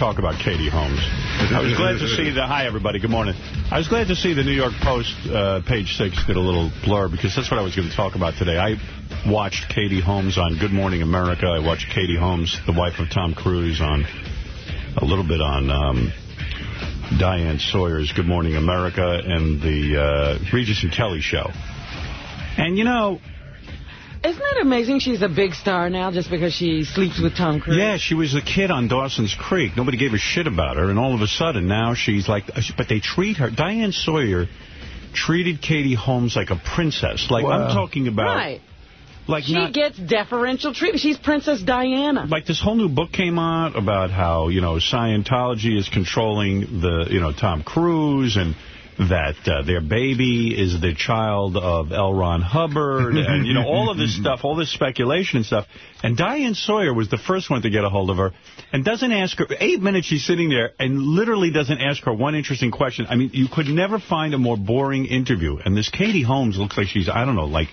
we're going to talk about Katie Holmes. I was glad to see the... Hi, everybody. Good morning. I was glad to see the New York Post, uh, page 6, did a little blur, because that's what I was going to talk about today. I watched Katie Holmes on Good Morning America. I watched Katie Holmes, the wife of Tom Cruise, on a little bit on... Um, Diane Sawyer's Good Morning America and the uh, Regis and Kelly show. And, you know, isn't it amazing she's a big star now just because she sleeps with Tom Cruise? Yeah, she was a kid on Dawson's Creek. Nobody gave a shit about her. And all of a sudden now she's like, uh, but they treat her, Diane Sawyer treated Katie Holmes like a princess. Like wow. I'm talking about. Right. Like she not, gets deferential treatment. She's Princess Diana. Like this whole new book came out about how, you know, Scientology is controlling the, you know, Tom Cruise and that uh, their baby is the child of L. Ron Hubbard, and, you know, all of this stuff, all this speculation and stuff. And Diane Sawyer was the first one to get a hold of her, and doesn't ask her, eight minutes she's sitting there, and literally doesn't ask her one interesting question. I mean, you could never find a more boring interview. And this Katie Holmes looks like she's, I don't know, like...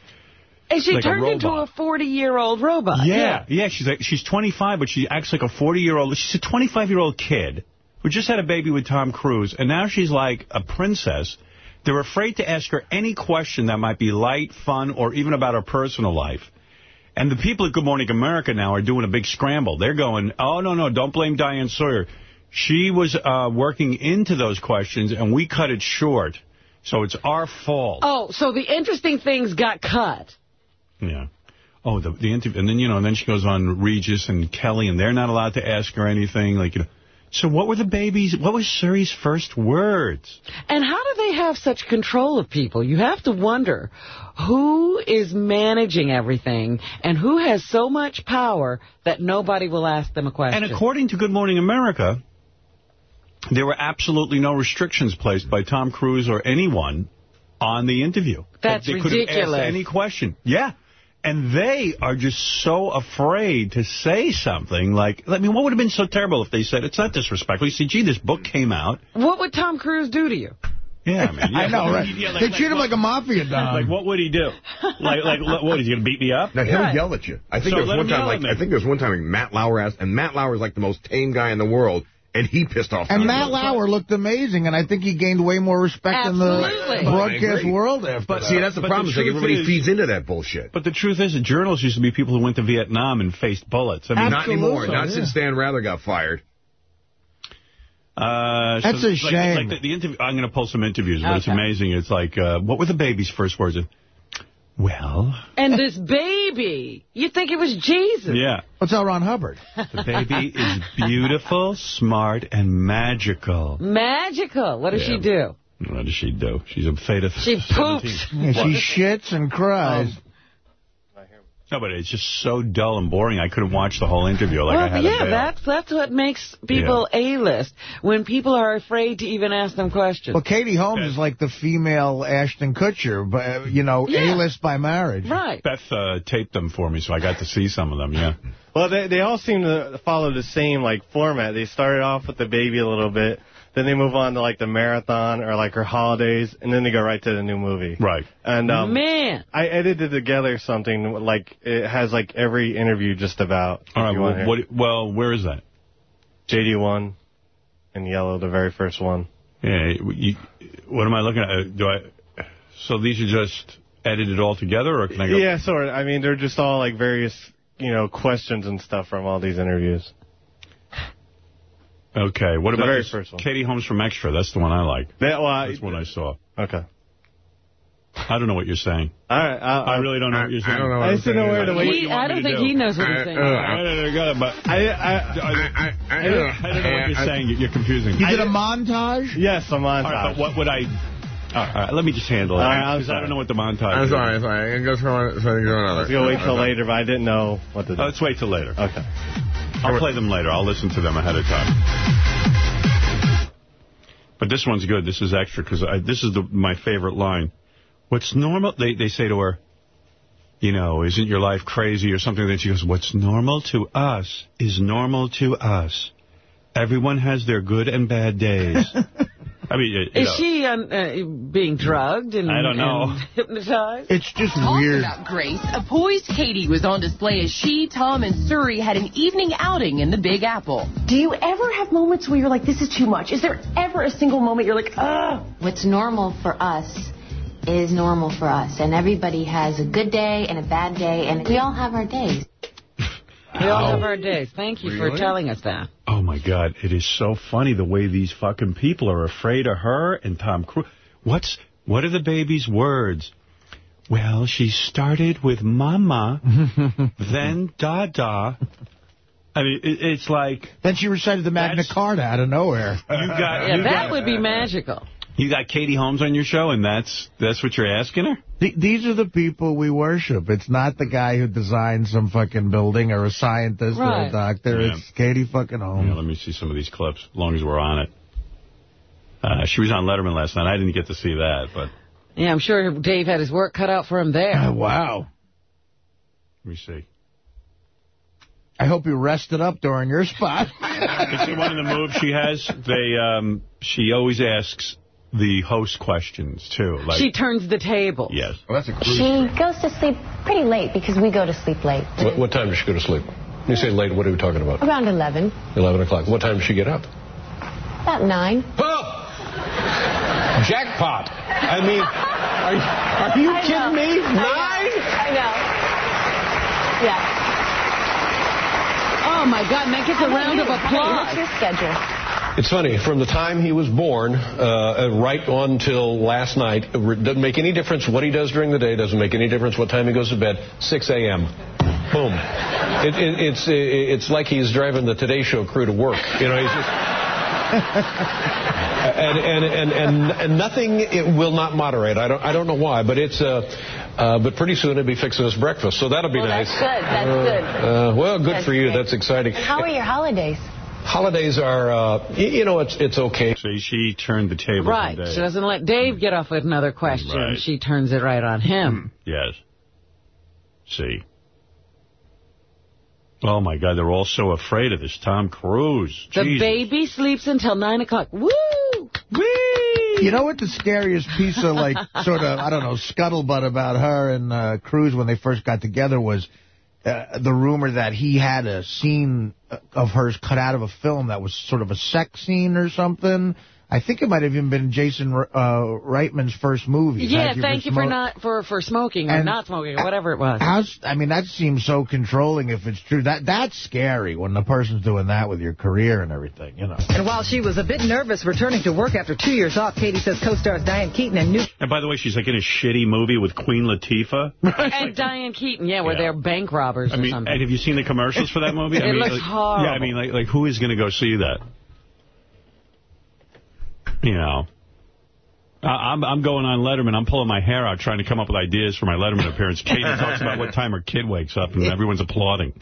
And she like turned a into a 40-year-old robot. Yeah, yeah, yeah, she's like, she's 25, but she acts like a 40-year-old. She's a 25-year-old kid who just had a baby with Tom Cruise, and now she's like a princess. They're afraid to ask her any question that might be light, fun, or even about her personal life. And the people at Good Morning America now are doing a big scramble. They're going, oh, no, no, don't blame Diane Sawyer. She was uh, working into those questions, and we cut it short. So it's our fault. Oh, so the interesting things got cut. Yeah. Oh, the, the interview. And then, you know, and then she goes on Regis and Kelly, and they're not allowed to ask her anything. Like, you know, so what were the babies, what was Suri's first words? And how do they have such control of people? You have to wonder who is managing everything and who has so much power that nobody will ask them a question. And according to Good Morning America, there were absolutely no restrictions placed by Tom Cruise or anyone on the interview. That's they ridiculous. They could have asked any question. Yeah. And they are just so afraid to say something like, I mean, what would have been so terrible if they said, it's not disrespectful. You see, gee, this book came out. What would Tom Cruise do to you? Yeah, I mean, yeah. I know, right? Yeah, like, they like, treat him like a mafia dog. Like, what would he do? Like, like, what, is he going to beat me up? Now, he'll right. yell at you. I think so there was one time, like, I think there was one time Matt Lauer asked, and Matt Lauer is like the most tame guy in the world, and he pissed off. And Matt Lauer looked amazing, and I think he gained way more respect Absolutely. in the broadcast world after But that. see, that's the but problem. The like everybody is, feeds into that bullshit. But the truth is, journalists used to be people who went to Vietnam and faced bullets. I mean, Not anymore. Not yeah. since Dan Rather got fired. Uh, That's so a shame. Like the, the interview, I'm going to pull some interviews, but okay. it's amazing. It's like, uh, what were the baby's first words? Well. And this baby, you think it was Jesus. Yeah. What's L. Ron Hubbard? The baby is beautiful, smart, and magical. Magical. What does yeah. she do? What does she do? She's a feta. She poops. Yeah, she shits and cries. Um, no, but it's just so dull and boring. I couldn't watch the whole interview. Like well, I had yeah, that's that's what makes people yeah. A-list. When people are afraid to even ask them questions. Well, Katie Holmes Beth. is like the female Ashton Kutcher, but you know, yeah. A-list by marriage. Right. Beth uh, taped them for me, so I got to see some of them. Yeah. Well, they they all seem to follow the same like format. They started off with the baby a little bit. Then they move on to like the marathon or like her holidays, and then they go right to the new movie. Right. And um, man, I edited together something like it has like every interview just about. All right. Well, what, well, where is that? JD one, in yellow, the very first one. Yeah. You, what am I looking at? Uh, do I? So these are just edited all together, or can I go? Yeah, sort of. I mean, they're just all like various, you know, questions and stuff from all these interviews. Okay. What the about very this? first one? Katie Holmes from Extra. That's the one I like. That, well, That's what I saw. Okay. I don't know what you're saying. All right. I'll, I really don't know I, what you're saying. Uh, I don't know I just don't know where to wait. He, I don't think he knows what he's saying. I, I, got it, but I, I, I, I, don't know what you're saying. You're confusing. You did a montage? Yes, a montage. All right, but what would I... All right, all right, let me just handle it. All right, I don't know what the montage I'm is. sorry, I'm sorry. I'm going to go another. Let's go wait till later, but I didn't know what to do. Oh, let's wait till later. Okay. I'll play them later. I'll listen to them ahead of time. But this one's good. This is extra because this is the, my favorite line. What's normal, they, they say to her, you know, isn't your life crazy or something? Then she goes, what's normal to us is normal to us. Everyone has their good and bad days. I mean, is know. she uh, being drugged and I don't know hypnotized? It's just Talk weird. about Grace. A poised Katie was on display as she, Tom, and Suri had an evening outing in the Big Apple. Do you ever have moments where you're like, this is too much? Is there ever a single moment you're like, ah? What's normal for us is normal for us, and everybody has a good day and a bad day, and we all have our days. We all have our days. Thank you Really? for telling us that. Oh, my God. It is so funny the way these fucking people are afraid of her and Tom Cruise. What's, what are the baby's words? Well, she started with Mama, then Dada. I mean, it, it's like... Then she recited the Magna Carta out of nowhere. You got, Yeah, you that got, would be magical. You got Katie Holmes on your show, and that's that's what you're asking her? Th these are the people we worship. It's not the guy who designed some fucking building or a scientist or a doctor. Yeah. It's Katie fucking Yeah, Holmes. let me see some of these clips, as long as we're on it. Uh, she was on Letterman last night. I didn't get to see that, but Yeah, I'm sure Dave had his work cut out for him Oh, there. wow. let me see. I hope you rested up during your spot. You see one of the moves she has? They, um, she always asks the host questions, too. Like, She turns the table. Yes. Well, that's a cruise She goes to sleep pretty late because we go to sleep late. What, what time does she go to sleep? When you say late, what are we talking about? Around 11, 11 o'clock. What time does she get up? about 9. Oh! Jackpot. I mean, are you, are you kidding me? Nine? I know. Yeah. Oh, my God, make it gets a round of applause. What's your schedule? It's funny. From the time he was born, uh, uh, right on till last night, it doesn't make any difference what he does during the day. Doesn't make any difference what time he goes to bed. 6 a.m. Boom. It, it, it's it, it's like he's driving the Today Show crew to work. You know, he's just. and, and, and, and, and nothing it will not moderate. I don't I don't know why, but it's uh, uh, but pretty soon he'll be fixing us breakfast, so that'll be Well, nice. that's good. That's Uh, good. Uh, well, good That's for you. great. That's exciting. And how are your holidays? Holidays are, uh, you know, it's it's okay. See, she turned the table. Right. She doesn't let Dave get off with another question. Right. She turns it right on him. Yes. See. Oh, my God, they're all so afraid of this Tom Cruise. The Jesus. baby sleeps until 9 o'clock. Woo! Whee! You know what the scariest piece of, like, sort of, I don't know, scuttlebutt about her and uh, Cruise when they first got together was uh, the rumor that he had a scene of hers cut out of a film that was sort of a sex scene or something. I think it might have even been Jason uh, Reitman's first movie. Yeah, thank you for Smoke- not for for smoking or not smoking or whatever it was. How's, I mean, that seems so controlling if it's true. That That's scary when the person's doing that with your career and everything, you know. And while she was a bit nervous returning to work after two years off, Katie says co-stars Diane Keaton and new And by the way, she's like in a shitty movie with Queen Latifah. and Diane Keaton, yeah, where Yeah. they're bank robbers I or mean, something. and have you seen the commercials for that movie? I It mean, looks like, horrible. Yeah, I mean, like, like who is going to go see that? You know. I- I'm I'm going on Letterman. I'm pulling my hair out trying to come up with ideas for my Letterman appearance. Katie talks about what time her kid wakes up, and everyone's applauding.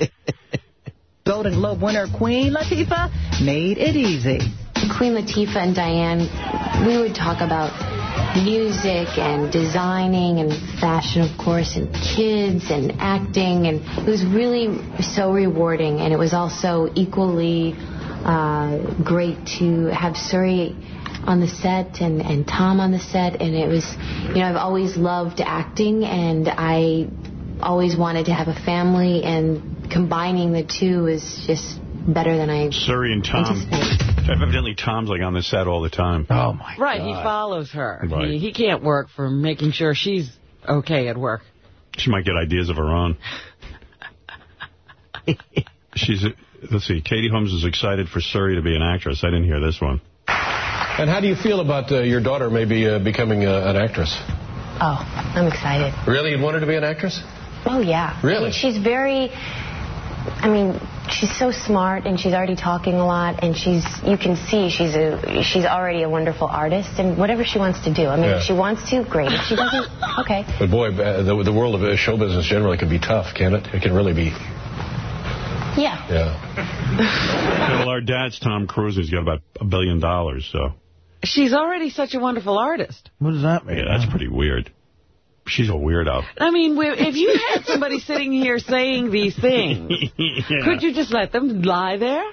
Golden Globe winner Queen Latifah made it easy. Queen Latifah and Diane, we would talk about music and designing and fashion, of course, and kids and acting. And it was really so rewarding. And it was also equally uh, great to have Suri on the set and, and Tom on the set. And it was, you know, I've always loved acting and I always wanted to have a family. And combining the two is just better than I Suri and Tom. Evidently, Tom's like on the set all the time. Oh, my right, God. he follows her. Right. He, he can't work for making sure she's okay at work. She might get ideas of her own. She's, let's see, Katie Holmes is excited for Suri to be an actress. I didn't hear this one. And how do you feel about uh, your daughter maybe uh, becoming uh, an actress? Oh, I'm excited. Really, you'd want her to be an actress? Oh, yeah. Really? I mean, she's very, I mean, she's so smart and she's already talking a lot and she's, you can see she's a, she's already a wonderful artist and whatever she wants to do. I mean, Yeah. if she wants to, great. If she doesn't, okay. But boy, uh, the, the world of uh, show business generally can be tough, can it? It can really be. Yeah. Yeah. well, our dad's Tom Cruise. He's got about a billion dollars, so. She's already such a wonderful artist. What does that mean? Yeah, that's pretty weird. She's a weirdo. I mean, if you had somebody sitting here saying these things, could you just let them lie there?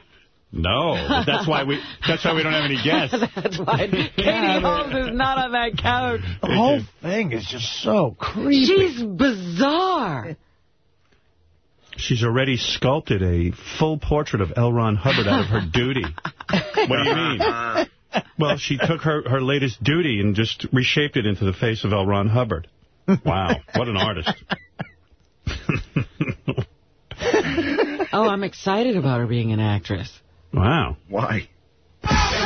No, that's why we that's why we don't have any guests. that's why Katie Holmes is not on that couch. The whole thing is just so creepy. She's bizarre. She's already sculpted a full portrait of L. Ron Hubbard out of her duty. what do you mean? Well, she took her, her latest duty and just reshaped it into the face of L. Ron Hubbard. Wow, what an artist. oh, I'm excited about her being an actress. Wow. Why?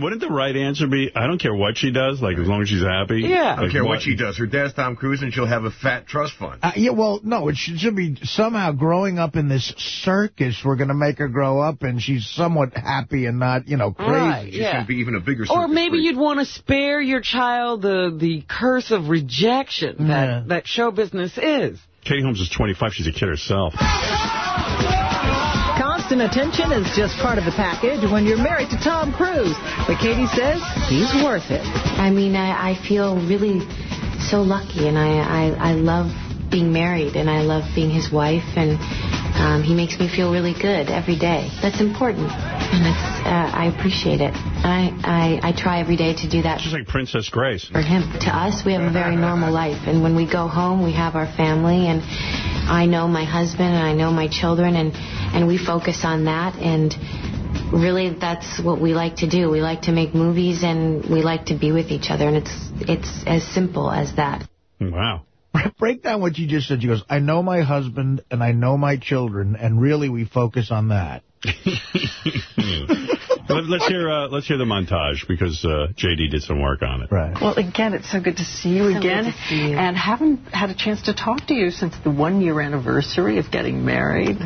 Wouldn't the right answer be, I don't care what she does, like, as long as she's happy? Yeah. I don't care what, what she does. Her dad's Tom Cruise, and she'll have a fat trust fund. Uh, yeah, well, no, it should, should be somehow growing up in this circus. We're going to make her grow up, and she's somewhat happy and not, you know, crazy. Right, she's yeah. going to be even a bigger Or maybe freak. you'd want to spare your child the, the curse of rejection that, Yeah. that show business is. Katie Holmes is 25. She's a kid herself. Constant attention is just part of the package when you're married to Tom Cruise. But Katie says he's worth it. I mean, I, I feel really so lucky, and I, I, I love being married, and I love being his wife, and um, he makes me feel really good every day. That's important, and uh, I appreciate it. I, I, I try every day to do that She's like Princess Grace. for him. To us, we have a very normal life, and when we go home, we have our family, and I know my husband, and I know my children, and, and we focus on that, and really that's what we like to do. We like to make movies, and we like to be with each other, and it's it's as simple as that. Wow. Break down what you just said. She goes, I know my husband and I know my children, and really we focus on that. Let, us hear uh, let's hear the montage because uh, JD did some work on it. Right. Well, again, it's so good to see you So again. good to see you. And haven't had a chance to talk to you since the one-year anniversary of getting married.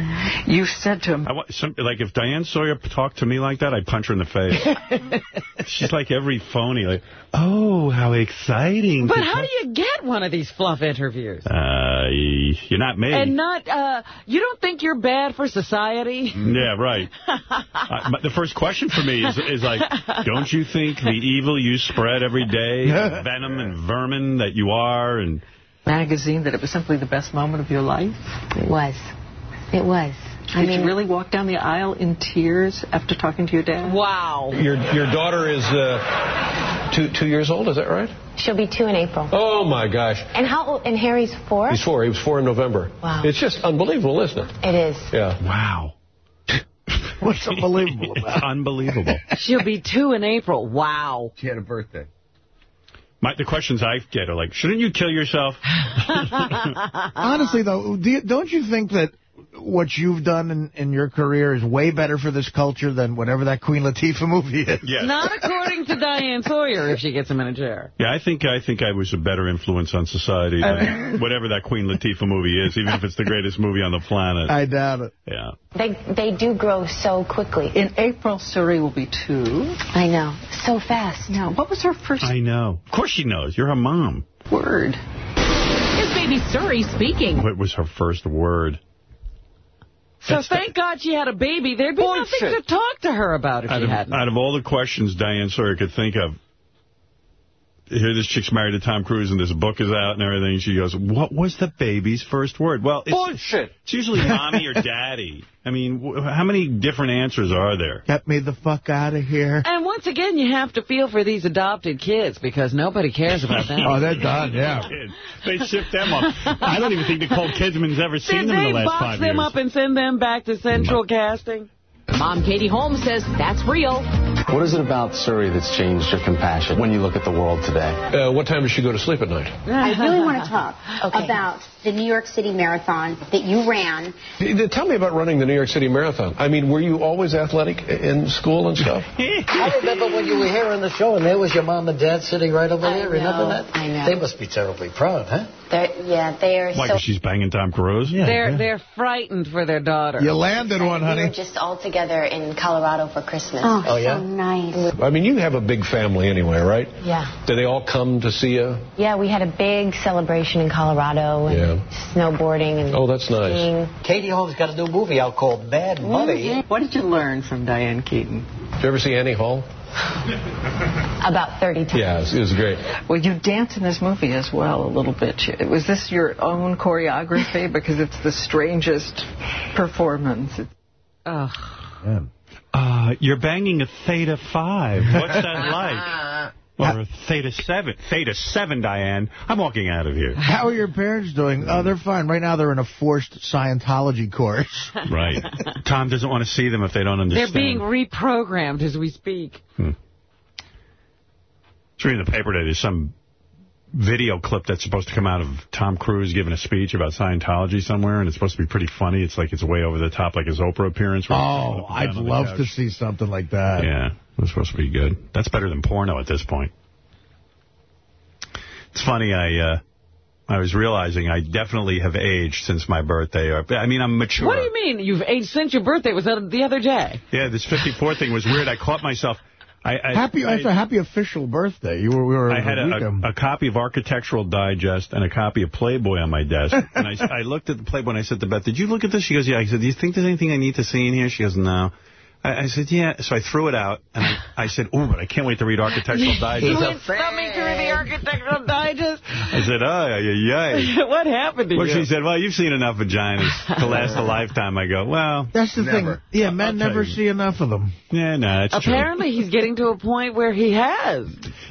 You said to him, I want some, like if Diane Sawyer talked to me like that, I'd punch her in the face. She's like every phony, like, oh, how exciting. But how do you get one of these fluff interviews? Uh, you're not me. And not, uh, you don't think you're bad for society? yeah, right. uh, but the first question for me is, is like, don't you think the evil you spread every day, the venom and vermin that you are, and magazine that it was simply the best moment of your life? It was. It was. Did I mean, you really walk down the aisle in tears after talking to your dad? Wow. Your your daughter is uh, two two years old, is that right? she'll be two in April. Oh my gosh, And how old? And Harry's four. he's four. He was four in November. Wow. It's just unbelievable, isn't it? It is. Yeah. wow. What's unbelievable about it? unbelievable. She'll be two in April. Wow. She had a birthday. My, the questions I get are like, shouldn't you kill yourself? Honestly, though, do you, don't you think that what you've done in, in your career is way better for this culture than whatever that Queen Latifah movie is? Yes. Not according to Diane Sawyer if she gets him in a chair. Yeah, I think I think I was a better influence on society than uh, whatever that Queen Latifah movie is, even if it's the greatest movie on the planet. I doubt it. yeah. They they do grow so quickly. In April, Suri will be two. I know. So fast. Now, what was her first I know. Of course she knows. You're her mom. word? Here's baby Suri speaking. What was her first word? So That's the- thank God she had a baby. There'd be nothing to talk to her about if Out she of, hadn't. out of all the questions Diane Sawyer could think of, here this chick's married to Tom Cruise and this book is out and everything. She goes, what was the baby's first word? Well, it's, Bullshit. it's usually mommy or daddy. I mean, how many different answers are there? Get me the fuck out of here. And once again, you have to feel for these adopted kids because nobody cares about them. Oh, they're done, yeah. They ship them up. I don't even think Nicole Kidman's ever seen Did them in they the last five years. They box them up and send them back to Central Casting? Mom Katie Holmes says that's real. What is it about Suri that's changed your compassion when you look at the world today? Uh, what time does she go to sleep at night? I really want to talk Okay. about the New York City Marathon that you ran. D- d- Tell me about running the New York City Marathon. I mean, were you always athletic in school and stuff? I remember when you were here on the show and there was your mom and dad sitting right over I there. Remember that? I know. They must be terribly proud, huh? They're, yeah, they are Why, so. 'cause she's banging Tom Cruise? They're they're frightened for their daughter. You landed one, honey. We were just all together in Colorado for Christmas. Oh, Oh, yeah? so nice. I mean, you have a big family anyway, right? Yeah. Do they all come to see you? Yeah, we had a big celebration in Colorado and Yeah. snowboarding and Oh, that's nice. skiing. Katie Holmes got a new movie out called Mad Money. What did you learn from Diane Keaton? Did you ever see Annie Hall? About 30 times. Yeah, it was, it was great. Well, you dance in this movie as well a little bit. Was this your own choreography? Because it's the strangest performance. Ugh. Man. uh, you're banging a Theta 5. What's that like? Or Theta 7. Theta 7, Diane. I'm walking out of here. How are your parents doing? Oh, they're fine. Right now, they're in a forced Scientology course. Right. Tom doesn't want to see them if they don't understand. They're being reprogrammed as we speak. Hmm. It's reading the paper today. There's some video clip that's supposed to come out of Tom Cruise giving a speech about Scientology somewhere, and it's supposed to be pretty funny. It's like it's way over the top, like his Oprah appearance. Oh, up and down I'd love couch. to see something like that. Yeah, it was supposed to be good. That's better than porno at this point. It's funny, I uh, I was realizing I definitely have aged since my birthday. Or, I mean, I'm mature. What do you mean? You've aged since your birthday. Was that the other day? Yeah, this 54 thing was weird. I caught myself. I, I, Happy, I, it's a happy official birthday. You were, we were I had a, week of- a, a copy of Architectural Digest and a copy of Playboy on my desk. and I, I looked at the Playboy and I said to Beth, did you look at this? She goes, yeah. I said, do you think there's anything I need to see in here? She goes, no. I, I said, yeah. So I threw it out, and I, I said, oh, but I can't wait to read Architectural Digest. You went thumbing through the Architectural Digest? I said, oh, yeah, yeah. what happened to Well, you? she said, well, you've seen enough vaginas to last a lifetime. I go, well, That's the never. thing. Yeah, I'll men never see enough of them. Yeah, no, it's true. Apparently, he's getting to a point where he has.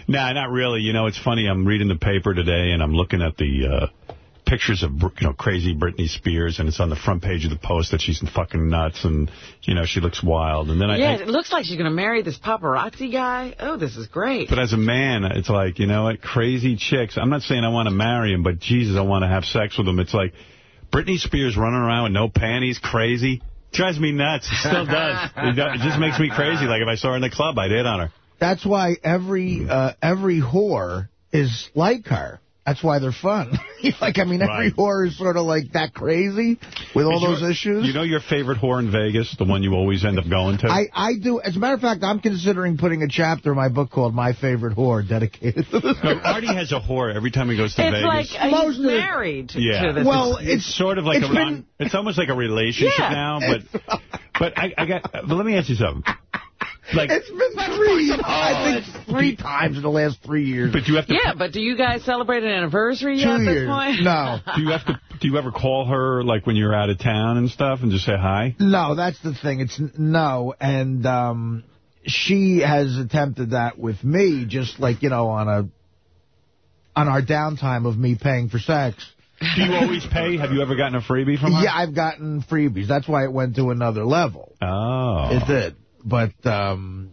Nah, not really. You know, it's funny. I'm reading the paper today, and I'm looking at the uh, pictures of, you know, crazy Britney Spears, and it's on the front page of the Post that she's fucking nuts, and, you know, she looks wild. And then I... yeah, I it looks like she's going to marry this paparazzi guy. Oh, this is great. but as a man, it's like, you know what, crazy chicks. I'm not saying I want to marry him, but Jesus, I want to have sex with him. It's like Britney Spears running around with no panties, crazy. Drives me nuts. It still does. It, it just makes me crazy. Like if I saw her in the club, I'd hit on her. That's why every uh, every whore is like her. That's why they're fun. like, I mean, every Right. whore is sort of like that crazy with all Is your- those issues. You know your favorite whore in Vegas, the one you always end up going to? I, I do. As a matter of fact, I'm considering putting a chapter in my book called My Favorite Whore, dedicated to this. No, Artie has a whore every time he goes to It's Vegas. like uh, Most he's of the- married yeah. to this. Well, it's, it's- sort of like it's a been- it's almost like a relationship Yeah. now, but but I, I got but let me ask you something. Like It's been three, I think three times in the last three years. but you have to yeah, but do you guys celebrate an anniversary yet Two at this years. point? No. do you have to do you ever call her like when you're out of town and stuff and just say hi? No, that's the thing. It's no, and um, she has attempted that with me, just like you know, on a on our downtime of me paying for sex. Do you always pay? Have you ever gotten a freebie from her? Yeah, I've gotten freebies. That's why it went to another level. Oh. It did, but um,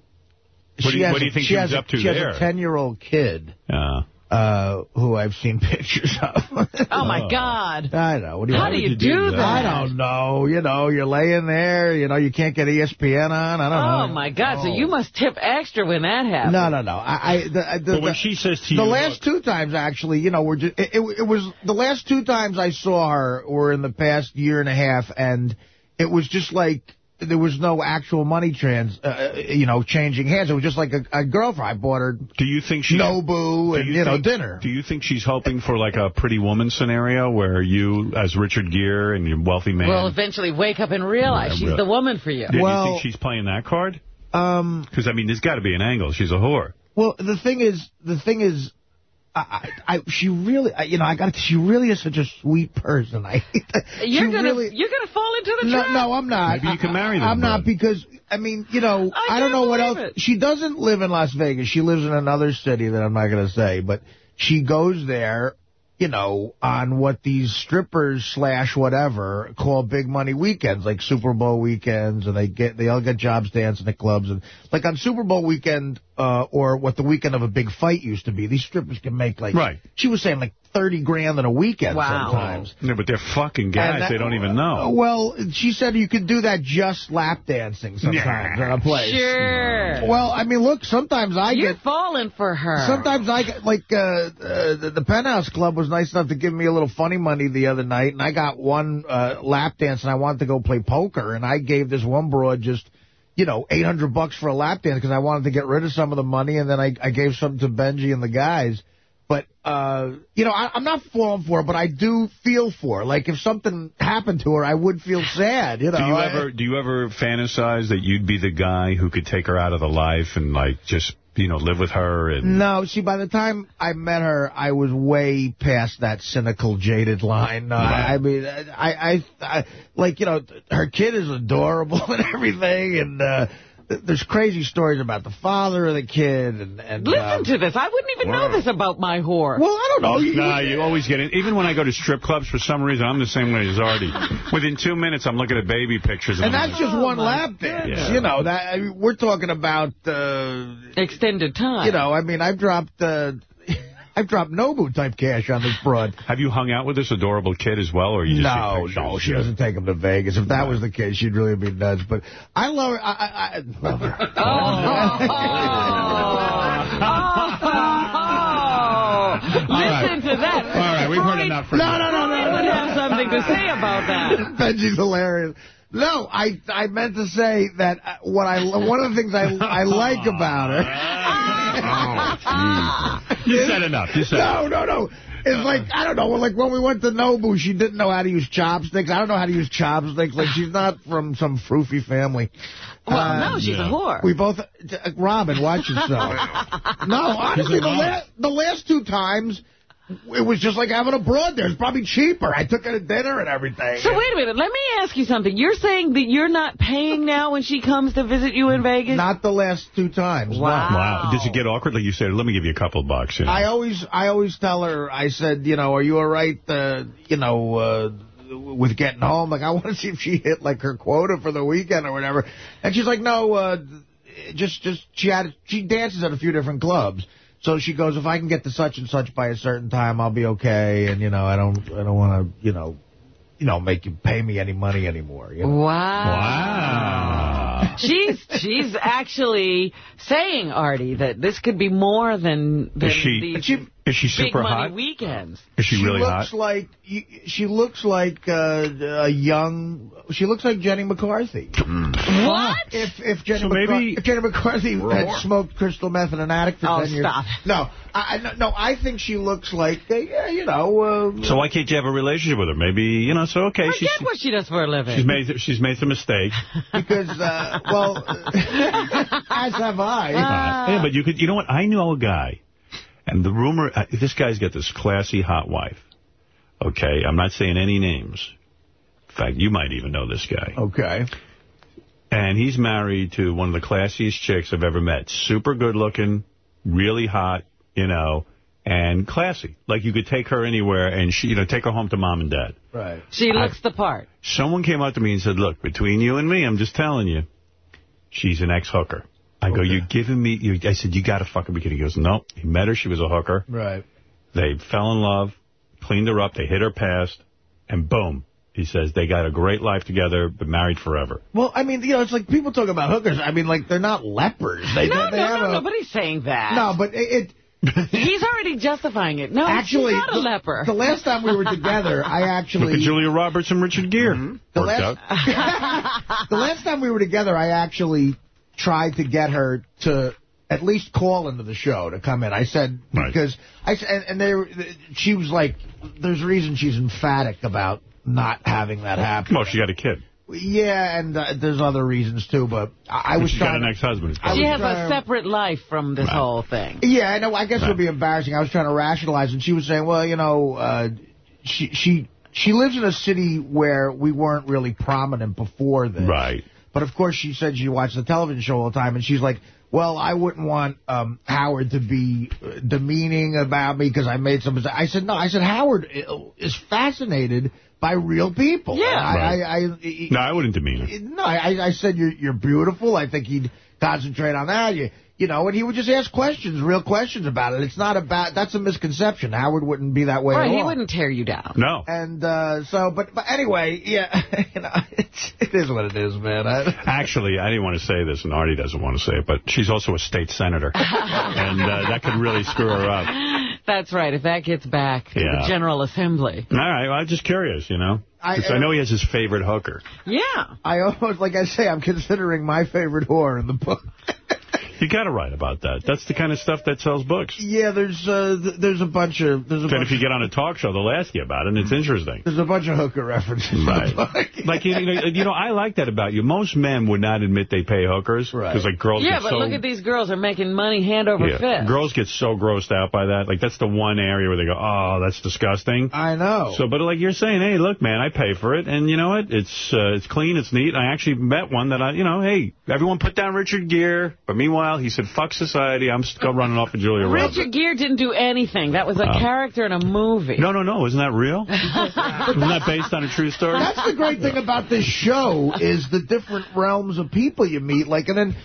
What do she you- has what do you a- think she she has was a- up to She there? has a ten-year-old kid Uh, uh, who I've seen pictures of. Oh, my Oh. God. I know. What do you How do me you to do that? I don't know. You know, you're laying there. You know, you can't get ESPN on. I don't know. Oh, my God. So Oh. you must tip extra when that happens. No, no, no. I, I the, the, but when the- she says to you, the look, last two times, actually, you know, were just, it, it, it was the last two times I saw her were in the past year and a half, and it was just like there was no actual money trans, uh, you know, changing hands. It was just like a, a girlfriend. I bought her do you think she Nobu and you, know think- dinner. Do you think she's hoping for like a pretty woman scenario where you, as Richard Gere and your wealthy man, Will eventually wake up and realize Yeah, she's really. the woman for you. do you think she's playing that card? Um, Because I mean, there's got to be an angle. She's a whore. well, the thing is, the thing is. I, I, I- she really, I- you know, I got. She really is such a sweet person. I, You're gonna really, you're gonna fall into the trap. no, no, I'm not. Maybe you can marry them, I'm not because I mean, you know, I I, don't know what else. it. She doesn't live in Las Vegas. She lives in another city that I'm not going to say, but she goes there, you know, on what these strippers slash whatever call big money weekends, like Super Bowl weekends, and they get they all get jobs dancing at clubs, and like on Super Bowl weekend. Uh, or what the weekend of a big fight used to be. These strippers can make like, Right. she was saying like 30 grand in a weekend Wow. sometimes. No, but they're fucking guys. That- they don't even know. Well, she said you could do that just lap dancing sometimes Nah. in a place. Sure. Well, I mean, look, sometimes I You're get... falling for her. Sometimes I get, like, uh, uh, the, the Penthouse Club was nice enough to give me a little funny money the other night, and I got one uh, lap dance, and I wanted to go play poker, and I gave this one broad just, you know, 800 bucks for a lap dance because I wanted to get rid of some of the money, and then I, I gave some to Benji and the guys. But, uh, you know, I, I'm not falling for her, but I do feel for her. Like, if something happened to her, I would feel sad, you know. Do you I- ever do you ever fantasize that you'd be the guy who could take her out of the life and like just you know live with her and No, see, by the time I met her, I was way past that cynical, jaded line. I, I mean, I, I, I, like, you know, her kid is adorable and everything, and, uh, there's crazy stories about the father of the kid. and, and Listen um, to this. I wouldn't even know this about my whore. Well, I don't know. You, Nah, you always get it. Even when I go to strip clubs, for some reason, I'm the same way as Artie. Within two minutes, I'm looking at baby pictures. and I'm that's like, just one lap dance. Yeah. You know, that I mean, we're talking about... Uh, Extended time. you know, I mean, I've dropped... Uh, I've dropped Nobu type cash on this broad. Have you hung out with this adorable kid as well, or you just No, no, she doesn't take him to Vegas. If that was the case, she'd really be nuts. But I love her. I, I, I love her. Listen to that. All right, we've heard enough for No, no, no, Freud no. would have something to say about that. Benji's hilarious. No, I I meant to say that uh, what I one of the things I I like about her. You said enough. You said no, no, no. It's like, I don't know, like when we went to Nobu, she didn't know how to use chopsticks. I don't know how to use chopsticks. Like, she's not from some froofy family. Well, Uh, no, she's a whore. We both, uh, Robin, watch yourself. no, honestly, the, la the last two times, it was just like having a broad there. It's probably cheaper. I took her to dinner and everything. So wait a minute. Let me ask you something. You're saying that you're not paying now when she comes to visit you in Vegas? Not the last two times. no. Wow. Does it get awkward? Like you said, let me give you a couple of bucks. You know? I always, I always tell her. I said, you know, are you all right? Uh, you know, uh, with getting home. Like, I want to see if she hit like her quota for the weekend or whatever. And she's like, no, uh, just, just she had, she dances at a few different clubs. So she goes, if I can get to such and such by a certain time, I'll be okay. And you know, I don't, I don't want to, you know, you know, make you pay me any money anymore. You know? Wow. Wow. She's she's actually saying, Artie, that this could be more than, than Is she- these she- is she big super money hot? weekends. Is she, really looks hot? like she looks like uh, a young. She looks like Jenny McCarthy. What? If if Jenny, So McCar- maybe- if Jenny McCarthy had smoked crystal meth and an addict for Oh, 10 years. stop. No, I, I- no, no, I think she looks like, uh, yeah, you know. Uh, So why can't you have a relationship with her? Maybe, you know, so okay. Forget She's, what she does for a living. she's made she's made some mistakes. because, uh, well, as have I. yeah, but you could, you know what? I know a guy, and the rumor, uh, this guy's got this classy hot wife. Okay, I'm not saying any names. In fact, you might even know this guy. Okay. And he's married to one of the classiest chicks I've ever met. Super good looking, really hot, you know, and classy. Like you could take her anywhere and she, you know, take her home to mom and dad. Right. She looks the part. Someone came up to me and said, look, between you and me, I'm just telling you, she's an ex-hooker. I go, you're giving me, you, I said, you got to fuck her. He goes, no. He met her. She was a hooker. Right. They fell in love, cleaned her up. They hit her past, and boom. He says they got a great life together, but married forever. Well, I mean, you know, it's like people talk about hookers. I mean, like, they're not lepers. They, no, they, they no, have no, a, nobody's saying that. No, but it, it He's already justifying it. No, Actually, she's not a the- leper. the last time we were together, I Look actually... at Julia Roberts and Richard Gere. Mm-hmm. The last, the last time we were together, I actually tried to get her to at least call into the show to come in. I said, Right. because, I and, and they, she was like, there's a reason she's emphatic about not having that happen. Well, she got a kid. Yeah, and uh, there's other reasons, too, but I, I was She's got trying an ex-husband. I she has a separate life from this whole thing. Yeah, I know. I guess it would be embarrassing. I was trying to rationalize, and she was saying, "Well, you know, uh, she she she lives in a city where we weren't really prominent before this, Right. But of course, she said she watched the television show all the time, and she's like." Well, I wouldn't want um, Howard to be uh, demeaning about me because I made some. I said no. I said Howard uh, is fascinated by real people. Yeah. And I, I, I, No, I wouldn't demean her. no, I, I said you're you're beautiful. I think he'd concentrate on that. You, you know, and he would just ask questions, real questions about it. It's not about that's a misconception. Howard wouldn't be that way Right, at he wouldn't tear you down. No. And uh, so, but but anyway, yeah, you know, it's, it is what it is, man. I, Actually, I didn't want to say this, and Artie doesn't want to say it, but she's also a state senator. and uh, that could really screw her up. That's right, if that gets back to Yeah. the General Assembly. All right, well, I'm just curious, you know. I- 'Cause I, know he has his favorite hooker. Yeah. I almost like I say, I'm considering my favorite whore in the book. You got to write about that. That's the kind of stuff that sells books. Yeah, there's uh, th there's a bunch of there's a Then bunch if you get on a talk show, they'll ask you about it, and it's interesting. there's a bunch of hooker references. in the Right. book. Like, you know, you know, I like that about you. Most men would not admit they pay hookers. Because, like, girls Yeah, get but so... look at these girls are making money hand over yeah, fist. girls get so grossed out by that. Like, that's the one area where they go, oh, that's disgusting. I know. So, but like you're saying, hey, look, man, I pay for it, and you know what? It's uh, it's clean, it's neat. I actually met one that I, you know, hey, everyone put down Richard Gere, but meanwhile, he said, fuck society, I'm still running off of Julia Roberts. Richard Gere didn't do anything. That was a character in a movie. No, no, no, isn't that real? Isn't that based on a true story? That's the great thing about this show is the different realms of people you meet. Like, and then,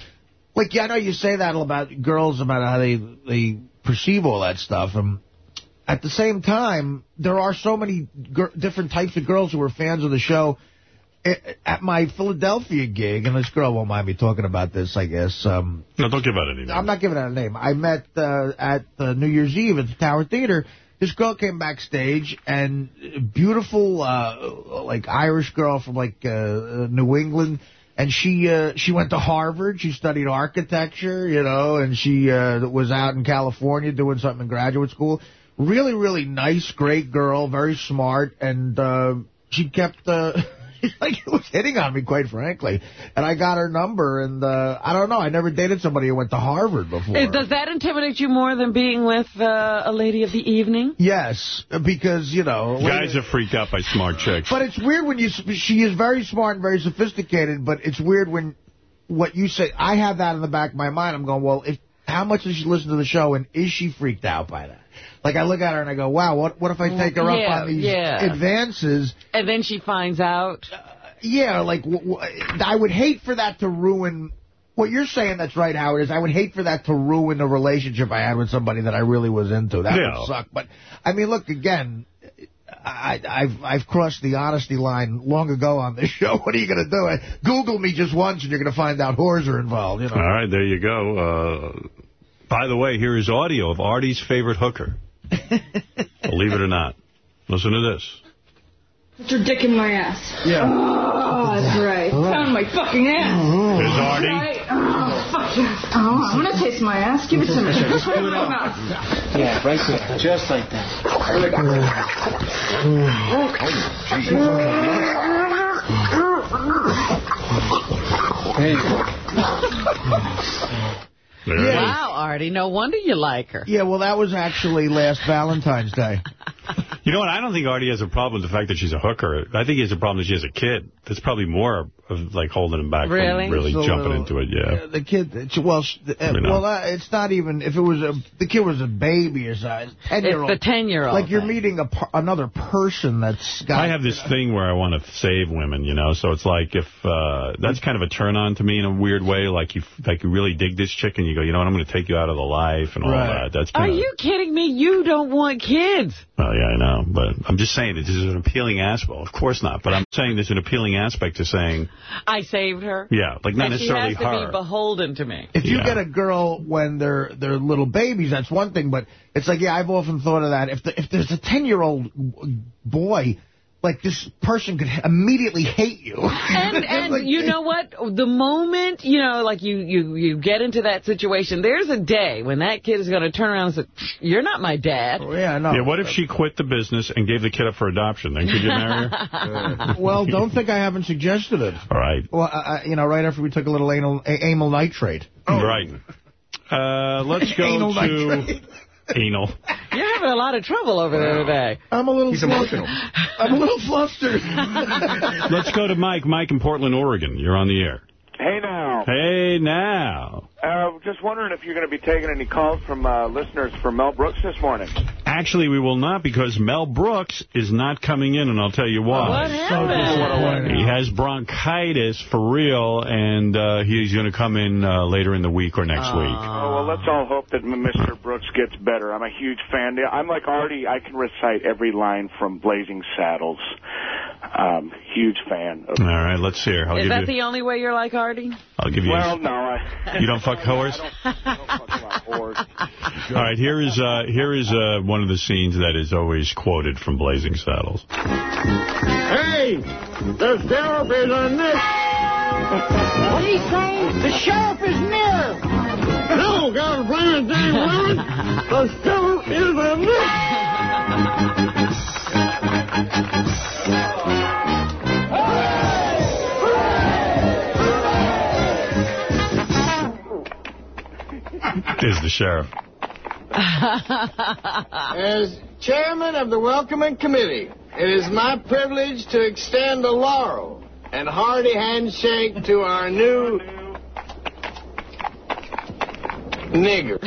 like, yeah, I know you say that about girls, about how they they perceive all that stuff. And at the same time, there are so many gir different types of girls who are fans of the show. I- At my Philadelphia gig, and this girl won't mind me talking about this, I guess. Um, no, don't give out any names. I'm not giving out a name. I met uh, at uh, New Year's Eve at the Tower Theater. This girl came backstage, and beautiful, uh, like Irish girl from like uh, uh, New England, and she uh, she went to Harvard. She studied architecture, you know, and she uh, was out in California doing something in graduate school. Really, really nice, great girl, very smart, and uh, she kept. Uh, like it was hitting on me, quite frankly. And I got her number, and uh, I don't know. I never dated somebody who went to Harvard before. Does that intimidate you more than being with uh, a lady of the evening? Yes, because, you know... Guys are freaked out by smart chicks. But it's weird when you... She is very smart and very sophisticated, but it's weird when what you say... I have that in the back of my mind. I'm going, well, if how much does she listen to the show, and is she freaked out by that? Like, I look at her and I go, wow, what what if I take her Yeah, up on these yeah. advances? And then she finds out. Yeah, like, w w I would hate for that to ruin... What you're saying that's right, Howard, is I would hate for that to ruin the relationship I had with somebody that I really was into. That Yeah. would suck. But, I mean, look, again, I, I've I've crossed the honesty line long ago on this show. What are you going to do? Google me just once and you're going to find out whores are involved. You know. All right, there you go. Uh, by the way, here is audio of Artie's favorite hooker. Believe it or not. Listen to this. Put your dick in my ass. Yeah. Oh, that's right. Found my fucking ass. There's Artie. Right. Oh, fuck yeah. Oh, I'm gonna taste my ass. Give it to me. Just Put it in my mouth. Yeah, right there. Just like that. There you go. There. Wow, Artie, no wonder you like her. Yeah, well, that was actually last Valentine's Day. You know what? I don't think Artie has a problem with the fact that she's a hooker. I think he has a problem that she has a kid. That's probably more of, like, holding him back Really? from really It's jumping little- into it, yeah. The kid, it's- well, sh- uh, well, uh, it's not even, if it was a, the kid was a baby or something, 10-year-old. It's the 10-year-old Like you're thing. meeting a, another person that's got... I have this thing where I want to save women, you know, so it's like if, uh, that's kind of a turn on to me in a weird way, like you like you really dig this chick and you go, you know what, I'm going to take you out of the life and all Right. that. That's Are kind of, you kidding me? You don't want kids. well, yeah, I know, but I'm just saying that this is an appealing aspect. Of course not, but I'm saying there's an appealing aspect to saying, I saved her. yeah, like not and she necessarily has to her. be beholden to me. If you Yeah. get a girl when they're they're little babies, that's one thing. But it's like, yeah, I've often thought of that. If the, if there's a 10-year-old boy, like this person could immediately hate you. And and Like- you know what? The moment, you know, like you, you, you get into that situation, there's a day when that kid is going to turn around and say, you're not my dad. Oh, yeah, I know. Yeah, what if she quit the business and gave the kid up for adoption? Then could you marry her? well, don't think I haven't suggested it. All right. Well, I, I- you know, right after we took a little anal, amyl nitrate. Right. Uh, let's go Anal to... nitrate. Anal. You're having a lot of trouble over there today. I'm a little He's flustered. emotional. I'm a little flustered. Let's go to Mike. Mike in Portland, Oregon. You're on the air. Hey now. Hey, now. Uh, just wondering if you're going to be taking any calls from uh, listeners for Mel Brooks this morning. Actually, we will not because Mel Brooks is not coming in, and I'll tell you why. What happened? He has bronchitis for real, and uh, he's going to come in uh, later in the week or next week. Oh, well, let's all hope that Mr. Brooks gets better. I'm a huge fan. I'm like Artie. I can recite every line from Blazing Saddles. Um, huge fan. Of, All right, let's hear. I'll Is give that you. the only way you're like Artie? I'll give you. well, no. I, You don't fuck whores? I don't, I don't fuck about whores. All right, here is uh, here is uh, one of the scenes that is always quoted from Blazing Saddles. Hey, the sheriff is on this. What are you saying? The sheriff is near. women, the sheriff is a There's the sheriff. As chairman of the Welcoming Committee, it is my privilege to extend a laurel and hearty handshake to our new nigger.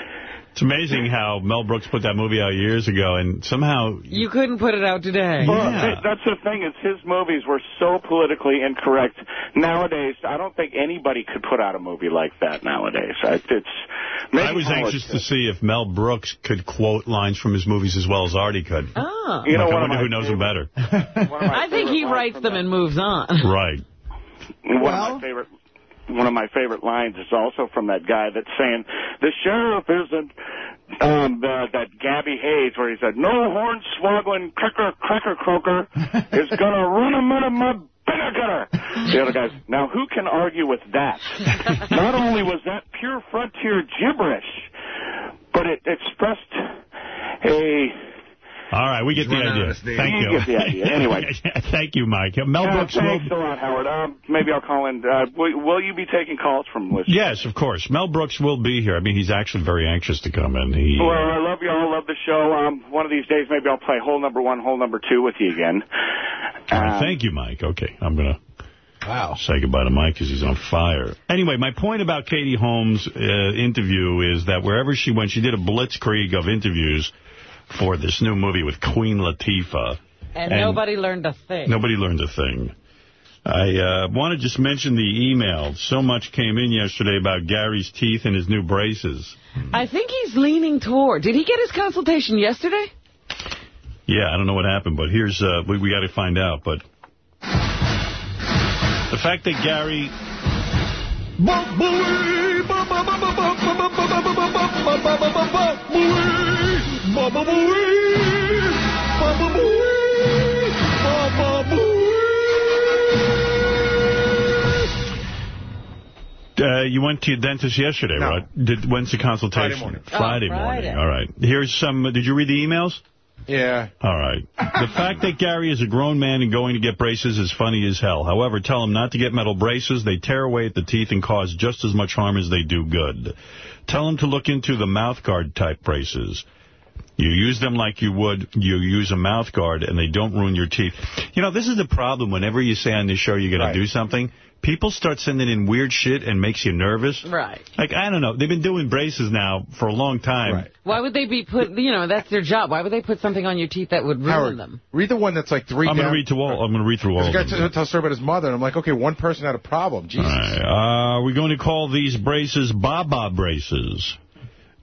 It's amazing how Mel Brooks put that movie out years ago, and somehow... You couldn't put it out today. Well, th- that's the thing is his movies were so politically incorrect. Nowadays, I don't think anybody could put out a movie like that nowadays. I- It's maybe I was anxious to see if Mel Brooks could quote lines from his movies as well as Artie could. Oh. You know, Like, I wonder who knows him better. I think he writes them and moves on. Right. One of my favorite one of my favorite lines is also from that guy that's saying the sheriff isn't um the, that Gabby Hayes where he said no horn swaggling cracker cracker croaker is gonna run him out of my bigger gutter. The other guys now who can argue with that? Not only was that pure frontier gibberish, but it expressed a All right, we get the running idea. Thank You you. get the idea. Anyway. Thank you, Mike. Mel Yeah, Brooks will... thanks a lot, Howard. Um, maybe I'll call in. Uh, will, will you be taking calls from listeners? Yes, of course. Mel Brooks will be here. I mean, he's actually very anxious to come in. He, Well, I love you all. Love the show. Um, one of these days, maybe I'll play hole number one, hole number two with you again. All right, thank you, Mike. Okay, I'm going to wow. say goodbye to Mike because he's on fire. Anyway, my point about Katie Holmes' uh, interview is that wherever she went, she did a blitzkrieg of interviews for this new movie with Queen Latifah. And, nobody learned a thing. Nobody learned a thing. I uh, want to just mention the email. So much came in yesterday about Gary's teeth and his new braces. I think he's leaning toward. Did he get his consultation yesterday? Yeah, I don't know what happened, but here's, uh, we, we got to find out. But the fact that Gary... Uh, you went to your dentist yesterday, No. right? Did, when's the consultation? Friday morning. Oh, Friday Oh, morning. All right. Here's some. Uh, did you read the emails? Yeah. All right. The fact that Gary is a grown man and going to get braces is funny as hell. However, tell him not to get metal braces. They tear away at the teeth and cause just as much harm as they do good. Tell him to look into the mouth guard type braces. You use them like you would, you use a mouth guard, and they don't ruin your teeth. You know, this is the problem. Whenever you say on this show you're going to do something, people start sending in weird shit and makes you nervous. Right. Like, I don't know. They've been doing braces now for a long time. Right. Why would they be put, you know, that's their job. Why would they put something on your teeth that would ruin Howard, them? read the one that's like three I'm going to read through all. I'm going to read through all. This of guy them. t- tells a story about his mother, and I'm like, okay, one person had a problem. Jesus. All right. Uh, we're going to call these braces Baba braces.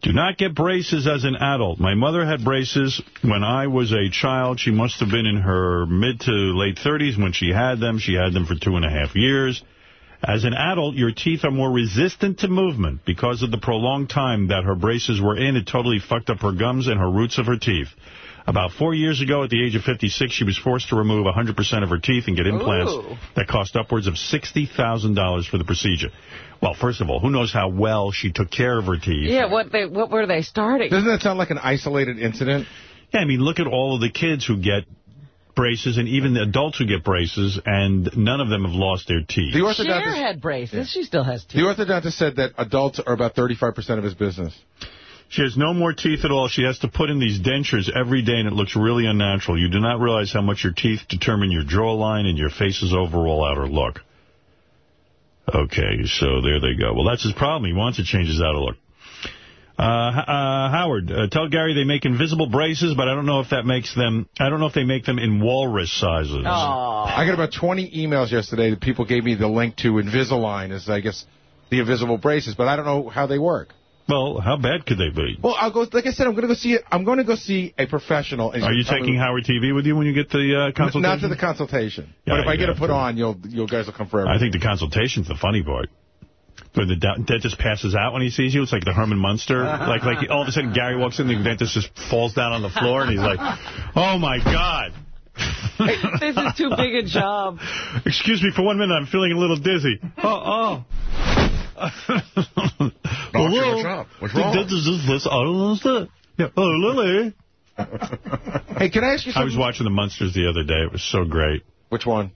Do not get braces as an adult. My mother had braces when I was a child. She must have been in her mid to late 30s when she had them. She had them for two and a half years. As an adult, your teeth are more resistant to movement because of the prolonged time that her braces were in. It totally fucked up her gums and her roots of her teeth. About four years ago, at the age of 56, she was forced to remove 100% of her teeth and get implants Ooh. that cost upwards of $60,000 for the procedure. Well, first of all, who knows how well she took care of her teeth? Yeah, what they what were they starting? Doesn't that sound like an isolated incident? Yeah, I mean, look at all of the kids who get braces and even the adults who get braces, and none of them have lost their teeth. The Cher orthodontist, had braces. She still has teeth. the orthodontist said that adults are about 35% of his business. She has no more teeth at all. She has to put in these dentures every day, and it looks really unnatural. You do not realize how much your teeth determine your jawline and your face's overall outer look. Okay, so there they go. Well, that's his problem. He wants to change his outer look. Uh, uh, Howard, uh, tell Gary they make invisible braces, but I don't know if that makes them, I don't know if they make them in walrus sizes. I got about 20 emails yesterday that people gave me the link to Invisalign as, I guess, the invisible braces, but I don't know how they work. Well, how bad could they be? Well, I'll go. Like I said, I'm going to go see. I'm going to go see a professional. and Are you tell me- taking Howard TV with you when you get the uh, consultation? Not to the consultation. Yeah, but if I get it put to. on, you'll you guys will come forever. I think the consultation's the funny part. Where the dentist passes out when he sees you. It's like the Herman Munster. like, like all of a sudden Gary walks in, the dentist just falls down on the floor, and he's like, oh, my God. this is too big a job. Excuse me for one minute. I'm feeling a little dizzy. Oh, oh. Doctor, what's up? What's wrong? This is this. I don't understand. Yeah. Oh, Lily. Hey, can I ask you something? I was watching The Munsters the other day. It was so great. Which one?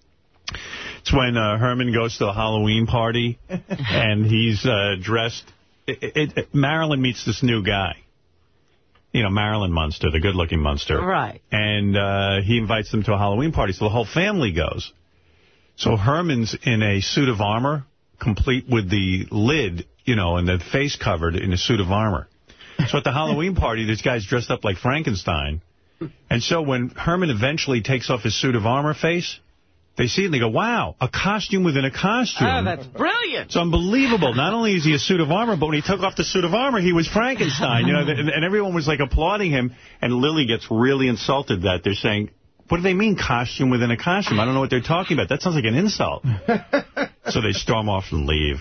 It's when uh, Herman goes to a Halloween party, and he's uh, dressed... It, it, it, Marilyn meets this new guy. You know, Marilyn Munster, the good-looking Munster. Right. And uh, he invites them to a Halloween party, so the whole family goes. So Herman's in a suit of armor, complete with the lid, you know, and the face covered in a suit of armor. So at the Halloween party, this guy's dressed up like Frankenstein. And so when Herman eventually takes off his suit of armor face, they see it and they go, wow, a costume within a costume. Oh, that's brilliant. It's unbelievable. Not only is he a suit of armor, but when he took off the suit of armor, he was Frankenstein. You know, and, and everyone was like applauding him. And Lily gets really insulted that they're saying, what do they mean costume within a costume? I don't know what they're talking about. That sounds like an insult. so they storm off and leave.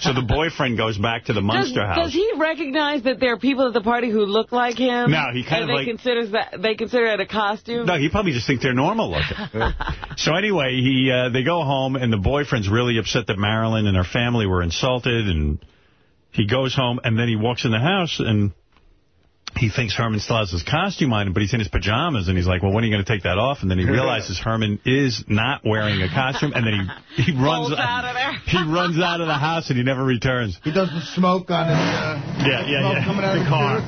So the boyfriend goes back to the Does, Munster house. does he recognize that there are people at the party who look like him? No, he kind and of they like- considers that they consider it a costume. No, he probably just thinks they're normal looking. so anyway, he uh, they go home, and the boyfriend's really upset that Marilyn and her family were insulted, and he goes home, and then he walks in the house, and he thinks Herman still has his costume on, but he's in his pajamas, and he's like, well, when are you going to take that off? And then he realizes Herman is not wearing a costume, and then he, he runs Pulls out of there. he runs out of the house, and he never returns. He does the smoke on his uh, Yeah, yeah, yeah. coming out the of car.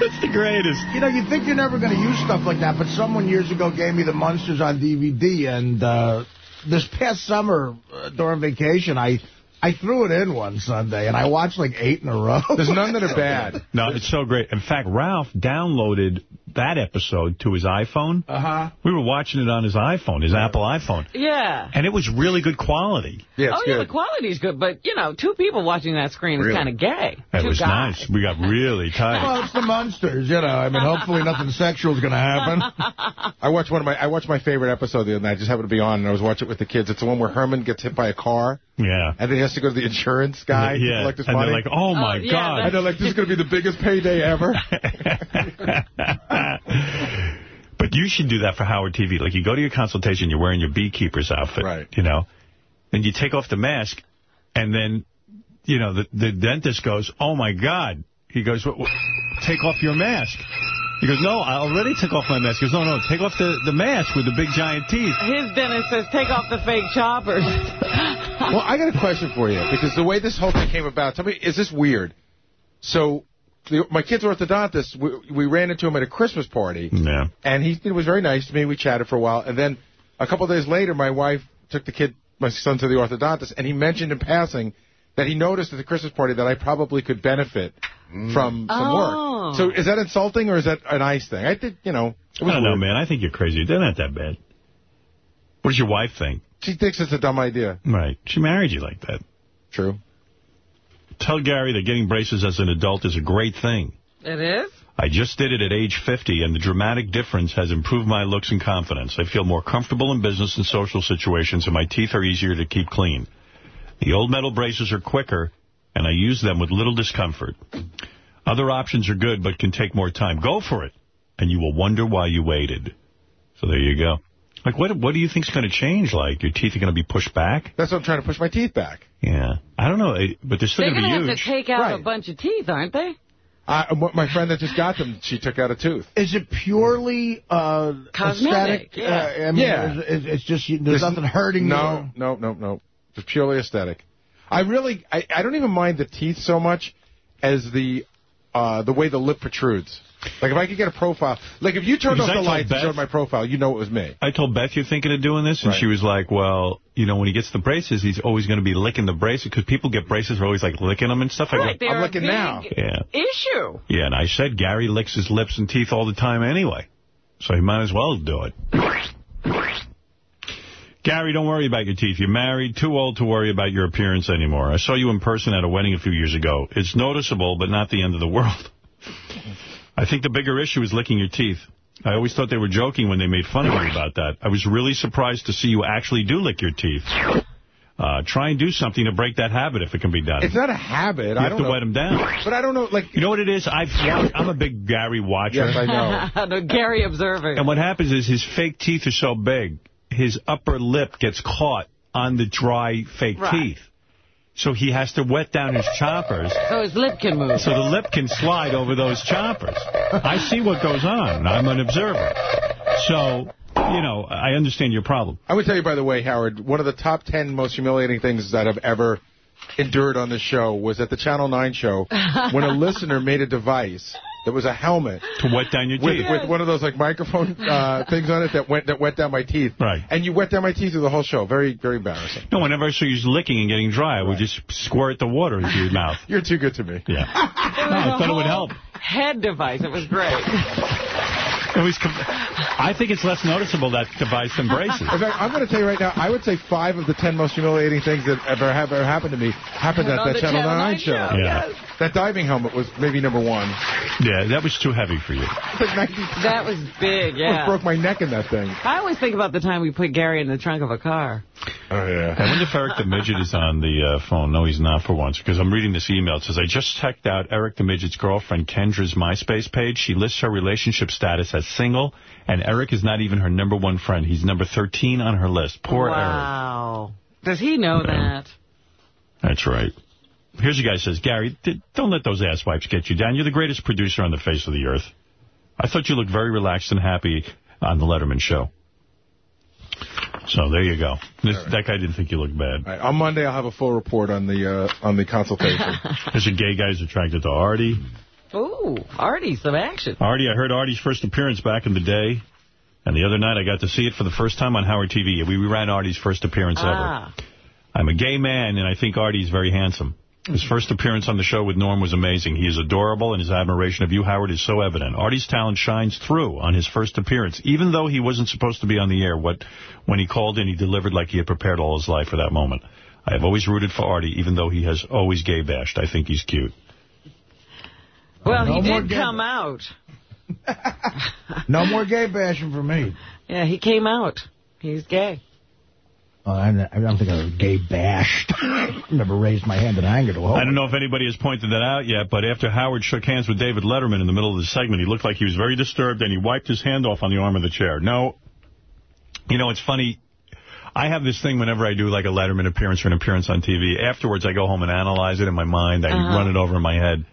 That's the greatest. You know, you think you're never going to use stuff like that, but someone years ago gave me the Munsters on DVD, and uh, this past summer uh, during vacation, I I threw it in one Sunday, and I watched like eight in a row. There's none that are bad. No, it's so great. In fact, Ralph downloaded that episode to his iPhone. Uh-huh. We were watching it on his iPhone, his Apple iPhone. Yeah. And it was really good quality. Yeah, oh, yeah, the quality's good, but, you know, two people watching that screen Really? is kind of gay. It two was guys. nice. We got really tight. Well, it's the Munsters, you know. I mean, hopefully nothing sexual is going to happen. I watched one of my I watched my favorite episode the other night. I just happened to be on, and I was watching it with the kids. It's the one where Herman gets hit by a car. Yeah. And then he has to go to the insurance guy Yeah, to collect his and they're like, oh, my Oh, yeah, God. And they're like, this is going to be the biggest payday ever. But you should do that for Howard TV. Like, you go to your consultation, you're wearing your beekeeper's outfit, right. you know, and you take off the mask, and then, you know, the, the dentist goes, oh, my God. He goes, "What- what- take off your mask. He goes, no, I already took off my mask. He goes, no, no, take off the, the mask with the big giant teeth. His dentist says, take off the fake choppers. well, I got a question for you because the way this whole thing came about, tell me, is this weird? So, the, my kid's orthodontist, we, we ran into him at a Christmas party. Yeah. And he, he was very nice to me. We chatted for a while. And then a couple of days later, my wife took the kid, my son, to the orthodontist, and he mentioned in passing that he noticed at the Christmas party that I probably could benefit mm. from some Oh. work. So is that insulting or is that a nice thing? I think, you know, it I was don't know, man. I think you're crazy. They're not that bad. What does your wife think? She thinks it's a dumb idea. Right. She married you like that. True. Tell Gary that getting braces as an adult is a great thing. It is? I just did it at age 50, and the dramatic difference has improved my looks and confidence. I feel more comfortable in business and social situations, and my teeth are easier to keep clean. The old metal braces are quicker, and I use them with little discomfort. Other options are good, but can take more time. Go for it, and you will wonder why you waited. So there you go. Like, what what do you think's going to change? Like, your teeth are going to be pushed back? That's what I'm trying to push my teeth back. Yeah. I don't know, but they're still They're going to going be to have to take out Right. a bunch of teeth, aren't they? I, my friend that just got them, she took out a tooth. Is it purely uh, Cosmetic, aesthetic? yeah. Uh, I mean, Yeah. It's, it's just, there's, nothing hurting No, no, no, no. Just purely aesthetic. I really, I, I don't even mind the teeth so much as the uh, the way the lip protrudes. Like if I could get a profile, like if you turned Because off the told lights and showed my profile, you know it was me. I told Beth you're thinking of doing this, and Right. she was like, well, you know, when he gets the braces, he's always going to be licking the braces, because people get braces, are always like licking them and stuff. I go, Right, they're a big Yeah. issue. Yeah, and I said Gary licks his lips and teeth all the time anyway, so he might as well do it. Gary, don't worry about your teeth. You're married, too old to worry about your appearance anymore. I saw you in person at a wedding a few years ago. It's noticeable, but not the end of the world. I think the bigger issue is licking your teeth. I always thought they were joking when they made fun of me about that. I was really surprised to see you actually do lick your teeth. Uh, try and do something to break that habit if it can be done. It's not a habit. You I have don't to know. wet them down. But I don't know, like... You know what it is? I've watched, I'm a big Gary watcher. Yes, I know. the Gary Observer. And what happens is his fake teeth are so big, his upper lip gets caught on the dry fake Right. teeth. So he has to wet down his choppers So his lip can move. so the lip can slide over those choppers. I see what goes on. I'm an observer. So, you know, I understand your problem. I would tell you, by the way, Howard, one of the top ten most humiliating things that I've ever endured on the show was at the Channel 9 show when a listener made a device that was a helmet To wet down your with, teeth. with one of those like microphone uh, things on it that went that wet down my teeth. Right. And you wet down my teeth through the whole show. Very, very embarrassing. No, whenever I saw you licking and getting dry, I would just squirt the water into your mouth. You're too good to me. Yeah. No, I thought it would help. Head device. It was great. It was I think it's less noticeable, that device, than braces. In fact, I'm going to tell you right now, I would say five of the ten most humiliating things that ever have ever happened to me happened at that Channel, Channel 9, 9 show. show, Yeah. That diving helmet was maybe number one. Yeah, that was too heavy for you. Like That was big, I yeah. broke my neck in that thing. I always think about the time we put Gary in the trunk of a car. Oh, yeah. I wonder if Eric the Midget is on the uh, phone. No, he's not for once, because I'm reading this email. It says, I just checked out Eric the Midget's girlfriend Kendra's MySpace page. She lists her relationship status as single, and Eric is not even her number one friend. He's number 13 on her list. Poor Eric. wow. Does he know that? That's right. Here's a guy who says, Gary, don't let those ass wipes get you down. You're the greatest producer on the face of the earth. I thought you looked very relaxed and happy on the Letterman show. So there you go. This, That guy didn't think you looked bad. All right, on Monday, I'll have a full report on the uh, on the consultation. There's a gay guy who's attracted to Artie. Ooh, Artie, some action. Artie, I heard Artie's first appearance back in the day. And the other night I got to see it for the first time on Howard TV. We ran Artie's first appearance Ah. ever. I'm a gay man, and I think Artie's very handsome. His first appearance on the show with Norm was amazing. He is adorable, and his admiration of you, Howard, is so evident. Artie's talent shines through on his first appearance, even though he wasn't supposed to be on the air. What When he called in, he delivered like he had prepared all his life for that moment. I have always rooted for Artie, even though he has always gay bashed. I think he's cute. Well, No he did come out. No more gay bashing for me. Yeah, he came out. He's gay. Oh, I I don't think I was gay bashed. Never raised my hand in anger to I don't know if anybody has pointed that out yet, but after Howard shook hands with David Letterman in the middle of the segment, he looked like he was very disturbed, and he wiped his hand off on the arm of the chair. No, you know, it's funny. I have this thing whenever I do like a Letterman appearance or an appearance on TV. Afterwards, I go home and analyze it in my mind. I Uh-huh. run it over in my head.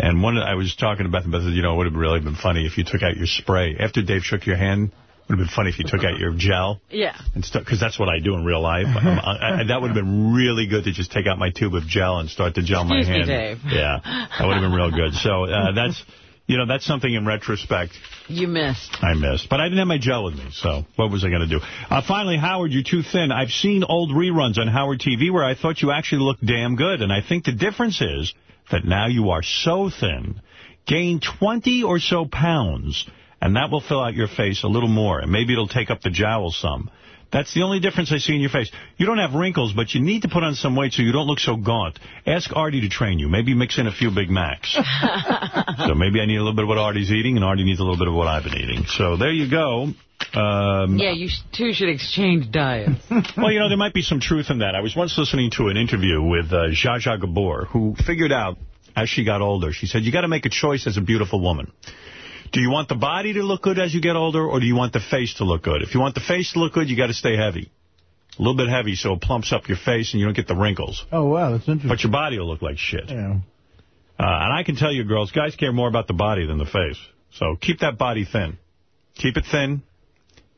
And one, I was talking to Beth, and Beth said, you know, it would have really been funny if you took out your spray. After Dave shook your hand, it would have been funny if you took out your gel Yeah. and stuff, because that's what I do in real life. I, I, that would have been really good to just take out my tube of gel and start to gel my Excuse me, hand. Dave. Yeah, that would have been real good. So uh, that's, you know, that's something in retrospect You missed. I missed. But I didn't have my gel with me, so what was I going to do? Uh, finally, Howard, you're too thin. I've seen old reruns on Howard TV where I thought you actually looked damn good, and I think the difference is that now you are so thin, gain 20 or so pounds, and that will fill out your face a little more, and maybe it'll take up the jowls some. That's the only difference I see in your face. You don't have wrinkles, but you need to put on some weight so you don't look so gaunt. Ask Artie to train you. Maybe mix in a few Big Macs. so maybe I need a little bit of what Artie's eating, and Artie needs a little bit of what I've been eating. So there you go. Um, Yeah, you sh- two should exchange diets. well, you know, there might be some truth in that. I was once listening to an interview with uh, Zsa Zsa Gabor, who figured out, as she got older, she said, you got to make a choice as a beautiful woman. Do you want the body to look good as you get older, or do you want the face to look good? If you want the face to look good, you got to stay heavy. A little bit heavy so it plumps up your face and you don't get the wrinkles. Oh, wow, that's interesting. But your body will look like shit. Yeah. Uh, and I can tell you, girls, guys care more about the body than the face. So keep that body thin. Keep it thin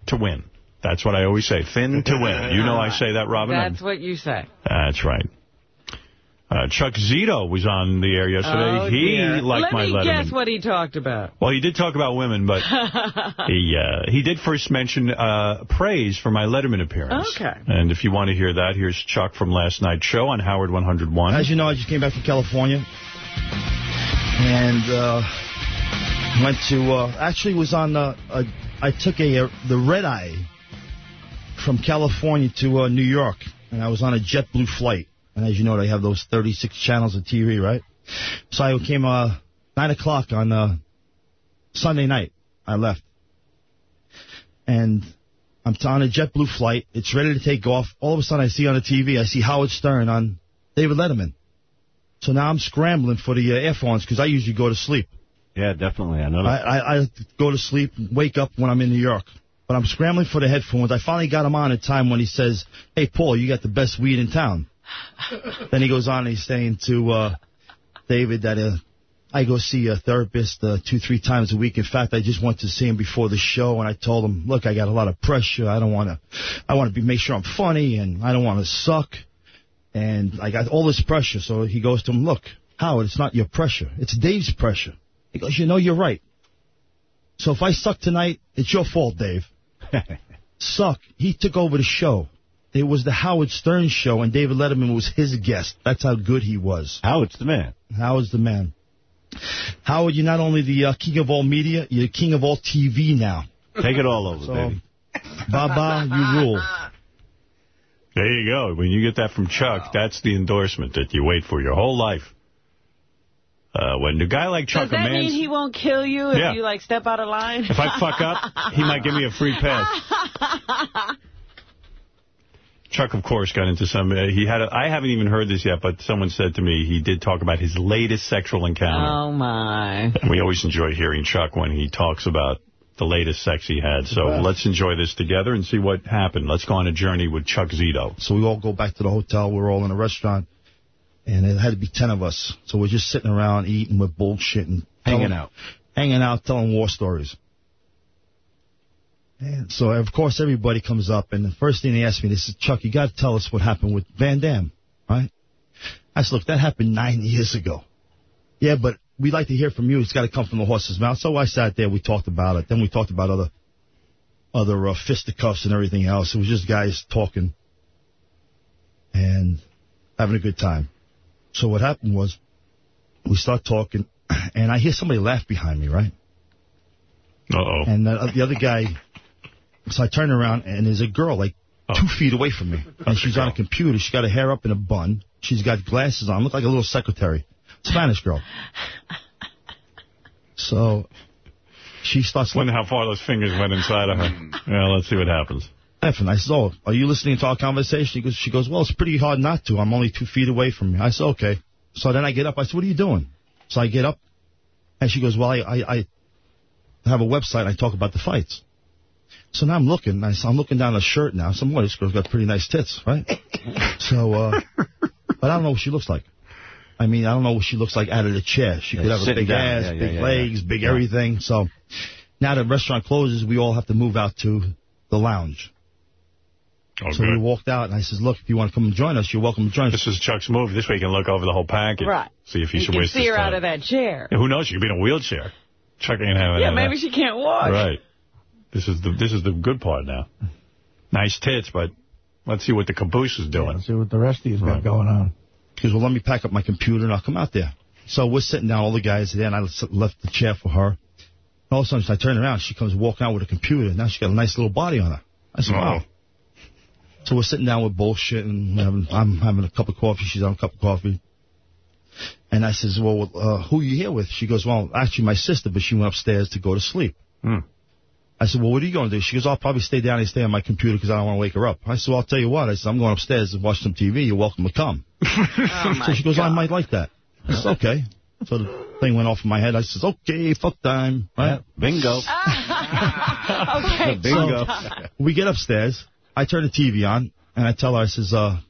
to win. That's what I always say, thin to win. You know I say that, Robin. That's what you say. That's right. Uh, Chuck Zito was on the air yesterday. Oh, he dear. liked Let my me Letterman. guess what he talked about. Well, he did talk about women, but he uh, he did first mention uh, praise for my Letterman appearance. Okay. And if you want to hear that, here's Chuck from last night's show on Howard 101. As you know, I just came back from California. And uh, went to, uh, actually was on, uh, a, I took a, uh, the red eye from California to uh, New York. And I was on a JetBlue flight. And as you know, they have those 36 channels of TV, right? So I came uh, 9 o'clock on uh, Sunday night. I left. And I'm on a JetBlue flight. It's ready to take off. All of a sudden, I see on the TV, I see Howard Stern on David Letterman. So now I'm scrambling for the uh, earphones because I usually go to sleep. Yeah, definitely. I know. I, I, I go to sleep, wake up when I'm in New York. But I'm scrambling for the headphones. I finally got him on in time when he says, hey, Paul, you got the best weed in town. then he goes on and he's saying to uh, David that uh, I go see a therapist uh, two, three times a week. In fact, I just went to see him before the show, and I told him, look, I got a lot of pressure. I don't want to, I want to be make sure I'm funny, and I don't want to suck. And I got all this pressure. So he goes to him, look, Howard, it's not your pressure. It's Dave's pressure. He goes, you know, you're right. So if I suck tonight, it's your fault, Dave. suck. He took over the show. It was the Howard Stern show, and David Letterman was his guest. That's how good he was. Howard's the man. Howard's the man. Howard, you're not only the uh, king of all media, you're the king of all TV now. Take it all over, So, baby. Baba, you rule. There you go. When you get that from Chuck, that's the endorsement that you wait for your whole life. Uh, when a guy like Chuck Does that mean he won't kill you if Yeah. you, like, step out of line? if I fuck up, he might give me a free pass. Chuck, of course, got into some. Uh, he had. A, I haven't even heard this yet, but someone said to me he did talk about his latest sexual encounter. Oh, my. And we always enjoy hearing Chuck when he talks about the latest sex he had. So Yeah. let's enjoy this together and see what happened. Let's go on a journey with Chuck Zito. So we all go back to the hotel. We're all in a restaurant, and it had to be ten of us. So we're just sitting around eating with bullshit and Hanging out. hanging out, telling war stories. And so of course everybody comes up, and the first thing they ask me, they said, "Chuck, you got to tell us what happened with Van Damme, right?" I said, "Look, that happened nine years ago." Yeah, but we'd like to hear from you. It's got to come from the horse's mouth. So I sat there. We talked about it. Then we talked about other other uh, fisticuffs and everything else. It was just guys talking and having a good time. So what happened was we start talking, and I hear somebody laugh behind me, right? Uh-oh. And the, the other guy, so I turn around, and there's a girl like oh. two feet away from me. And she's on a computer. She's got her hair up in a bun. She's got glasses on. Look like a little secretary. Spanish girl. So she starts Wonder how far those fingers went inside of her. Mm. Yeah, let's see what happens. laughing. I said, oh, are you listening to our conversation? She goes, she goes, well, it's pretty hard not to. I'm only two feet away from you. I said, okay. So then I get up. I said, what are you doing? So I get up, and she goes, well, I, I, I have a website. I talk about the fights. So now I'm looking. I, so I'm looking down the shirt now. Some boy, this girl's got pretty nice tits, right? so, uh, but I don't know what she looks like. I mean, I don't know what she looks like out of the chair. She Yeah, could have a big down. ass, Yeah, yeah, big yeah, legs, yeah. big Yeah. everything. So now the restaurant closes, we all have to move out to the lounge. Oh, so we walked out, and I says, look, if you want to come and join us, you're welcome to join us. This is Chuck's move. This way you can look over the whole package. Right. See if he You should can waste see her time. out of that chair. Yeah, Who knows? She could be in a wheelchair. Chuck ain't having Yeah, that. maybe she can't walk. Right. This is the this is the good part now. Nice tits, but let's see what the caboose is doing. Let's see what the rest of you's got going on. He goes, well, let me pack up my computer, and I'll come out there. So we're sitting down, all the guys there, and I left the chair for her. All of a sudden, I turn around, she comes walking out with a computer. Now she's got a nice little body on her. I said, wow. So we're sitting down with bullshit, and having, I'm having a cup of coffee. She's having a cup of coffee. And I says, well, uh, who are you here with? She goes, well, actually my sister, but she went upstairs to go to sleep. Hmm. I said, well, what are you going to do? She goes, I'll probably stay down and stay on my computer because I don't want to wake her up. I said, well, I'll tell you what. I said, I'm going upstairs and watch some TV. You're welcome to come. so she goes, I might like that. I said, okay. So the thing went off in my head. I says, okay, fuck time. Right? Bingo. okay. So, we get upstairs. I turn the TV on, and I tell her, I says, uh,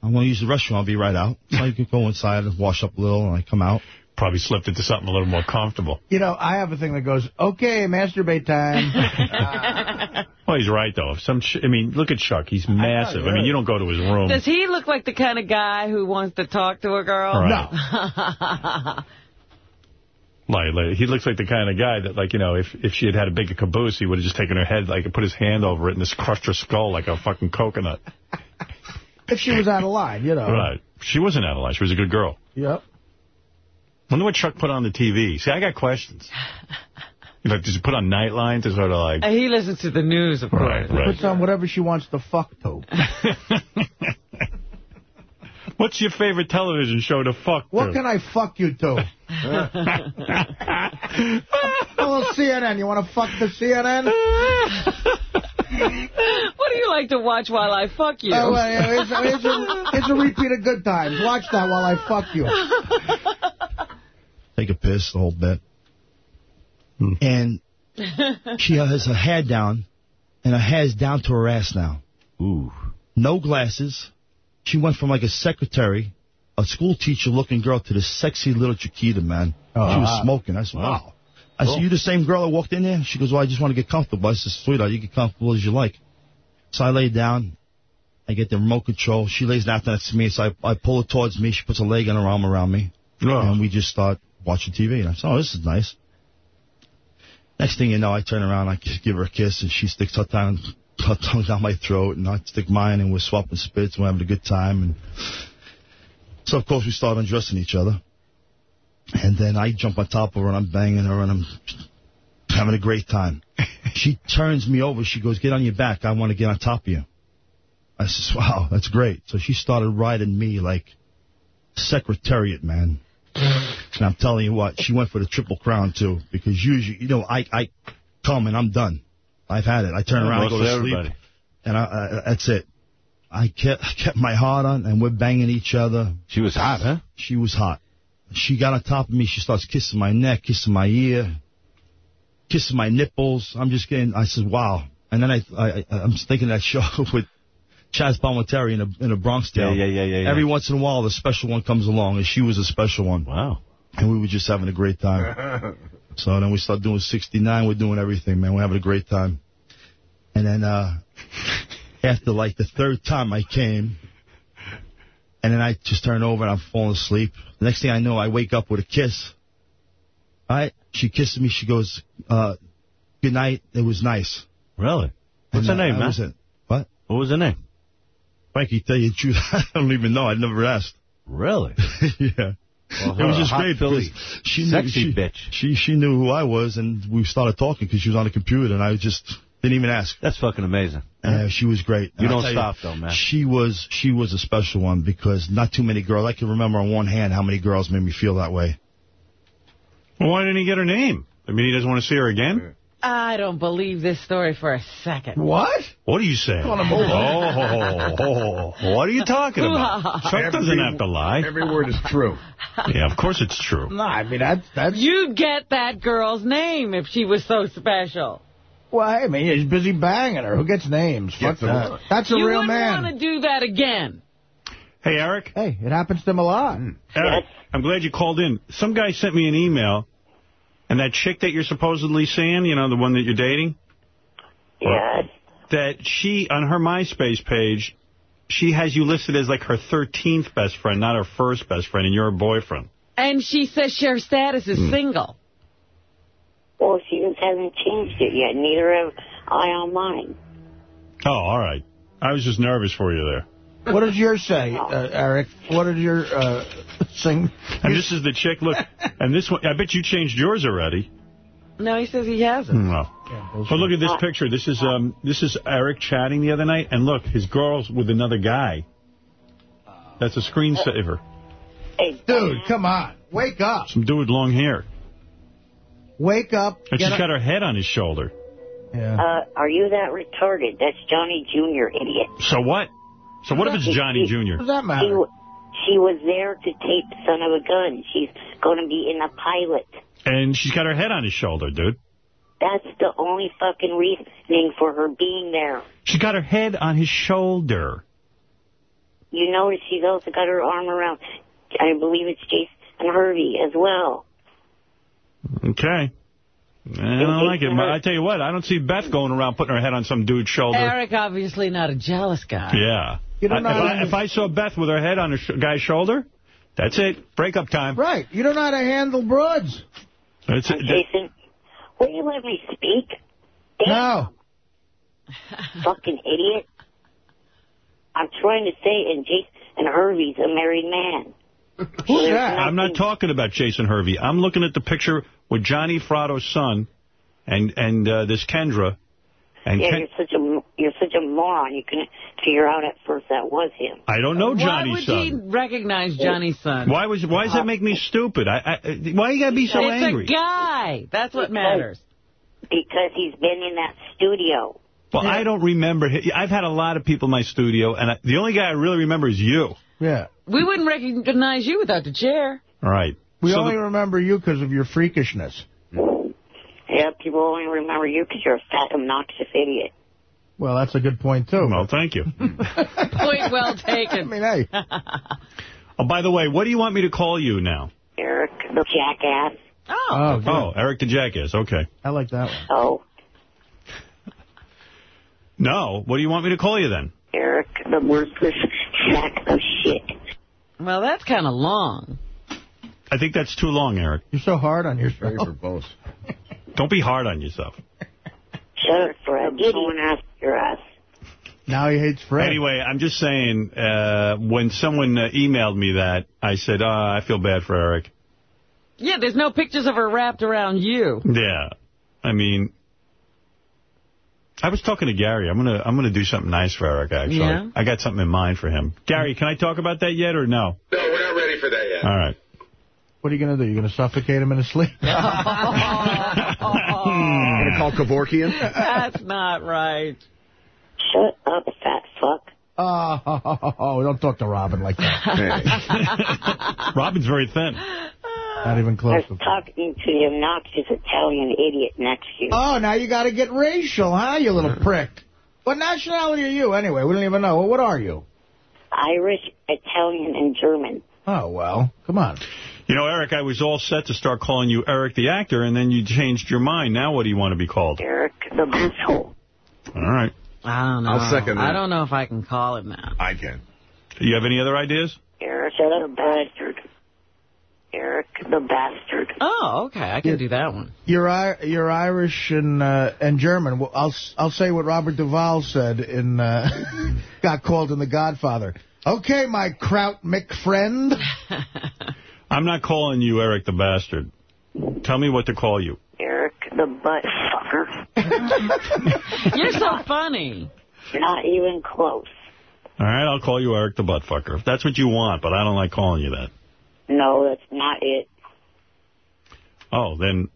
I'm going to use the restroom. I'll be right out. So I can go inside and wash up a little, and I come out. Probably slipped into something a little more comfortable. You know, I have a thing that goes, okay, masturbate time. Well, he's right, though. Some, ch I mean, look at Chuck. He's massive. I, mean, you don't go to his room. Does he look like the kind of guy who wants to talk to a girl? Right. No. Like, like, he looks like the kind of guy that, like, you know, if, if she had had a bigger caboose, he would have just taken her head, like, and put his hand over it and just crushed her skull like a fucking coconut. if she was out of line, you know. Right. She wasn't out of line. She was a good girl. Yep. Wonder what Chuck put on the TV. See, I got questions. You know, does he put on Nightline to sort of like... And he listens to the news, of course. Right, right. Puts on whatever she wants to fuck to. What's your favorite television show to fuck What to? can I fuck you to? a little CNN. You want to fuck the CNN? What do you like to watch while I fuck you? Oh, well, it's, it's, a, it's a repeat of good times. Watch that while I fuck you. Take a piss, the whole bit. Hmm. And she has her hair down, and her hair's down to her ass now. Ooh. No glasses. She went from like a secretary, a school teacher looking girl, to this sexy little Chiquita, man. Oh, she was wow. smoking. I said, wow. I said, Cool. you the same girl that walked in there? She goes, well, I just want to get comfortable. I said, sweetheart, you get comfortable as you like. So I lay down. I get the remote control. She lays down next to me, so I, I pull her towards me. She puts a leg and her arm around me. Oh. And we just start watching TV. And I said, oh, this is nice. Next thing you know, I turn around, I give her a kiss, and she sticks her tongue, her tongue down my throat, and I stick mine, and we're swapping spits, and we're having a good time. And so, of course, we start undressing each other. And then I jump on top of her, and I'm banging her, and I'm having a great time. she turns me over. She goes, get on your back. I want to get on top of you. I says, wow, that's great. So she started riding me like secretariat, man. And I'm telling you what, she went for the triple crown, too, because usually, you know, I, I come and I'm done. I've had it. I turn around, I go to mostly sleep, and I, I, that's it. I kept, kept my heart on, and we're banging each other. She was hot, huh? She was hot. She got on top of me. She starts kissing my neck, kissing my ear, kissing my nipples. I'm just getting, I said, wow. And then I, I, I'm thinking that show with Chazz Palminteri in a, in a Bronx Tale. Yeah, yeah, yeah, yeah, yeah. Every once in a while, the special one comes along, and she was a special one. Wow. And we were just having a great time. so then we start doing 69. We're doing everything, man. We're having a great time. And then uh, after like the third time I came, and then I just turn over and I'm falling asleep. The next thing I know, I wake up with a kiss. All right? She kisses me. She goes, uh, good night. It was nice. Really? What's And, her uh, name, man? was it. What? What was her name? Frankie, tell you the truth, I don't even know. I never asked. Really? yeah. Well, it was just great Philly. because she knew, Sexy she, bitch. She she knew who I was, and we started talking because she was on the computer, and I just didn't even ask. That's fucking amazing. Yeah, uh, she was great. You And don't tell stop, though, man. She was she was a special one because not too many girls. I can remember on one hand how many girls made me feel that way. Well, why didn't he get her name? I mean, he doesn't want to see her again? I don't believe this story for a second. What? What are you saying? Call. Oh, oh, oh, what are you talking about? Chuck doesn't have to lie. Every word is true. Yeah, of course it's true. No, I mean, that's... that's You'd get that girl's name if she was so special. well, I mean, he's busy banging her. Who gets names? Fuck that. That's a you real wouldn't man. want to do that again. Hey, Eric. Hey, it happens to him a lot. Eric, I'm glad you called in. Some guy sent me an email, and that chick that you're supposedly seeing, you know, the one that you're dating? Yes. That she, on her MySpace page, she has you listed as like her 13th best friend, not her first best friend, and you're her boyfriend. And she says her status is hmm. single. Well, she just hasn't changed it yet. Neither have I on mine. Oh, all right. I was just nervous for you there. What does yours say, uh, Eric? What did your uh, sing? And this is the chick, look, and this one, I bet you changed yours already. No, he says he hasn't. No. But look at this picture. This is um this is Eric chatting the other night, and look, his girl's with another guy. That's a screensaver. Dude, come on. Wake up. Some dude with long hair. Wake up. And Get she's up. got her head on his shoulder. Yeah. Uh, are you that retarded? That's Johnny Jr., idiot. So what? So what if it's Johnny Jr.? Does that She, she was there to tape Son of a Gun. She's going to be in a pilot. And she's got her head on his shoulder, dude. That's the only fucking reasoning for her being there. She got her head on his shoulder. You notice she's also got her arm around, I believe it's Jason Hervey as well. Okay. I don't like it. But I tell you what, I don't see Beth going around putting her head on some dude's shoulder. Eric, obviously not a jealous guy. Yeah. You don't I- know if, how I, if I saw Beth with her head on a sh guy's shoulder, that's it. Breakup time. Right. You don't know how to handle broads. That's it. Jason, will you let me speak? No. Fucking idiot. I'm trying to say, and Jason and Hervey's a married man. Who's that? I'm not talking about Jason Hervey. I'm looking at the picture with Johnny Fratto's son and and uh, this Kendra. And yeah, Ken- you're such a you're such a moron. You couldn't figure out at first that was him. I don't know Why would son. he recognize Johnny's son? Why was why does that uh, make me stupid? I, I why you gotta be so it's angry? a guy. That's what matters. Because he's been in that studio. Well, I don't remember. I've had a lot of people in my studio, and I, the only guy I really remember is you. Yeah. We wouldn't recognize you without the chair. All right. We So only the- remember you because of your freakishness. Yeah, people only remember you because you're a fat, obnoxious idiot. Well, that's a good point, too. Well, thank you. Point well taken. I mean, hey. oh, by the way, what do you want me to call you now? Eric, the jackass. Oh. Oh, oh Eric the Jackass. Okay. I like that one. Oh, No. What do you want me to call you then? Eric, the worthless sack of shit. Well, that's kind of long. I think that's too long, Eric. You're so hard on yourself. both. Don't be hard on yourself. Shut up, Fred. Get one after your ass. Now he hates Fred. Anyway, I'm just saying, uh, when someone uh, emailed me that, I said, oh, I feel bad for Eric. Yeah, there's no pictures of her wrapped around you. Yeah. I mean, I was talking to Gary. I'm gonna I'm gonna do something nice for Eric. Actually, Yeah? I got something in mind for him. Gary, can I talk about that yet or no? No, we're not ready for that yet. All right. What are you going to do? You're going to suffocate him in his sleep? Gonna call Kevorkian? That's not right. Shut up, fat fuck. Oh, don't talk to Robin like that. Robin's very thin. Not even close. I close. was talking to the obnoxious Italian idiot next to you. Oh, now you got to get racial, huh, you little prick? What nationality are you, anyway? We don't even know. Well, what are you? Irish, Italian, and German. Oh, well, come on. You know, Eric, I was all set to start calling you Eric the actor, and then you changed your mind. Now what do you want to be called? Eric, the asshole. All right. I don't know. I'll second that. I don't know if I can call it now. I can. Do you have any other ideas? Eric, the bastard. Eric, the bastard. Oh, okay. I can do that one. You're you're Irish and uh, and German. Well, I'll s- I'll say what Robert Duvall said in uh, got called in The Godfather. Okay, my Kraut McFriend. I'm not calling you Eric the bastard. Tell me what to call you. Eric, the butt fucker. You're so funny. You're not even close. All right, I'll call you Eric the butt fucker. If that's what you want, but I don't like calling you that. No, that's not it. Oh, then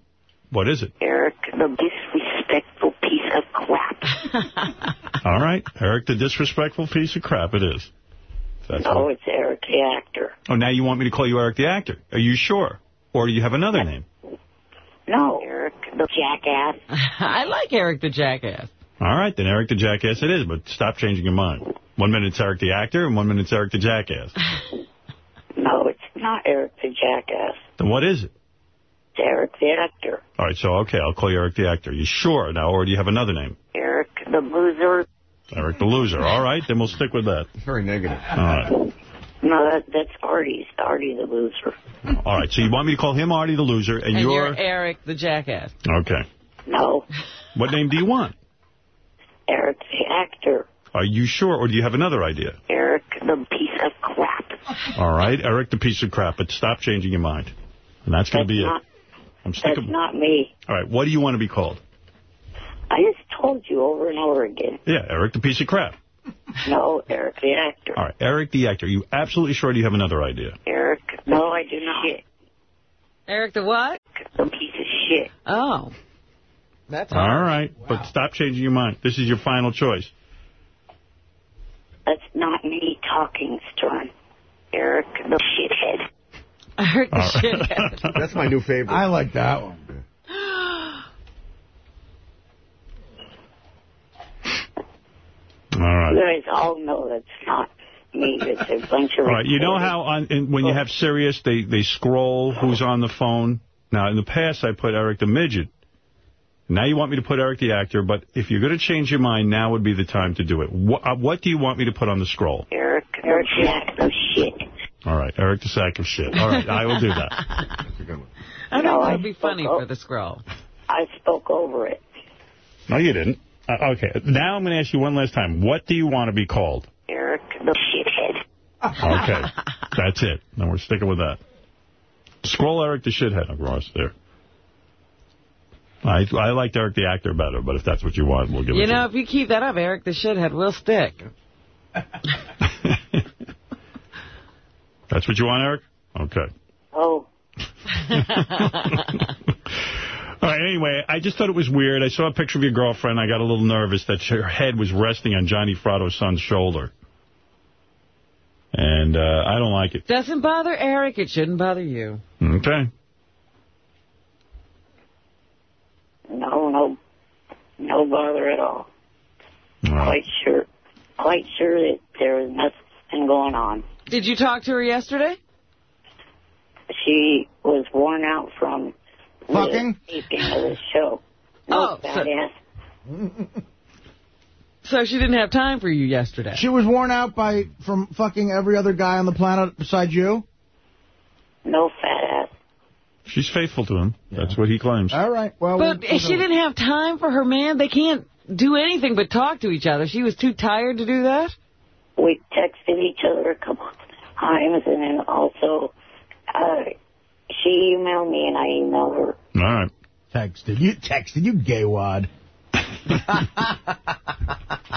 what is it? Eric, the disrespectful piece of crap. All right, Eric the disrespectful piece of crap it is. That's no, what- it's Eric the actor. Oh, now you want me to call you Eric the actor. Are you sure? Or do you have another name? No, Eric the jackass. I like Eric the Jackass. All right, then Eric the Jackass it is, but stop changing your mind. One minute it's Eric the actor, and one minute it's Eric the Jackass. No, it's not Eric the jackass. Then what is it? It's Eric the actor. All right, so, okay, I'll call you Eric the actor. You sure now, or do you have another name? Eric the loser. Eric the loser. All right, then we'll stick with that. Very negative. All right. No, that, that's Artie's. Artie the loser. All right, so you want me to call him Artie the loser, and, And you're... you're Eric the Jackass. Okay. No, What name do you want? Eric the actor. Are you sure, or do you have another idea? Eric the piece of crap. All right, Eric the piece of crap, but stop changing your mind. And that's going to be not, it. I'm That's not me. All right, what do you want to be called? I just told you over and over again. Yeah, Eric the piece of crap. No, Eric the actor. All right, Eric the actor. Are you absolutely sure do you have another idea? Eric, no, I do not. Shit. Eric the what? The piece of shit. Oh. That's All right, but stop changing your mind. This is your final choice. That's not me talking, Stern. Eric the shithead. Eric the All right. Shithead. That's my new favorite. I like that one. All right. You guys all know that's not me. It's a bunch of All right, you know how on, in, when you have Sirius, they, they scroll who's on the phone? Now, in the past, I put Eric the Midget. Now you want me to put Eric the Actor, but if you're going to change your mind, now would be the time to do it. What, uh, what do you want me to put on the scroll? Eric, Eric Jack of shit. All right, Eric the Sack of Shit. All right, I will do that. I No, think that I would be funny for the scroll. I spoke over it. No, you didn't. Uh, okay, now I'm going to ask you one last time. What do you want to be called? Eric the shithead. Okay, that's it. Now we're sticking with that. Scroll Eric the Shithead across there. I I liked Eric the Actor better, but if that's what you want, we'll give You it to know, if you keep that up, Eric the Shithead will stick. That's what you want, Eric? Okay. Oh, All right, anyway, I just thought it was weird. I saw a picture of your girlfriend. I got a little nervous that her head was resting on Johnny Fratto's son's shoulder. And uh, I don't like it. Doesn't bother Eric. It shouldn't bother you. Okay. No, no, no bother at all. Quite sure, quite sure that there was nothing going on. Did you talk to her yesterday? She was worn out from Fucking? the taping of the show. No, Oh, so- So she didn't have time for you yesterday. She was worn out by from fucking every other guy on the planet besides you? No fat ass. She's faithful to him. That's what he claims. All right. Well, But we'll- she didn't have time for her man. They can't do anything but talk to each other. She was too tired to do that? We texted each other a couple times, and then also uh, she emailed me, and I emailed her. All right. Texted. You texted, you gay wad.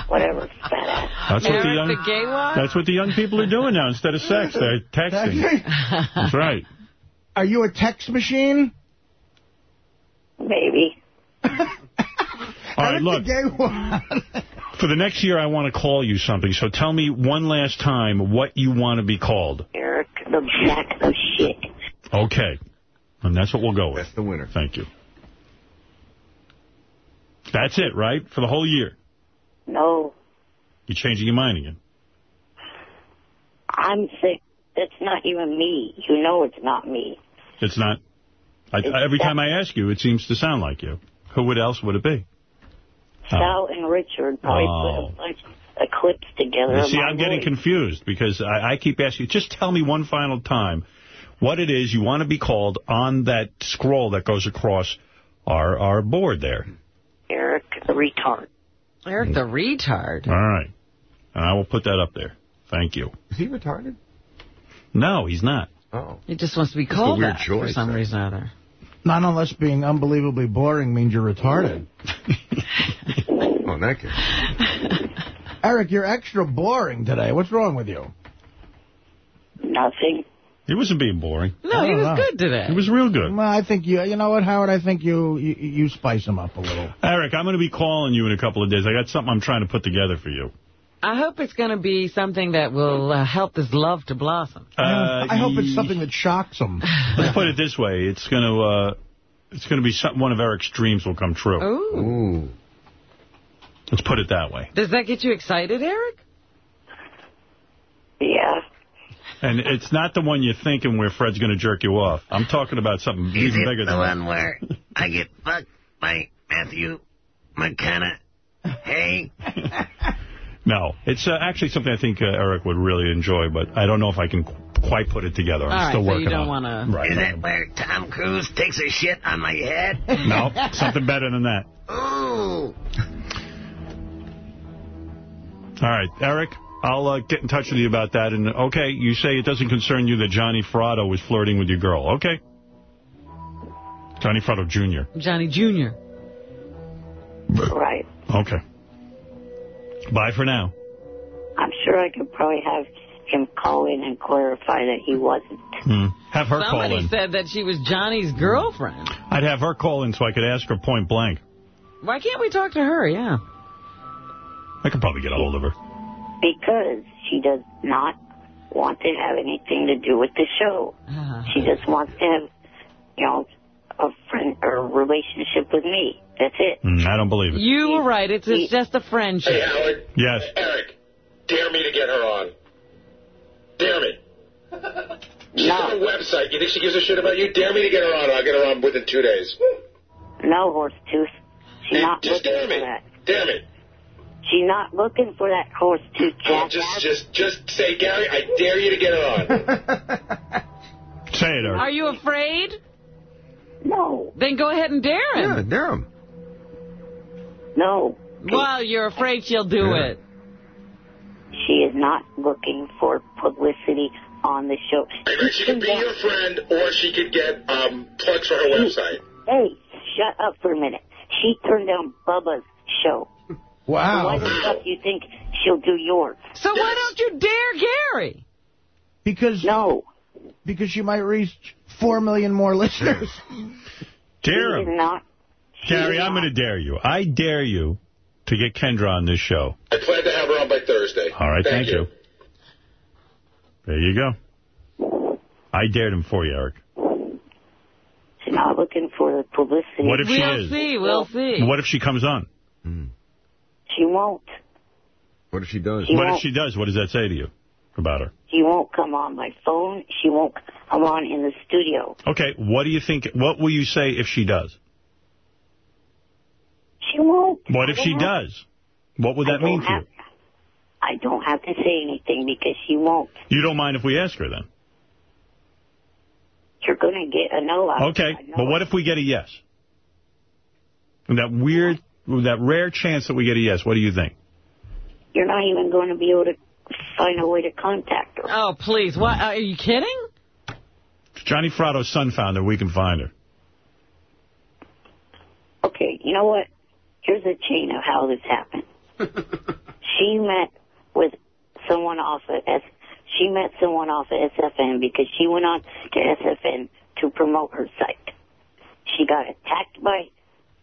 Whatever, fat ass. That's what the young. the gay? That's what the young people are doing now. Instead of sex, they're texting. That's right. Are you a text machine? Maybe. All right, look. Gay. For the next year, I want to call you something. So tell me one last time what you want to be called. Eric, the sack of shit. Okay. And that's what we'll go with. That's the winner. Thank you. That's it, right? For the whole year. No, You're changing your mind again. I'm sick. It's not even me. You know it's not me. It's not. I, It's every time I ask you, it seems to sound like you. Who would else would it be? Sal and Richard oh. probably Oh. put a bunch of clips together. You see, I'm getting voice. confused because I, I keep asking you, just tell me one final time what it is you want to be called on that scroll that goes across our, our board there. Eric, the retard. Eric the retard. All right. And I will put that up there. Thank you. Is he retarded? No, he's not. Oh. He just wants to be called weird that for some eh? reason or other. Not unless being unbelievably boring means you're retarded. Oh, in that case. Eric, you're extra boring today. What's wrong with you? Nothing. He wasn't being boring. No, he was know. good today. He was real good. Well, I think you, you know what, Howard? I think you, you, you spice him up a little. Eric, I'm going to be calling you in a couple of days. I got something I'm trying to put together for you. I hope it's going to be something that will uh, help this love to blossom. Uh, I hope it's something that shocks him. Let's put it this way. It's going to uh, it's going to be some, one of Eric's dreams will come true. Ooh. Ooh. Let's put it that way. Does that get you excited, Eric? Yeah. And it's not the one you're thinking where Fred's going to jerk you off. I'm talking about something Is even it bigger the one where I get fucked by Matthew McKenna? Hey? No, it's uh, actually something I think uh, Eric would really enjoy, but I don't know if I can qu- quite put it together. I'm All right, still so working you don't on wanna- it. Right. Is that where Tom Cruise takes a shit on my head? No, something better than that. Ooh. All right, Eric, I'll uh, get in touch with you about that. And okay, you say it doesn't concern you that Johnny Fratto was flirting with your girl. Okay. Johnny Fratto Jr. Johnny Jr. Right. Okay. Bye for now. I'm sure I could probably have him call in and clarify that he wasn't. Hmm. Have her call in. Somebody in. said that she was Johnny's girlfriend. I'd have her call in so I could ask her point blank. Why can't we talk to her? Yeah. I could probably get a hold of her. Because she does not want to have anything to do with the show. Uh, She just wants to have, you know, a friend or a relationship with me. That's it. Hmm, I don't believe it. you were right. It's, it's just a friendship. Hey, Howard. Yes. Eric, dare me to get her on. Dare me. She's No. on a website. You think she gives a shit about you? Dare me to get her on. I'll get her on within two days. No, horse tooth. She's not Just looking dare for me. that. Damn it. She's not looking for that horse tooth Oh, jackass. just, just, just say, Gary, I dare you to get her on. Say it, Eric. Are you afraid? No, Then go ahead and dare him. yeah, dare him. no. Well, you're afraid she'll do Yeah. it. She is not looking for publicity on the show. I bet she could be your friend, or she could get um, plugs for her website. Hey, shut up for a minute. She turned down Bubba's show. Wow. Why the fuck do you think she'll do yours? So why don't you dare Gary? Because No, because she might reach four million more listeners. Dare she him. not Gary, I'm going to dare you. I dare you to get Kendra on this show. I plan to have her on by Thursday. All right, thank, you. There you go. I dared him for you, Eric. She's not looking for publicity. What if she we'll is? see. We'll see. What if she comes on? Hmm. She won't. What if she does? She what if won't. she does? What does that say to you about her? She won't come on my phone. She won't come on in the studio. Okay, what do you think? What will you say if she does? She won't. What if she have- does? What would that mean to have- I don't have to say anything because she won't. you? You don't mind if we ask her then? You're going to get a no. Okay, but what if we get a yes? And that weird, that rare chance that we get a yes, what do you think? You're not even going to be able to find a way to contact her. Oh, please. What? Are you kidding? Johnny Fratto's son found her. We can find her. Okay, you know what? Here's a chain of how this happened. she met with someone off of S. She met someone off of SFN because she went on to SFN to promote her site. She got attacked by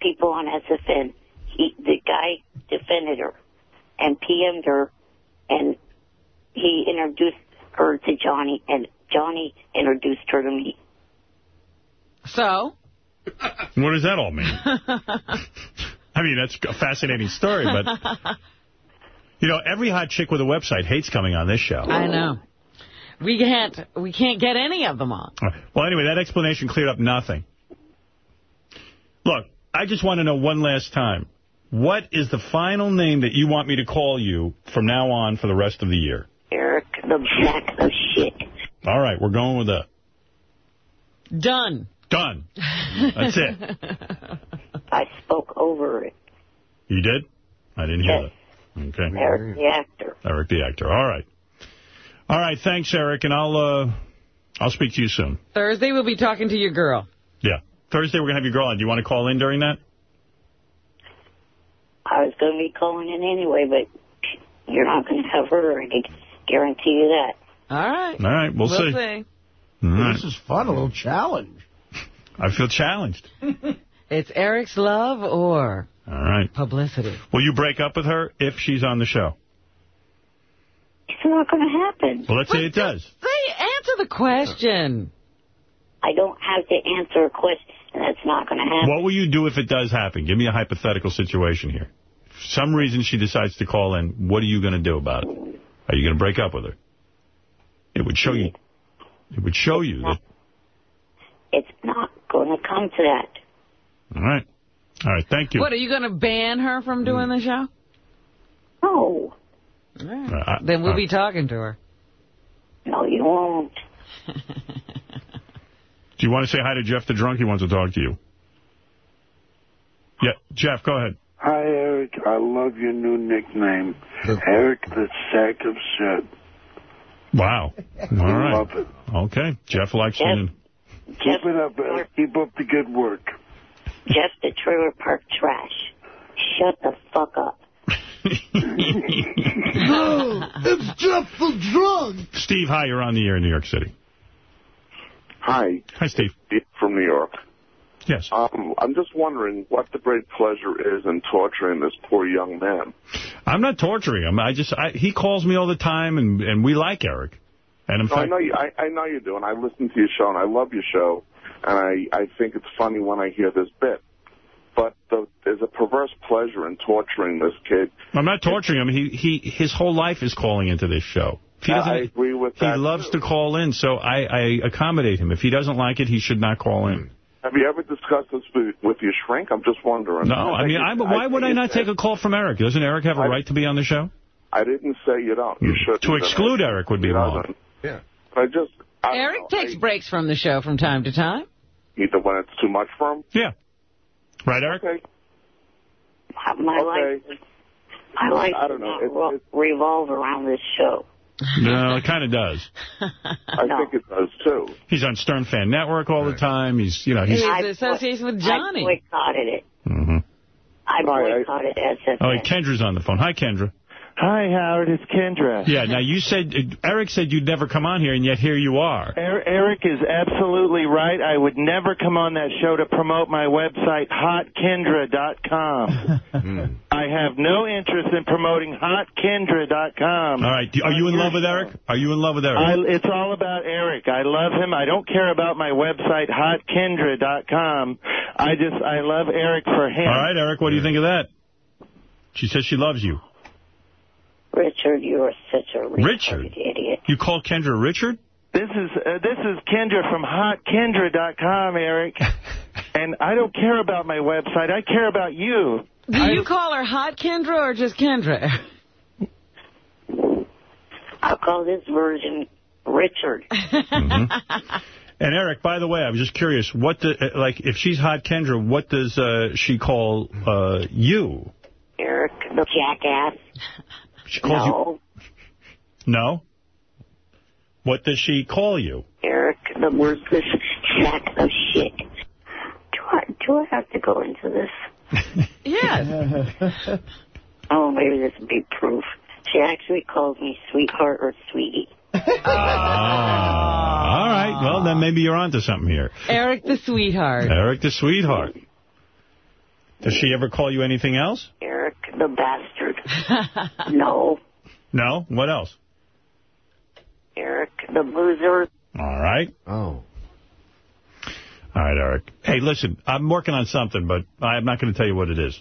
people on SFN. He, the guy defended her and PM'd her, and he introduced her to Johnny, and Johnny introduced her to me. So? What does that all mean? I mean, that's a fascinating story, but, you know, every hot chick with a website hates coming on this show. I know. We can't. We can't get any of them on. Well, anyway, that explanation cleared up nothing. Look, I just want to know one last time. What is the final name that you want me to call you from now on for the rest of the year? Eric, the sack of shit. All right, we're going with that. Done. Done. That's it. I spoke over it. You did? I didn't hear that. Okay. Eric, the actor. Eric the actor. All right. All right, thanks, Eric, and I'll uh, I'll speak to you soon. Thursday we'll be talking to your girl. Yeah. Thursday we're going to have your girl on. Do you want to call in during that? I was going to be calling in anyway, but you're not going to have her. I can guarantee you that. All right. All right, we'll, see. see. All right. This is fun, a little challenge. I feel challenged. It's Eric's love or All right. publicity. Will you break up with her if she's on the show? It's not going to happen. Well, let's say it does. Say, answer the question. I don't have to answer a question. That's not going to happen. What will you do if it does happen? Give me a hypothetical situation here. For some reason she decides to call in, what are you going to do about it? Are you going to break up with her? It would show you. It would show you that. It's not going to come to that. All right. All right. Thank you. What, are you going to ban her from doing the show? No. All uh, right. then we'll uh, be talking to her. No, you won't. Do you want to say hi to Jeff the drunk? He wants to talk to you. Yeah, Jeff, go ahead. Hi, Eric. I love your new nickname. Eric the Sack of Shit. Wow. All right. Love it. Okay. Jeff likes Jeff- you. Keep it up, Eric. Keep up the good work. Jeff the trailer park trash. Shut the fuck up. no, it's Jeff the drunk. Steve, hi. You're on the air in New York City. Hi. Hi, Steve. From New York. Yes. Um, I'm just wondering what the great pleasure is in torturing this poor young man. I'm not torturing him. I just, I, he calls me all the time, and, and we like Eric. And in No, I know you. I, I know you do, and I listen to your show, and I love your show, and I I think it's funny when I hear this bit. But the, there's a perverse pleasure in torturing this kid. I'm not torturing him. He, he, his whole life is calling into this show. If he I- doesn't, I agree with he that, loves to call in, so I, I accommodate him. If he doesn't like it, he should not call in. Have you ever discussed this with, with your shrink? I'm just wondering. No, I mean, I, why would I not think take a call from Eric? Doesn't Eric have a right to be on the show? I didn't say you don't. You mm. should. To exclude Eric would be wrong. Yeah. I just I Eric know. takes breaks from the show from time to time. either when it's too much for him. Yeah. Right, Eric? Okay. My life, my life I don't know. not re- revolve around this show. No, it kind of does. I think it does too. He's on Stern Fan Network all the time. He's, you know, he's. His association with Johnny. I boycotted it. Mhm. I boycotted SFN. Oh, wait, Kendra's on the phone. Hi, Kendra. Hi, Howard. It's Kendra. Yeah, now you said, Eric said you'd never come on here, and yet here you are. Er- Eric is absolutely right. I would never come on that show to promote my website, hotkendra.com. I have no interest in promoting hotkendra.com. All right, are you in love with Eric? Are you in love with Eric? I, it's all about Eric. I love him. I don't care about my website, hotkendra.com. I just, I love Eric for him. All right, Eric, what do you think of that? She says she loves you. Richard, you are such a Richard? idiot. You call Kendra Richard? This is uh, this is Kendra from hotkendra.com, Eric. and I don't care about my website. I care about you. Do you call her Hot Kendra or just Kendra? I'll call this version Richard. And Eric, by the way, I was just curious, what do, uh, like if she's hot Kendra, what does uh, she call uh, you? Eric, the jackass. She calls no, you No? What does she call you? Eric, the worthless sack of shit. Do I, do I have to go into this? Yes. Oh, maybe this would be proof. She actually calls me sweetheart or sweetie. Ah, all right. Well, then maybe you're onto something here. Eric the sweetheart. Eric the sweetheart. Does she ever call you anything else? Eric, the bastard. no, No? What else? Eric, the loser. All right. Oh. All right, Eric. Hey, listen, I'm working on something, but I'm not going to tell you what it is.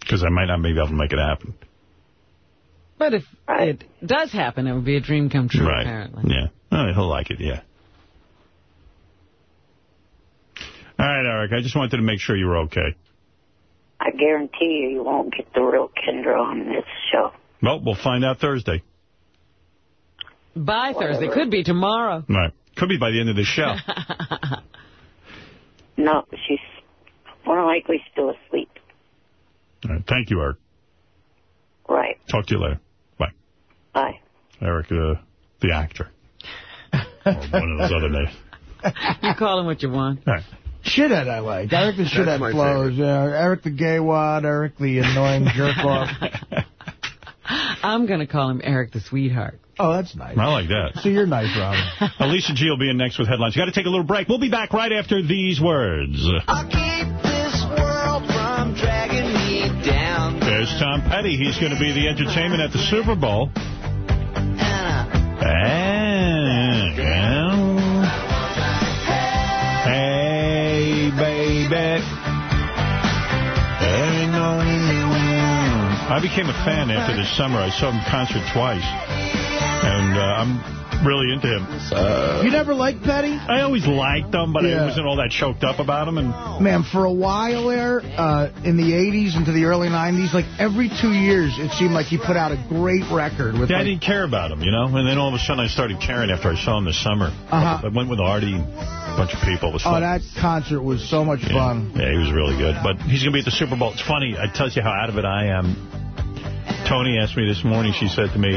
Because I might not be able to make it happen. But if it does happen, it would be a dream come true, right. apparently. Yeah. Oh, he'll like it, yeah. All right, Eric, I just wanted to make sure you were okay. I guarantee you, you won't get the real Kendra on this show. Well, we'll find out Thursday. By Thursday. Could be tomorrow. Right. Could be by the end of the show. No, she's more likely still asleep. All right. Thank you, Eric. Right. Talk to you later. Bye. Bye. Eric, uh, the actor. or one of those other names. You call him what you want. All right. Shithead I like. Eric the That's shithead my flows. Yeah, Eric the gay wad. Eric the annoying jerk off. I'm going to call him Eric the sweetheart. Oh, that's nice. I like that. So you're nice, Robin. Alicia G will be in next with headlines. You got to take a little break. We'll be back right after these words. There's Tom Petty. He's going to be the entertainment at the Super Bowl. And, I became a fan after this summer. I saw him concert twice. And uh, I'm really into him. you never liked Petty? I always liked him, but I wasn't all that choked up about him. And Man, for a while there, uh, in the 80s into the early 90s, like every two years, it seemed like he put out a great record. With Yeah, I didn't care about him, you know? And then all of a sudden I started caring after I saw him this summer. Uh-huh. I went with Artie, a bunch of people. It was oh, that concert was so much fun. Yeah, he was really good. But he's going to be at the Super Bowl. It's funny. I tells you how out of it I am. Tony asked me this morning, she said to me,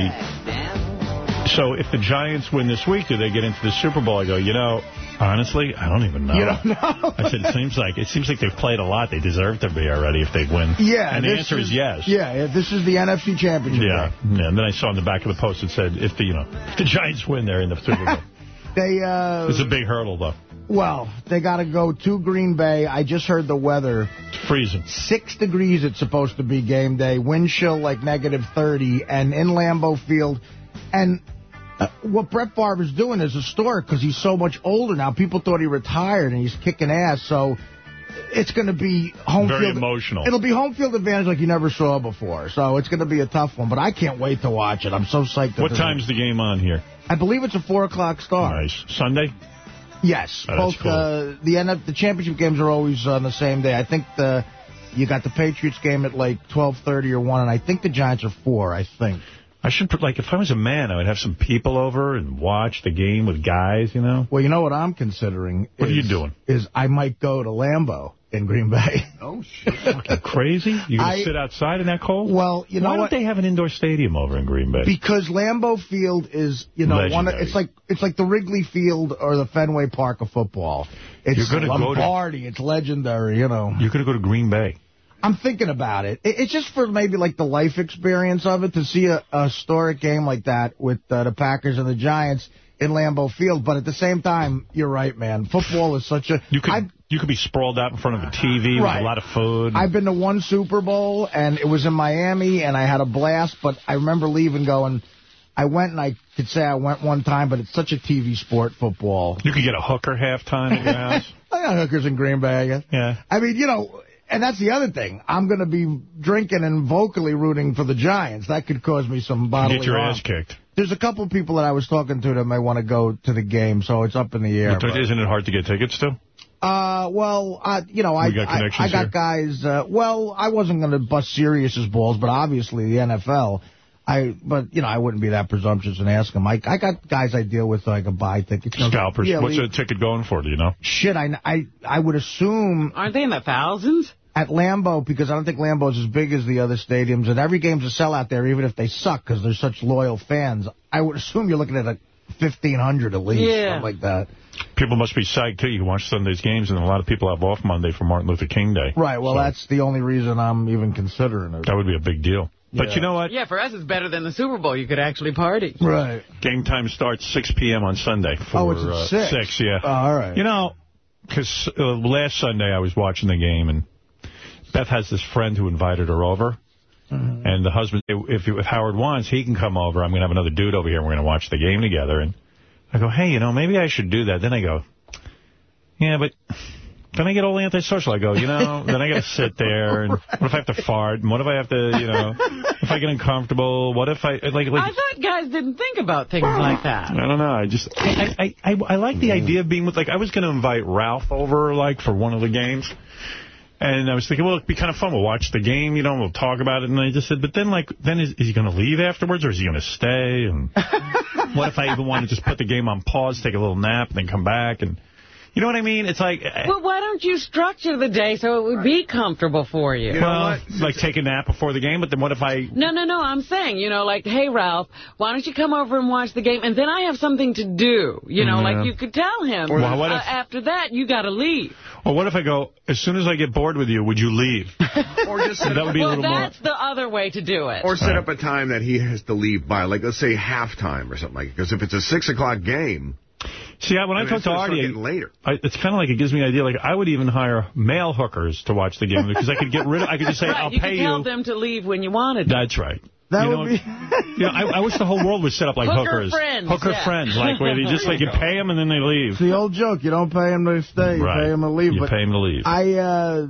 so if the Giants win this week, do they get into the Super Bowl? I go, you know, honestly, I don't even know. You don't know? I said, it seems like it seems like they've played a lot. They deserve to be already if they win. Yeah. And the answer is yes. Yeah, yeah, this is the NFC Championship. Yeah. yeah. And then I saw on the back of the post it said, if the you know if the Giants win, they're in the Super Bowl. They, uh, it's a big hurdle, though. Well, they got to go to Green Bay. I just heard the weather. It's freezing. Six degrees it's supposed to be game day. Wind chill like negative 30. And in Lambeau Field. And uh, what Brett Favre's doing is historic because he's so much older now. People thought he retired and he's kicking ass. So it's going to be home Very field. emotional. It'll be home field advantage like you never saw before. So it's going to be a tough one. But I can't wait to watch it. I'm so psyched. What time's the game on here? I believe it's a 4 o'clock start. Nice. Sunday? Yes, Oh, both cool. uh, the NF, the championship games are always on the same day. I think the you got the Patriots game at like 12:30 or 1 and I think the Giants are 4, I think. I should, put, like, if I was a man, I would have some people over and watch the game with guys, you know? Well, you know what I'm considering? What are you doing? Is I might go to Lambeau in Green Bay. Oh, shit. Fucking crazy? You going I- to sit outside in that cold? Well, you know Why what? don't they have an indoor stadium over in Green Bay? Because Lambeau Field is, you know, one of, it's like it's like the Wrigley Field or the Fenway Park of football. It's You're gonna go to- Lombardi. It's legendary, you know. You're going to go to Green Bay. I'm thinking about it. it. It's just for maybe like the life experience of it to see a, a historic game like that with uh, the Packers and the Giants in Lambeau Field. But at the same time, you're right, man. Football is such a... You could, you could be sprawled out in front of a TV Right. with a lot of food. I've been to one Super Bowl, and it was in Miami, and I had a blast, but I remember leaving going... I went, and I could say I went one time, but it's such a TV sport, football. You could get a hooker halftime at your house. I got hookers in Green Bay, I guess. Yeah. I mean, you know, and that's the other thing. I'm going to be drinking and vocally rooting for the Giants. That could cause me some bodily Get your harm. ass kicked. There's a couple of people that I was talking to that may want to go to the game, so it's up in the air. But Isn't it hard to get tickets to? Uh, well, I, you know, I, got I, I got here? guys. Uh, well, I wasn't going to bust Sirius's balls, but obviously the NFL. I, but you know, I wouldn't be that presumptuous and ask them. I, I got guys I deal with so I can buy tickets. You know, Scalpers. yeah, What's we- a ticket going for, do you know? Shit, I, I, I would assume... Aren't they in the thousands? At Lambeau, because I don't think Lambeau's as big as the other stadiums, and every game's a sellout there, even if they suck, because they're such loyal fans. I would assume you're looking at a 1,500 at least, Yeah. something like that. People must be psyched, too. You can watch Sunday's games, and a lot of people have off Monday for Martin Luther King Day. Right, well, So that's the only reason I'm even considering it. That would be a big deal. But you know what? Yeah, for us it's better than the Super Bowl. You could actually party. Right. Game time starts 6 p.m. on Sunday. For, Oh, it's at uh, 6? yeah. Oh, all right. You know, because uh, last Sunday I was watching the game, and Beth has this friend who invited her over. Mm-hmm. And the husband, if, if Howard wants, he can come over. I'm going to have another dude over here, and we're going to watch the game together. And I go, hey, you know, maybe I should do that. Then I go, yeah, but then I get all antisocial. I go, you know, then I got to sit there. And what if I have to fart? And what if I have to, you know, if I get uncomfortable? What if I, like, like I thought guys didn't think about things like that. I don't know. I just I I I, I like the idea of being with like I was going to invite Ralph over like for one of the games. And I was thinking, well, it'd be kind of fun. We'll watch the game, you know, and we'll talk about it. And I just said, but then, like, then is, is he going to leave afterwards, or is he going to stay? And what if I even want to just put the game on pause, take a little nap, and then come back? And you know what I mean? It's like, Well, why don't you structure the day so it would be comfortable for you? well, like take a nap before the game. But then what if I? No, no, no. I'm saying, you know, like, hey, Ralph, why don't you come over and watch the game? And then I have something to do. You know, Yeah. like you could tell him. Well, what uh, if- after that, you got to leave. Or what if I go? As soon as I get bored with you, would you leave? Or just that would be a well, little more. that's the other way to do it. Or set up a time that he has to leave by, like, let's say halftime or something like that. Because if it's a 6 o'clock game... See, I, when I, mean, talk to gonna Artie, later. I, it's kind of like it gives me an idea. Like I would even hire male hookers to watch the game because I could get rid of. I could just say, right, "I'll you pay could tell them to leave when you wanted. That's right. That you would know, be... you know, I, I wish the whole world was set up like Hooker hookers. friends, Hooker yeah. friends, like where they just like you pay them and then they leave. It's the old joke. You don't pay them to stay. You Right. pay them to leave. You but them to leave. I, uh,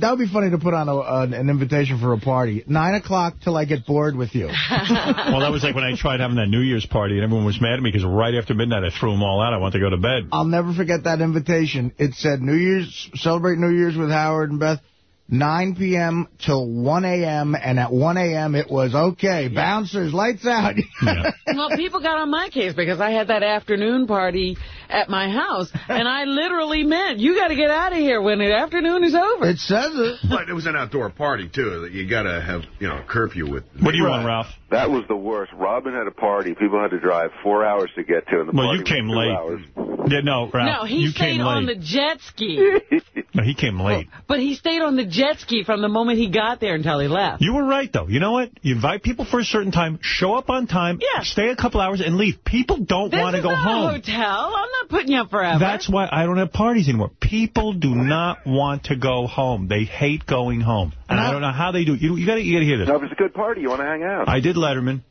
that would be funny to put on a, an, an invitation for a party. Nine o'clock till I get bored with you. well, that was like when I tried having that New Year's party and everyone was mad at me because right after midnight I threw them all out. I wanted to go to bed. I'll never forget that invitation. It said New Year's, celebrate New Year's with Howard and Beth. 9 p.m. till 1 a.m. And at 1 a.m. it was, okay, bouncers, lights out. well, people got on my case because I had that afternoon party at my house, and I literally meant, you got to get out of here when the afternoon is over. It says it. But it was an outdoor party, too. that You got to have, you know, a curfew with... What do you want, Ralph? That was the worst. Robin had a party people had to drive four hours to get to, and the Well, party you came late. Hours. Yeah, no, Ralph. no, he you stayed came on the jet ski. No, he came late. But he stayed on the jet ski from the moment he got there until he left. You were right, though. You know what? You invite people for a certain time, show up on time, stay a couple hours, and leave. People don't want to is go not home. a hotel. I'm not putting you up forever. That's why I don't have parties anymore. People do not want to go home. They hate going home. And I uh-huh. don't know how they do it. You, you got you to hear this. No, if it's a good party, you want to hang out. I did Letterman.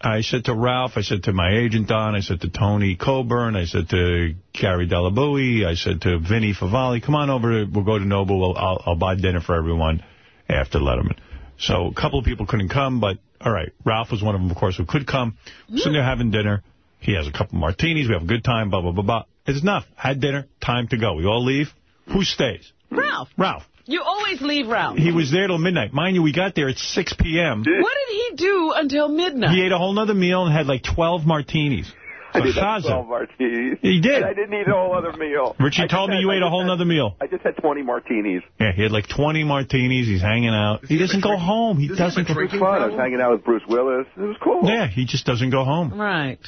I said to Ralph, I said to my agent Don, I said to Tony Coburn, I said to Gary Dell'Abate, I said to Vinny Favali, come on over, we'll go to Nobu, we'll, I'll, I'll buy dinner for everyone after Letterman. So a couple of people couldn't come, but all right, Ralph was one of them, of course, who could come. Hmm? So they're having dinner. He has a couple martinis, we have a good time, blah, blah, blah, blah. It's enough. Had dinner, time to go. We all leave. Who stays? Ralph. Ralph. You always leave Ralph. He was there till midnight. Mind you, we got there at 6 p.m. What did he do until midnight? He ate a whole nother meal and had like 12 martinis. I did have 12 martinis. He did. And I didn't eat a whole other meal. Richie I told me had- you I ate a whole had- nother meal. I just had 20 martinis. Yeah, he had like 20 martinis. He's hanging out. He doesn't go home. He doesn't go It was fun. I was hanging out with Bruce Willis. It was cool. Yeah, he just doesn't go home. Right.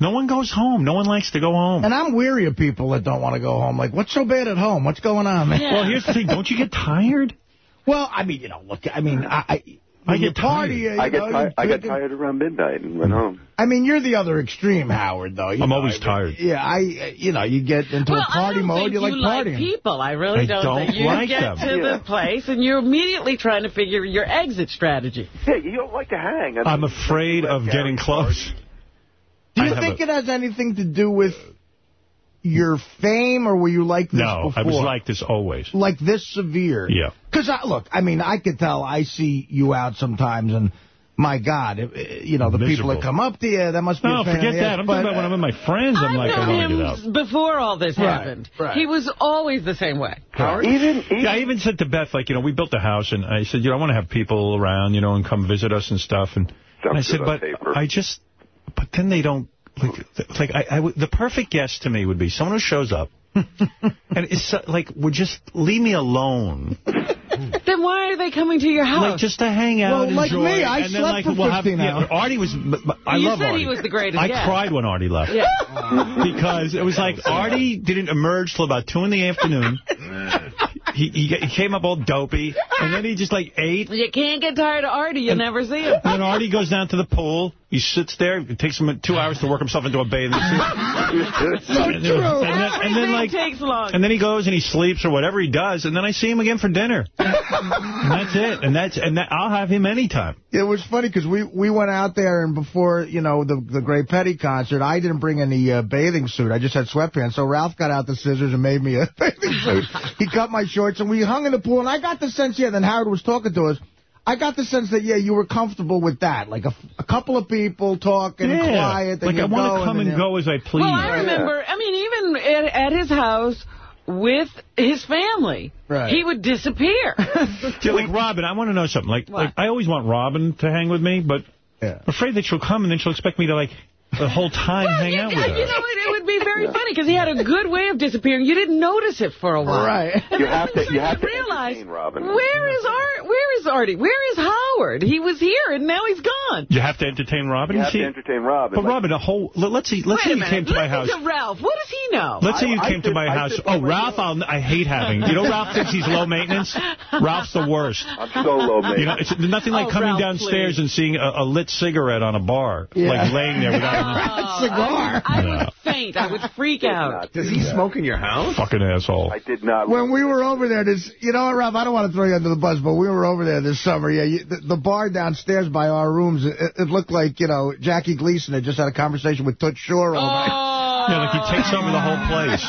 No one goes home. No one likes to go home. And I'm weary of people that don't want to go home. Like, what's so bad at home? What's going on, man? Well, here's the thing. Don't you get tired? Well, I mean, you know, look, I mean, I... I I when you get party, you I, get know, ti- I got tired around midnight and went home. I mean, you're the other extreme, Howard, though. You I'm know, always I mean, tired. Yeah, I, you know, you get into well, a party I don't mode, think you like like partying. people. I really I don't, don't think you like get them. to Yeah. the place and you're immediately trying to figure your exit strategy. Yeah, you don't like to hang. I mean, I'm afraid of getting close. Do you have think a- it has anything to do with your fame, or were you like this No, before? I was like this always. like this severe. Yeah. Because, I, look, I mean, I could tell I see you out sometimes, and my God, it- it- you know, the people that come up to you, that must be No, a pain forget that. ass, I'm but, talking about when I'm with my uh, friends. I'm like, I want to get out. him before all this Right, happened. right. He was always the same way. Even, even Yeah, I even said to Beth, like, you know, we built a house, and I said, you know, I want to have people around, you know, and come visit us and stuff. And, and I said, but paper. I just, but then they don't, like, like I, I the perfect guest to me would be someone who shows up, and it's so- like, would just leave me alone. Then why are they coming to your house? Like, just to hang out, Well, like enjoy, me, I and then, slept like, for we'll have, 15 yeah, hours. Artie was, I You love said Artie. he was the greatest I guest. cried when Artie left. yeah. because it was like Artie didn't emerge till about 2 in the afternoon. he, he he came up all dopey, and then he just like ate. You can't get tired of Artie. You never see him. And then Artie goes down to the pool. He sits there. It takes him two hours to work himself into a bathing suit. so and, then, true. and, then, and then, like, takes long. and then he goes and he sleeps or whatever he does, and then I see him again for dinner. and that's it. And that's and that, I'll have him anytime. It was funny because we, we went out there and before, you know, the the Great Petty concert, I didn't bring any uh, bathing suit. I just had sweatpants. So Ralph got out the scissors and made me a bathing suit. he cut my shorts and we hung in the pool. And I got the sense, yeah, then Howard was talking to us. I got the sense that, yeah, you were comfortable with that. Like a, a couple of people talking yeah. quiet. Like I want to come and, and go as I please. Well, I remember, I mean, even at, at his house with his family, Right. he would disappear. Yeah, like Robin, I want to know something. Like, like I always want Robin to hang with me, but Yeah. I'm afraid that she'll come and then she'll expect me to like the whole time Well, hang you, out with you her. know, it, it would be very funny because he had a good way of disappearing. You didn't notice it for a while. Right. You then have all of a to- you have to realize, Robin. where is Art? Where is Artie? Where is Howard? He was here and now he's gone. You have to entertain Robin. you have see- to entertain Robin. But Like, Robin, a whole let- let's see. Let's Wait say a you came minute. to my Listen house. to Ralph. What does he know? Let's say you I- I came to sit- my I house. Oh, Ralph. I'll, I hate having. You know, Ralph thinks he's low maintenance. Ralph's the worst. I'm so low maintenance. You know, it's nothing like Oh, coming Ralph, downstairs please. and seeing a, a lit cigarette on a bar, Yeah. like laying there without Oh, cigar. I, No. would faint. I would freak out. Does he smoke in your house? fucking asshole. I did not. When we were over there, this, you know what, Ralph, I don't want to throw you under the bus, but we were over there this summer. Yeah, you, the, the bar downstairs by our rooms, it, it looked like, you know, Jackie Gleason had just had a conversation with Toots Shor all night. Oh. Yeah, like he takes over the whole place.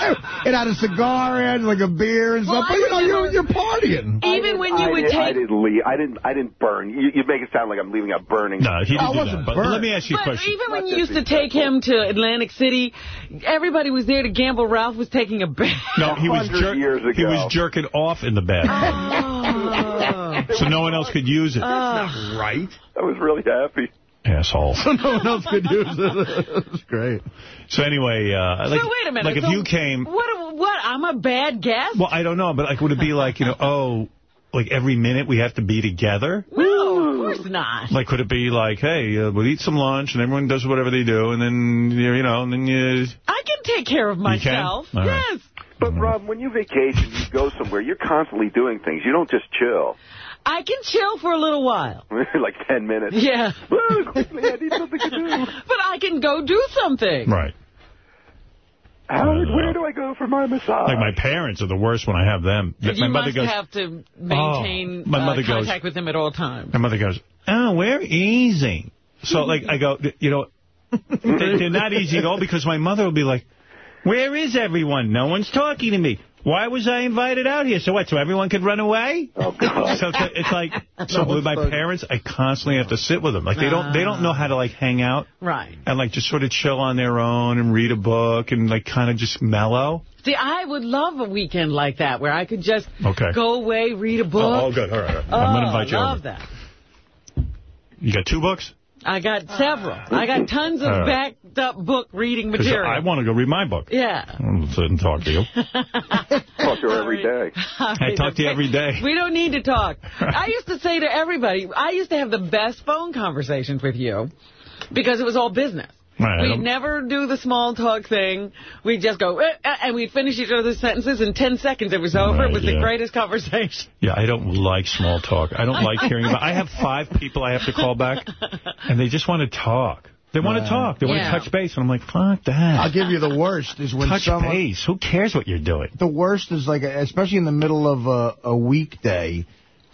It had a cigar in, like a beer and Well, stuff. But, you know, you're, you're partying. Even when you I would did, I didn't leave. I didn't. I didn't burn. You, you make it sound like I'm leaving out burning. No, he didn't do wasn't that. But let me ask you a But question. even when Not you used to disrespectful. take him to Atlantic City, everybody was there to gamble. Ralph was taking a bath. No, he was 100 jer- years he was jerking off in the bed, Oh. so no one else could use it. Oh. Right? I was really happy. Asshole. no one else could use it. It's great. So anyway, uh, like, so wait a minute. like if so you came, What, what, I'm a bad guest? well, I don't know, but like, would it be like, you know, oh, like every minute we have to be together? No, of course not. Like, could it be like, hey, uh, we'll eat some lunch and everyone does whatever they do, and then you know, and then you. I can take care of myself. All right. Yes. But Rob, when you vacation, you go somewhere. You're constantly doing things. You don't just chill. I can chill for a little while. like ten minutes. Yeah. Whoa, quickly, I need something to do. But I can go do something. Right. Howard, Uh, where do I go for my massage? Like my parents are the worst when I have them. And my you mother must goes. have to maintain Oh, my uh, mother goes- contact with them at all times. My mother goes, oh, we're easy. So, like, I go, you know, they're not easy at all because my mother will be like, where is everyone? No one's talking to me. Why was I invited out here? So what, so everyone could run away? Oh, God. So it's like, so No with my one's talking. parents, I constantly have to sit with them. Like, they don't, they don't know how to, like, hang out Right. and, like, just sort of chill on their own and read a book and, like, kind of just mellow. See, I would love a weekend like that where I could just Okay. go away, read a oh, book. Oh, oh, good. All right. Oh, I'm going to invite you I love over. that. You got two books? I got several. I got tons of All right. backed up book reading material. I want to go read my book. Yeah. I'll sit and talk to you. Talk to her every day. I talk to you every day. We don't need to talk. I used to say to everybody, I used to have the best phone conversations with you because it was all business. Right, we don't- never do the small talk thing. We just go, eh, eh, and we finish each other's sentences in 10 seconds. It was over. Right, it was the greatest conversation. Yeah, I don't like small talk. I don't like hearing about I have five people I have to call back, and they just want to talk. They want to talk. They want to touch base. And I'm like, fuck that. I'll give you the worst is when touch someone... base. Who cares what you're doing? The worst is like, especially in the middle of a, a weekday,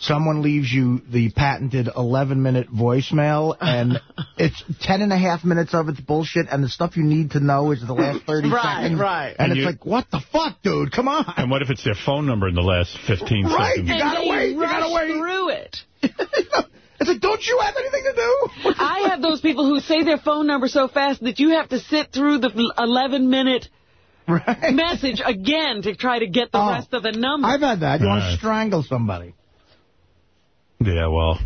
someone leaves you the patented 11-minute voicemail, and it's 10 and a half minutes of it's bullshit, and the stuff you need to know is the last 30 Right, seconds. right. And, And it's you- like, what the fuck, dude? Come on. And what if it's their phone number in the last 15 Right, seconds? you gotta wait, you gotta wait. through it. It's like, don't you have anything to do? I have those people who say their phone number so fast that you have to sit through the 11-minute message again to try to get the Oh, rest of the number. I've had that. You want to strangle somebody. Yeah, well,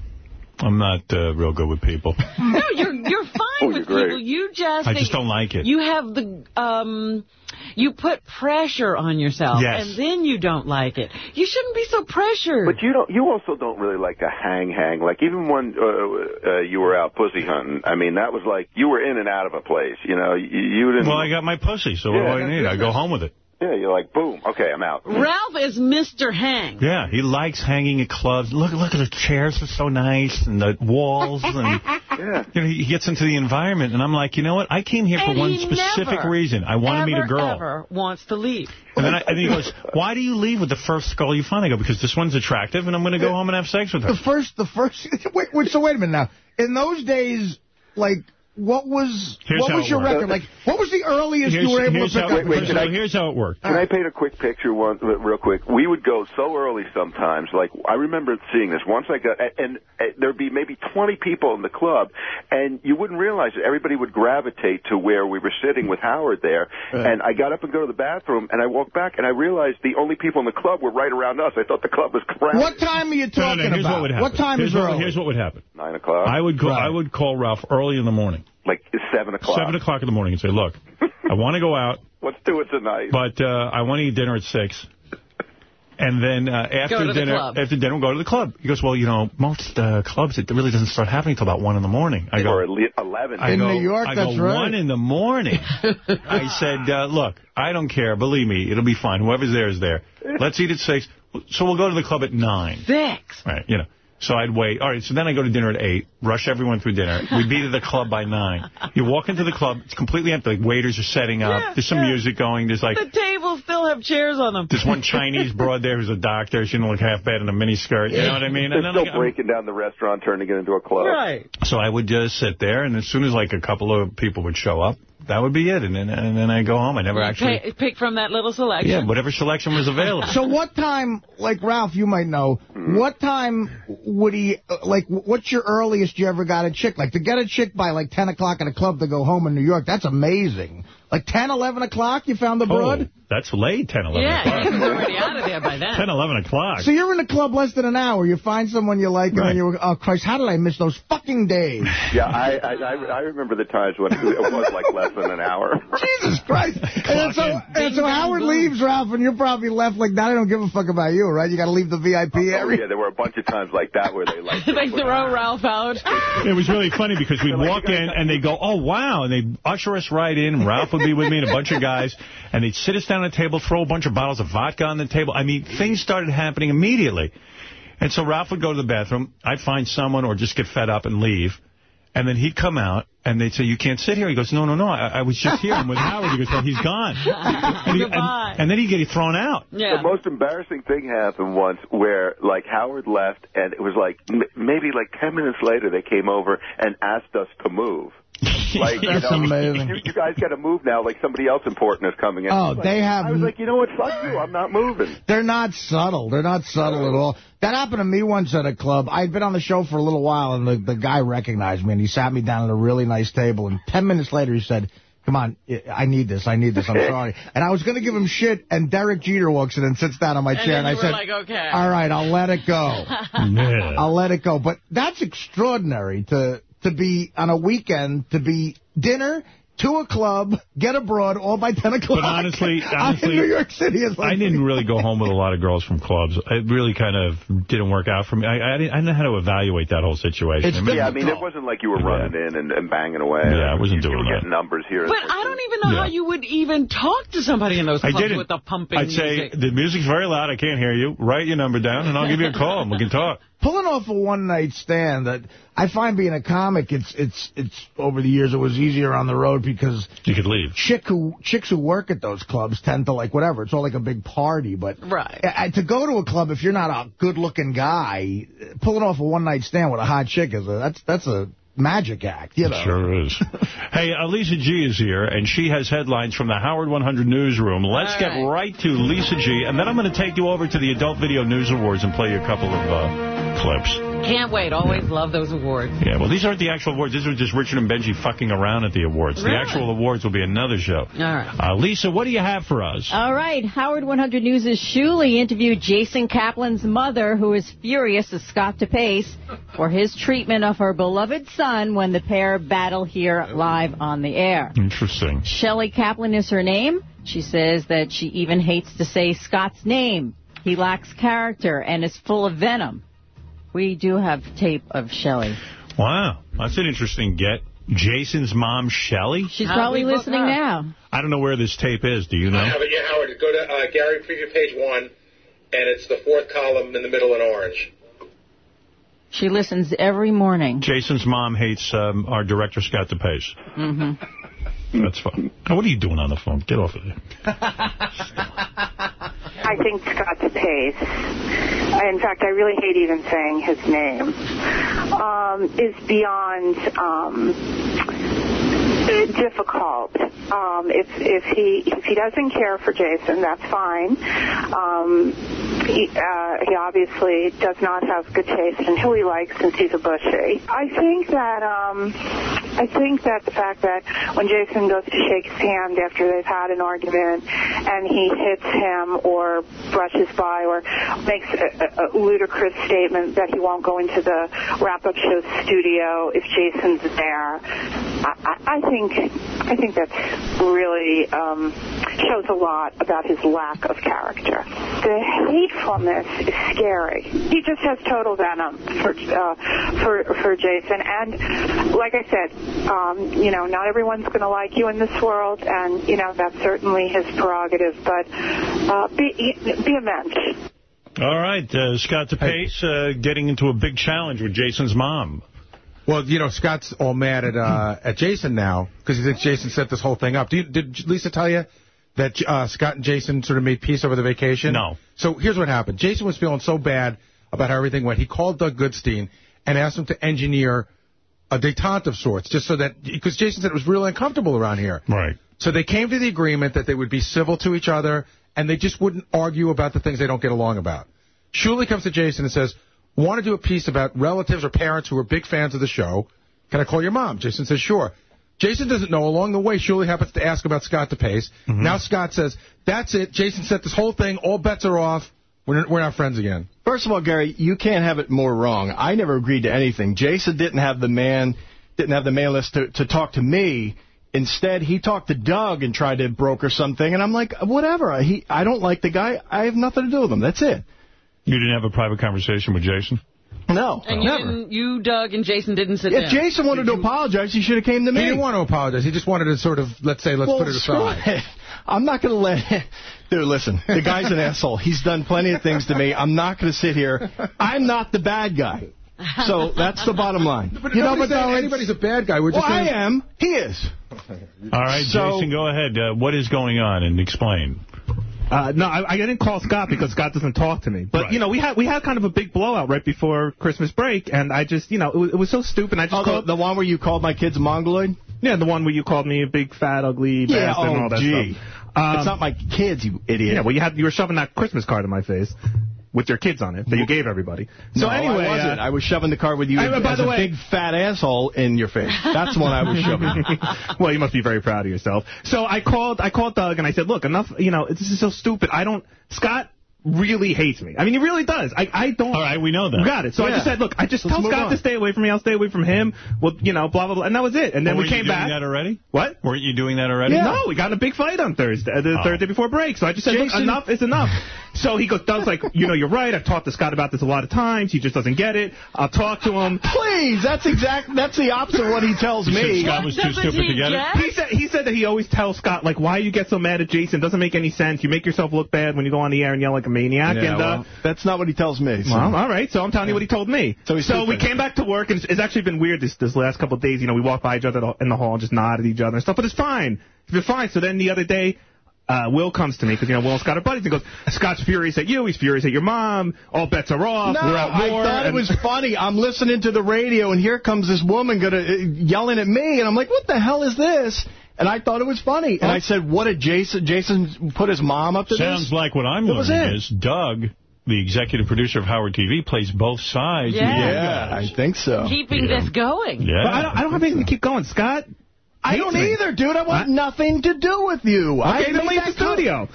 I'm not uh, real good with people. No, you're you're fine Oh, with you're people. You just I just don't like it. You have the um, you put pressure on yourself, Yes. and then you don't like it. You shouldn't be so pressured. But you don't. You also don't really like to hang hang. Like even when uh, uh, you were out pussy hunting, I mean that was like you were in and out of a place. You know, you, you didn't. Well, I got my pussy, so what do I need? I go home with it. Yeah, you're like boom. Okay, I'm out. Ralph is Mr. Hang. Yeah, he likes hanging at clubs. Look, look at the chairs are so nice, and the walls, and yeah. you know, he gets into the environment, and I'm like, you know what? I came here for And one specific never, reason. I want to meet a ever, girl. Ever wants to leave. And then I, and he goes, why do you leave with the first girl you find? I go, because this one's attractive, and I'm going to go home and have sex with her. The first, the first, wait, wait, so wait a minute now. In those days, like, what was, Here's what was your worked. record? Like, what was the earliest Here's- you were able here's to pick how- up? wait, a so girl? here's how it worked. Can I paint a quick picture one real quick? We would go so early sometimes. Like I remember seeing this once. I got and, and there'd be maybe 20 people in the club, and you wouldn't realize it. Everybody would gravitate to where we were sitting with Howard there. Right. And I got up and go to the bathroom, and I walked back, and I realized the only people in the club were right around us. I thought the club was crowded. What time are you No, no, talking no, here's about? what would happen. What time here's is what, early? Here's what would happen. Nine o'clock. I would call. Right. I would call Ralph early in the morning, like seven o'clock. seven o'clock in the morning, and say, "Look, I want to go out, Let's do it tonight. but uh, I want to eat dinner at six. And then uh, after to the dinner, after dinner, we'll go to the club. He goes, well, you know, most uh, clubs, it really doesn't start happening until about 1 in the morning. I go, or ele- eleven. I In go, New York, I that's go, right. 1 in the morning. I said, uh, look, I don't care. Believe me, it'll be fine. Whoever's there is there. Let's eat at 6. So we'll go to the club at 9. Six. Right, you know. So I'd wait. All right, so then I go to dinner at 8, rush everyone through dinner. We'd be to the club by 9. You walk into the club, it's completely empty. Like, waiters are setting up. Yeah, There's some yeah. music going. There's like, The tables still have chairs on them. there's one Chinese broad there who's a doctor. She didn't look half bad in a mini skirt. You know what I mean? They're And then still I, breaking down the restaurant, turning it into a club. Right. so I would just sit there, and as soon as like a couple of people would show up, that would be it. And then and then I go home. I never actually. Pick, pick from that little selection. Yeah, whatever selection was available. So what time, like Ralph, you might know, Hmm. what time would he, uh, like, what's your earliest you ever got a chick? Like, to get a chick by, like, 10 o'clock at a club to go home in New York, that's amazing. Like, 10, 11 o'clock, you found the broad? Oh, that's late, 10, 11 Yeah, o'clock. he was already out of there by then. 10, 11 o'clock. So you're in the club less than an hour. You find someone you like, and Right. then you're, oh, Christ, how did I miss those fucking days? Yeah, I, I I I remember the times when it was like less than an hour. Jesus Christ. And then so, in. and so Howard leaves, Ralph, and you're probably left like, that. I don't give a fuck about you, right? You got to leave the VIP Oh, area. yeah, there were a bunch of times like that where they like. they throw Ralph out. It was really funny because we'd walk in and they'd go, oh, wow. And they'd usher us right in. Ralph would be with me and a bunch of guys. And they'd sit us down at a table, throw a bunch of bottles of vodka on the table. I mean, things started happening immediately. And so Ralph would go to the bathroom. I'd find someone or just get fed up and leave. And then he'd come out, and they'd say, you can't sit here. He goes, no, no, no, I, I was just here. I'm with Howard. He goes, well, he's gone. And, he- and- Goodbye. and then he'd get thrown out. Yeah. The most embarrassing thing happened once where, like, Howard left, and it was like m- maybe like ten minutes later they came over and asked us to move. Like, you know, amazing. You, you guys got to move now. Like somebody else important is coming in. Oh, like- they have- I was like, you know what? Fuck you. I'm not moving. They're not subtle. They're not subtle at all. That happened to me once at a club. I'd been on the show for a little while, and the, the guy recognized me, and he sat me down at a really nice table. And ten minutes later, he said, come on, I need this. I need this. I'm sorry. And I was going to give him shit, and Derek Jeter walks in and sits down on my And chair, then and I said, like, okay. all right, I'll let it go. Yeah. I'll let it go. But that's extraordinary to to be on a weekend, to be dinner, to a club, get abroad, all by 10 o'clock. But honestly, I'm honestly, in New York City. Is like I didn't really go home with a lot of girls from clubs. It really kind of didn't work out for me. I, I, didn't, I didn't know how to evaluate that whole situation. I mean, yeah, I mean, it wasn't like you were running in and, and banging away. Yeah, I wasn't you, doing you were that. getting numbers here. But I don't even know how you would even talk to somebody in those I clubs didn't. with the pumping I'd say, music. the music's very loud, I can't hear you. Write your number down, and I'll give you a call, and we can talk. Pulling off a one-night stand, that I find being a comic, it's it's it's over the years, it was easier on the road because you could leave. Chick who chicks who work at those clubs tend to like whatever. It's all like a big party, but right. I, to go to a club if you're not a good-looking guy, pulling off a one-night stand with a hot chick is a that's that's a magic act, you know. It sure is. hey, uh, Lisa G is here, and she has headlines from the Howard 100 newsroom. Let's All get right. right to Lisa G, and then I'm going to take you over to the Adult Video News Awards and play you a couple of uh, clips. Can't wait. Always love those awards. Yeah, well, these aren't the actual awards. These are just Richard and Benjy fucking around at the awards. The actual awards will be another show. All right. Uh, Lisa, what do you have for us? All right. Howard 100 News' Shuli interviewed Jason Kaplan's mother, who is furious at Scott DePace for his treatment of her beloved son when the pair battle here live on the air. Interesting. Shelley Kaplan is her name. She says that she even hates to say Scott's name. He lacks character and is full of venom. We do have tape of Shelley. Wow, that's an interesting get. Jason's mom, Shelley? She's probably listening now. I don't know where this tape is. Do you know? I have it, yeah, Howard. Go to uh, Gary Preview page one, and it's the fourth column in the middle in orange. She listens every morning. Jason's mom hates um, our director, Scott DePace. Mm-hmm. That's fine. Now, what are you doing on the phone? Get off of there. I think Scott's DePace, in fact, I really hate even saying his name, um, is beyond um, difficult. Um, if if he if he doesn't care for Jason, that's fine. Um, he, uh, he obviously does not have good taste in who he likes since he's a bushy. I think that um, I think that the fact that when Jason goes to shake his hand after they've had an argument and he hits him or brushes by or makes a, a, ludicrous statement that he won't go into the wrap-up show studio if Jason's there, I, I, I think I think that really um, shows a lot about his lack of character. The hatefulness is scary. He just has total venom for uh, for for Jason, and like I said, um, you know, not everyone's going to like you in this world, and you know that's certainly his prerogative. But uh, be be a mensch. All right, uh, Scott DePace uh, getting into a big challenge with Jason's mom. Well, you know, Scott's all mad at uh, at Jason now because he thinks Jason set this whole thing up. Do you, did Lisa tell you that uh, Scott and Jason sort of made peace over the vacation? No. So here's what happened. Jason was feeling so bad about how everything went. He called Doug Goodstein and asked him to engineer a detente of sorts, just so that because Jason said it was really uncomfortable around here. Right. So they came to the agreement that they would be civil to each other and they just wouldn't argue about the things they don't get along about. Shuli comes to Jason and says, want to do a piece about relatives or parents who are big fans of the show. Can I call your mom? Jason says, sure. Jason doesn't know. Along the way, Shuli happens to ask about Scott DePace. Mm-hmm. Now Scott says, that's it. Jason set this whole thing. All bets are off. We're, we're not friends again. First of all, Gary, you can't have it more wrong. I never agreed to anything. Jason didn't have the man, didn't have the mail list to, to talk to me. Instead, he talked to Doug and tried to broker something, and I'm like, whatever. He, I don't like the guy. I have nothing to do with him. That's it. You didn't have a private conversation with Jason? No, And you, never. didn't, you, Doug, and Jason didn't sit If down. Jason wanted to apologize, he should have came to me. He didn't want to apologize. He just wanted to sort of, let's say, let's well, put it aside. it. I'm not going to let... Dude, listen, the guy's an asshole. He's done plenty of things to me. I'm not going to sit here. I'm not the bad guy. So that's the bottom line. But you know, but saying though, anybody's a bad guy. We're Well, just I saying- am. He is. All right, So- Jason, go ahead. Uh, what is going on? And explain. Uh, no, I, I didn't call Scott because Scott doesn't talk to me. But Right. you know, we had we had kind of a big blowout right before Christmas break, and I just, you know, it was, it was so stupid. I just Oh, called the one where you called my kids mongoloid? yeah, the one where you called me a big fat ugly Yeah, bastard and oh, all that gee. stuff. Um, it's not my kids, you idiot. Yeah, well, you had you were shoving that Christmas card in my face with your kids on it that you gave everybody. So no, anyway, I wasn't. uh, I was shoving the card with you I- by as the a way- big fat asshole in your face. That's what I was shoving. well, you must be very proud of yourself. So I called, I called Doug and I said, look, enough, you know, this is so stupid. I don't, Scott really hates me. I mean, he really does. I, I don't. All right, we know that. Got it. So I just said, look, I just Let's tell Scott on. to stay away from me. I'll stay away from him. Well, you know, blah, blah, blah. And that was it. And then Well, we weren't you came doing back. that already? What? Weren't you doing that already? Yeah. No, we got in a big fight on Thursday, uh, the Oh. Thursday before break. So I just said, look, enough is enough. So he goes, Doug's like, you know, you're right. I've talked to Scott about this a lot of times. He just doesn't get it. I'll talk to him. Please, that's exact. That's the opposite of what he tells You me. said Scott was too stupid to he get it? get? He said he said that he always tells Scott like, why you get so mad at Jason? Doesn't make any sense. You make yourself look bad when you go on the air and yell like a maniac. Yeah, and uh, that's not what he tells me. so- well, all right. So I'm telling you what he told me. So he's we came back to work, and it's, it's actually been weird this this last couple of days. You know, we walked by each other in the hall and just nod at each other and stuff. But it's fine. It's been fine. So then the other day. Uh, Will comes to me because you know Will and Scott are buddies. He goes, Scott's furious at you. He's furious at your mom. All bets are off. No, We're at I thought it was funny. I'm listening to the radio, and here comes this woman gonna, uh, yelling at me, and I'm like, what the hell is this? And I thought it was funny. And I said, what did Jason, Jason put his mom up to Sounds this? like what I'm That was learning it. is Doug, the executive producer of Howard TV, plays both sides. Yeah. Yeah. I think so. Keeping Yeah. this going. Yeah. But I don't, I don't have anything to keep going. Scott. I don't me. either, dude. I want nothing to do with you. I Okay, then made leave the studio.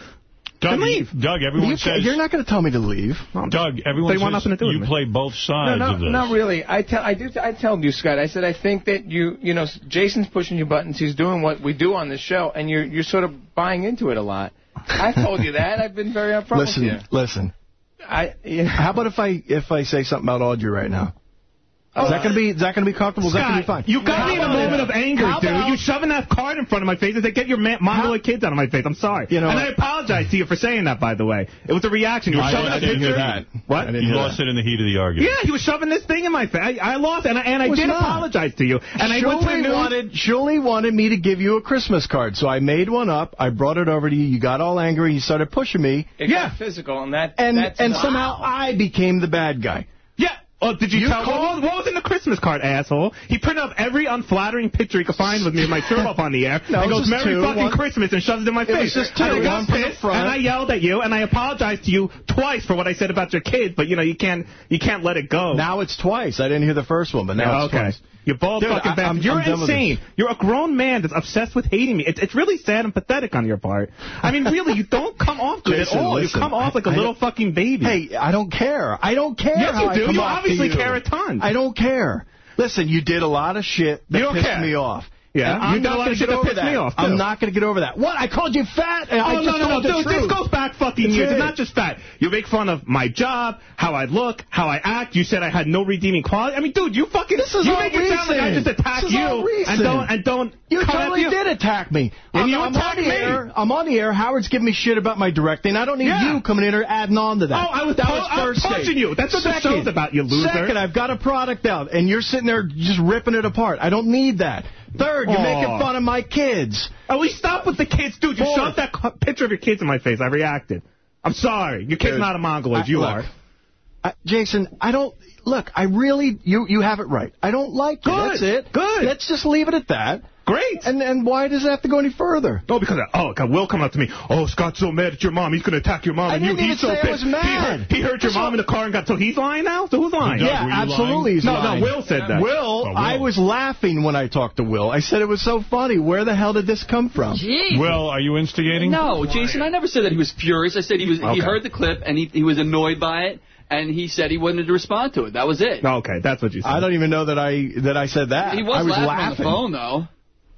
Doug, Then leave. Doug, everyone says. You're not going to tell me to leave. Doug, everyone They want says nothing to do you play both sides no, of this. not really. I tell, I do, I tell you, Scott. I said I think that you, you know, Jason's pushing your buttons. He's doing what we do on this show, and you're, you're sort of buying into it a lot. I told you that. I've been very upfront Listen, with you. listen. I, you know, How about if I if I say something about Audrey right now? Is that going to be is that going to be comfortable? Is that going to be fine? You got How me in a moment of anger, How dude. about- You shoving that card in front of my face and say, get your ma- mongoloid kids out of my face. I'm sorry. You know and? I apologize to you for saying that, by the way. It was a reaction. You were I- shoving I a didn't picture. hear that. What? I didn't You lost it in the heat of the argument. Yeah, he was shoving this thing in my face. I, I lost, and I, and I did not. apologize to you. And I went to the news. wanted Shuli wanted me to give you a Christmas card, so I made one up. I brought it over to you. You got all angry. You started pushing me, it Yeah. got physical, and that, and that's and not- somehow I became the bad guy. Yeah. Oh, did you, You tell called- what, was in the Christmas card, asshole? He printed up every unflattering picture he could find with me with my shirt off on the air. No, and goes, Merry two. fucking One- Christmas, and shoves it in my It was just two. And I got pissed, and I yelled at you, and I apologized to you twice for what I said about your kids, but, you know, you can't you can't let it go. Now it's twice. I didn't hear the first one, but now Yeah, it's okay. twice. You bald Dude, fucking I- bastard. You're I'm insane. You're a grown man that's obsessed with hating me. It's, it's really sad and pathetic on your part. I mean, really, you don't come off good Jason, at all. listen, you come off like a I- I little don't- fucking baby. Hey, I don't care. I don't care. Yes, you do. You to obviously you. care a ton. I don't care. Listen, you did a lot of shit that You don't pissed care. me off. Yeah, And you I'm not going to get over that. off, I'm not going to get over that. What? I called you fat. and I oh, just no, no, no, dude, this goes back fucking years. It's not just fat. You make fun of my job, how I look, how I act. You said I had no redeeming quality. I mean, dude, you fucking This is you make it sound like I just attack This is all you and don't and don't You totally you. did attack me. And I'm, you I'm attacked on the me. air. I'm on the air. Howard's giving me shit about my directing. I don't need Yeah. you coming in or adding on to that. Oh, I was that was I was punching you. That's what the show's about, you loser. Second, I've got a product out, and you're sitting there just ripping it apart. I don't need that. Third, you're Aw. making fun of my kids. At least stop with the kids, dude. You Fourth. shoved that picture of your kids in my face. I reacted. I'm sorry. Your kid's Dude, not a mongoloid. I- You look, are. I, Jason, I don't look. I really, you you have it right. I don't like you. Good. That's it. Good. Let's just leave it at that. Great. And and why does it have to go any further? Oh, because oh, God, Will come up to me. Oh, Scott's so mad at your mom. He's going to attack your mom. I and you, didn't even he's so say I pissed. was He mad. heard, he heard your That's mom in the car and got. So he's lying now. So who's lying? Doug, yeah, absolutely. lying? He's No, lying. no. Will said that. Will, Oh, Will. I was laughing when I talked to Will. I said it was so funny. Where the hell did this come from? Jeez. Will, are you instigating? No, Jason, I never said that he was furious. I said he was. Okay. He heard the clip and he he was annoyed by it, and he said he wanted to respond to it. That was it. Okay, that's what you said. I don't even know that I that I said that. He was, I was laughing, laughing. on the phone though.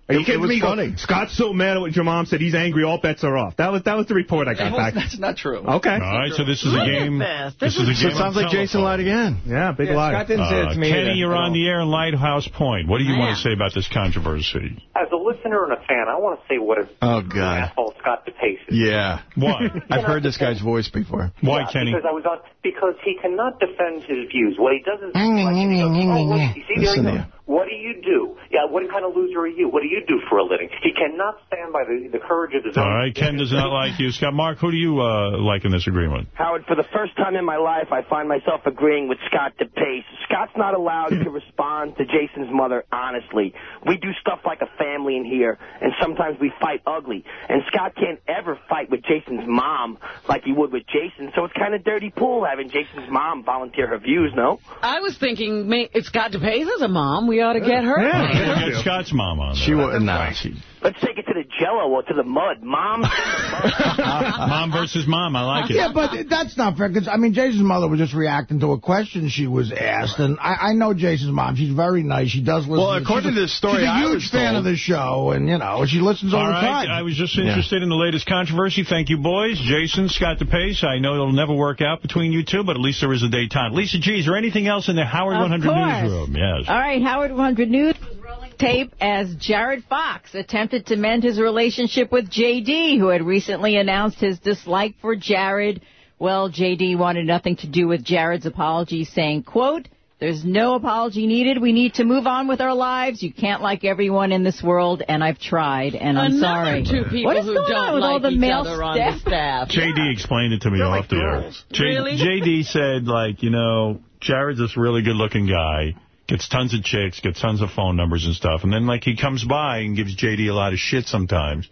Are you It- it kidding was me? He goes, funny. Scott's so mad at what your mom said. He's angry. All bets are off. That was that was the report I got was- back. that's not true. Okay. All right, so this is a Look at game. this. This This is a is- So it sounds on like Jason lied again. Yeah, big Yeah, liar. Scott didn't say it Uh, to me Kenny, either, you're on the air in Lighthouse Point. What do you want Yeah. to say about this controversy? As a listener and a fan, I want to say what a Oh God. asshole Scott DePace is. Yeah. Why? I've heard this guy's voice before. Why, Yeah, Kenny? Because I was on. Because he cannot defend his views. What he does is. like, he goes, oh, what, you see, Listen he to goes. you. What do you do? Yeah, what kind of loser are you? What do you do for a living? He cannot stand by the, the courage of his All own. right, Ken does not like you. Scott, Mark, who do you uh, like in this agreement? Howard, for the first time in my life, I find myself agreeing with Scott DePace. Scott's not allowed to respond to Jason's mother honestly. We do stuff like a family in here, and sometimes we fight ugly. And Scott can't ever fight with Jason's mom like he would with Jason, so it's kind of dirty pool having Jason's mom volunteer her views, no? I was thinking may- it's Scott DePace as a mom. We ought to get her. Yeah, get Scott's mom on. She wouldn't. Nah, she. Let's take it to the jello or to the mud. Mom. mom versus mom. I like it. Yeah, but that's not fair, because, I mean, Jason's mother was just reacting to a question she was asked, and I, I know Jason's mom. She's very nice. She does listen. Well, according she's to a- the story she's a huge fan told- of the show, and, you know, she listens all, All the right, time. I was just interested in the latest controversy. Thank you, boys. Jason, Scott DePace. I know it'll never work out between you two, but at least there is a daytime. Lisa G, is there anything else in the Howard Of 100 course. newsroom? Yes. All right, Howard 100 News rolling tape as Jared Fox attempted to mend his relationship with J.D., who had recently announced his dislike for Jared. Well, J.D. wanted nothing to do with Jared's apology, saying, quote, there's no apology needed. We need to move on with our lives. You can't like everyone in this world, and I've tried, and I'm Another sorry. two people what is who going don't on with all the each male other on the staff. JD explained it to me They're off like the air. girls. J- Really? JD said, like, you know, Jared's this really good-looking guy, gets tons of chicks, gets tons of phone numbers and stuff, and then, like, he comes by and gives JD a lot of shit sometimes,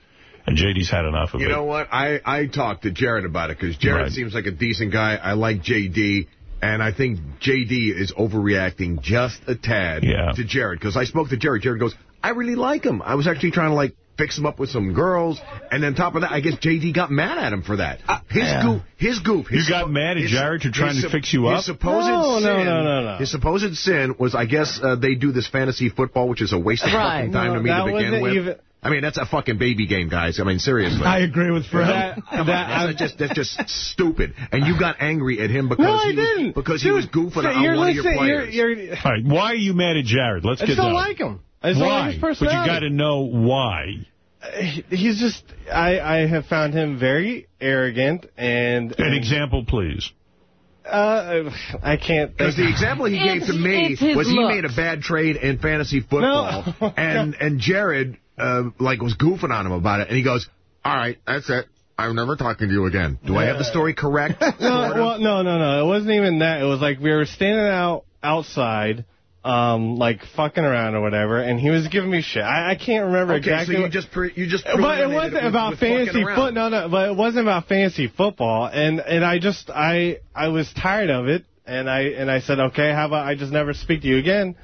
and JD's had enough of You it. You know what? I, I talked to Jared about it because Jared Right. seems like a decent guy. I like J.D., and I think J.D. is overreacting just a tad Yeah. to Jared because I spoke to Jared. Jared goes, I really like him. I was actually trying to, like, fix him up with some girls, and then top of that, I guess J.D. got mad at him for that. His yeah. goof, his goof. His You got mad at Jared for trying to fix you up? His supposed No, no, sin, no, no, no. His supposed sin was, I guess, uh, they do this fantasy football, which is a waste of Right. fucking time No, to me to begin with. even- I mean, that's a fucking baby game, guys. I mean, seriously. I agree with Fred. That, Come on, that's just that's just stupid. And you got angry at him because No, he was, didn't. because he was goofing on you're one of your listening- players. You're, you're, All right, why are you mad at Jared? Let's I get just don't like him. I just why? like his personality. but you got to know why. He's just, I, I have found him very arrogant and... An example, please. Uh, I can't Because the example he gave to me it's his was he looks. made a bad trade in fantasy football, No. and and Jared uh, like was goofing on him about it, and he goes, "All right, that's it. I'm never talking to you again." Do I have the story correct? No, well, no, no, no. It wasn't even that. It was like we were standing out outside, um, like fucking around or whatever, and he was giving me shit. I, I can't remember Okay, exactly. so you just pre- you just But it wasn't with- about with fucking fantasy foot. No, no. But it wasn't about fantasy football, and and I just I I was tired of it, and I and I said, okay, how about I just never speak to you again.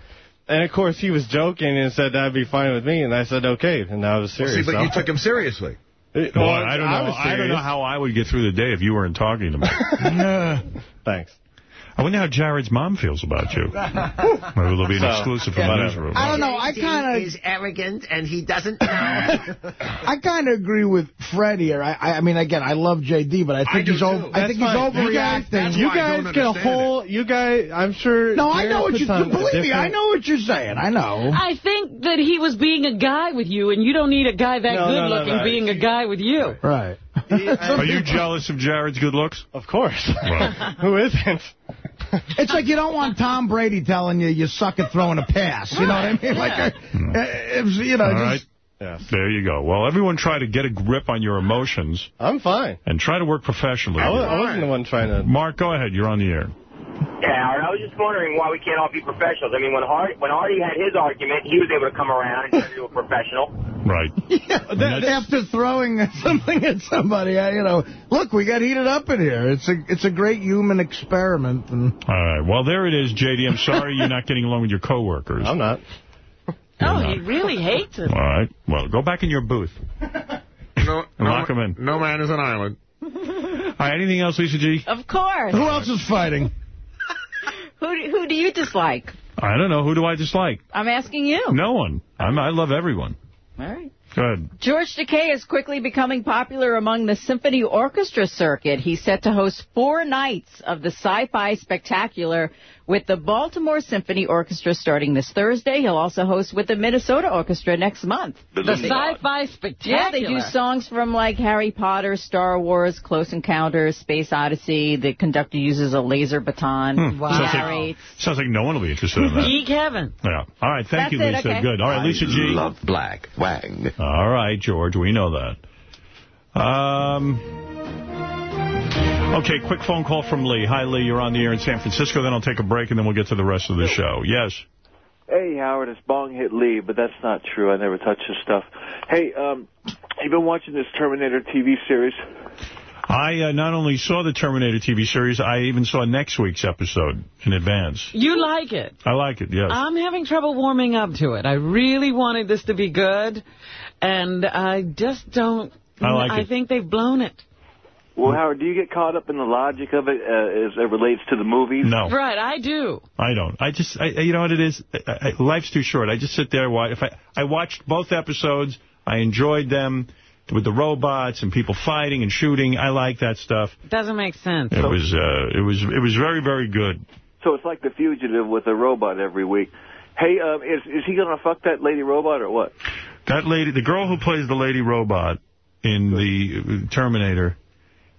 And of course, he was joking and said that'd be fine with me, and I said okay, and I was Well, serious. see, but you took him seriously. Well, Well, I don't know. I I, don't know how I would get through the day if you weren't talking to me. Thanks. I wonder how Jared's mom feels about you. Maybe it'll be an So, exclusive from yeah. the newsroom. I don't know. I kind of is arrogant and he doesn't know. I kind of agree with Fred here. I, I, I mean, again, I love JD, but I think do he's over. I That's think he's fine. You guys- overreacting. You guys, get a whole. You guys, I'm sure. No, I know what you. on a Believe me, I different- know what you're saying. I know. I think that he was being a guy with you, and you don't need a guy that No, no, good no, looking no. being a guy with you. Right. Are you jealous of Jared's good looks? Of course. Right. Who isn't? It's like you don't want Tom Brady telling you you suck at throwing a pass. You know what I mean? Like, uh, if, you know, All just, right. Yes. There you go. Well, everyone try to get a grip on your emotions I'm fine. and try to work professionally. I, was, I wasn't the one trying to. Mark, go ahead. You're on the air. Yeah, Howard, I was just wondering why we can't all be professionals. I mean, when Artie, when Artie had his argument, he was able to come around and turn into a professional. Right. after throwing something at somebody, I, you know, look, we got heated up in here. It's a it's a great human experiment. And All right. Well, there it is, JD. I'm sorry you're not getting along with your coworkers. I'm not. Oh, he really hates it. All right. Well, go back in your booth No, and lock him in. no man is an island. All right. Anything else, Lisa G? Of course. who else is fighting? Who do, who do you dislike? I don't know. Who do I dislike? I'm asking you. No one. I'm, I love everyone. All right. Good. George Takei is quickly becoming popular among the symphony orchestra circuit. He's set to host four nights of the Sci-Fi Spectacular with the Baltimore Symphony Orchestra starting this Thursday. He'll also host with the Minnesota Orchestra next month. The sci-fi spectacular. Yeah, they do songs from like Harry Potter, Star Wars, Close Encounters, Space Odyssey. The conductor uses a laser baton. Hmm. Sounds, like, sounds like no one will be interested in that. Geek heaven. Yeah. All right. Thank That's you, it, Lisa. okay. Good. All right, Lisa G. love black. Wang. All right, George. We know that. Um. Okay, quick phone call from Lee. Hi, Lee. You're on the air in San Francisco. Then I'll take a break, and then we'll get to the rest of the show. Yes. Hey, Howard, it's Bong Hit Lee, but that's not true. I never touch his stuff. Hey, um, you been watching this Terminator TV series? I uh, not only saw the Terminator TV series, I even saw next week's episode in advance. You like it. I like it, yes. I'm having trouble warming up to it. I really wanted this to be good, and I just don't... I like I it. think they've blown it. Well, Howard, do you get caught up in the logic of it uh, as it relates to the movies? No. Right, I do. I don't. I just, I, you know what it is? I, I, life's too short. I just sit there. Watch, if I, I watched both episodes. I enjoyed them with the robots and people fighting and shooting. I like that stuff. Doesn't make sense. It was, uh, it was, it was very, very good. So it's like the fugitive with a robot every week. Hey, um, is is he gonna fuck that lady robot or what? That lady, the girl who plays the lady robot in the Terminator,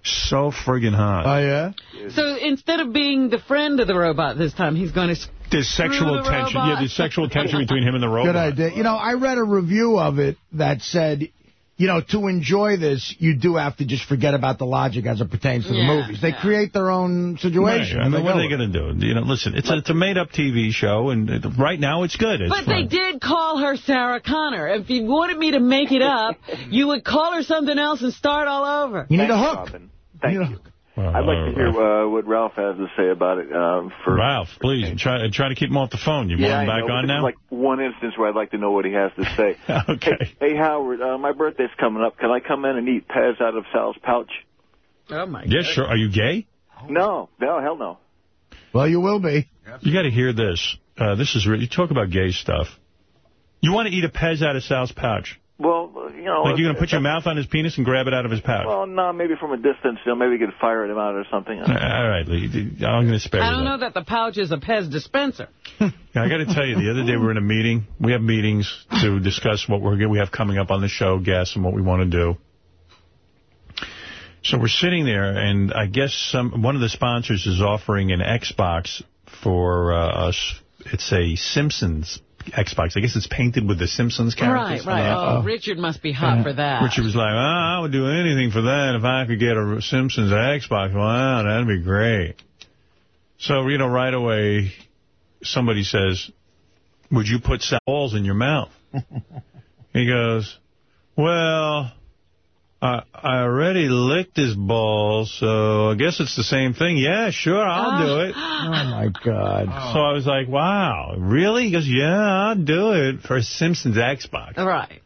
so friggin' hot. Oh, yeah? So instead of being the friend of the robot this time, he's going to... There's sexual the tension. robot. Yeah, there's sexual tension between him and the robot. Good idea. You know, I read a review of it that said, you know, to enjoy this, you do have to just forget about the logic as it pertains to the movies. They create their own situation. Right, I and mean, what are they going to do? You know, listen, it's a, it's a made-up TV show, and uh, right now it's good. It's But they did call her Sarah Connor. If you wanted me to make it up, you would call her something else and start all over. You need a hook. Robin. Thank you. I'd like to hear uh, what Ralph has to say about it. Um, for Ralph, please, try, try to keep him off the phone. You yeah, want him back know, on but now? There's like one instance where I'd like to know what he has to say. okay. Hey, hey Howard, uh, my birthday's coming up. Can I come in and eat Pez out of Sal's pouch? Oh, my Yes, sure. Are you gay? No, no, hell no. Well, you will be. You got to hear this. Uh, this is really, you talk about gay stuff. You want to eat a Pez out of Sal's pouch? Well, you know. Like you're going to put your mouth on his penis and grab it out of his pouch? Well, no, maybe from a distance. You know, maybe you could fire him out or something. Uh, All right, Lee. I'm going to spare I you don't know that the pouch is a Pez dispenser. Yeah, I got to tell you, the other day we were in a meeting. We have meetings to discuss what we're we have coming up on the show, guests, and what we want to do. So we're sitting there, and I guess some one of the sponsors is offering an Xbox for uh, us. It's a Simpsons Xbox. I guess it's painted with the Simpsons Right, characters. right. Uh, oh, uh, Richard must be hot for that. Richard was like, oh, I would do anything for that if I could get a Simpsons Xbox. Wow, that'd be great. So, you know, right away, somebody says, would you put balls in your mouth? he goes, well, I, I already licked his balls, so I guess it's the same thing. Yeah, sure, I'll do it. Oh, my God. So I was like, wow, really? He goes, yeah, I'll do it for Simpsons Xbox. Right.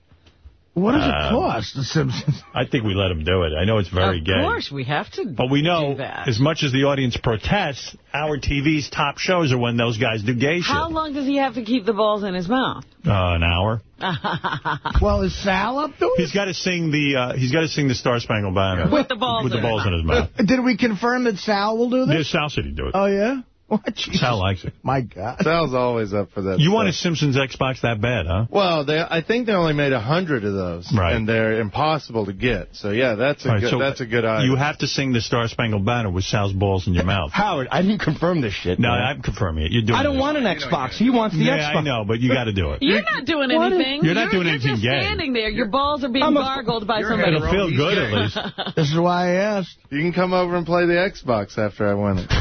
What does it Um, cost, The Simpsons? I think we let him do it. I know it's very of gay. Of course, we have to But we know, that. as much as the audience protests, our TV's top shows are when those guys do gay shit. How long does he have to keep the balls in his mouth? Uh, an hour. well, is Sal up to it? He's got to sing the uh, he's got to sing the Star Spangled Banner With the balls with the in his balls in his mouth. Did we confirm that Sal will do Yeah, this? Sal said he'd do it. Oh, yeah? What? Jesus. Sal likes it. My God. Sal's always up for that. You want a stuff. Simpsons Xbox that bad, huh? Well, they, I think they only made a hundred of those, Right. and they're impossible to get. So yeah, that's a All right, good. so that's a good idea. You have to sing the Star Spangled Banner with Sal's balls in your mouth. Howard, I didn't confirm this shit. No, man. I'm confirming it. You're doing I don't it. want an Xbox. He wants the yeah, Xbox. I know, but you got to do it. You're not doing anything. You're not doing you're anything just gay. standing there. Your balls are being I'm a- gargled by you're somebody. It'll feel good at least. This is why I asked. You can come over and play the Xbox after I win it.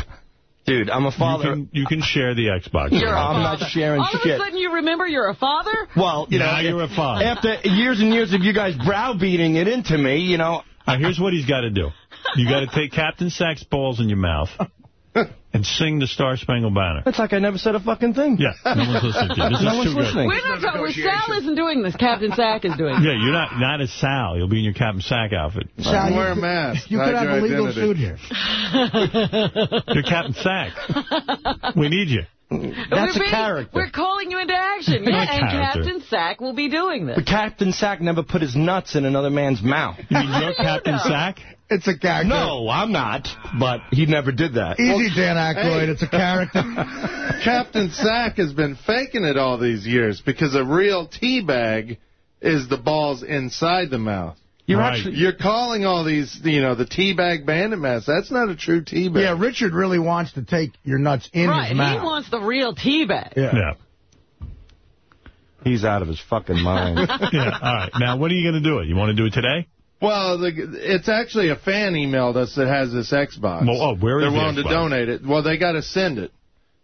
Dude, I'm a You father. can, you can share the Xbox. You're a I'm not father. sharing All shit. of a sudden you remember you're a father? Well, you Now know, you're a father. after years and years of you guys browbeating it into me, you know, Now, here's what he's got to do. You got to take Captain Sack's balls in your mouth and sing the Star Spangled Banner. it's like I never said a fucking thing. Yeah, no one's listening to you. This No is one's too good. listening. We're not talking. Sal isn't doing this. Captain Sack is doing Yeah, you're not not as Sal. You'll be in your Captain Sack outfit. Sal, can you wear a mask. You could Hide have a legal identity. suit here. You're Captain Sack. We need you. Mm. That's we're a character. We're calling you into action. Yeah, and character? Captain Sack will be doing this. But Captain Sack never put his nuts in another man's mouth. You mean you're Captain Sack? It's a character. No, I'm not. But he never did that. Easy, Dan Aykroyd. hey. It's a character. Captain Sack has been faking it all these years because a real tea bag is the balls inside the mouth. You're Right. actually You're calling all these, you know, the teabag bandit mask. That's not a true teabag. yeah, Richard really wants to take your nuts in right, his mouth. Right, he wants the real teabag. yeah. Yeah. he's out of his fucking mind. Yeah. All right. Now, when are you going to do it? You want to do it today? Well, the, it's actually a fan emailed us that has this Xbox. Well, oh, where is They're the willing to donate it. Well, they got to send it.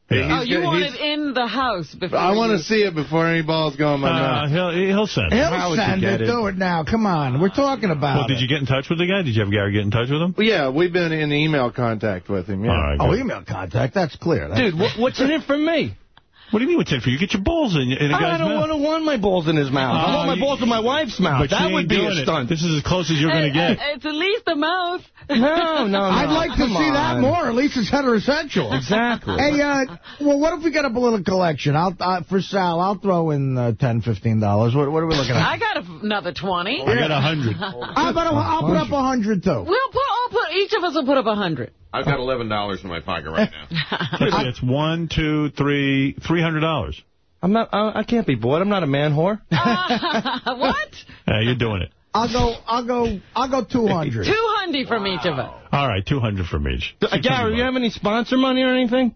Oh, you want it in the house before I want to see it before any balls go in my Uh, mouth. he'll, he'll send it. He'll send it. Do it now. Come on. We're talking about Well, did you get in touch with the guy? Did you have Gary get in touch with him? Well, yeah, we've been in email contact with him. Yeah. All right, Oh, email contact. That's clear. That's Dude, what's in it for me? What do you mean what's in for you? Get your balls in, in a I guy's don't mouth. want to want my balls in his mouth. I Oh, want my you- balls in my wife's mouth. But that would be doing a it. stunt. This is as close as you're going to Uh, get. uh, It's at least the mouth. No, no, no. I'd like to Come see that more. At least it's heterosexual. Exactly. Hey, uh, well, what if we get up a little collection? I'll uh, for Sal. I'll throw in uh, ten, fifteen dollars. What, what are we looking at? I got a- another 20. I got a hundred. How about a, I'll put up a hundred too. We'll put, I'll put, each of us will put up a 100. I've got $11 in my pocket right now. Let's see, it's one, two, three, three hundred dollars. I'm not. I, I can't be bored. I'm not a man whore. what? Yeah, you're doing it. I'll go. I'll go. I'll go two hundred. 200 from each of us. All right, two hundred from each. Uh, Gary, you have any sponsor money or anything?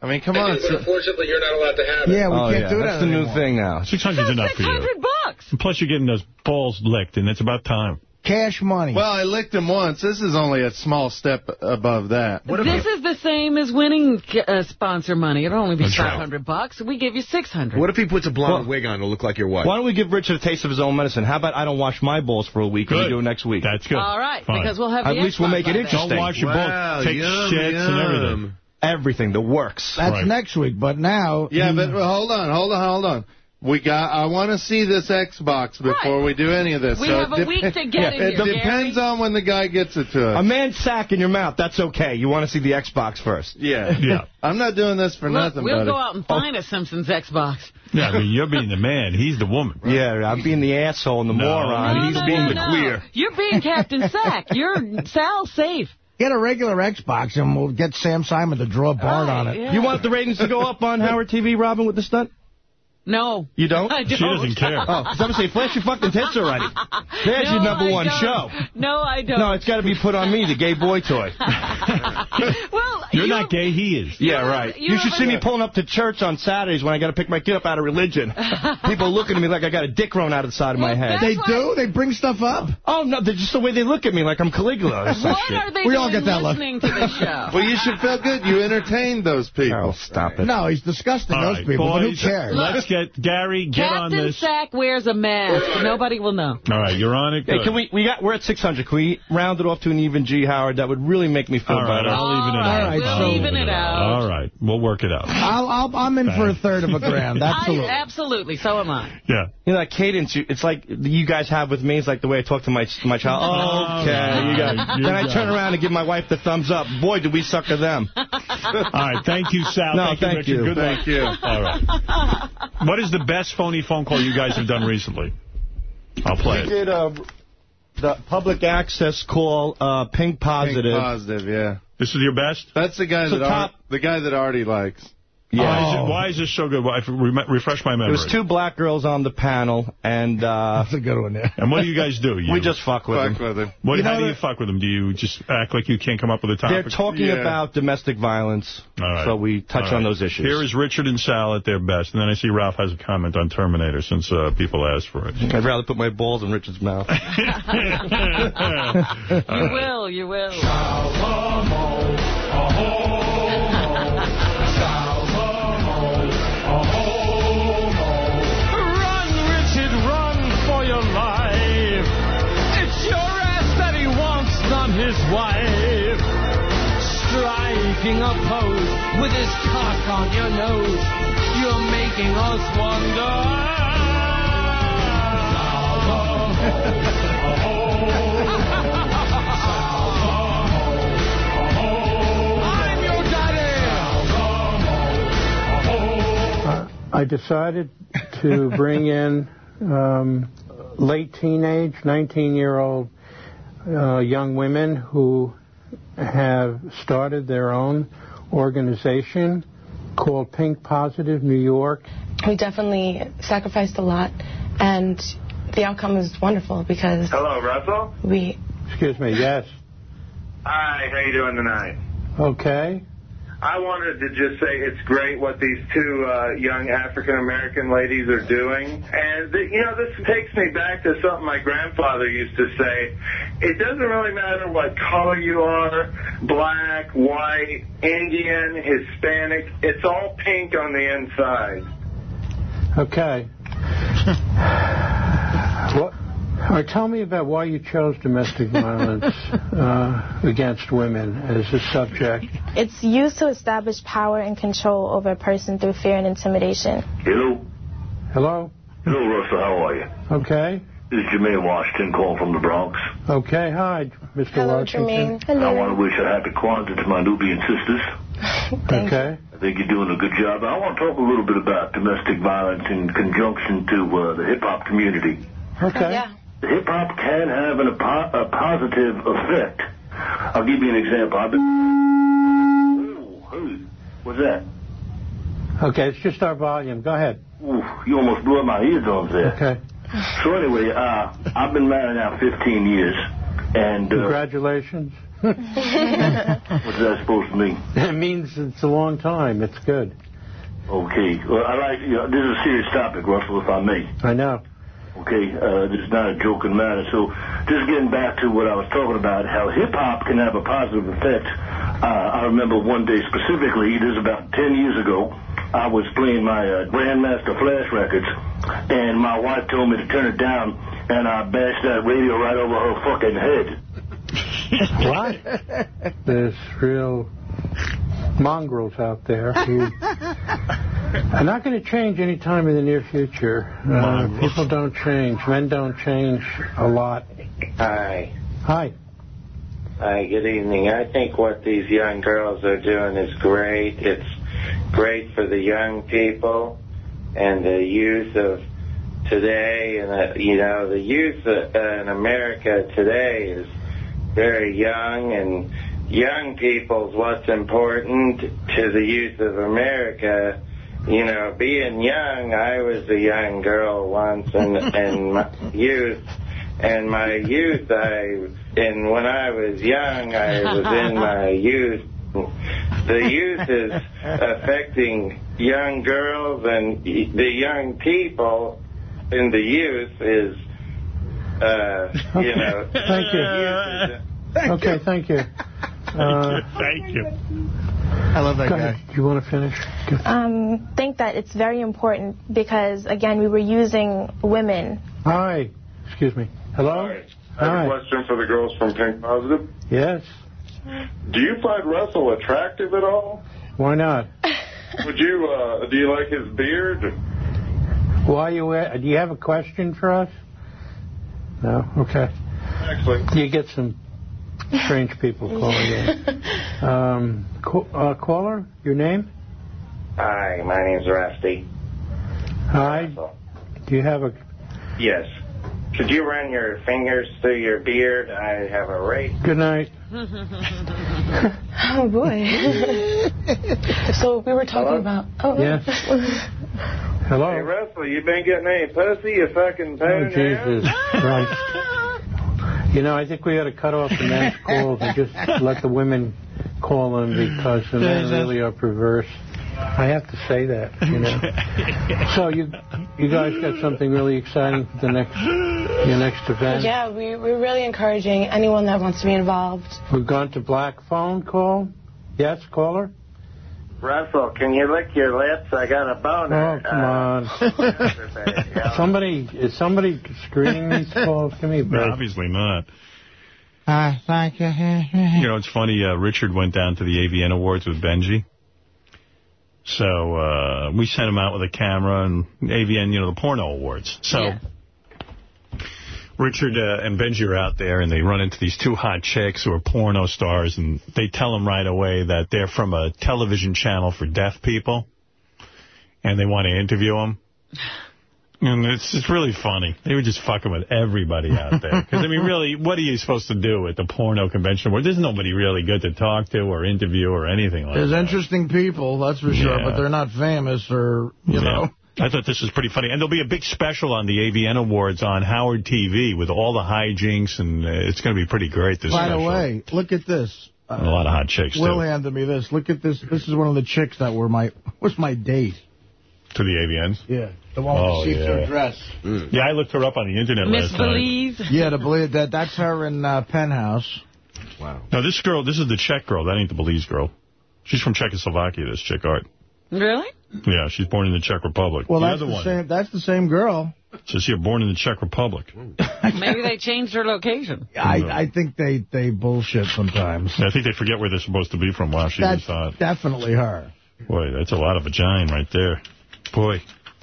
I mean, come I on. do, but unfortunately, you're not allowed to have it. Yeah, we oh, can't yeah. do that That's the new thing now. Six hundred's enough for you. 600 bucks. And plus, you're getting those balls licked, and it's about time. Cash money. Well, I licked him once. This is only a small step above that. This is the same as winning uh, sponsor money. It'll only be That's right. 500 bucks. We give you 600. What if he puts a blonde wig on to look like your wife? Why don't we give Richard a taste of his own medicine? How about I don't wash my balls for a week and we Good. do it next week? That's good. All right, Fine. because we'll have At least we'll make it interesting. Don't wash your Wow, balls. Take yum, shits and everything. Everything, the works. That's Right. next week. But now. Yeah, he- but well, hold on, hold on, hold on. We got. I want to see this Xbox before Right. we do any of this. We So have a week to get it It here, depends Gary. on when the guy gets it to us. A us. man's sack in your mouth, that's okay. You want to see the Xbox first. Yeah, Yeah. I'm not doing this for Look, nothing, we'll buddy. go out and find a oh. Simpsons Xbox. Yeah, I mean, you're being the man. He's the woman. Yeah, I'm being the asshole and the No. moron. No, He's no, being no, the no. queer. You're being Captain Sack. You're Sal safe. Get a regular Xbox and we'll get Sam Simon to draw Bart Oh, on it. yeah. You want the ratings to go up on Howard TV, Robin, with the stunt? No. You don't? I don't. She doesn't care. Oh, because I'm going to say, flash your fucking tits already. There's your number I one don't. show. No, I don't. No, it's got to be put on me, the gay boy toy. well, You're you- not gay. He is. Yeah, right. you You should see a- me pulling up to church on Saturdays when I got to pick my kid up out of religion. People looking at me like I got a dick thrown out of the side of my head. They why- do? They bring stuff up? Oh, no, they're just the way they look at me like I'm Caligula or some What shit. are they We doing all get that look. listening to this show? Well, you should feel good. You entertained those people. Oh, stop it. No, he's disgusting, All those right, people. but who cares? let's get Gary. Get on this. Captain this. Sack wears a mask. Nobody will know. All right, you're on it. Hey, can we, we got, we're at 600. Can we round it off to an even G, Howard? That would really make me feel All right, better. I'll even it All out. right, we'll I'll even it out. All right, we'll work it out. I'll, I'll, I'm in for a third of a grand. Absolutely. I, absolutely. So am I. Yeah. You know, that cadence, you, it's like you guys have with me. It's like the way I talk to my my child. Oh, okay, you got you Then I turn around and give my wife the thumbs up. Boy, did we sucker them. All right, thank you, Sal. No, thank you, thank Richard. you. Good luck. Thank you. All right. What is the best phony phone call you guys have done recently? I'll play We it. did uh, the public access call, uh, pink positive. Pink positive, yeah. This is your best? That's the guy So that Ar- top- the guy that Artie likes. Why, is Yeah. it, why is this so good? Why, re- refresh my memory. There was two black girls on the panel, and uh, That's a good one there. And what do you guys do? You, we just fuck with Fuck them. with him. What, You how do you fuck with them? Do you just act like you can't come up with a They're topic? talking Yeah. about domestic violence, All right. so we touch All right. on those issues. Here is Richard and Sal at their best. And then I see Ralph has a comment on Terminator since uh, people asked for it. I'd rather put my balls in Richard's mouth. You will. You will. With his cock on your nose. You're making us wonder. I'm your daddy. I decided to bring in um, late teenage, 19-year-old uh, young women who have started their own organization called Pink Positive New York. We definitely sacrificed a lot, and the outcome is wonderful because Hello, Russell. We. Excuse me. Yes. Hi, how you doing tonight? Okay. I wanted to just say it's great what these two uh, young African-American ladies are doing. And, th- you know, this takes me back to something my grandfather used to say. It doesn't really matter what color you are, black, white, Indian, Hispanic. It's all pink on the inside. Okay. what? All right, tell me about why you chose domestic violence uh, against women as a subject. It's used to establish power and control over a person through fear and intimidation. Hello. Hello? Hello, Russell. How are you? Okay. This is Jermaine Washington calling from the Bronx. Okay, hi, Mr. Hello, Washington. Jermaine. I want to wish a happy Kwanzaa to my Nubian sisters. Okay. I think you're doing a good job. I want to talk a little bit about domestic violence in conjunction to uh, the hip-hop community. Okay. The hip-hop can have an, a, a positive effect. I'll give you an example. I've been... Oh, hey, what's that? Okay, it's just our volume. Go ahead. Ooh, you almost blew out my eardrums there. Okay. So anyway, uh, I've been married now 15 years, and uh, Congratulations. what's that supposed to mean? It means it's a long time. It's good. Okay, well, I like, you know, this is a serious topic, Russell, if I may. I know. Okay, uh, this is not a joking matter. So, just getting back to what I was talking about, how hip-hop can have a positive effect. Uh, I remember one day specifically, this is about 10 years ago, I was playing my uh, Grandmaster Flash records, and my wife told me to turn it down, and I bashed that radio right over her fucking head. What? There's real mongrels out there who are not going to change any time in the near future. Uh, people don't change. Men don't change a lot. Hi. Hi. Hi, good evening. I think what these young girls are doing is great. It's great for the young people and the youth of today. And, uh, you know, the youth uh, in America today is very young, and young people's what's important to the youth of America. You know, being young, I was a young girl once, and and my youth, and my youth, I and when I was young, I was in my youth. The youth is affecting young girls, and the young people in the youth is, uh, you know. Thank you. Okay, thank you. Uh, Thank you. I love that guy. Do you want to finish? Um, think that it's very important because, again, we were using women. Hi. Excuse me. Hello? I have Hi. a question for the girls from Pink Positive. Yes. Do you find Russell attractive at all? Why not? Would you, uh, do you like his beard? Why you? a- Do you have a question for us? No. Okay. Actually. Do you get some strange people calling in. Um, ca- uh, caller, your name? Hi, my name's Rusty. Hi. Do you have a? Yes. Could you run your fingers through your beard? I have a rate. Good night. Oh, boy. so we were talking about... Oh. Yes. Hello. Hey, Russell, you been getting any pussy, you fucking Oh, pain in the ass? Jesus Christ. You know, I think we ought to cut off the men's calls and just let the women call in because the men really are perverse. I have to say that, you know. So you you guys got something really exciting for the next your next event? Yeah, we, we're really encouraging anyone that wants to be involved. We've gone to black phone call. Yes, caller? Russell, can you lick your lips? I got a boner. Oh, come on. somebody is somebody screening these calls? Give me a break. Obviously not. I thank you. You know, it's funny, uh, Richard went down to the AVN Awards with Benjy. So uh, we sent him out with a camera and AVN, you know, the porno awards. So Richard uh, and Benjy are out there and they run into these two hot chicks who are porno stars and they tell them right away that they're from a television channel for deaf people and they want to interview them. And it's just really funny. They were just fucking with everybody out there. Because, I mean, really, what are you supposed to do at the porno convention where there's nobody really good to talk to or interview or anything like There's that? There's interesting people, that's for sure, Yeah. but they're not famous or, you Yeah. know. I thought this was pretty funny. And there'll be a big special on the AVN Awards on Howard TV with all the hijinks, and uh, it's going to be pretty great, this year. By the way, look at this. Uh, a lot of hot chicks, Will too. handed me this. Look at this. This is one of the chicks that were my was my date. To the AVNs? Yeah, the one with the see-through yeah. dress. Yeah, I looked her up on the internet Miss last night. Belize. Yeah, to believe that that's her in uh, Penthouse. Wow. Now, this girl, this is the Czech girl. That ain't the Belize girl. She's from Czechoslovakia, this chick, Art. Really? Yeah, she's born in the Czech Republic. Well, the that's other the one same. That's the same girl. says here, born in the Czech Republic. Maybe they changed her location. I I think they they bullshit sometimes. I think they forget where they're supposed to be from. Wow, she That's was hot. definitely her. Boy, that's a lot of vagina right there. Boy,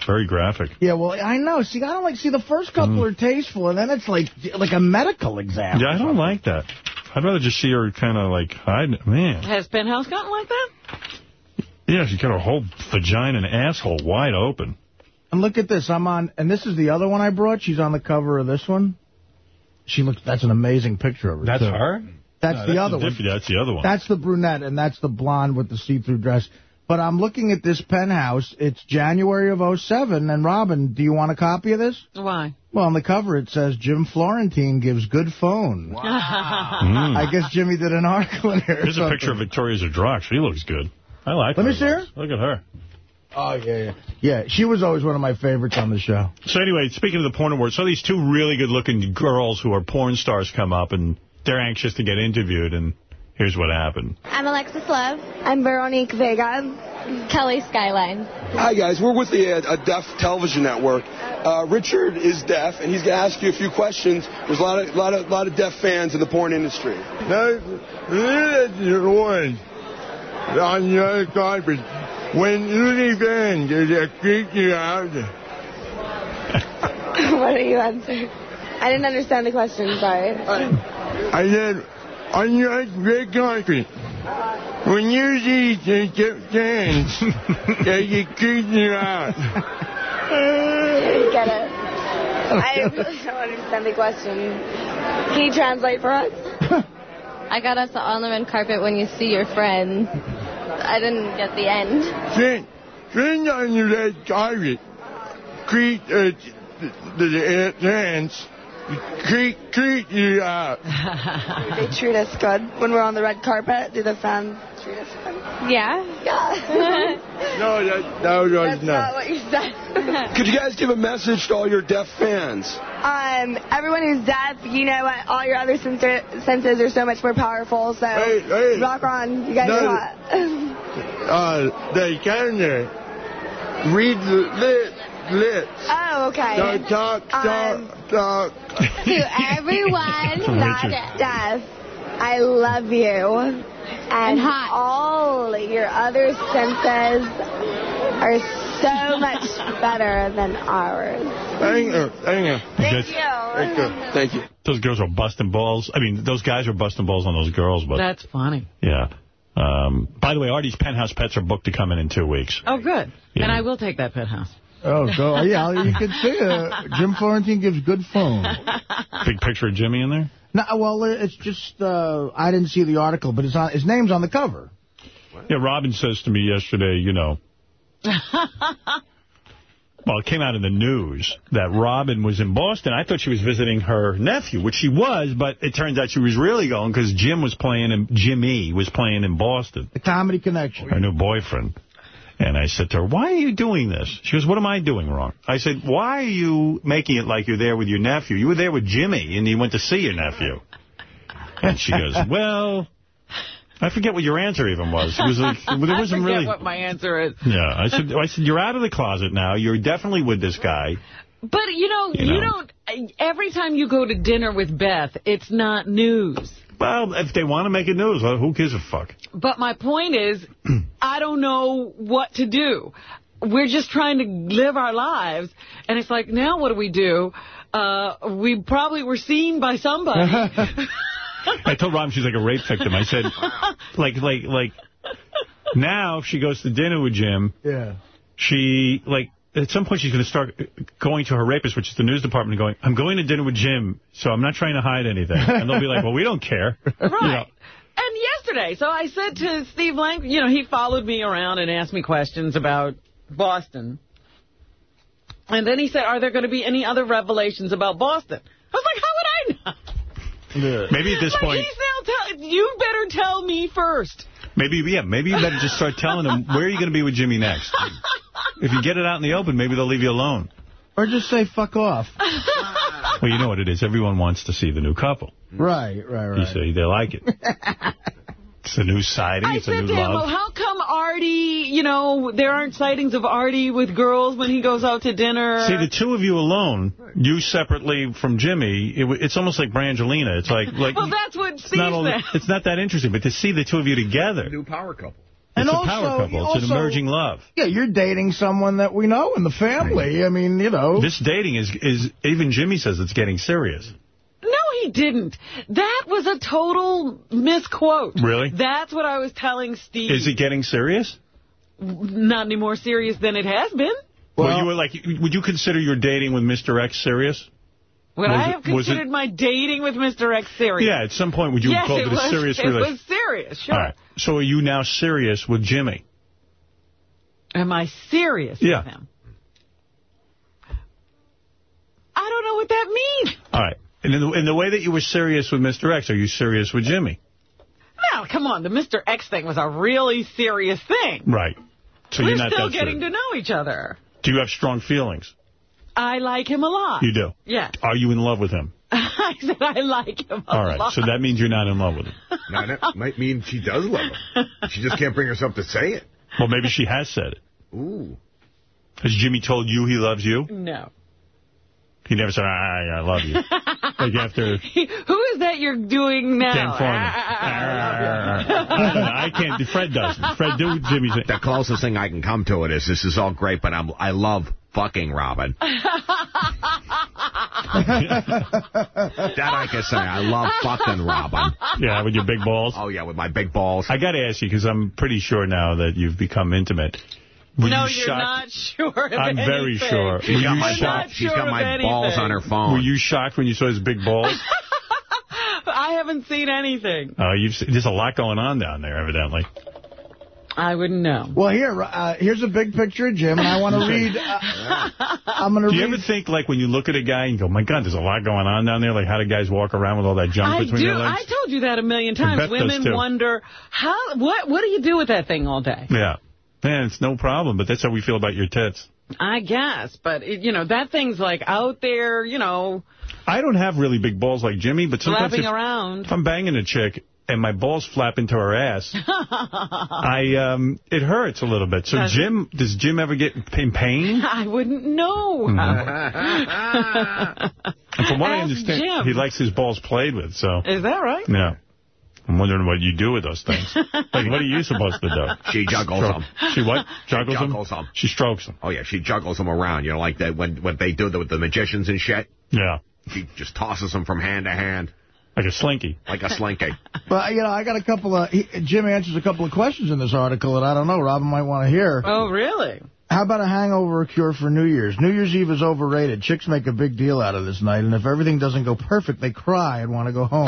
very graphic. Yeah, well, I know. See, I don't like. See, the first couple are tasteful, and then it's like like a medical exam. Mm. Yeah, I don't like that. I'd rather just see her kind of like hide. Man, Has Penthouse gotten like that? Yeah, she's got her whole vagina and asshole wide open. And look at this. I'm on, and this is the other one I brought. She's on the cover of this one. She looks. That's an amazing picture of her. That's too. her? That's No, the that's other the one. That's the other one. That's the brunette, and that's the blonde with the see-through dress. But I'm looking at this penthouse. It's January of '07. And Robin, do you want a copy of this? Why? Well, on the cover it says Jim Florentine gives good phone. Mm. I guess Jimmy did an article in here. or Here's a picture of Victoria Zdrok. She looks good. I like Let her. me see her. Look at her. Oh, yeah, yeah. Yeah, she was always one of my favorites on the show. So anyway, speaking of the porn awards, so these two really good-looking girls who are porn stars come up, and they're anxious to get interviewed, and here's what happened. I'm Alexis Love. I'm Veronique Vega. Kelly Skyline. Hi, guys. We're with the uh, a deaf television network. Uh, Richard is deaf, and he's going to ask you a few questions. There's a lot of, lot of, lot of deaf fans in the porn industry. one on your carpet. When you leave in, does it creep you out? what do you answer? I didn't understand the question, sorry. I said, on your big carpet. When you see the deaf fans, does it creep you out? I get it. I really don't understand the question. Can you translate for us? I got us on the red carpet when you see your friend. I didn't get the end. Friend, friend on your red carpet. Creep uh, the, the fans. Creep, creep you out. they treat us good when we're on the red carpet. Do the fans treat us good? Yeah? Yeah. No, that, that was That's no. not what you said. Could you guys give a message to all your deaf fans? Um, everyone who's deaf, you know what? All your other senses are so much more powerful. So Hey, hey. rock on, you guys No. are hot. Uh, they can uh, read the lit, lips. oh, okay. No, talk, talk, talk. to everyone that's deaf, I love you. And, all your other senses are so much better than ours. Thank you, thank you. Thank you. Thank you. Thank you. Those girls were busting balls. I mean, those guys were busting balls on those girls, but That's funny. yeah. Um, by the way, Artie's penthouse pets are booked to come in in two weeks. Oh, good. Yeah. And I will take that penthouse. Oh, go. Yeah, you can see uh, Jim Florentine gives good phone. Big picture of Jimmy in there. No, well, it's just, uh, I didn't see the article, but it's on, his name's on the cover. Yeah, Robin says to me yesterday, you know, well, it came out in the news that Robin was in Boston. I thought she was visiting her nephew, which she was, but it turns out she was really going because Jim was playing, in, Jimmy was playing in Boston. The Comedy Connection. Her new boyfriend. And I said to her, why are you doing this? She goes, what am I doing wrong? I said, why are you making it like you're there with your nephew? You were there with Jimmy, and you went to see your nephew. And she goes, well, I forget what your answer even was. It was like, there I wasn't forget really... what my answer is. Yeah, I said, I said, you're out of the closet now. You're definitely with this guy. But, you know, You you, don't... Every time you go to dinner with Beth, it's not news. Well, if they want to make it news, well, who gives a fuck? But my point is, I don't know what to do. We're just trying to live our lives. And it's like, now what do we do? Uh, we probably were seen by somebody. I told Robin she's like a rape victim. I said, like, like, like, now if she goes to dinner with Jim, Yeah. she, like, at some point she's going to start going to her rapist, which is the news department, and going, I'm going to dinner with Jim, so I'm not trying to hide anything. And they'll be like, well, we don't care. Right. And yesterday, so I said to Steve Lang, you know, he followed me around and asked me questions about Boston. And then he said, are there going to be any other revelations about Boston? I was like, how would I know? Maybe at this like, point... he's now tell you better tell me first. Maybe, yeah, maybe you better just start telling them where are you going to be with Jimmy next. If you get it out in the open, maybe they'll leave you alone. Or just say fuck off. Well, you know what it is. Everyone wants to see the new couple. Right, right, right. You see, they like it. It's a new sighting. I it's a said new to him, well, love. how come Artie, you know, there aren't sightings of Artie with girls when he goes out to dinner? See, the two of you alone, you separately from Jimmy, it, it's almost like Brangelina. It's like, like well, that's what Steve not all, said. it's not that interesting, but to see the two of you together. New power couple. It's And a also- power couple. It's also- an emerging love. Yeah, you're dating someone that we know in the family. I mean, you know. This dating is, is even Jimmy says it's getting serious. No, he didn't. That was a total misquote. Really? That's what I was telling Steve. Is it getting serious? Not any more serious than it has been. Well, you were like, would you consider your dating with Mr. X serious? Would Was I have it- considered my dating with Mr. X serious? Yeah, at some point would you yes, call it, it, was, a serious it relationship? was serious, sure. All right. So are you now serious with Jimmy? Am I serious Yeah. with him? I don't know what that means. All right. And in the, in the way that you were serious with Mr. X, are you serious with Jimmy? Now, come on, the Mr. X thing was a really serious thing. Right. So We're you're not still getting serious. to know each other. Do you have strong feelings? I like him a lot. You do. Yeah. Are you in love with him? I said I like him a All right. lot. So that means you're not in love with him. No, that might mean she does love him. She just can't bring herself to say it. Well, maybe she has said it. Ooh. Has Jimmy told you he loves you? No. He never said, ah, I, I love you. like after Who is that you're doing now? Dan Foreman. Ah, ah, I can't. Fred doesn't. Fred do Jimmy's. The closest thing I can come to it is this is all great, but I'm I love fucking Robin. that I can say. I love fucking Robin. Yeah, with your big balls? Oh, yeah, with my big balls. I got to ask you, because I'm pretty sure now that you've become intimate. Were no, you you're not sure of I'm very anything. sure. She's Were got my, shocked? balls. She's sure got my balls on her phone. Were you shocked when you saw his big balls? I haven't seen anything. Oh, you've se- there's a lot going on down there, evidently. I wouldn't know. Well, here, uh, here's a big picture of Jim, and I want to read. Uh, I'm going to Do you read. ever think, like, when you look at a guy and go, my God, there's a lot going on down there? Like, how do guys walk around with all that junk I between do. their legs? I legs? told you that a million times. Women wonder how. What What do you do with that thing all day? Yeah. Man, it's no problem, but that's how we feel about your tits. I guess, but it, you know that thing's like out there. You know, I don't have really big balls like Jimmy, but sometimes if, around. if I'm banging a chick and my balls flap into her ass, I um it hurts a little bit. So it? Jim, does Jim ever get in pain? I wouldn't know. And from what I understand, Jim. he likes his balls played with. So Is that right? yeah. I'm wondering what you do with those things. Like, what are you supposed to do? She juggles Stroke- them. She what? Juggles, juggles them? them. She strokes them. Oh, yeah, she juggles them around. You know, like that when, when they do the, with the magicians and shit. Yeah. She just tosses them from hand to hand. Like a slinky. Like a slinky. But, you know, I got a couple of... He, Jim answers a couple of questions in this article that I don't know, Robin might want to hear. Oh, really? How about a hangover cure for New Year's? New Year's Eve is overrated. Chicks make a big deal out of this night, and if everything doesn't go perfect, they cry and want to go home.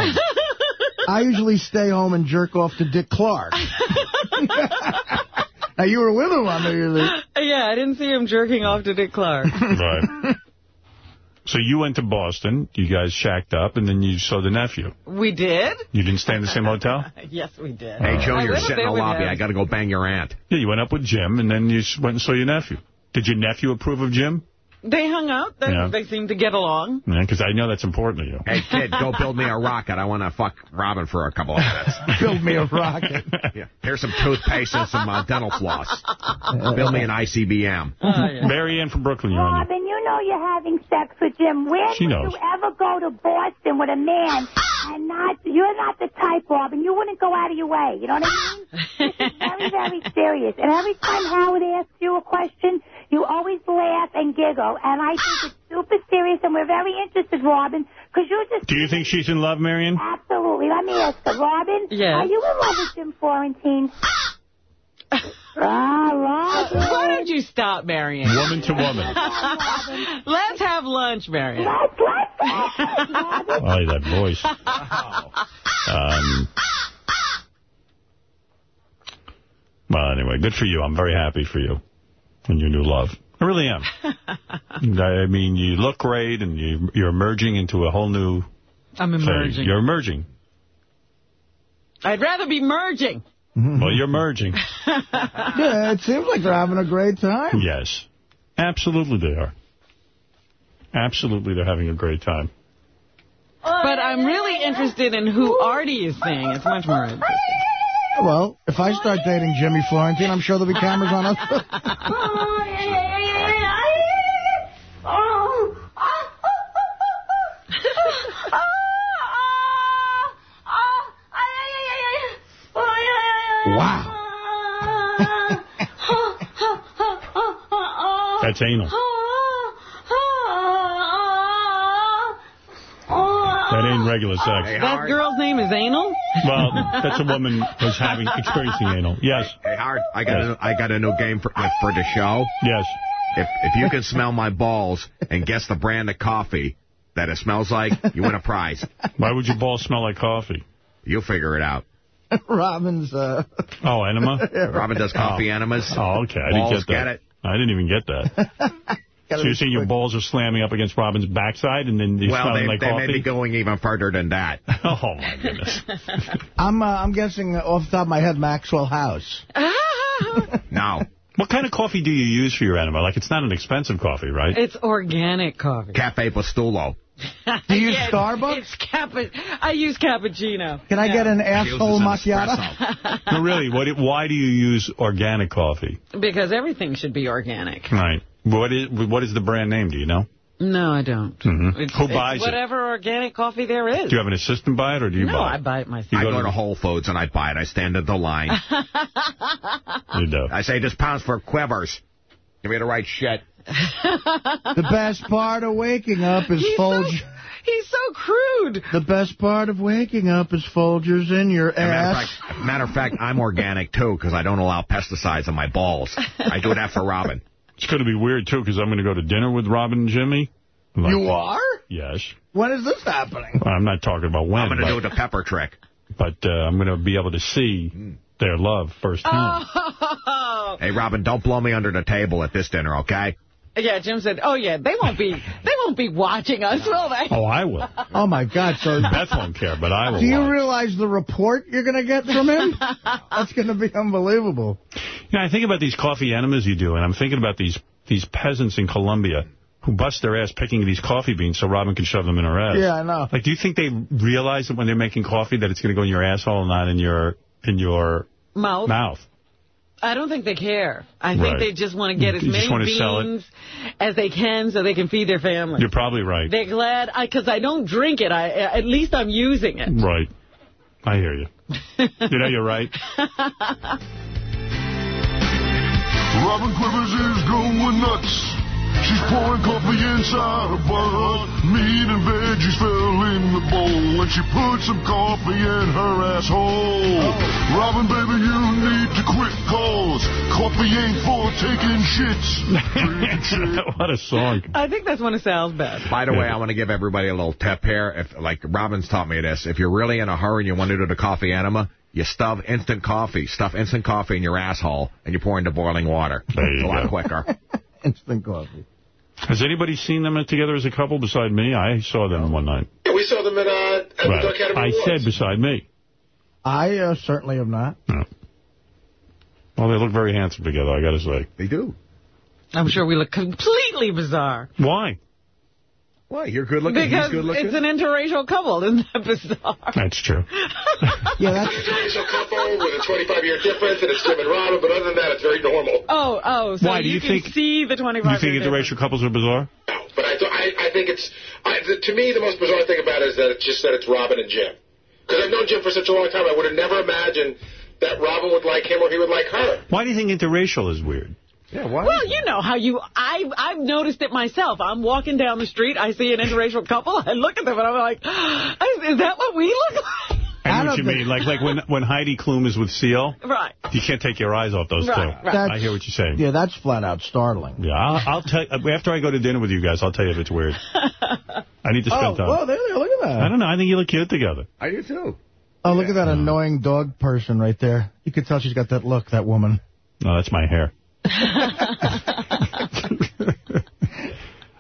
I usually stay home and jerk off to Dick Clark. now, you were with him on New Year's Eve. Yeah, I didn't see him jerking off to Dick Clark. Right. So you went to Boston, you guys shacked up, and then you saw the nephew. we did? You didn't stay in the same hotel? Yes, we did. Hey, I you're sitting in the lobby. him. I got to go bang your aunt. Yeah, you went up with Jim, and then you s- went and saw your nephew. Did your nephew approve of Jim? They hung out. They, Yeah. they seemed to get along. Yeah, because I know that's important to you. Hey, kid, go build me a rocket. I want to fuck Robin for a couple of minutes. Build me a rocket. Yeah. Here's some toothpaste and some uh, dental floss. Build me an ICBM. Mary Ann from Brooklyn, you're on. Robin, you know you're having sex with Jim. When She would knows. you ever go to Boston with a man and not, you're not the type, Robin. You wouldn't go out of your way. You know what I mean? this is very, very serious. And every time Howard asks you a question, you always laugh and giggle. And I think it's super serious and we're very interested, Robin, because you just Do you think she's in love, Marion? Absolutely. Let me ask you, Robin. Yes. Are you in love with Jim Florentine? ah, Robin. Why don't you stop, Marion? Woman to woman. Let's have lunch, Marion. Let's, let's. Oh, that voice. Um, well, anyway, good for you. I'm very happy for you and your new love. I really am. I mean, you look great, and you, you're emerging into a whole new I'm phase. emerging. You're emerging. I'd rather be merging. Mm-hmm. Well, you're merging. yeah, it seems like they're having a great time. Yes. Absolutely they are. Absolutely they're having a great time. But I'm really interested in who Artie is seeing. It's much more interesting. Well, if I start dating Jimmy Florentine, I'm sure there'll be cameras on us. Wow. That's anal. That ain't regular sex. That girl's name is Anal? Well, that's a woman who's having experiencing anal. Yes. Hey, Howard, I got Yes. a, I got a new game for uh, for the show. Yes. If if you can smell my balls and guess the brand of coffee that it smells like, you win a prize. Why would your balls smell like coffee? You'll figure it out. Robin's, uh... Oh, enema? Robin does coffee oh. enemas. Oh, okay. I Balls, didn't get that. get it? I didn't even get that. so you're saying your balls are slamming up against Robin's backside and then you're Well, smelling they, like they may be going even further than that. Oh, my goodness. I'm, uh, I'm guessing uh, off the top of my head, Maxwell House. no. What kind of coffee do you use for your enema? Like, it's not an expensive coffee, right? It's organic coffee. Cafe Pastulo. Do you use Yeah, Starbucks? It's cappu- I use cappuccino. Can I No. get an asshole macchiato? no, really, what, why do you use organic coffee? Because everything should be organic. Right. What is what is the brand name, do you know? No, I don't. Mhm. It's, Who it's buys it? whatever organic coffee there is. Do you have an assistant buy it, or do you no, buy I it? buy it myself. You I go go to- to Whole Foods and I buy it. I stand at the line. You do. I say, this pounds for quivers. Give me the right shit. The best part of waking up is He's so, Folgers. he's so crude. The best part of waking up is Folgers in your As a matter of ass. fact, matter of fact, I'm organic too because I don't allow pesticides on my balls. I do that for Robin. It's going to be weird, too, because I'm going to go to dinner with Robin and Jimmy. Like- You are? Yes. When is this happening? Well, I'm not talking about when, I'm going to but, do the pepper trick. but uh, I'm going to be able to see their love firsthand. Oh. Hey, Robin, don't blow me under the table at this dinner, okay? Yeah, Jim said, "Oh yeah, they won't be they won't be watching us, will they?" Oh, I will. Oh, my God. So Beth won't care, but I will do you watch. realize the report you're going to get from him? That's going to be unbelievable. You know, I think about these coffee enemas you do, and I'm thinking about these these peasants in Colombia who bust their ass picking these coffee beans so Robin can shove them in her ass. Yeah, I know. Like, do you think they realize that when they're making coffee that it's going to go in your asshole and not in your in your Mouth. mouth? I don't think they care. I Right. think they just want to get as They many wanna sell it. beans as they can so they can feed their family. You're probably right. They're glad because I, don't drink it. I uh, at least I'm using it. Right. I hear you. you know, you're right. Robin Quivers is going nuts. She's pouring coffee inside a butt. Meat and veggies fell in the bowl and she put some coffee in her asshole. Robin, baby, you need to quit cause coffee ain't for taking shits. what a song. I think that's one of Sal's best. By the way, I want to give everybody a little tip here. If like Robin's taught me this, if you're really in a hurry and you want to do the coffee enema, you stuff instant coffee, stuff instant coffee in your asshole, and you pour into boiling water. There you it's a lot go. quicker. Instant coffee. Has anybody seen them together as a couple beside me? I saw them one night. Yeah, we saw them at, uh, at the Right. Academy I Awards. said beside me. I uh, certainly am not. Well, they look very handsome together, I got to say. They do. I'm sure we look completely bizarre. Why? Why? You're good looking. Because He's good looking. it's an interracial couple, isn't that bizarre? That's true. Yeah, that's an Interracial couple with a 25-year difference, and it's Jim and Robin, but other than that, it's very normal. Oh, oh, so Why, do you can think- see the 25 You think interracial couples are bizarre? No, but I, I, I think it's, I, the, to me, the most bizarre thing about it is that it's just that it's Robin and Jim. Because I've known Jim for such a long time, I would have never imagined that Robin would like him or he would like her. Why do you think interracial is weird? Yeah, why? Well, you know how you, I, I've noticed it myself. I'm walking down the street, I see an interracial couple, I look at them and I'm like, is that what we look like? I know what you mean. Like like when when Heidi Klum is with Seal, Right. you can't take your eyes off those Right, two. right. I hear what you're saying. Yeah, that's flat out startling. Yeah, I'll, I'll tell. Uh, after I go to dinner with you guys, I'll tell you if it's weird. I need to spend Oh, time. well, there, there, look at that. I don't know. I think you look cute together. I do too. Oh, look at that annoying dog person right there. You could tell she's got that look, that woman. No, that's my hair. I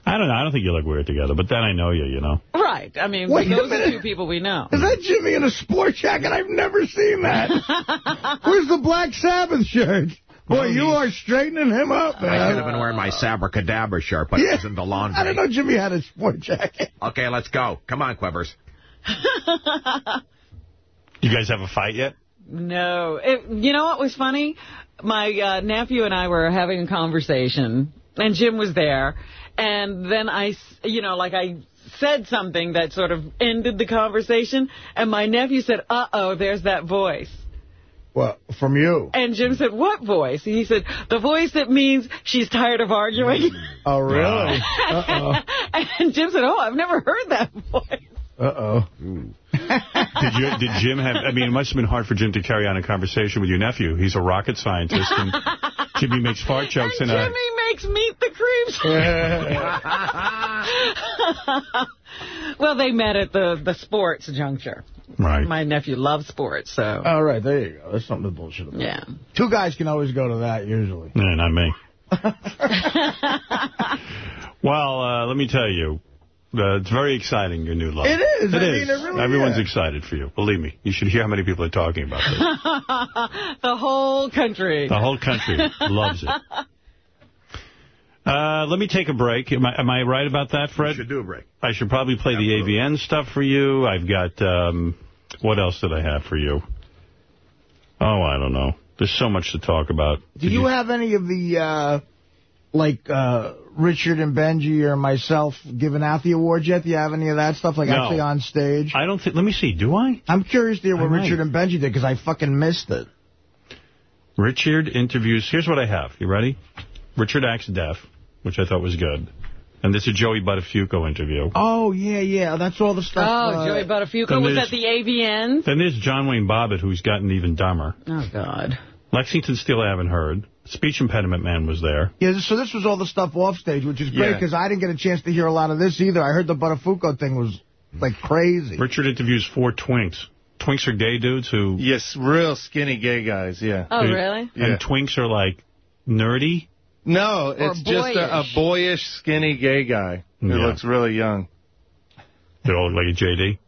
I don't know. I don't think you look weird together, but then I know you, you know. Right. I mean, Wait those are minute. two people we know. Is that Jimmy in a sport jacket? I've never seen that. Where's the Black Sabbath shirt? Boy, you are straightening him up, man. I should have been wearing my Sabbra Cadabra shirt, but it was in the laundry. I didn't know Jimmy had a sport jacket. Okay, let's go. Come on, Quivers. You guys have a fight yet? No. It, you know what was funny? My uh, nephew and I were having a conversation, and Jim was there. And then I, you know, like I said something that sort of ended the conversation. And my nephew said, uh-oh, there's that voice. What, from you? And Jim said, what voice? And he said, the voice that means she's tired of arguing. Oh, really? Uh-oh. and Jim said, oh, I've never heard that voice. Uh-oh. Did you? Did Jim have? I mean, it must have been hard for Jim to carry on a conversation with your nephew. He's a rocket scientist, and Jimmy makes fart jokes And, a. Jimmy makes meet the creeps. well, they met at the, the sports juncture. Right. My nephew loves sports, so. All right, there you go. That's something to bullshit about. Yeah. Two guys can always go to that, usually. Yeah, not me. well, uh, let me tell you, uh, it's very exciting, your new love. It is. It I is. mean, it really Everyone's is. excited for you. Believe me. You should hear how many people are talking about this. the whole country. The whole country loves it. Uh, let me take a break. Am I, am I right about that, Fred? You should do a break. I should probably play the AVN stuff for you. I've got, um, what else did I have for you? Oh, I don't know. There's so much to talk about. Do you have any of the, uh, like, uh, Richard and Benjy or myself giving out the awards yet? Do you have any of that stuff, like, No. actually on stage? I don't think, let me see, do I? I'm curious to hear what Richard and Benjy did, because I fucking missed it. Richard interviews, here's what I have. You ready? Richard acts deaf, which I thought was good. And this is Joey Buttafuoco interview. Oh, yeah, yeah, that's all the stuff. Oh, uh, Joey Buttafuoco then was at the AVN. Then there's John Wayne Bobbitt, who's gotten even dumber. Oh, God. Lexington Steele I haven't heard. Speech Impediment Man was there. Yeah, so this was all the stuff off stage, which is great, Yeah. because I didn't get a chance to hear a lot of this either. I heard the Buttafuoco thing was, like, crazy. Richard interviews four twinks. Twinks are gay dudes who... Yes, real skinny gay guys, yeah. Oh, really? Yeah. And twinks are, like, nerdy? No, it's just a, a boyish, skinny gay guy who Yeah. looks really young. They all look like a JD?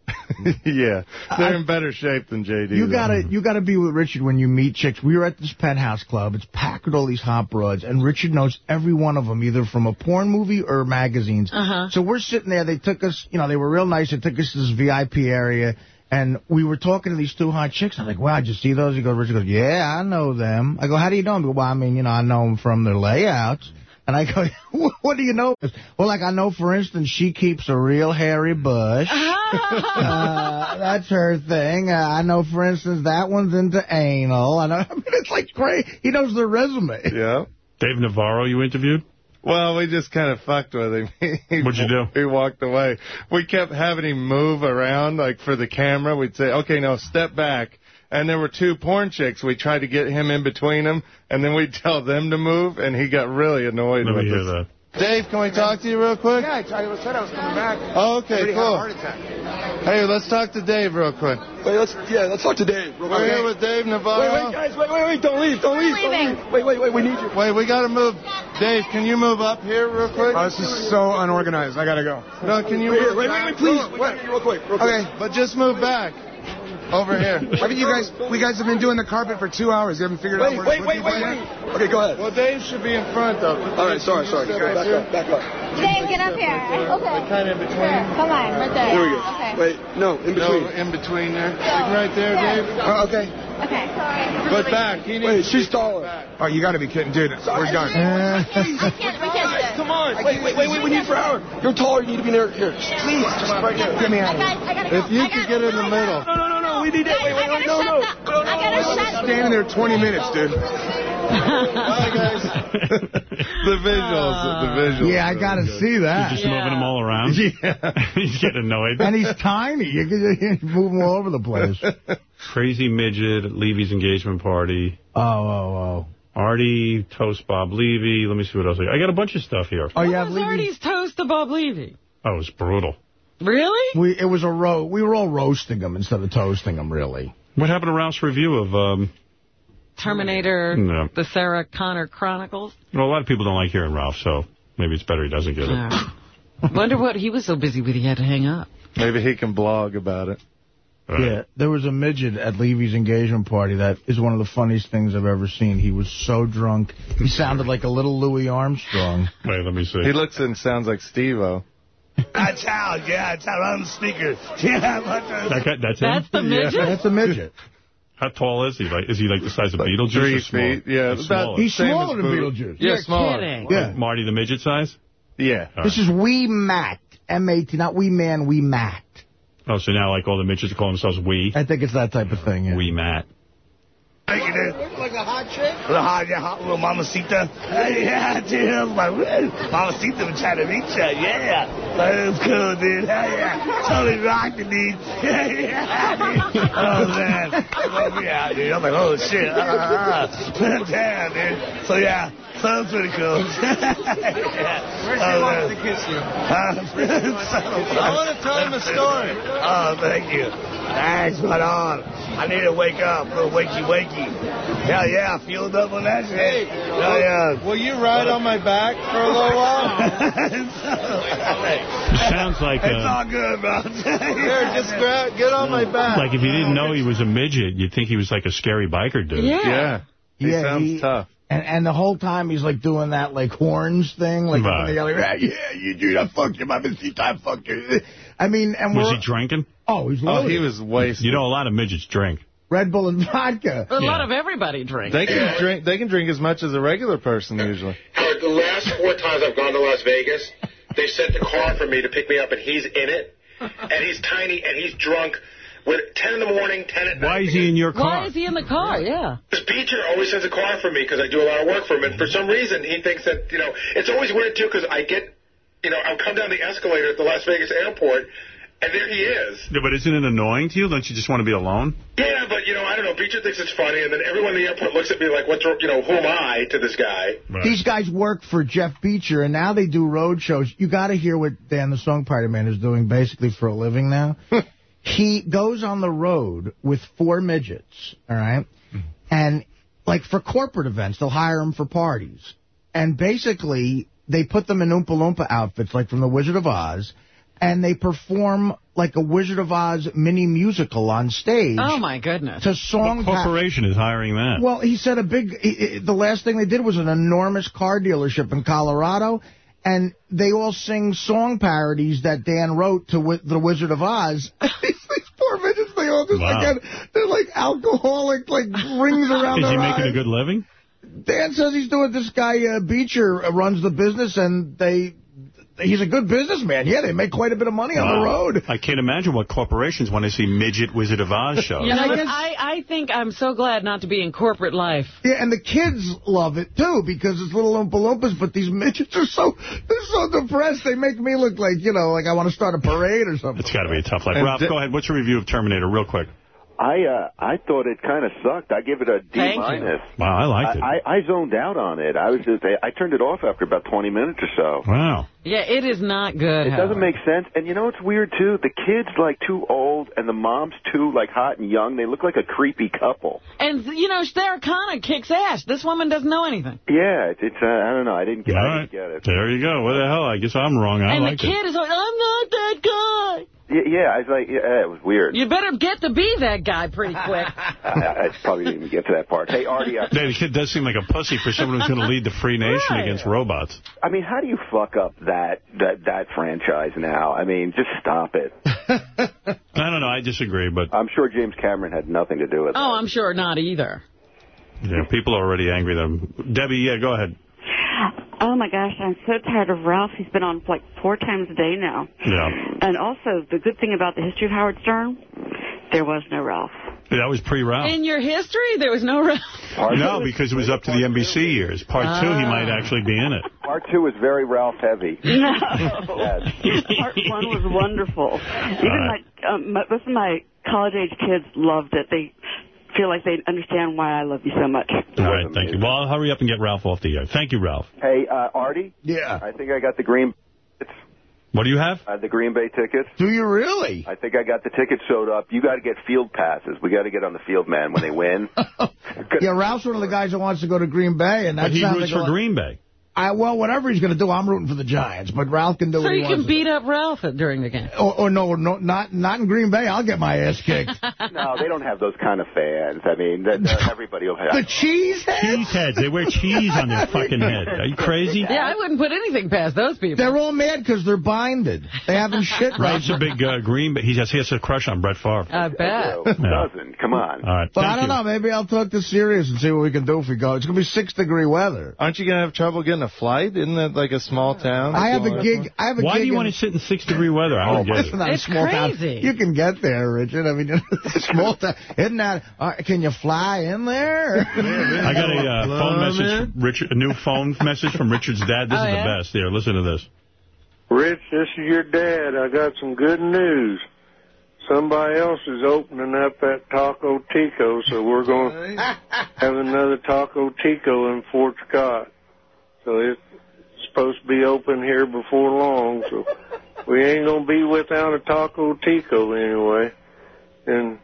yeah, they're in better shape than JD. You though. gotta, you gotta be with Richard when you meet chicks. We were at this penthouse club. It's packed with all these hot broads, and Richard knows every one of them, either from a porn movie or magazines. Uh-huh. So we're sitting there. They took us, you know, they were real nice. They took us to this VIP area, and we were talking to these two hot chicks. I'm like, wow, did you see those? He goes, Richard goes, yeah, I know them. I go, how do you know them? He well, I mean, you know, I know them from their layouts. And I go, what do you know? Well, like, I know, for instance, she keeps a real hairy bush. uh, that's her thing. Uh, I know, for instance, that one's into anal. I know. I mean, it's like great. He knows the resume. Yeah. Dave Navarro you interviewed? Well, we just kind of fucked with him. He- What'd you do? He walked away. We kept having him move around, like for the camera. We'd say, okay, now step back. And there were two porn chicks. We tried to get him in between them, and then we'd tell them to move, and he got really annoyed Let with me hear us. that. Dave, can we talk to you real quick? Yeah, I said I was coming back. Oh, okay, Somebody had a cool. heart attack. Hey, let's talk to Dave real quick. Wait, let's yeah, let's talk to Dave. real We're here with Dave Navarro. Wait, wait, guys, wait, wait, wait, don't leave, don't leave, don't leave. Wait, wait, wait, we need you. Wait, we gotta move. Dave, can you move up here real quick? Oh, this is so unorganized. I gotta go. No, can you Wait, move? wait, wait, wait, please. Wait, real quick, real quick. Okay, But just move back. Over here. haven't you guys? We guys have been doing the carpet for two hours. You haven't figured Wait, out where wait, to put wait, wait, yet? wait. Okay, go ahead. Well, Dave should be in front, though. All right, sorry, sorry. Back up, back up. Dave, get up here. Okay. Kind of in between. Come on, right there. There we go. Okay. Wait, no, in between. No, in between there. Like right there, Dave. Oh, okay. Okay. But back. He needs Wait, she's be taller. Oh, you gotta be kidding, dude. We're uh, done. I can't, we can't do this. Come on. Wait, wait, wait, wait, we need for Howard. You're taller, you need to be near here. Please, just right here. Get me out I got, I gotta go. If you could get in the middle. No, no, no, no, we need that. Wait, wait, I wait, gotta no, shut no. I gotta shut Standing there 20 minutes, dude. Bye, guys. the visuals. The uh, visuals. Yeah, I gotta good. see You're that. just moving them all around? Yeah. He's getting annoyed. And he's tiny. You can move him all over the place. Crazy Midget at Levy's engagement party. Oh, oh, oh. Artie, Toast Bob Levy. Let me see what else I got. I got a bunch of stuff here. Oh, What yeah, was Artie's toast to Bob Levy? Oh, it was brutal. Really? We it was a ro we were all roasting him instead of toasting him, really. What happened to Ralph's review of, um, Terminator, No. the Sarah Connor Chronicles. well, a lot of people don't like hearing Ralph, so maybe it's better he doesn't get it. Yeah. Wonder what he was so busy with he had to hang up. Maybe he can blog about it. Yeah, there was a midget at Levy's engagement party that is one of the funniest things I've ever seen. He was so drunk. He sounded like a little Louis Armstrong. Wait, let me see. He looks and sounds like Steve-O. That's how, yeah, that's how on the speaker. Yeah, but, That guy, that's him? That's the midget? Yeah. That's a midget. How tall is he? Like, is he like the size of Beetlejuice three or small? feet, yeah, He's smaller. He's smaller than Boo. Beetlejuice. Yeah, You're smaller. kidding. Yeah. Marty the midget size? Yeah. This is Wee Matt. M-A-T, not Wee Man, Wee Matt. Oh, so now like all the midgets call themselves Wee? I think it's that type of thing, yeah. Wee Matt. Thank you, dude. Like a hot chick? Little hot, yeah, hot little mamacita. Hey, yeah, dude. My mamacita was trying to reach her. Yeah. That was cool, dude. Hell yeah. Totally rocked it, dude. Yeah, yeah. dude. Oh, man. Me dude. I'm like, oh, shit. Ah, Damn, dude. So, yeah. So that was pretty cool. yeah. Where's oh, he man. to kiss you? Huh? I want to tell him a story. Oh, thank you. Thanks, right on. I need to wake up, a little wakey wakey. Hell yeah, fueled up on that shit. Hell yeah. Will you ride on my back for a little while? Sounds like It's uh, all good, bro. Here, just grab, get on my back. like if you didn't know he was a midget, you'd think he was like a scary biker dude. Yeah. Yeah. He Yeah, sounds he- tough. And and the whole time he's like doing that like horns thing, like Right. when they yell, like, yeah, you dude, I fucked you, mamacita, I fucked you. I mean, and Was he drinking? oh, he's Oh, he was wasted. You know, a lot of midgets drink. Red Bull and vodka. A lot of everybody drinks. They can drink. They can drink as much as a regular person usually. Howard, the last four times I've gone to Las Vegas, they sent the car for me to pick me up, and he's in it, and he's tiny, and he's drunk. With 10 in the morning, 10 at night. Why is he in your car? Why is he in the car? Yeah. This Beacher always sends a car for me because I do a lot of work for him, and for some reason he thinks that you know it's always weird too because I get you know I'll come down the escalator at the Las Vegas airport, and there he is. Yeah, but isn't it annoying to you? Don't you just want to be alone? Yeah, but you know I don't know. Beacher thinks it's funny, and then everyone in the airport looks at me like, "What's you know who am I to this guy?" These guys work for Jeff Beacher, and now they do road shows. You got to hear what Dan, the Song Parody Man, is doing basically for a living now. he goes on the road with four midgets, all right? And, like, for corporate events, they'll hire them for parties. And basically, they put them in Oompa Loompa outfits, like from The Wizard of Oz, and they perform like a Wizard of Oz mini musical on stage. Oh, my goodness. To song What corporation is hiring that? well, he said a big. i- i- The last thing they did was an enormous car dealership in Colorado, and they all sing song parodies that Dan wrote to wi- the Wizard of Oz. these, these poor midgets, they all just Wow. like they're like alcoholic, like rings around is their he making eyes. a good living? Dan says he's doing this guy uh, Beacher uh, runs the business, and they. He's a good businessman. Yeah, they make quite a bit of money on the road. I can't imagine what corporations want to see midget Wizard of Oz shows. You know, I I, guess- I, think I'm so glad not to be in corporate life. Yeah, and the kids love it, too, because it's little Oompa Loompas, but these midgets are so, they're so depressed. They make me look like, you know, like I want to start a parade or something. It's got to be a tough life. And Ralph, di- go ahead. What's your review of Terminator, real quick? I uh, I thought it kind of sucked. I give it a D Thank you. minus. Wow, I liked it. I, I zoned out on it. I was just I, I turned it off after about 20 minutes or so. Wow. Yeah, it is not good. It doesn't make sense. And you know what's weird too? The kid's like too old and the mom's too like hot and young. They look like a creepy couple. And, you know, Sarah Connor kicks ass. This woman doesn't know anything. Yeah, it's, it's uh, I don't know. I didn't get All I right. didn't get it. There you go. What the hell? I guess I'm wrong. I and the kid it. is like, I'm not that guy. Yeah, yeah, I was like, yeah, it was weird. You better get to be that guy pretty quick. I, I probably didn't even get to that part. Hey, Artie, uh, I, Yeah, the kid does seem like a pussy for someone who's going to lead the free nation Right. against robots. I mean, how do you fuck up that that that franchise now? I mean, just stop it. I don't know. I disagree, but I'm sure James Cameron had nothing to do with it. Oh, I'm sure not either. yeah, people are already angry. Them. Debbie, yeah, go ahead. Oh my gosh, I'm so tired of Ralph. He's been on like four times a day now. Yeah. And also, the good thing about the history of Howard Stern, there was no Ralph. That was pre-Ralph. In your history, there was no... Ralph. No, because it was up to the NBC years. Part two, he might actually be in it. Part two is very Ralph heavy. No. Yes. Part one was wonderful. Even right. my, um, my, most of my college-age kids loved it. They feel like they understand why I love you so much. All right, thank you. Well, I'll hurry up and get Ralph off the air. Thank you, Ralph. Hey, uh, Artie, Yeah. I think I got the Green What do you have? uh, the Green Bay tickets. Do you really? I think I got the tickets sewed up. You got to get field passes. We got to get on the field, man, when they win. Yeah, Ralph's one of the guys that wants to go to Green Bay, and that But he roots like for Green Bay. I well, whatever he's going to do, I'm rooting for the Giants. But Ralph can do So what he you can beat up Ralph during the game. Or, or no, no, not not in Green Bay. I'll get my ass kicked. No, they don't have those kind of fans. I mean, that, that everybody will have. the cheese heads. Cheese heads. They wear cheese on their fucking head. Are you crazy? Yeah, I wouldn't put anything past those people. They're all mad because they're binded. They haven't shit right. Ralph's a big uh, Green Bay. He has, he has a crush on Brett Favre. I bet. Who doesn't? Come on. All right. But I don't you. know. Maybe I'll talk to Sirius and see what we can do if we go. It's going to be six degree weather. Aren't you going to have trouble getting a flight? Isn't that like a small town? I have a gig. I have a Why gig do you want to sit in six degree weather? I Oh, don't get it's it. not It's small crazy. town. You can get there, Richard. I mean, it's small town. Isn't that? Uh, can you fly in there? I got a uh, phone message, Richard, a new phone message from Richard's dad. This Oh, is yeah? the best. Here, listen to this. Rich, this is your dad. I got some good news. Somebody else is opening up that Taco Tico, so we're going to have another Taco Tico in Fort Scott. So it's supposed to be open here before long, so we ain't going to be without a Taco Tico anyway. And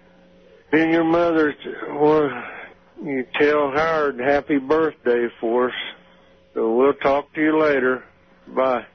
then your mother, well, you tell Howard happy birthday for us. So we'll talk to you later. Bye.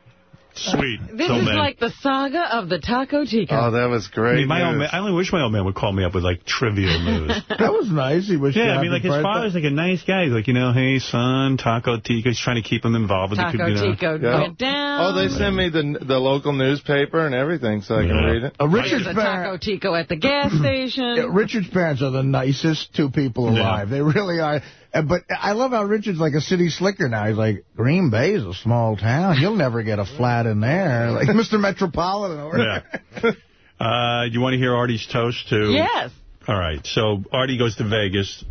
Sweet. This so is man. like the saga of the Taco Tico. Oh, that was I, great. mean, my old man, I only wish my old man would call me up with, like, trivial news. that was nice. He was. yeah, I mean, like, his father's, like, a nice guy. He's like, you know, hey, son, Taco Tico. He's trying to keep him involved with Taco the, community. know. Tico Yeah. went down. Oh, they sent me the the local newspaper and everything so I can read it. Uh, There's Richard's a parents. Taco Tico at the gas station. Yeah, Richard's parents are the nicest two people alive. They really are. Uh, But I love how Richard's like a city slicker now. He's like, Green Bay's a small town. You'll never get a flat in there. Like Mr. Metropolitan. Over Yeah. Uh, you want to hear Artie's toast, too? Yes. All right. So Artie goes to Vegas.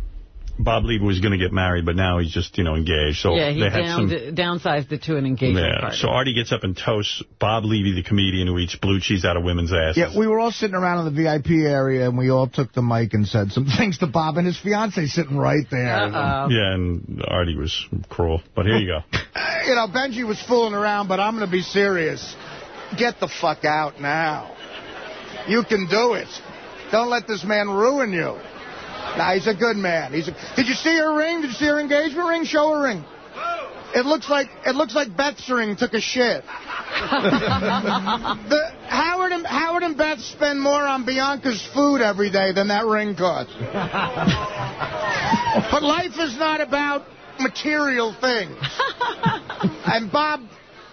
Bob Levy was going to get married, but now he's just, you know, engaged. So yeah, he they had downed, some. downsized it to an engagement Yeah. party. So Artie gets up and toasts Bob Levy, the comedian who eats blue cheese out of women's asses. Yeah, we were all sitting around in the VIP area, and we all took the mic and said some things to Bob, and his fiance sitting right there. Uh-oh. Yeah, and Artie was cruel. But here you go. You know, Benjy was fooling around, but I'm going to be serious. Get the fuck out now. You can do it. Don't let this man ruin you. Nah, he's a good man. He's. A, did you see her ring? Did you see her engagement ring? Show her ring. It looks like it looks like Beth's ring took a shit. the, Howard and Howard and Beth spend more on Bianca's food every day than that ring costs. but life is not about material things. and Bob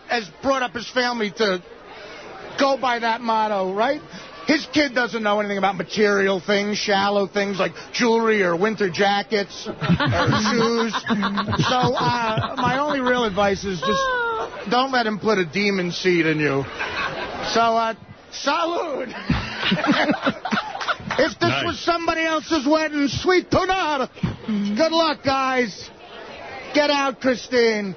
has brought up his family to go by that motto, right? His kid doesn't know anything about material things, shallow things like jewelry or winter jackets or shoes. So uh, my only real advice is just don't let him put a demon seed in you. So, uh, salud. if this Nice. was somebody else's wedding, sweet tuna. Good luck, guys. Get out, Christine.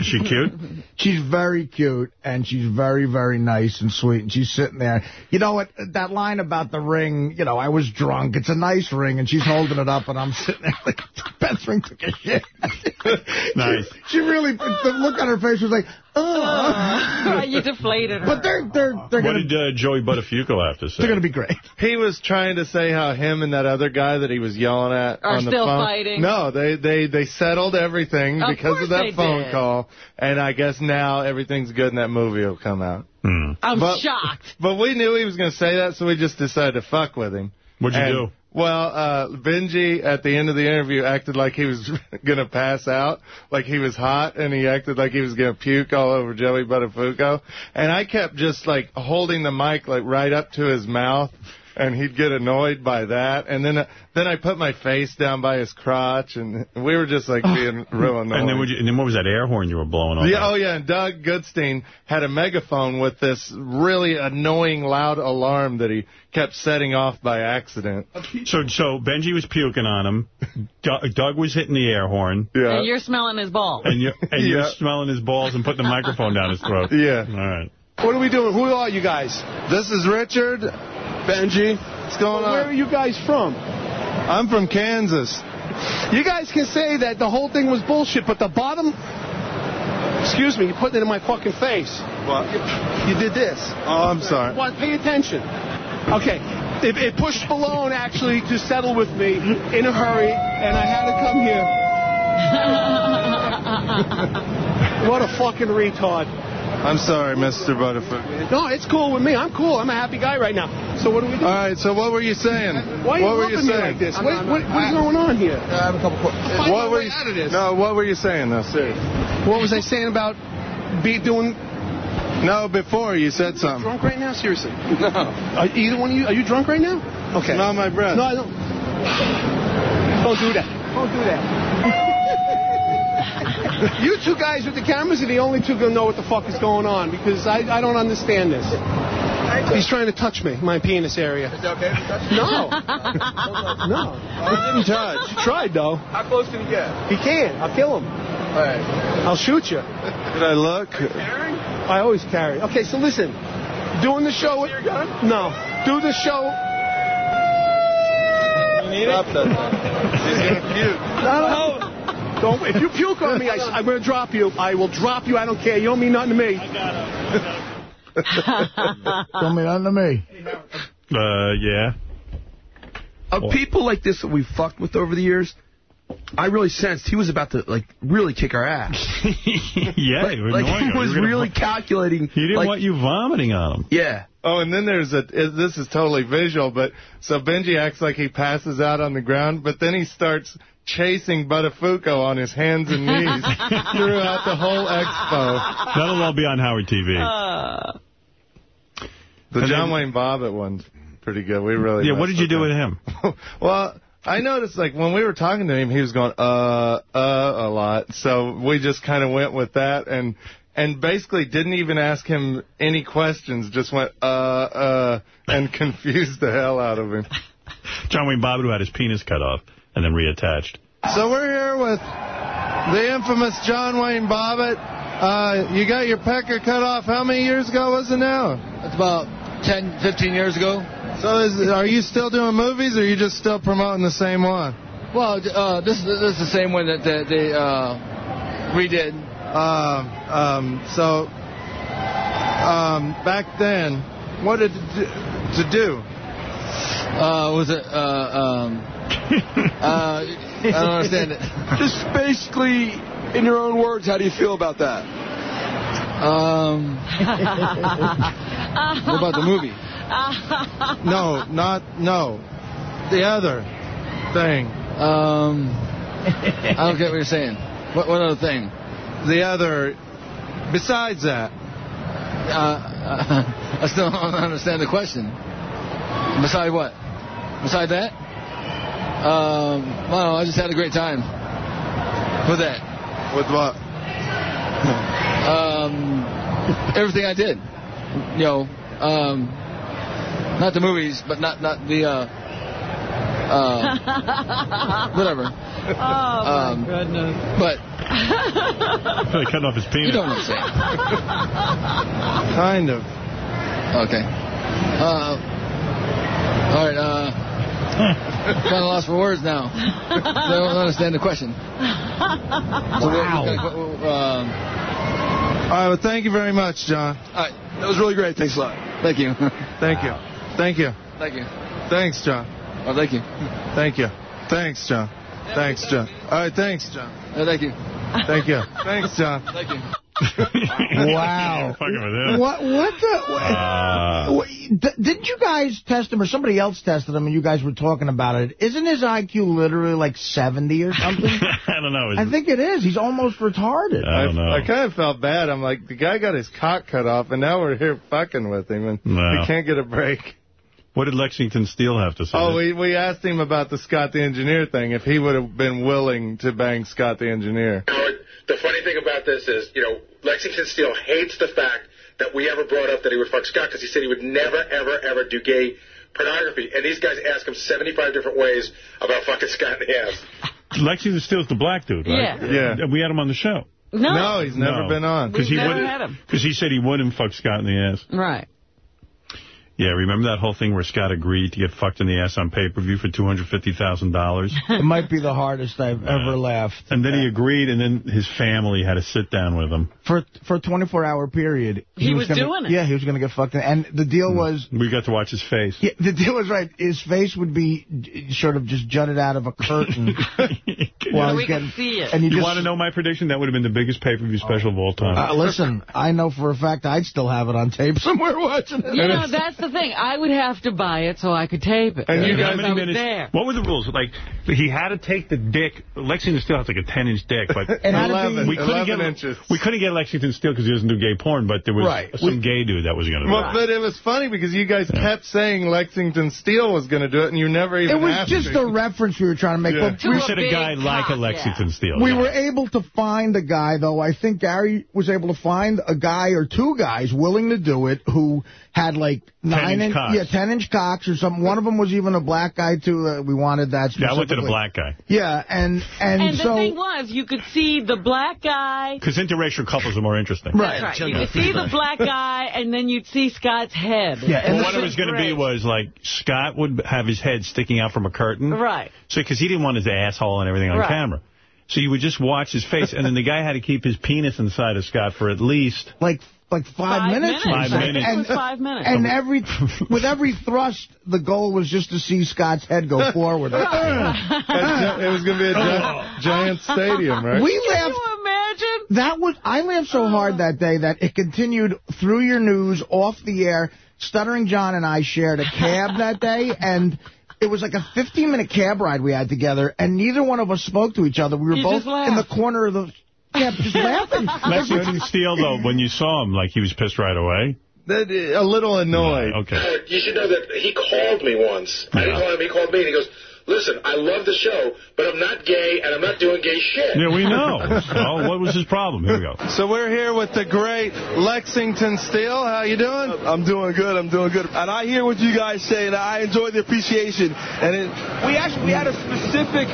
Is she cute? She's very cute, and she's very, very nice and sweet, and she's sitting there. You know what? That line about the ring, you know, I was drunk. It's a nice ring, and she's holding it up, and I'm sitting there like, Beth's ring took a shit. Nice. She really, the look on her face was like, oh. you deflated her. But they're, they're, they're What going to did uh, Joey Buttafuoco have to say? they're gonna be great. He was trying to say how him and that other guy that he was yelling at Are on the still phone. fighting. No, they they they settled everything Of because of that phone did. call, and I guess now everything's good and that movie will come out. Hmm. I'm But- shocked. But we knew he was going to say that, so we just decided to fuck with him. What'd you And- do? Well, uh, Benjy, at the end of the interview, acted like he was going to pass out, like he was hot, and he acted like he was going to puke all over Joey Buttafuoco. And I kept just, like, holding the mic, like, right up to his mouth, and he'd get annoyed by that. And then uh, then I put my face down by his crotch, and we were just, like, oh. being real annoying. And then, would you, and then what was that air horn you were blowing on? Yeah, oh yeah, and Doug Goodstein had a megaphone with this really annoying loud alarm that he kept setting off by accident. So so Benjy was puking on him. Doug, Doug was hitting the air horn. Yeah. And you're smelling his balls. And you're, and you're smelling his balls and putting the microphone down his throat. Yeah. All right. What are we doing? Who are you guys? This is Richard, Benjy. What's going on? Where are you guys from? I'm from Kansas. You guys can say that the whole thing was bullshit, but the bottom. Excuse me, you're putting it in my fucking face. What? You did this. Oh, I'm sorry. What? Pay attention. Okay. It, it pushed Stallone actually to settle with me in a hurry, and I had to come here. what a fucking retard. I'm sorry, Mr. Butterfoot. No, it's cool with me. I'm cool. I'm a happy guy right now. So what do we do? All right, so what were you saying? Why are you what were looking you at me saying? like this? What, what, what is going on here? Uh, I have a couple questions. Find What were you, out of this. No, what were you saying, though, seriously? What was I saying about be doing No, before you said something. drunk right now? Seriously. No. Are either one of you, are you drunk right now? Okay. Not my breath. No, I don't. Don't do that. Don't do that. you two guys with the cameras are the only two gonna know what the fuck is going on because I, I don't understand this. He's trying to touch me, my penis area. Is it okay to touch? No. no. I didn't touch. He tried though. How close can he get? He can. I'll kill him. All right. I'll shoot you. Did I look? I always carry. Okay, so listen. Doing the show. With, no. Do the show. You need it? He's gonna puke. No, no. Don't, if you puke on me, I, am going to drop you. I will drop you. I don't care. You don't mean nothing to me. I got him. Don't mean nothing to me. Uh, yeah. Of people like this that we've fucked with over the years, I really sensed he was about to, like, really kick our ass. yeah, like, you were like annoying he him. was You were really calculating. He didn't like, want you vomiting on him. Yeah. Oh, and then there's a, this is totally visual, but so Benjy acts like he passes out on the ground, but then he starts chasing Buttafuoco on his hands and knees throughout the whole expo. That'll all be on Howard TV. Uh, The And John then- Wayne Bobbitt one's pretty good. We really yeah, what did you do that. with him? well, I noticed, like, when we were talking to him, he was going, uh, uh, a lot. So we just kind of went with that and and basically didn't even ask him any questions, just went, uh, uh, and confused the hell out of him. John Wayne Bobbitt, who had his penis cut off and then reattached. So we're here with the infamous John Wayne Bobbitt. Uh, you got your pecker cut off how many years ago was it now? It's about 10, 15 years ago. So is, are you still doing movies, or are you just still promoting the same one? Well, uh, this, this is the same one that, that they uh, redid. Um, um, so, um, back then, what did it to do? Uh, was it, uh, um, uh, I don't understand it. Just basically, in your own words, how do you feel about that? Um, what about the movie? No, not, no. The other thing. Um, I don't get what you're saying. What, what other thing? The other, besides that. Uh, I still don't understand the question. Beside what? Beside that? Um, I don't know. I just had a great time with that. With what? Um, everything I did. You know, um, not the movies, but not not the uh, uh, whatever. Oh, my Um, goodness. But They cut off his penis. you don't know what I'm saying. Kind of. Okay. Uh, all right. Uh, kind of lost for words now. I don't understand the question. So what- what kind of- um, All right, well, thank you very much, John. all right. That was really great. Thanks a lot. Thank you. Thank you. Thank you. Thank you. Thanks, John. Oh, thank you. Thank you. Thanks, John. Thanks, John. All right, thanks, John. Thank you. Thank you. Thanks, John. Thank you. Wow. Fucking with him. What? What the? Uh, What- didn't you guys test him, or somebody else tested him, and you guys were talking about it? Isn't his IQ literally like 70 or something? I don't know. I think it is. He's almost retarded. I don't know. I kind of felt bad. I'm like, the guy got his cock cut off, and now we're here fucking with him, and No. we can't get a break. What did Lexington Steele have to say? Oh, we we asked him about the Scott the Engineer thing, if he would have been willing to bang Scott the Engineer. Howard, the funny thing about this is, you know, Lexington Steele hates the fact that we ever brought up that he would fuck Scott because he said he would never, ever, ever do gay pornography. And these guys ask him 75 different ways about fucking Scott in the ass. Lexington Steele's the black dude, right? Yeah. Yeah. We had him on the show. No. No, he's never No. been on. Because he never wouldn't- had him. 'cause he said he wouldn't fuck Scott in the ass. Right. Yeah, remember that whole thing where Scott agreed to get fucked in the ass on pay-per-view for $250,000? it might be the hardest I've ever laughed. And then he agreed, and then his family had to sit down with him. For for a 24-hour period. He was gonna, doing it. Yeah, he was going to get fucked. in. And the deal was... We got to watch his face. Yeah, the deal was right. His face would be sort of just jutted out of a curtain. while we he's could see it. And you, You just, want to know my prediction? That would have been the biggest pay-per-view special of all time. Uh, listen, I know for a fact I'd still have it on tape somewhere watching it. You know, that's the thing. I would have to buy it so I could tape it. And you Because how many minutes? there. What were the rules? Like, he had to take the dick. Lexington Steele has like a 10-inch dick, but It had to be- we couldn't 11 get inches. we couldn't get Lexington Steele because he doesn't do gay porn. But there was Right. some gay dude that was going to do Well, it. but it was funny because you guys kept saying Lexington Steele was going to do it, and you never even It was asked just me. a reference we were trying to make. Yeah. But we, We a said a big guy like a Lexington yeah. Steel. we yeah. were able to find a guy, though. I think Gary was able to find a guy or two guys willing to do it who had like nine 10-inch inch, cocks. yeah, ten inch cocks or something. One of them was even a black guy too. Uh, we wanted that. Yeah, I went to the specifically. black guy. Yeah, and and, And the so thing was, you could see the black guy. Because interracial couples are more interesting. Right. That's right. You could see the black guy, and then you'd see Scott's head. Yeah, and Well, what it was going to be was, like, Scott would have his head sticking out from a curtain. Right. So, because he didn't want his asshole and everything on Right. camera. So you would just watch his face, and then the guy had to keep his penis inside of Scott for at least... like like five, Five minutes. minutes. Five minutes. It was five minutes. And every with every thrust, the goal was just to see Scott's head go forward. it was going to be a gi- giant stadium, right? We Can laughed. you imagine? That was I laughed so hard that day that it continued through your news, off the air. Stuttering John and I shared a cab that day, and it was like a 15-minute cab ride we had together, and neither one of us spoke to each other. We were You both in the corner of the cab just laughing. Lexington Steele, though, when you saw him, like, he was pissed right away. That- a little annoyed. Okay. Uh, you should know that he called me once. I didn't call him, he called me, and he goes, listen, I love the show, but I'm not gay, and I'm not doing gay shit. Yeah, we know. So what was his problem? Here we go. So we're here with the great Lexington Steele. How you doing? I'm doing good. I'm doing good. And I hear what you guys say, and I enjoy the appreciation. And it, We actually we had a specific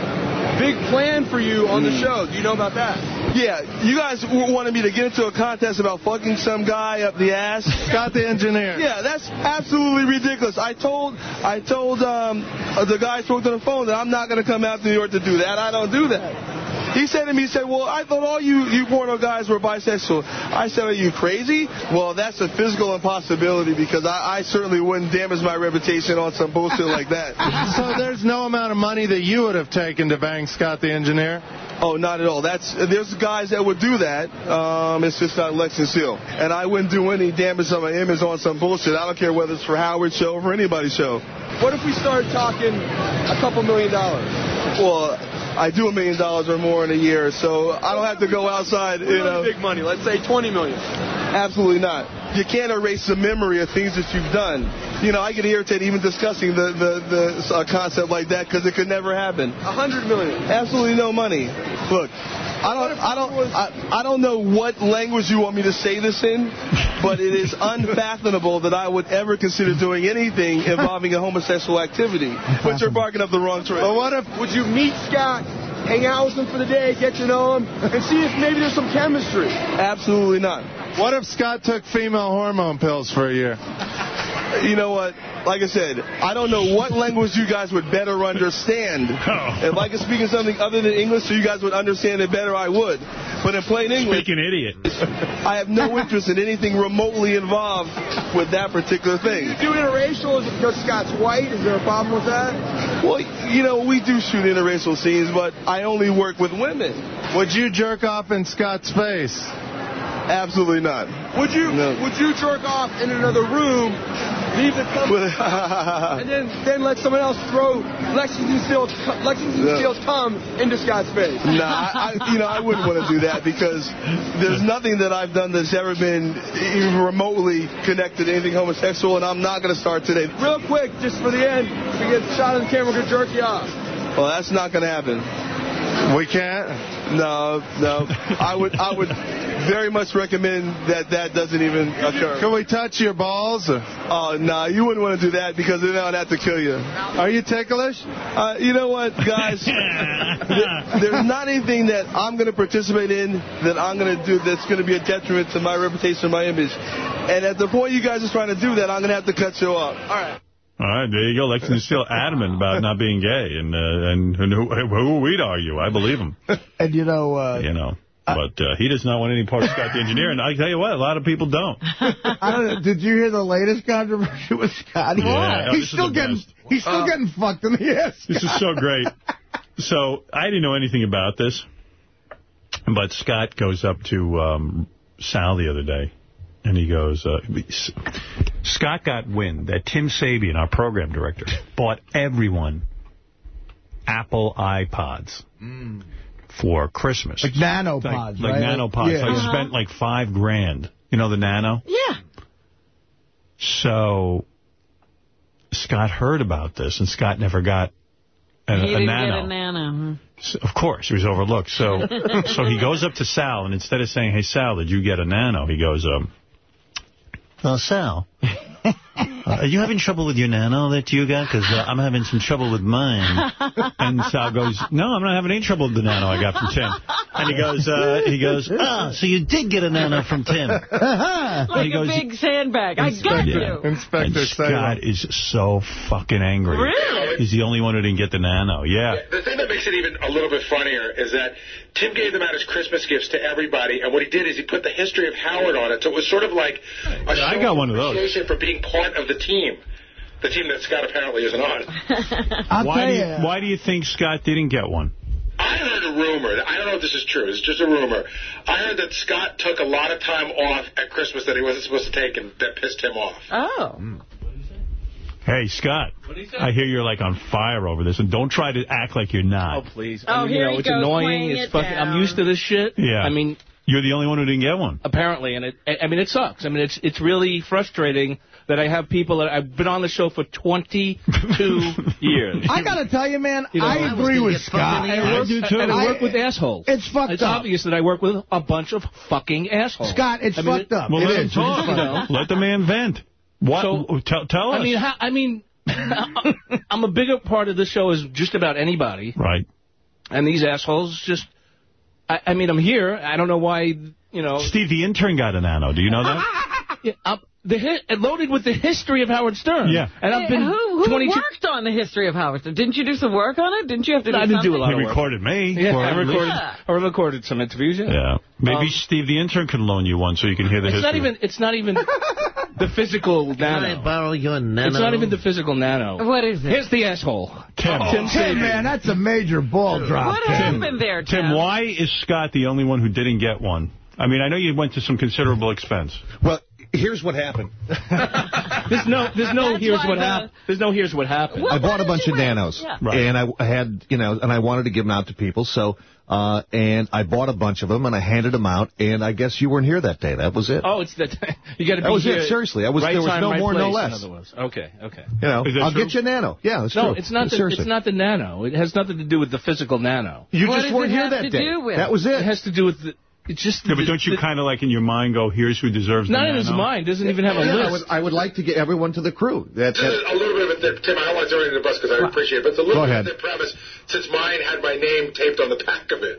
big plan for you on the show. Do you know about that? yeah, you guys wanted me to get into a contest about fucking some guy up the ass. Scott the engineer. Yeah, that's absolutely ridiculous. I told I told um, uh, the guy I spoke to the phone that I'm not going to come out to New York to do that. I don't do that. He said to me, he said, well, I thought all you, you porno guys were bisexual. I said, are you crazy? Well, that's a physical impossibility because I, I certainly wouldn't damage my reputation on some bullshit like that. So there's no amount of money that you would have taken to bang Scott the engineer? Oh, not at all. That's there's guys that would do that. Um, it's just not Lexington Steele, and I wouldn't do any damage on my image on some bullshit. I don't care whether it's for Howard's show or for anybody's show. What if we start talking a couple million dollars? Well, I do a million dollars or more in a year, so I don't have to go outside. You know, big money. Let's say 20 million. absolutely not. You can't erase the memory of things that you've done. You know, I get irritated even discussing the the, the uh, concept like that because it could never happen. A hundred million. Absolutely no money. Look, I don't, I don't, I, I don't know what language you want me to say this in, but it is unfathomable that I would ever consider doing anything involving a homosexual activity. But you're barking up the wrong tree. But what if would you meet Scott, hang out with him for the day, get to know him, and see if maybe there's some chemistry? Absolutely not. What if Scott took female hormone pills for a year? You know what? Like I said, I don't know what language you guys would better understand. Oh. If I could speak in something other than English so you guys would understand it better, I would. But in plain English, Speaking idiot. I have no interest in anything remotely involved with that particular thing. You Do interracial? Is it because Scott's white? Is there a problem with that? Well, you know, we do shoot interracial scenes, but I only work with women. Would you jerk off in Scott's face? Absolutely not. Would you No. would you jerk off in another room, leave the company, and then then let someone else throw Lexington Steele's Lexington No. Steel's cum into Scott's face? Nah, I, I, you know, I wouldn't want to do that because there's nothing that I've done that's ever been even remotely connected to anything homosexual, and I'm not going to start today. Real quick, just for the end, we get shot the camera, gonna jerk you off. Well, that's not going to happen. We can't. No, no. I would, I would very much recommend that that doesn't even occur. Can we touch your balls? Or? Oh, no, you wouldn't want to do that because then I'd have to kill you. Are you ticklish? Uh, you know what, guys? There- There's not anything that I'm going to participate in that I'm going to do that's going to be a detriment to my reputation my image. And at the point you guys are trying to do that, I'm going to have to cut you off. All right. All right, there you go. Lexington's still adamant about not being gay, and uh, and, and who, who are we to argue? I believe him. And you know, uh, You know, but uh, he does not want any part of Scott the engineer, and I tell you what, a lot of people don't. I don't know. Did you hear the latest controversy with Scott? Yeah. Oh, he's still getting best. he's still Uh, getting fucked in the ass. This is so great. So I didn't know anything about this, but Scott goes up to um, Sal the other day, and he goes, uh, Scott got wind that Tim Sabean, our program director, bought everyone Apple iPods for Christmas. Like nanopods, Like, like right? nanopods. Yeah. So he Uh-huh. spent like five grand. You know the nano? Yeah. So Scott heard about this, and Scott never got a, he a didn't nano. get a nano. So, of course, he was overlooked. So so he goes up to Sal, and instead of saying, hey, Sal, did you get a nano? He goes, um, uh, Sal, uh, are you having trouble with your nano that you got? Because uh, I'm having some trouble with mine. And Sal goes, no, I'm not having any trouble with the nano I got from Tim. And he goes, uh, he goes, ah, so you did get a nano from Tim. Like he a goes, big sandbag. I got you. and Scott is so fucking angry. Really? He's the only one who didn't get the nano. Yeah. The thing that makes it even a little bit funnier is that Tim gave them out as Christmas gifts to everybody, and what he did is he put the history of Howard on it, so it was sort of like a I show got one of those. appreciation for being part of the team. The team that Scott apparently isn't on. why do you, why do you think Scott didn't get one? I heard a rumor. I don't know if this is true. It's just a rumor. I heard that Scott took a lot of time off at Christmas that he wasn't supposed to take, and that pissed him off. Oh. Hey, Scott, I hear you're like on fire over this, and don't try to act like you're not. Oh, please. Oh, I mean, here you know, he it's goes, annoying. It's it fucking. I'm used to this shit. Yeah. I mean, You're the only one who didn't get one. apparently, and it. I I mean, it sucks. I mean, it's it's really frustrating that I have people that I've been on the show for 22 years. I got to tell you, man, You know, I I agree with Scott. in the. I do too. And I work with assholes. It's fucked It's up. obvious that I work with a bunch of fucking assholes. Scott, it's I mean, fucked up. Well, It let is. him It is talk. fucked up. Let the man vent. What? So- tell, tell us. I mean, how, I mean, I'm a bigger part of the show as just about anybody. Right. And these assholes just, I, I mean, I'm here. I don't know why, you know. Steve, the intern got a nano. Do you know that? Yeah, I'm, the hit, loaded with the history of Howard Stern. Yeah. And I've been who, who 22 worked on the history of Howard? Stern? Didn't you do some work on it? Didn't you have to do I didn't do a something? lot He of work. recorded me. Yeah, I recorded. Yeah. I recorded some interviews. Yeah. Yeah. Maybe Um, Steve, the intern, can loan you one so you can hear the It's history. not even. It's not even the physical nano. borrow your nano? It's not even the physical nano. What is it? Here's the asshole. Tim. Tim Hey, man, that's a major ball drop. What Tim. happened there, Tim? Tim, why is Scott the only one who didn't get one? I mean, I know you went to some considerable expense. Well, here's what happened. There's no. There's no. That's Here's what the- happened. There's no. Here's what happened. Well, I bought a bunch of wait? nanos, Yeah. Right. and I I had you know, and I wanted to give them out to people. So, uh, and I bought a bunch of them, and I handed them out. And I guess you weren't here that day. That was it. Oh, it's that. You got to be That was it, seriously. I was- right there was time, no right more, no less. In other words. Okay. Okay. You know, I'll true? get you a nano. Yeah, that's No, true. it's not. The, Seriously. it's not the nano. It has nothing to do with the physical nano. You What just weren't here that day. That was It it. has to do with the. It's just. Yeah, but don't you kind of like in your mind go, here's who deserves Not the in his mind. Doesn't even have a Yeah, I list. would, I would like to get everyone to the crew. That, that a little bit of a, Tim, I don't want to throw you the bus because I appreciate it, but it's a little Go bit ahead. of the premise since mine had my name taped on the back of it.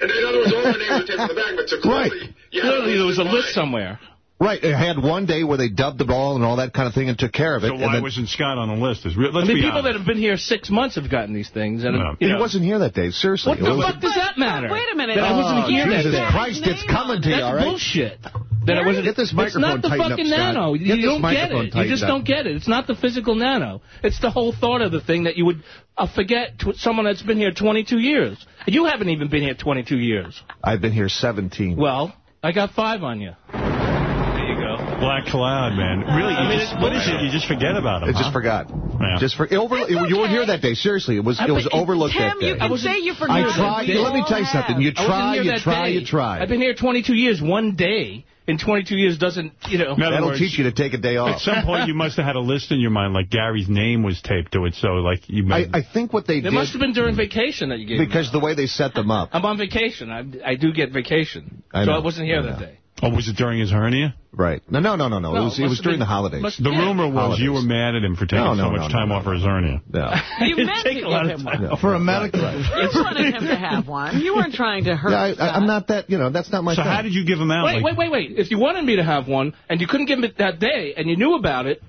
And in other words, all our names were taped on the back but it, so clearly, you had Clearly, there was a mine. list somewhere. Right. I had one day where they dubbed the ball and all that kind of thing and took care of it. So and why then- wasn't Scott on the list? Is re- I let's mean, be people that have been here six months have gotten these things, and No. he know, wasn't here that day. Seriously. what the was- fuck does that matter? Wait a minute. That I wasn't Oh, here that Jesus day. Christ, it's coming to you, That's all right? bullshit. That I wasn't. Get this microphone It's microphone not the tightened up, fucking nano. Get you this don't get it. You just up. don't get it. It's not the physical nano. It's the whole thought of the thing that you would uh, forget to someone that's been here 22 years. You haven't even been here 22 years. I've been here 17. Well, I got five on you. There you go. black cloud, man. Really, you just, what is it? You just forget about him, I just huh? forgot. Yeah. Just for over. You weren't here that day. Seriously, it was it was overlooked Tim, that day. you can say you forgot. I tried. We Let me tell you something. You have. I try, you try, day. you try. I've been here 22 years. One day in 22 years doesn't, you know. That'll words, teach you to take a day off. At some point, you must have had a list in your mind, like Gary's name was taped to it, so like you. I, I think what they It did must have been during vacation that you gave me. because the way they set them up. I'm on vacation. I, I do get vacation. I so know. I wasn't here I that day. Oh, was it during his hernia? Right. No, no, no, no, no. No, it was it it was during been- the holidays. must- The Yeah. rumor was Holidays. you were mad at him for taking No, so much no, time no, off no, for his hernia. Yeah. You meant to take give a lot of him one. off. For a medical. You wanted him to have one. You weren't trying to hurt Yeah, I, I, I'm not that. You know, that's not my So thing. how did you give him out? Wait, like, wait, wait, wait. If you wanted me to have one and you couldn't give it that day and you knew about it,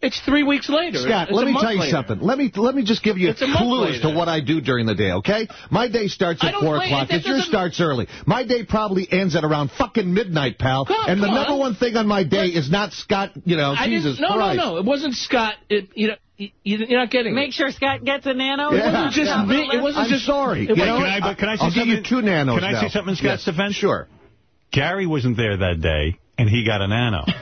it's three weeks later. Scott, It's let me tell you later. something. Let me let me just give you It's a a clue as to what I do during the day, okay? My day starts at 4 o'clock. It yours starts early. My day probably ends at around fucking midnight, pal. Come- and the come number one thing on my day is not Scott, you know, I Jesus didn't, no, Christ. no, no. It wasn't Scott. It, you know, you, you're not getting Make it. sure Scott gets a nano. Yeah. It wasn't just Yeah. me. It wasn't I'm just. sorry. It You know, can I, but can I say I'll give something? you two nanos Can I now. say something in Scott's Yes. defense? Sure. Gary wasn't there that day, and he got a nano.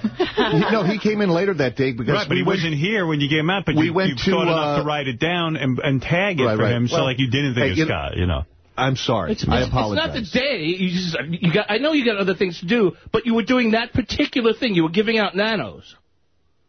No, he came in later that day because right, but we he went- wasn't here when you gave him out, but we you, went you to, thought enough uh, to write it down and, and tag it Right, for right. him, so like you didn't think hey, of Scott, you know. I'm sorry. It's, I apologize. It's not the day. You just, you got. I know you got other things to do, but you were doing that particular thing. You were giving out nanos.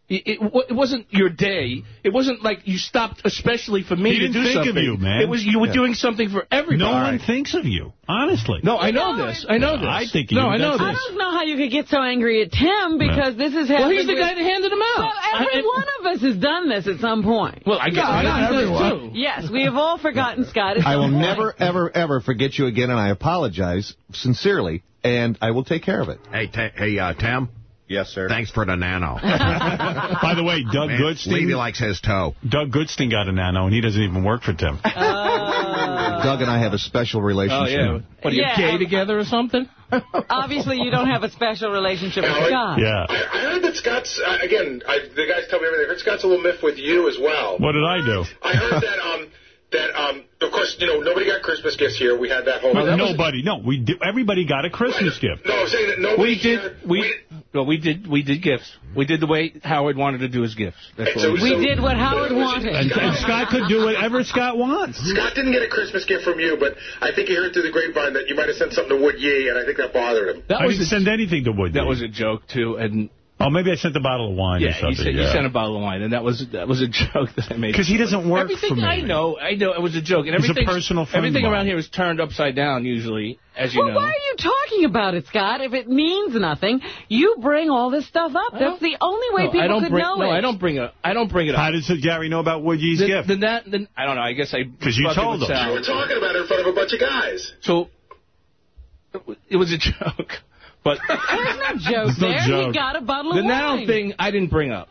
It, it, it wasn't your day. It wasn't like you stopped especially for me He to didn't do think of you, man. It was you were Yeah. doing something for everybody. No one thinks of you, honestly. No, I know this. I know this. I think No, you- I know that's- I don't know how you could get so angry at Tim because this is happened. Well, he's the with- guy that handed him out. Well, every I- one of us has done this at some point. Well, I guess No, I not did this everyone. too. Yes, we have all forgotten Scott. at I will point. never, ever, ever forget you again, and I apologize sincerely, and I will take care of it. Hey, ta- hey, uh, Tim. Yes, sir. Thanks for the nano. By the way, Doug Man, Goodstein. Levy likes his toe. Doug Goodstein got a nano, and he doesn't even work for Tim. Doug and I have a special Oh relationship. yeah. What are you Yeah. gay together or something? Obviously, you don't have a special relationship with Scott. Yeah. I, I heard that Scott's, uh, again, I, the guys tell me everything. I heard Scott's a little miff with you as well. What did I do? I heard that, um, that, um, of course, you know, nobody got Christmas gifts here. We had that whole... Well, that was- nobody. No, we did, everybody got a Christmas gift. no, I'm saying that nobody We did. here- We well, we did. We did gifts. We did the way Howard wanted to do his gifts. That's what So- we We did. did what Howard wanted. And, and Scott could do whatever Scott wants. Scott didn't get a Christmas gift from you, but I think he heard through the grapevine that you might have sent something to Wood Yee, and I think that bothered him. That I was didn't a, send anything to Wood. that was a joke too, and Oh, maybe I sent a bottle of wine yeah, or you something. sent, you yeah. sent a bottle of wine, and that was that was a joke that I made. Because he doesn't work everything for me. I know, I know it was a joke, and He's a everything personal friend everything around here is turned upside down usually, as you Well, know. why are you talking about it, Scott? If it means nothing, you bring all this stuff up. That's the only way no, people I don't could bring, know no, it. I don't bring it. I don't bring it up. How does Gary know about Wood Yee's then, gift? then that, then I don't know. I guess I... Because you told with him. You were talking about it in front of a bunch of guys. So it was a joke, but There's no joke There's no there. joke. He got a bottle of the of now thing I didn't bring up.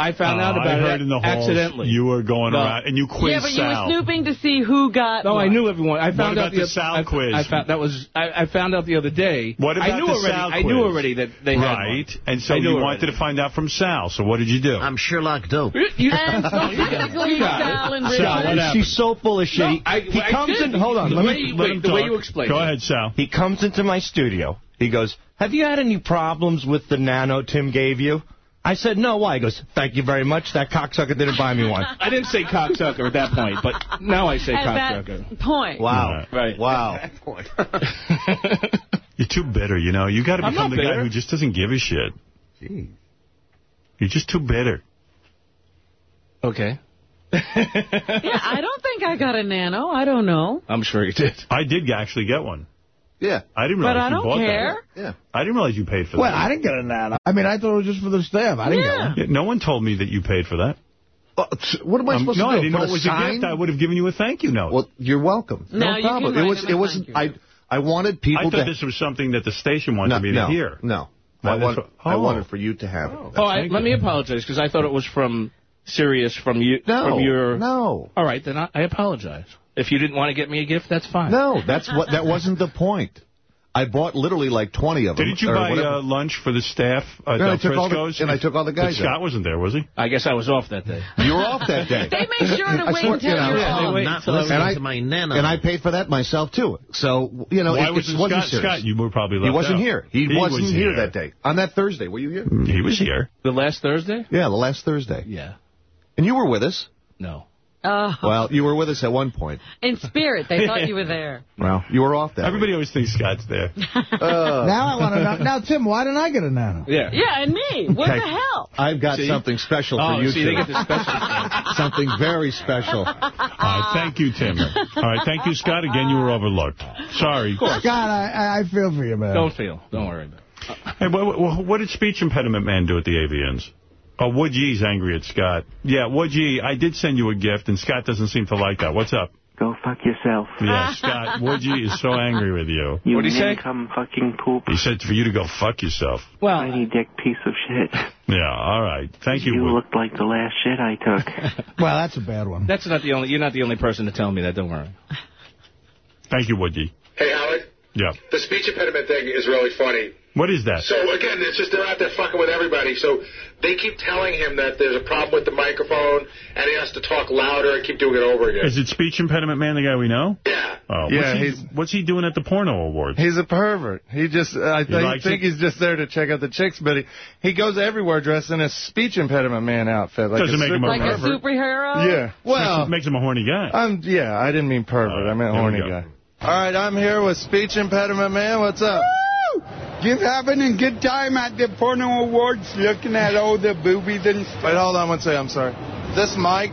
I found Oh, out about I heard it in the halls accidentally. You were going No. around and you quizzed yeah, but you Sal. were snooping to see who got No, what. I knew everyone. I found about out the oth- Sal I, quiz? I found that was I, I found out the other day. What about I knew the already. Sal I knew already that they had Right, one. and so you already. wanted to find out from Sal. So what did you do? I'm Sherlock Dope. You- you- And no, you got it. specifically You got it. Sal and Sal, Richard. what happened? She's so full of shit. No, he I- he I comes did. in. Hold on. Let me. you- Let wait, him the way you explained Go ahead, Sal. He comes into my studio. He goes, "Have you had any problems with the nano Tim gave you?" I said, "No. Why?" He goes, "Thank you very much. That cocksucker didn't buy me one." I didn't say cocksucker at that point, but now I say At cocksucker. that point. Wow. Right. Wow. You're too bitter, you know. You got to become not the guy who just doesn't give a shit. You're just too bitter. Okay. Yeah, I don't think I got a nano. I don't know. I'm sure you did. I did actually get one. Yeah. I didn't But realize I you don't bought care. that. Yeah. I didn't realize you paid for that. Well. I didn't get a nano. I mean, I thought it was just for the staff. I didn't Yeah. get one. Yeah, no one told me that you paid for that. Uh, what am I Um, supposed no, to I do? didn't Put know it was sign? a gift. I would have given you a thank you note. Well, you're welcome. No, No, you can problem. It was. It wasn't. I. I wanted people I thought to. this was something that the station wanted no, me no, to hear. no. Well, I, want, what- I oh. wanted for you to have it. Oh, I, let me apologize because I thought it was from Sirius from you. No, from your... no, All right, then I, I apologize. If you didn't want to get me a gift, that's fine. no. That's what. That wasn't the point. I bought literally like 20 of them. Didn't you buy uh, lunch for the staff at Yeah, I Del took all the- and I took all the guys But Scott out. wasn't there, was he? I guess I was off that day. You were off that day. They make sure to I wait until you know, you're yeah, home. wait Not till I listening I- to my nana. And I paid for that myself, too. So, you know, Why it, wasn't it wasn't Scott? serious. Scott, you were probably He wasn't out. here. He, He wasn't was here here. that day. On that Thursday, were you here? He was here. The last Thursday? Yeah, the last Thursday. Yeah. And you were with us. No. Oh. Well, you were with us at one point. In spirit, they thought you were there. Well, you were off that. Everybody always thinks Scott's there. Uh. now I want to know. Now, Tim, why didn't I get a nano? Yeah. Yeah, and me. What Okay. the hell? I've got See? something special Oh, for you see, two. they get the special something very special. All right, thank you, Tim. All right, thank you, Scott. Again, you were overlooked. Sorry. Scott, I, I- I feel for you, man. Don't feel. Don't worry about it. Hey, what, what, what did speech impediment man do at the AVNs? Oh, Wood Yee's angry at Scott. Yeah, Wood Yee, I did send you a gift, and Scott doesn't seem to like that. What's up? Go fuck yourself. Yeah, Scott, Wood Yee is so angry with you. You What'd he say? come fucking poop. He said for you to go fuck yourself. Well, Tiny dick piece of shit. Yeah, all right. Thank you, You Wood. looked like the last shit I took. Well, that's a bad one. that's not the only. You're not the only person to tell me that. Don't worry. Thank you, Wood Yee. Hey, Howard, Yeah. the speech impediment thing is really funny. What is that? So, again, it's just they're out there fucking with everybody. So they keep telling him that there's a problem with the microphone, and he has to talk louder and keep doing it over again. Is it speech impediment man, the guy we know? Yeah. Oh, Yeah, what's he, he's- what's he doing at the porno awards? He's a pervert. He just, uh, I th- likes think it? he's just there to check out the chicks, but he, he goes everywhere dressed in a speech impediment man outfit. Like Doesn't a make him a Like a superhero? Yeah. Well, makes, makes him a horny guy. I'm, yeah, I didn't mean pervert. I meant horny guy. All right, I'm here with speech impediment man. What's up? Just having a good time at the porno awards, looking at all the boobies and stuff. Wait, hold on one second. I'm sorry. This mic,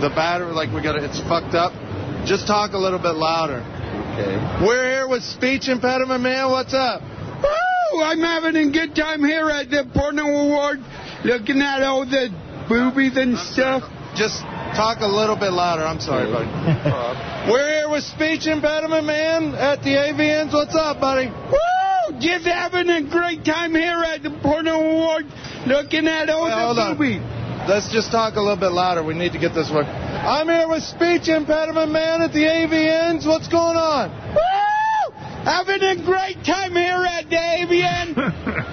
the battery, like we got it, it's fucked up. Just talk a little bit louder. Okay. We're here with speech impediment man. What's up? Woo! I'm having a good time here at the porno awards, looking at all the boobies and stuff. Just talk a little bit louder. I'm sorry, buddy. We're here with speech impediment man at the AVNs. What's up, buddy? Woo! Just having a great time here at the porno awards, looking at all the on. Let's just talk a little bit louder. We need to get this one. I'm here with speech impediment man at the AVNs. What's going on? Woo! Having a great time here at the AVN,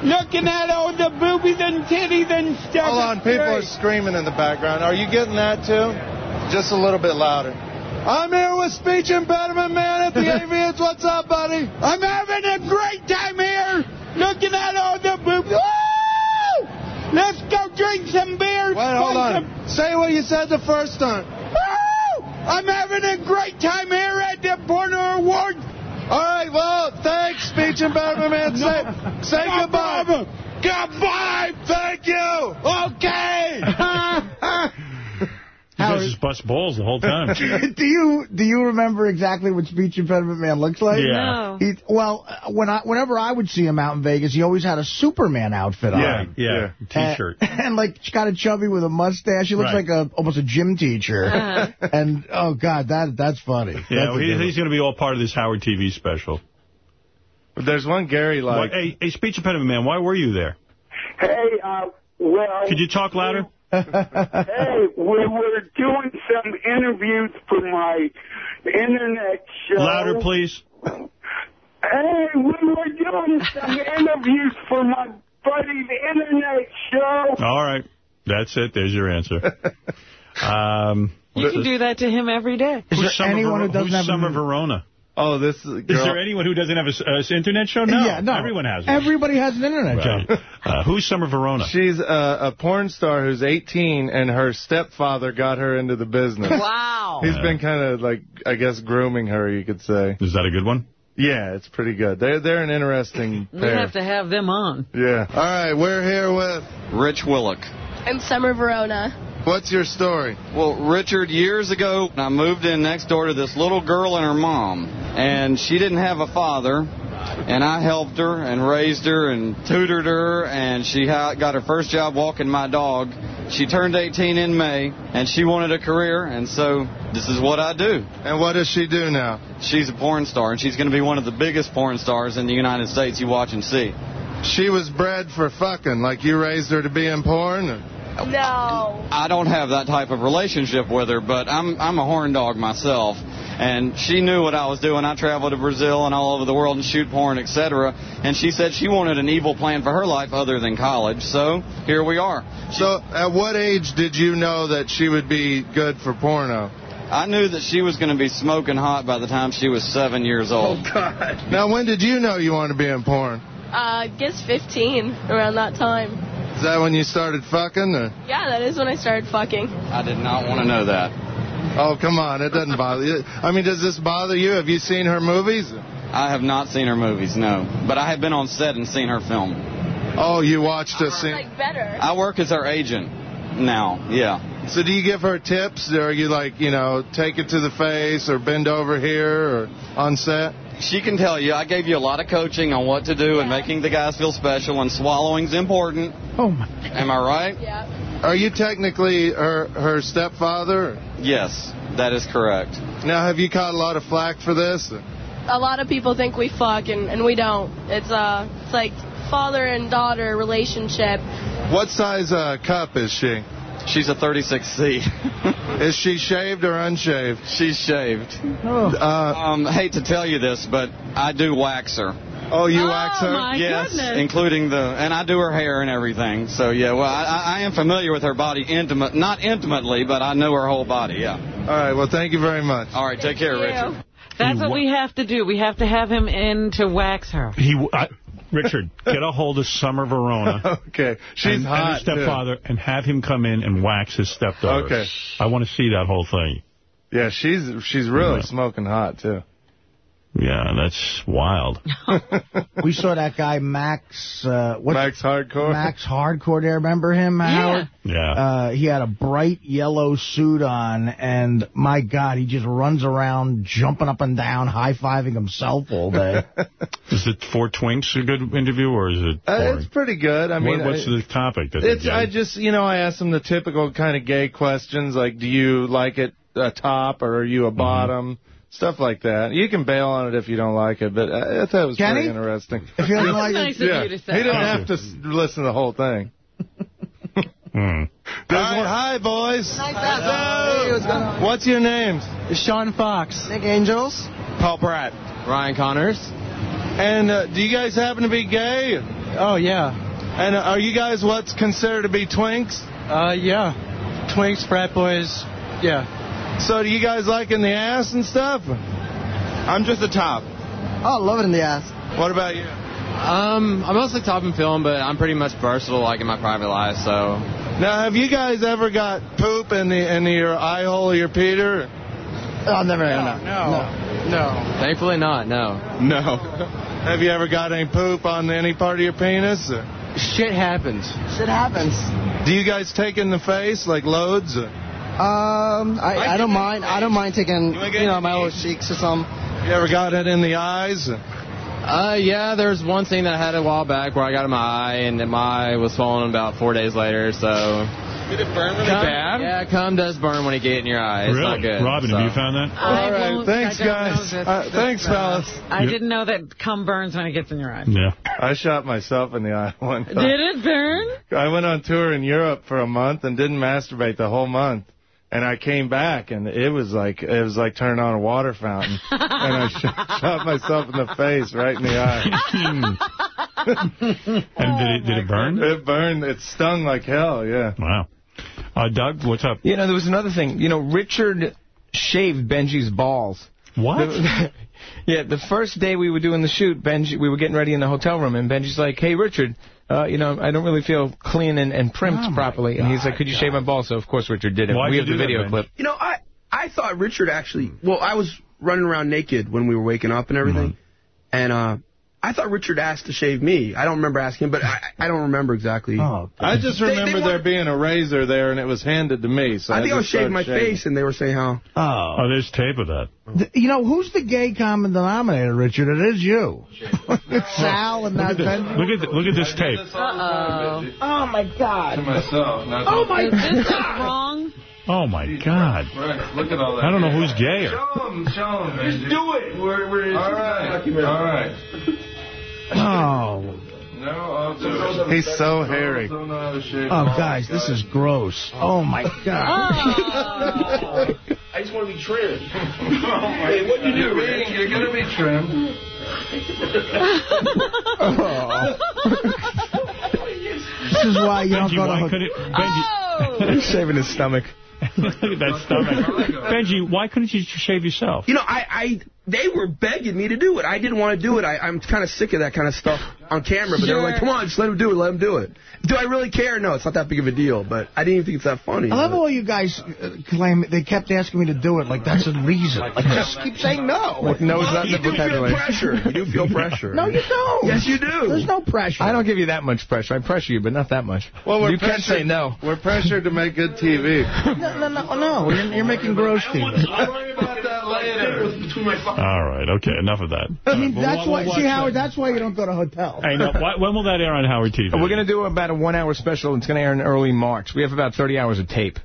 looking at all the boobies and titties and stuff. Hold on, people are screaming in the background. Are you getting that too? Just a little bit louder. I'm here with speech impediment man at the Avians. What's up, buddy? I'm having a great time here, looking at all the boobies. Woo! Let's go drink some beer. Wait, hold play on. Say what you said the first time. Woo! I'm having a great time here at the porno awards. All right, well, thanks, speech impediment man. Say, say No goodbye. problem. Goodbye. Thank you. Okay. He does just bust balls the whole time. do you do you remember exactly what speech impediment man looks like? Yeah. No. He, well, uh, when I whenever I would see him out in Vegas, he always had a Superman outfit yeah, on. yeah, yeah. T-shirt. And, and like kind of chubby with a mustache. He looks Right. like a almost a gym teacher. Uh-huh. And oh god, that that's funny. Yeah, That's well, he, he's going to be all part of this Howard TV special. But there's one Gary What, like. hey, hey, speech impediment man, why were you there? Hey, uh, well, Could you talk louder? Hey, we were doing some interviews for my internet show. Louder, please. Hey, we were doing some interviews for my buddy's internet show. All right. That's it. There's your answer. Um, You can do that to him every day. Is who's there Summer, anyone Ver- who doesn't who's have Summer an- Verona? Oh, this is. Is there anyone who doesn't have an internet show? No. Yeah, no. Everyone has one. Everybody has an internet Right. show. Uh, who's Summer Verona? She's a, a porn star who's 18, and her stepfather got her into the business. Wow. He's been kind of like, I guess, grooming her, you could say. Is that a good one? Yeah, it's pretty good. They're they're an interesting We pair. have to have them on. Yeah. All right, we're here with. Rich Willock. I'm Summer Verona. What's your story? Well, Richard, years ago, I moved in next door to this little girl and her mom, and she didn't have a father, and I helped her and raised her and tutored her, and she got her first job walking my dog. She turned 18 in May, and she wanted a career, and so this is what I do. And what does she do now? She's a porn star, and she's going to be one of the biggest porn stars in the United States. You watch and see. She was bred for fucking, like you raised her to be in porn. No. I don't have that type of relationship with her, but I'm I'm a horn dog myself, And she knew what I was doing. I traveled to Brazil and all over the world and shoot porn, etc. And she said she wanted an evil plan for her life other than college. So here we are. So at what age did you know that she would be good for porno? I knew that she was going to be smoking hot by the time she was seven years old. Oh, God. Now, when did you know you wanted to be in porn? Uh, I guess 15, around that time. Is that when you started fucking? Or? Yeah, that is when I started fucking. I did not want to know that. Oh, come on. It doesn't bother you. I mean, does this bother you? Have you seen her movies? I have not seen her movies, no. But I have been on set and seen her film. Oh, you watched a scene? Like better. I work as her agent now, yeah. So do you give her tips? Or are you like, you know, take it to the face or bend over here or on set? She can tell you. I gave you a lot of coaching on what to do and making the guys feel special, and swallowing's important. Oh, my Am I right? Yeah. Are you technically her her stepfather? Yes, that is correct. Now, have you caught a lot of flack for this? A lot of people think we fuck, and, and we don't. It's uh, it's like father and daughter relationship. What size uh, cup is she? She's a 36C. is she shaved or unshaved? She's shaved. Uh, um, hate to tell you this, but I do wax her. Oh, you wax her? my yes, goodness. including the, and I do her hair and everything. So yeah, well, I, I I am familiar with her body intimate, not intimately, but I know her whole body. Yeah. All right. Well, thank you very much. All right. Take care, Richard. That's what we have to do. We have to have him in to wax her. He, I, Richard, get a hold of Summer Verona. okay. She's and, hot, and her stepfather, and have him come in and wax his stepdaughter. Okay. I want to see that whole thing. Yeah, she's she's really smoking hot, too. Yeah, that's wild. we saw that guy Max. Uh, what's Max Hardcore. Max Hardcore. There, remember him, Howard? Yeah. Uh, he had a bright yellow suit on, and my God, he just runs around jumping up and down, high fiving himself all day. Is it Four Twinks a good interview, or is it Uh, boring? it's pretty good. I mean, What- what's I- the topic? That they It's? I just you know I ask him the typical kind of gay questions like do you like it a top or are you a bottom stuff like that. You can bail on it if you don't like it, but I, I thought it was Can pretty he? interesting. If you don't like it- Nice of yeah. you. He didn't have to listen to the whole thing. Hmm. There's Hi, boys. Hey, what's going on? What's your names? Sean Fox. Nick Angels. Paul Pratt. Ryan Connors. And uh, do you guys happen to be gay? Oh, yeah. And uh, are you guys what's considered to be twinks? Uh, yeah. Twinks, frat boys. Yeah. So do you guys like in the ass and stuff? I'm just a top. Oh, love it in the ass. What about you? Um, I'm mostly top in film, but I'm pretty much versatile, like in my private life. So. Now, have you guys ever got poop in the in your eye hole of your Peter? Oh, never. No, no, no, no. Thankfully not. No. No. Have you ever got any poop on any part of your penis? Shit happens. Shit happens. Do you guys take in the face like loads? Um, I, I don't mind. I don't mind taking, you know, my little cheeks or something. You ever got it in the eyes? Uh, yeah, there's one thing that I had a while back where I got in my eye, and my eye was swollen about four days later, so... Did it burn really Cum- bad? Yeah, cum does burn when you get in your eye. It's really? not good. Robin, so. have you found that? I All right, thanks, I guys. Uh, this, thanks, uh, fellas. I Yeah. didn't know that cum burns when it gets in your eye. Yeah. I shot myself in the eye one time. Did it burn? I went on tour in Europe for a month and didn't masturbate the whole month. And I came back and it was like it was like turning on a water fountain. and I shot, shot myself in the face right in the eye. and did it did it burn? It burned. It stung like hell. Yeah. Wow. Uh, Doug, what's up? You know, there was another thing. You know, Richard shaved Benjy's balls. What? The- yeah, the first day we were doing the shoot, Benjy, we were getting ready in the hotel room, and Benjy's like, hey, Richard, uh, you know, I don't really feel clean and, and primped Oh, my properly. And he's like, could you shave my balls? So, of course, Richard did it. Why'd we you have the do that, video clip. You know, I I thought Richard actually. Well, I was running around naked when we were waking up and everything, Mm-hmm. and uh, I thought Richard asked to shave me. I don't remember asking but I, I don't remember exactly. Oh, I just They- they remember wanted- there being a razor there and it was handed to me. So I think I was just shaving my shaving. face, and they were saying how. Oh. Oh, there's tape of that. Th- You know, who's the gay common denominator, Richard? It is you. it's Sal and not Benjy. Look at look at this tape. Uh-oh. Oh, my God. To myself. Not Oh, my Is this wrong? Oh my God! Right, look at all that. I don't know who's gayer. Show him, show him, Just do it. We're, we're All right, all right. Oh. No, I'll do it. He's so hairy. Oh, guys, this is gross. Oh, my God. Oh. just want to be trimmed. hey, what you do, Rick? You're going to be trimmed. Oh. This is why you don't Benjy, go why to... couldn't Benjy? Oh. He's shaving his stomach. Look at that stomach. Benjy, why couldn't you shave yourself? You know, I, I they were begging me to do it. I didn't want to do it. I, I'm kind of sick of that kind of stuff on camera. But they were like, come on, just let him do it. Let him do it. Do I really care? No, it's not that big of a deal. But I didn't even think it's that funny. I love all you guys uh, claim they kept asking me to do it like that's a reason. Like just keep saying no. Like no is not you the do feel vocabulary. pressure. You do feel pressure. No, you don't. Yes, you do. There's no pressure. I don't give you that much pressure. I pressure you, but not that much. Well, we're you can't say no. We're pressured to make good TV. No, no, no, no. You're, you're making gross TV. I'll worry about that later. Between my All right, okay, enough of that. I mean, Well, that's we'll why. watch See, that. Howard, that's why you don't go to hotels. Hey, no, why, when will that air on Howard TV? We're going to do about a one-hour special. It's going to air in early March. We have about 30 hours of tape.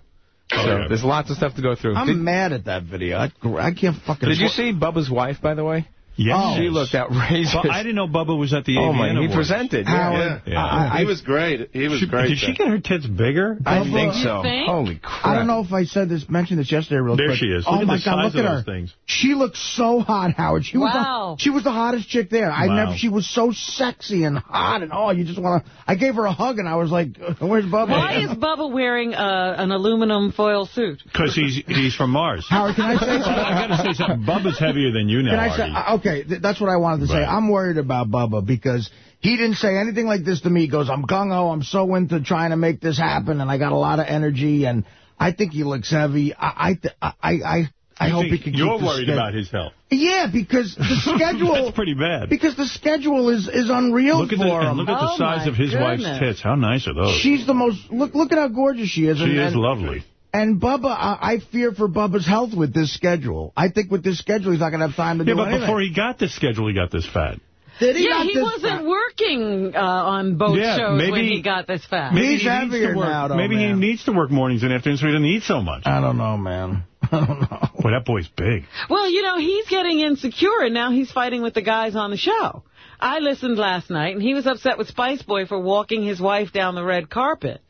Oh, so Okay. there's lots of stuff to go through. I'm Did, mad at that video. I, I can't fucking. did you see Bubba's wife, by the way? Yes. Oh. She looked outrageous. But I didn't know Bubba was at the oh, AVN my, he presented. Yeah. Howard, Yeah. Uh, I, I, he was great. He was She- great. did she get her tits bigger? I Bubba- think so. think? Holy crap. I don't know if I said this, mentioned this yesterday real There quick. she is. Oh Look at my the God, size look of at her. things. She looks so hot, Howard. She was Wow. the, she was the hottest chick there. I Wow. never. She was so sexy and hot, and oh, you just want to. I gave her a hug, and I was like, uh, "Where's Bubba?" Why is Bubba wearing uh, an aluminum foil suit? Because he's he's from Mars. Howard, can I say something? I've got to say something. Bubba's heavier than you now, Can I say, Artie. Uh, okay, th that's what I wanted to say. I'm worried about Bubba because he didn't say anything like this to me. He goes, I'm gung-ho, I'm so into trying to make this happen, and I got a lot of energy, and I think he looks heavy. I I th- I, I, I You hope he can You're worried about his health. Yeah, because the schedule... That's pretty bad. Because the schedule is, is unreal Look at for the him. look at the Oh, size of his wife's tits. How nice are those? She's the most... Look look at how gorgeous she is. She and, is and, lovely. And Bubba, I, I fear for Bubba's health with this schedule. I think with this schedule, he's not going to have time to Yeah, do but before he got this schedule, he got this fat. Did he yeah, not he wasn't fat? working uh, on both Yeah, shows when he got this fat. Maybe He's he needs heavier to work. now, though, Maybe man. he needs to work mornings and afternoons so he doesn't eat so much. I don't know, man. I don't know. Boy, that boy's big. Well, you know, he's getting insecure, and now he's fighting with the guys on the show. I listened last night, and he was upset with Spice Boy for walking his wife down the red carpet.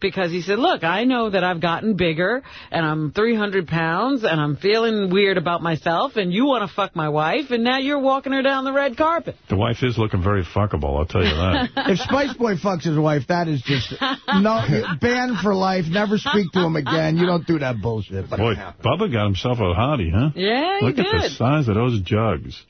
Because he said, look, I know that I've gotten bigger, and I'm 300 pounds, and I'm feeling weird about myself, and you want to fuck my wife, and now you're walking her down the red carpet. The wife is looking very fuckable, I'll tell you that. If Spice Boy fucks his wife, that is just no banned for life. Never speak to him again. You don't do that bullshit. But Boy, Bubba got himself a hottie, huh? Yeah, he Look at the size of those jugs.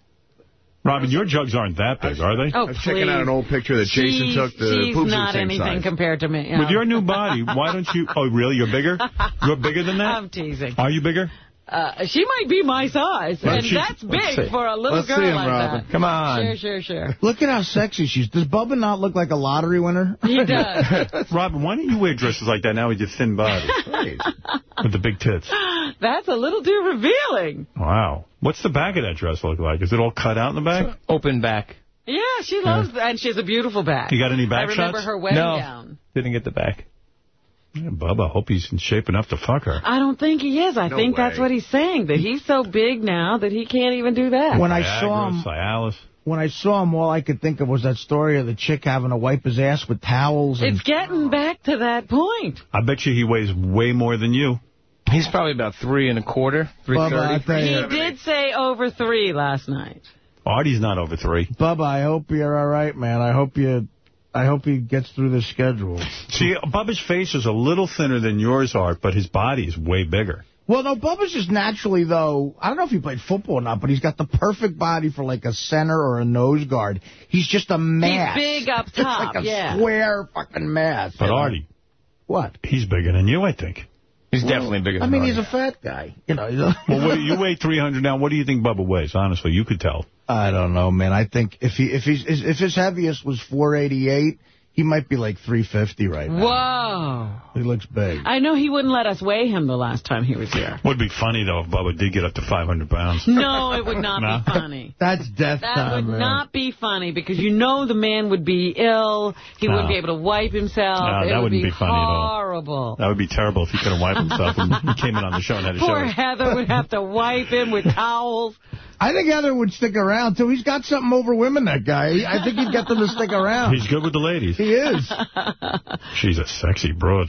Robin, your jugs aren't that big, are they? Oh, I was checking out an old picture that Jason She's- took. The she's poops not the same anything size. compared to me. With your new body, why don't you... Oh, really? You're bigger? You're bigger than that? I'm teasing. Are you bigger? Uh, she might be my size, Well, and she- that's big see. for a little Let's girl see him, like Robin. that. Come on. Sure, sure, sure. Look at how sexy she is. Does Bubba not look like a lottery winner? He does. Robin, why don't you wear dresses like that now with your thin body? with the big tits. That's a little too revealing. Wow. What's the back of that dress look like? Is it all cut out in the back? Open back. Yeah, she loves that, and she has a beautiful back. You got any back shots? I remember shots? her wedding No. gown. Didn't get the back. Yeah, Bubba, I hope he's in shape enough to fuck her. I don't think he is. I No think that's what he's saying, that he's so big now that he can't even do that. When I saw him, Cialis. when I saw him, all I could think of was that story of the chick having to wipe his ass with towels. And It's getting back to that point. I bet you he weighs way more than you. He's probably about three and a quarter, three Bubba, thirty. He did say over three last night. Artie's not over three. Bubba, I hope you're all right, man. I hope you, I hope he gets through the schedule. See, Bubba's face is a little thinner than yours are, but his body is way bigger. Well, no, Bubba's just naturally, though, I don't know if he played football or not, but he's got the perfect body for, like, a center or a nose guard. He's just a mass. He's big up It's top, like a yeah. square fucking mass. But Artie, What? he's bigger than you, I think. He's definitely bigger I mean, Artie. he's a fat guy. You know, he's a Well, what, you weigh 300 now. What do you think Bubba weighs? Honestly, you could tell. I don't know, man. I think if he if he's if his heaviest was 488, he might be like 350 right now. Whoa. He looks big. I know he wouldn't let us weigh him the last time he was here. Would be funny, though, if Bubba did get up to 500 pounds. No, it would not No? be funny. That's death That time, would man. not be funny because you know the man would be ill. He No. wouldn't be able to wipe himself. No, it that would wouldn't be, be funny at all. horrible. That would be terrible if he couldn't wipe himself and he came in on the show and had to show Poor us. Heather would have to wipe him with towels. I think Heather would stick around, too. He's got something over women, that guy. I think he'd get them to stick around. He's good with the ladies. He is. She's a sexy broad.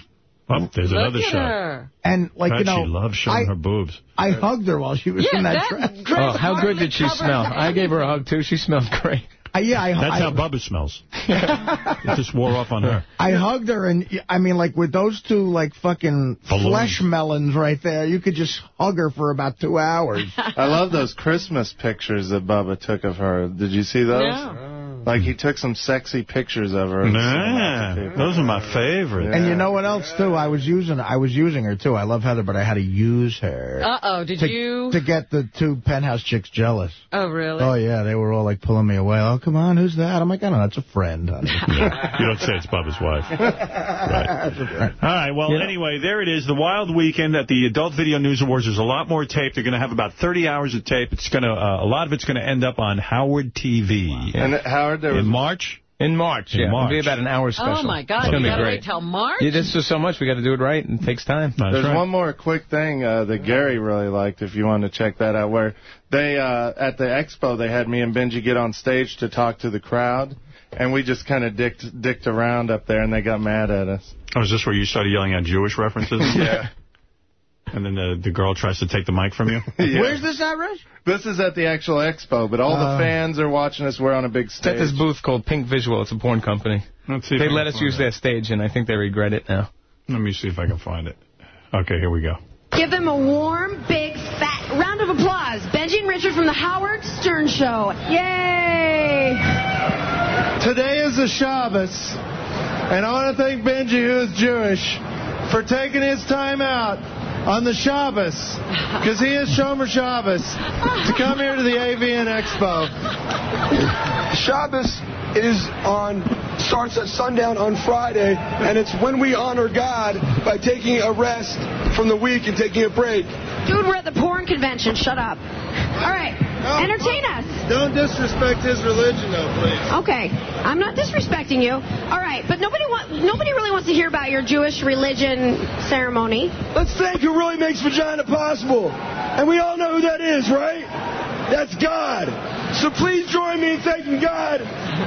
Oh, there's Look another at shot. her. And, like, God, you know, she loves showing I, her boobs. I hugged her while she was Yeah, in that, that dress. dress Oh, how good did she smell? I gave her a hug, too. She smelled great. Uh, yeah, I, That's I, how Bubba smells. it just wore off on her. I hugged her, and I mean, like, with those two, like, fucking Balloons. flesh melons right there, you could just hug her for about two hours. I love those Christmas pictures that Bubba took of her. Did you see those? No. Like, he took some sexy pictures of her. and sent them out to Nah, those are my favorite. And you know what else, too? I was using I was using her, too. I love Heather, but I had to use her. Uh-oh, did to, you? To get the two penthouse chicks jealous. Oh, really? Oh, yeah, they were all, like, pulling me away. Oh, come on, who's that? I'm like, I don't know, it's a friend, honey. You don't say it's Bubba's wife. That's a friend. All right, well, anyway, there it is. The Wild Weekend at the Adult Video News Awards. There's a lot more tape. They're going to have about 30 hours of tape. It's going to, uh, a lot of it's going to end up on Howard TV. And Howard, there was In March? In March, In yeah. March. It'll be about an hour special. Oh, my God. It's going to be to great. wait till March? Yeah, there's just so much. we got to do it right, and it takes time. That's There's right. one more quick thing uh, that Gary really liked, if you want to check that out, where they, uh, at the expo, they had me and Benjy get on stage to talk to the crowd, and we just kind of dicked, dicked around up there, and they got mad at us. Oh, is this where you started yelling out Jewish references? Yeah. And then the, the girl tries to take the mic from you? Yeah. Where's this at, Rich? This is at the actual expo, but all Uh, the fans are watching us. We're on a big It's at this booth called Pink Visual. It's a porn company. Let's see They let us use it. their stage, and I think they regret it now. Let me see if I can find it. Okay, here we go. Give them a warm, big, fat round of applause. Benjy and Richard from the Howard Stern Show. Yay! Today is the Shabbos, and I want to thank Benjy, who is Jewish, for taking his time out on the Shabbos, because he is Shomer Shabbos, to come here to the AVN Expo. Shabbos is on starts at sundown on Friday, and it's when we honor God by taking a rest from the week and taking a break. Dude, we're at the porn convention. Shut up. All right. Entertain us. Don't disrespect his religion, though, please. Okay. I'm not disrespecting you. All right. But nobody want, nobody really wants to hear about your Jewish religion ceremony. Let's thank really makes vagina possible. And we all know who that is, right? That's God. So please join me in thanking God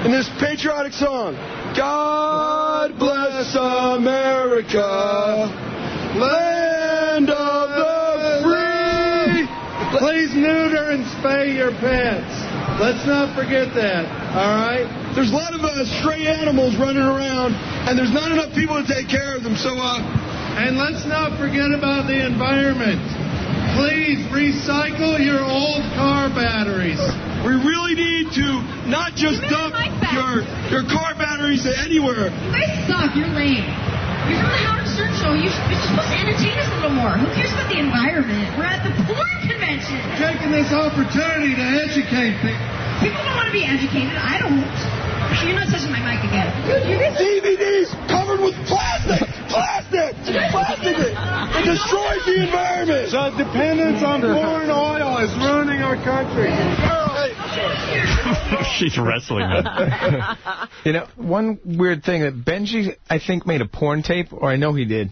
in this patriotic song. God bless America, land of the free. Please neuter and spay your pets. Let's not forget that, all right? There's a lot of uh, stray animals running around, and there's not enough people to take care of them. So, uh, And let's not forget about the environment. Please recycle your old car batteries. we really need to not just Give dump my mic back. your your car batteries anywhere. You guys suck. You're lame. You're from the Howard Stern Show. You're supposed to entertain us a little more. Who cares about the environment? We're at the porn convention. Taking this opportunity to educate people. People don't want to be educated. I don't. You're not touching my mic again. Dude, you guys DVDs covered with plastic, plastic, plastic. It, it destroys the environment. The dependence on foreign oil is ruining our country. She's wrestling them. You know, one weird thing that Benjy, I think, made a porn tape, or I know he did,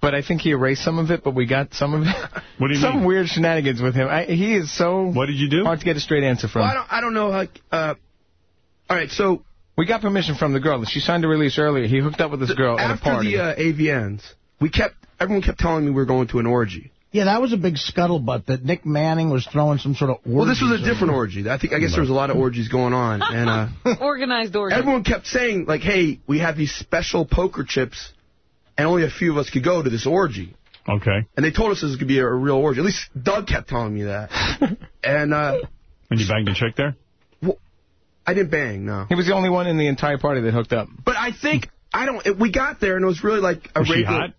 but I think he erased some of it, but we got some of it. What do you mean? some mean? weird shenanigans with him. I, he is so What did you do? hard to get a straight answer from. Well, I don't, I don't know. Like, uh, all right, so we got permission from the girl. She signed a release earlier. He hooked up with this girl at a after party. the uh, AVNs, we kept everyone kept telling me we were going to an orgy. Yeah, that was a big scuttlebutt that Nick Manning was throwing some sort of orgy. Well, this was a different orgy. I think I guess there was a lot of orgies going on, and uh, Organized orgy. everyone kept saying like, "Hey, we have these special poker chips, and only a few of us could go to this orgy." Okay. And they told us this could be a, a real orgy. At least Doug kept telling me that. and uh, And you banged a chick there? I didn't bang, no. He was the only one in the entire party that hooked up. But I think I don't. It, we got there and it was really like a Was she regular.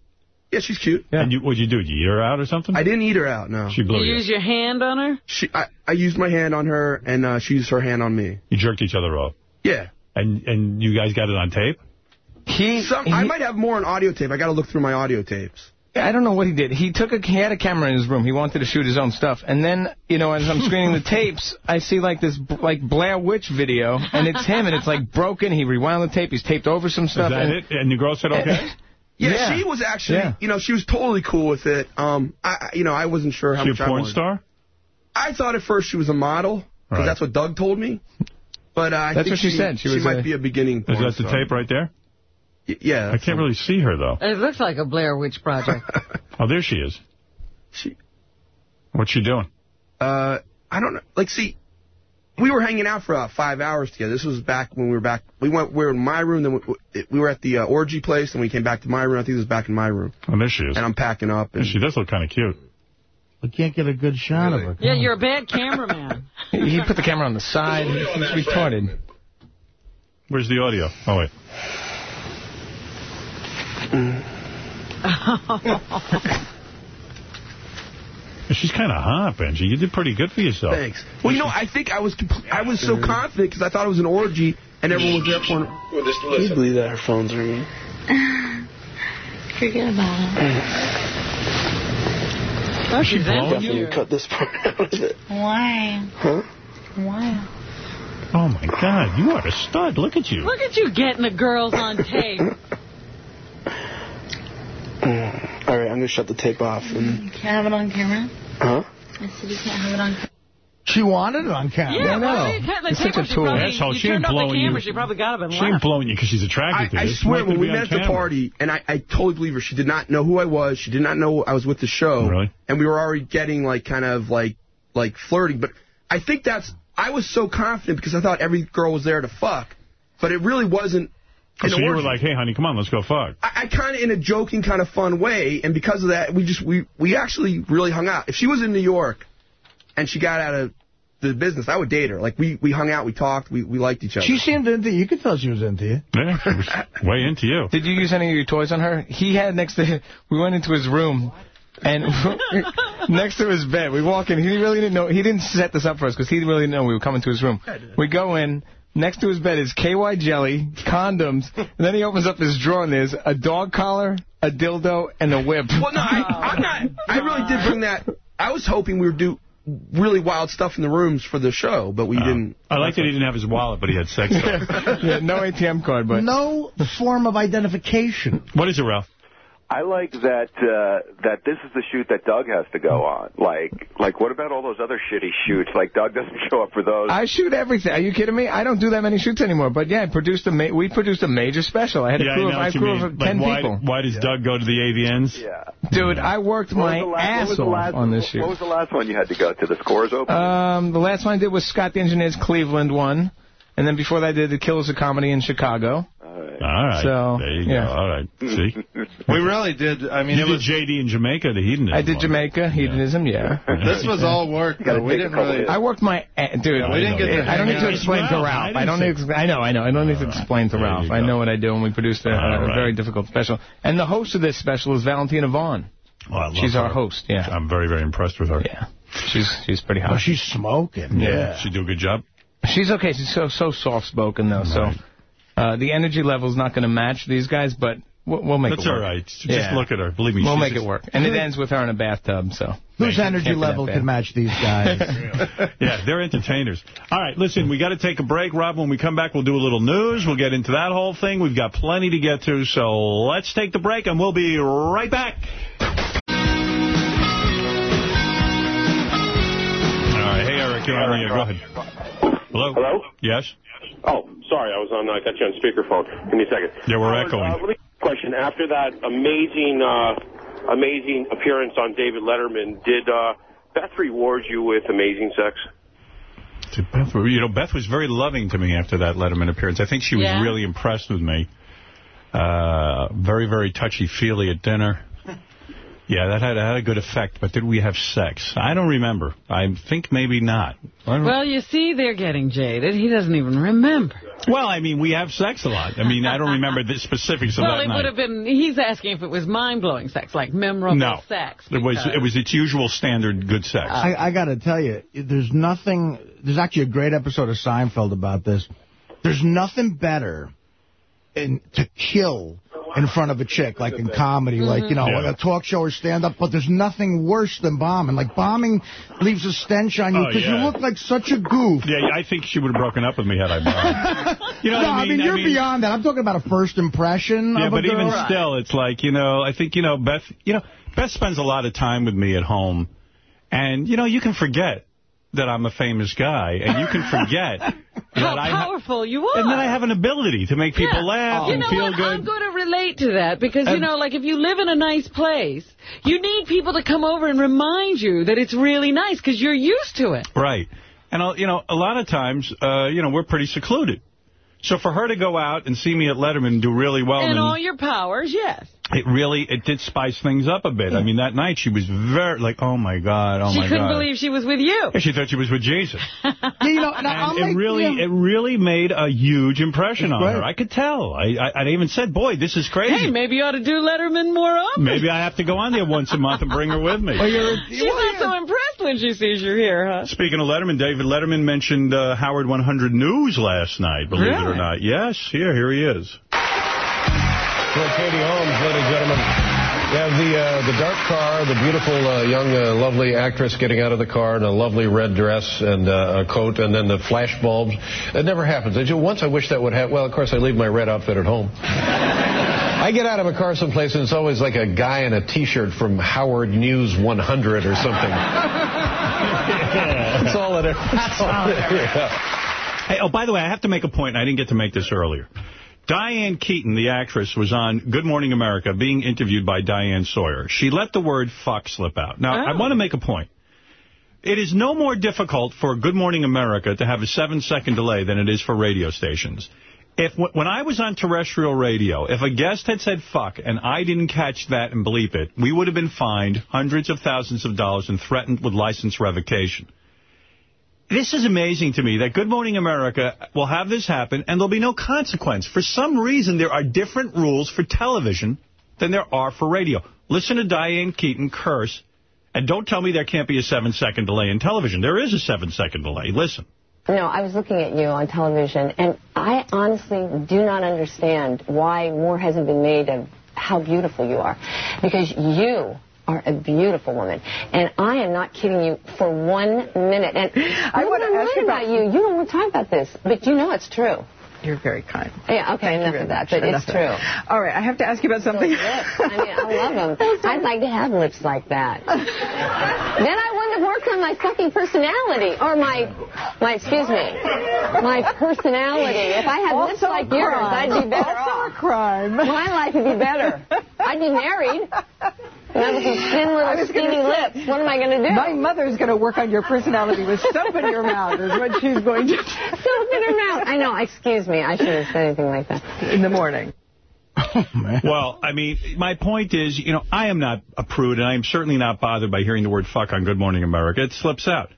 Hot? Yeah, she's cute. And you, what'd you do? Did you eat her out or something? I didn't eat her out. No. She blew You you. use your hand on her? She, I, I used my hand on her and uh, she used her hand on me. You jerked each other off. Yeah. And and you guys got it on tape? He, Some, I might have more on audio tape. I got to look through my audio tapes. I don't know what he did. He took a he had a camera in his room. He wanted to shoot his own stuff. And then, you know, as I'm screening the tapes, I see like this like Blair Witch video, and it's him, and it's like broken. He rewound the tape. He's taped over some stuff. Is stuff. that and, it? And the girl said okay? Yeah, Yeah. she was actually, Yeah. you know, she was totally cool with it. Um, I, I- you know, I wasn't sure how She a much I porn wanted. star? I thought at first she was a model because Right. that's what Doug told me. But uh, I That's think what she said. She was might a- be a beginning. Is porn that the star. tape right there? yeah. I can't really see her, though. It looks like a Blair Witch Project. Oh, there she is. She. What's she doing? Uh, I don't know. Like, see, we were hanging out for about five hours together. This was back when we were back. We went. We were in my room. Then we, we were at the uh, orgy place. Then we came back to my room. I think it was back in my room. Oh, there she is. And I'm packing up. And she does look kind of cute. We can't get a good shot of her. yeah, you're a bad cameraman. He, he put the camera on the side. He's retarded. Where's the audio? Oh, wait. She's kind of hot, Benjy. You did pretty good for yourself. Thanks. Well, you know, I think I was I was so confident because I thought it was an orgy and everyone was there for. Well, just Can you believe that her phone's ringing? Forget about it. Oh, she's Definitely you. cut this part out of it. Why? Huh? Why? Oh, my God. You are a stud. Look at you. Look at you getting the girls on tape. Mm. All right, I'm gonna shut the tape off. And Can't have it on camera? huh? I said you can't have it on camera. She wanted it on camera. Yeah, I why know. did you cut the You're such a off? She tool. probably, Asshole, you she ain't turned off the blowing camera. you. She probably got up and She ain't blowing you because she's attracted I, to I you. She swear, when we met on at the party, and I, I totally believe her. She did not know who I was. She did not know I was with the show. Really? And we were already getting, like, kind of, like, like flirting. But I think that's... I was so confident because I thought every girl was there to fuck. But it really wasn't... So you were like, hey, honey, come on, let's go fuck. I, I kind of in a joking kind of fun way, and because of that, we just we we actually really hung out. If she was in New York and she got out of the business, I would date her. Like we we hung out, we talked, we we liked each other. She seemed into you. You could tell she was into you. Yeah, she was way into you. Did you use any of your toys on her? He had next to we went into his room and next to his bed. We walk in. He really didn't know. He didn't set this up for us because he really didn't really know we were coming to his room. We go in. Next to his bed is KY jelly, condoms, and then he opens up his drawer and there's a dog collar, a dildo, and a whip. Well, no, I, I'm not. I really did bring that. I was hoping we would do really wild stuff in the rooms for the show, but we uh, didn't. I like that he didn't have his wallet, but he had sex toys. yeah, no ATM card, but no form of identification. What is it, Ralph? I like that uh, that this is the shoot that Doug has to go on. Like, like what about all those other shitty shoots? Like Doug doesn't show up for those. I shoot everything. Are you kidding me? I don't do that many shoots anymore. But yeah, I produced a ma we produced a major special. I had a Yeah, crew of I crew mean. of Like, ten why, people. Why does Doug go to the AVNs? Yeah. Dude, I worked What my last- what ass was the off last- on this shoot. What was the last one you had to go to? The scores open. Um, the last one I did was Scott the Engineer's Cleveland one. And then before that, I did the Killers of Comedy in Chicago. All right. So, there you yeah. go. All right. See? We really did. I mean, you it did was JD in Jamaica, the hedonism. I did one. Jamaica, hedonism, yeah. this was all work though. We didn't really. I worked my a- dude. we didn't get to I don't need to out. explain to Ralph. Ralph. I I don't need. I know. I know. I don't need to explain to Ralph. I know what I do, and we produced a, a right. very difficult special. And the host of this special is Valentina Vaughn. Oh, I love She's our host. Yeah. I'm very, very impressed with her. Yeah. She's she's pretty Oh, hot. she's smoking. Yeah. She do a good job. She's okay. She's so so soft spoken though. So uh, the energy level is not going to match these guys, but we'll, we'll make That's it work. all right. Just Yeah. look at her. Believe me. We'll she's make just- it work. And it ends with her in a bathtub. So Whose energy level bad. can match these guys? Yeah, they're entertainers. All right, listen, we got to take a break, Rob. When we come back, we'll do a little news. We'll get into that whole thing. We've got plenty to get to, so let's take the break, and we'll be right back. All right, hey, Eric, you're on the air. Go ahead. Hello? Hello? Yes? Oh, sorry, I was on. I got you on speakerphone. Give me a second. Yeah, we're Howard, echoing. Uh, question. After that amazing, uh, amazing appearance on David Letterman, did uh, Beth reward you with amazing sex? To Beth, you know, Beth was very loving to me after that Letterman appearance. I think she was Yeah. really impressed with me. Uh, very, very touchy-feely at dinner. Yeah, that had, had a good effect, but did we have sex? I don't remember. I think maybe not. Well, you see, they're getting jaded. He doesn't even remember. Well, I mean, we have sex a lot. I mean, I don't remember the specifics of Well, that it would have been, he's asking if it was mind-blowing sex, like memorable no, sex. it was it was its usual standard good sex. I, I got to tell you, there's nothing. There's actually a great episode of Seinfeld about this. There's nothing better in to kill in front of a chick, like in comedy, like you know, mm-hmm. Yeah. a talk show or stand up. But there's nothing worse than bombing. Like bombing leaves a stench on you Oh, because yeah. you look like such a goof. yeah, I think she would have broken up with me had I bombed. You know no, what I mean? you're I mean- beyond that. I'm talking about a first impression Yeah, of a but even girl. still, it's like, you know, I think, you know, Beth, you know, Beth spends a lot of time with me at home. And, you know, you can forget that I'm a famous guy. And you can forget How that I ha- powerful you are. and then I have an ability to make people Yeah. laugh you and know feel what? good. I'm going to relate to that because, you know, like if you live in a nice place, you need people to come over and remind you that it's really nice because you're used to it. Right. And, uh, you know, a lot of times, uh, you know, we're pretty secluded. So for her to go out and see me at Letterman and do really well, In and all your powers, yes. It really, it did spice things up a bit. I mean, that night she was very, like, oh, my God, oh, she my couldn't believe she was with you. Yeah, she thought she was with Jesus. you know, now, And it really, it really made a huge impression on Right. her. I could tell. I, I, I even said, boy, this is crazy. Hey, maybe you ought to do Letterman more often. Maybe I have to go on there once a month and bring her with me. She's not so impressed when she sees you're here, huh? Speaking of Letterman, David Letterman mentioned uh, Howard 100 News last night, believe it or not. Yes, here, here he is. Well, Katie Holmes, ladies and gentlemen. You have the uh, the dark car, the beautiful uh, young, uh, lovely actress getting out of the car in a lovely red dress and uh, a coat, and then the flash bulbs. It never happens. I ju- Once I wish that would happen. Well, of course, I leave my red outfit at home. I get out of a car someplace, and it's always like a guy in a T-shirt from Howard News 100 or something. That's all it is. That's all it is. Hey, oh, by the way, I have to make a point. I didn't get to make this earlier. Diane Keaton, the actress, was on Good Morning America being interviewed by Diane Sawyer. She let the word fuck slip out. Now, I oh. want to make a point. It is no more difficult for Good Morning America to have a seven-second delay than it is for radio stations. If When I was on terrestrial radio, if a guest had said fuck and I didn't catch that and bleep it, we would have been fined hundreds of thousands of dollars and threatened with license revocation. This is amazing to me that Good Morning America will have this happen and there'll be no consequence. For some reason, there are different rules for television than there are for radio. Listen to Diane Keaton curse, and don't tell me there can't be a seven-second delay in television. There is a seven-second delay. Listen. No, I was looking at you on television, and I honestly do not understand why more hasn't been made of how beautiful you are. Because you are a beautiful woman, and I am not kidding you for one minute. And I want to ask about you. You don't want to talk about this, but you know it's true. You're very kind. Yeah, okay, enough of that, but it's true. All right, I have to ask you about something. Those lips. I mean, I love them. I'd like to have lips like that. then I wouldn't have worked on my fucking personality, or my, my, excuse me, my personality. If I had lips Also a like yours. I'd be better Also off. a crime. My life would be better. I'd be married. And I with some thin little skinny say, lips. What am I going to do? My mother's going to work on your personality with soap in your mouth is what she's going to do. Soap in her mouth. I know. Excuse me. I shouldn't have said anything like that. In the morning. Oh, well, I mean, my point is, you know, I am not a prude, and I am certainly not bothered by hearing the word fuck on Good Morning America. It slips out.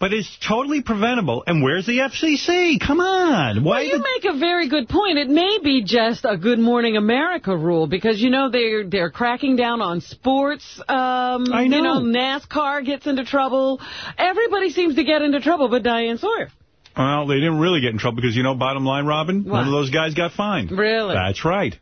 But it's totally preventable. And where's the FCC? Come on. Why Well, you make a very good point. It may be just a Good Morning America rule because, you know, they're they're cracking down on sports. Um, I You know. know, NASCAR gets into trouble. Everybody seems to get into trouble but Diane Sawyer. Well, they didn't really get in trouble because, you know, bottom line, Robin, What? none of those guys got fined. Really? That's right.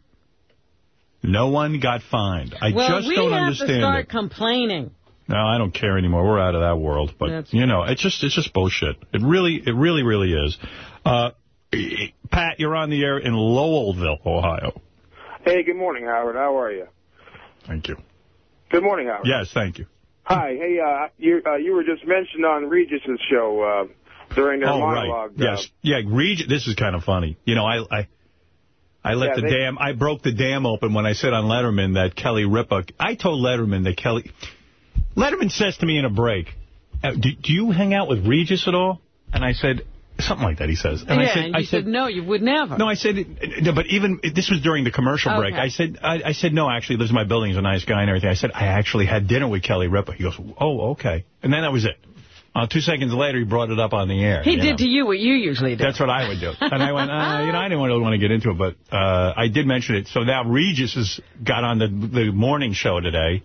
No one got fined. I well, just don't understand Well, we have to start it. complaining. No, I don't care anymore. We're out of that world. But, That's you know, it's just it's just bullshit. It really, it really, really is. Uh, Pat, you're on the air in Lowellville, Ohio. Hey, good morning, Howard. How are you? Thank you. Good morning, Howard. Yes, thank you. Hi. Hey, uh, you uh, you were just mentioned on Regis's show uh, during their oh, monologue. right. uh, Yes. Yeah, Reg this is kind of funny. You know, I I, I let Yeah, the they- dam, I broke the dam open when I said on Letterman that Kelly Ripa, I told Letterman that Kelly, Letterman says to me in a break, uh, do, do you hang out with Regis at all? And I said, something like that, he says. And yeah, I said, and I you said, no, you would never. No, I said, but even, this was during the commercial break. I said, I, I said, no, actually, lives in my building, he's a nice guy and everything. I said, I actually had dinner with Kelly Ripa. He goes, oh, okay. And then that was it. Uh, two seconds later, he brought it up on the air. He did know. to you what you usually do. That's what I would do. And I went, uh, you know, I didn't really want to get into it, but uh, I did mention it. So now Regis has got on the the morning show today,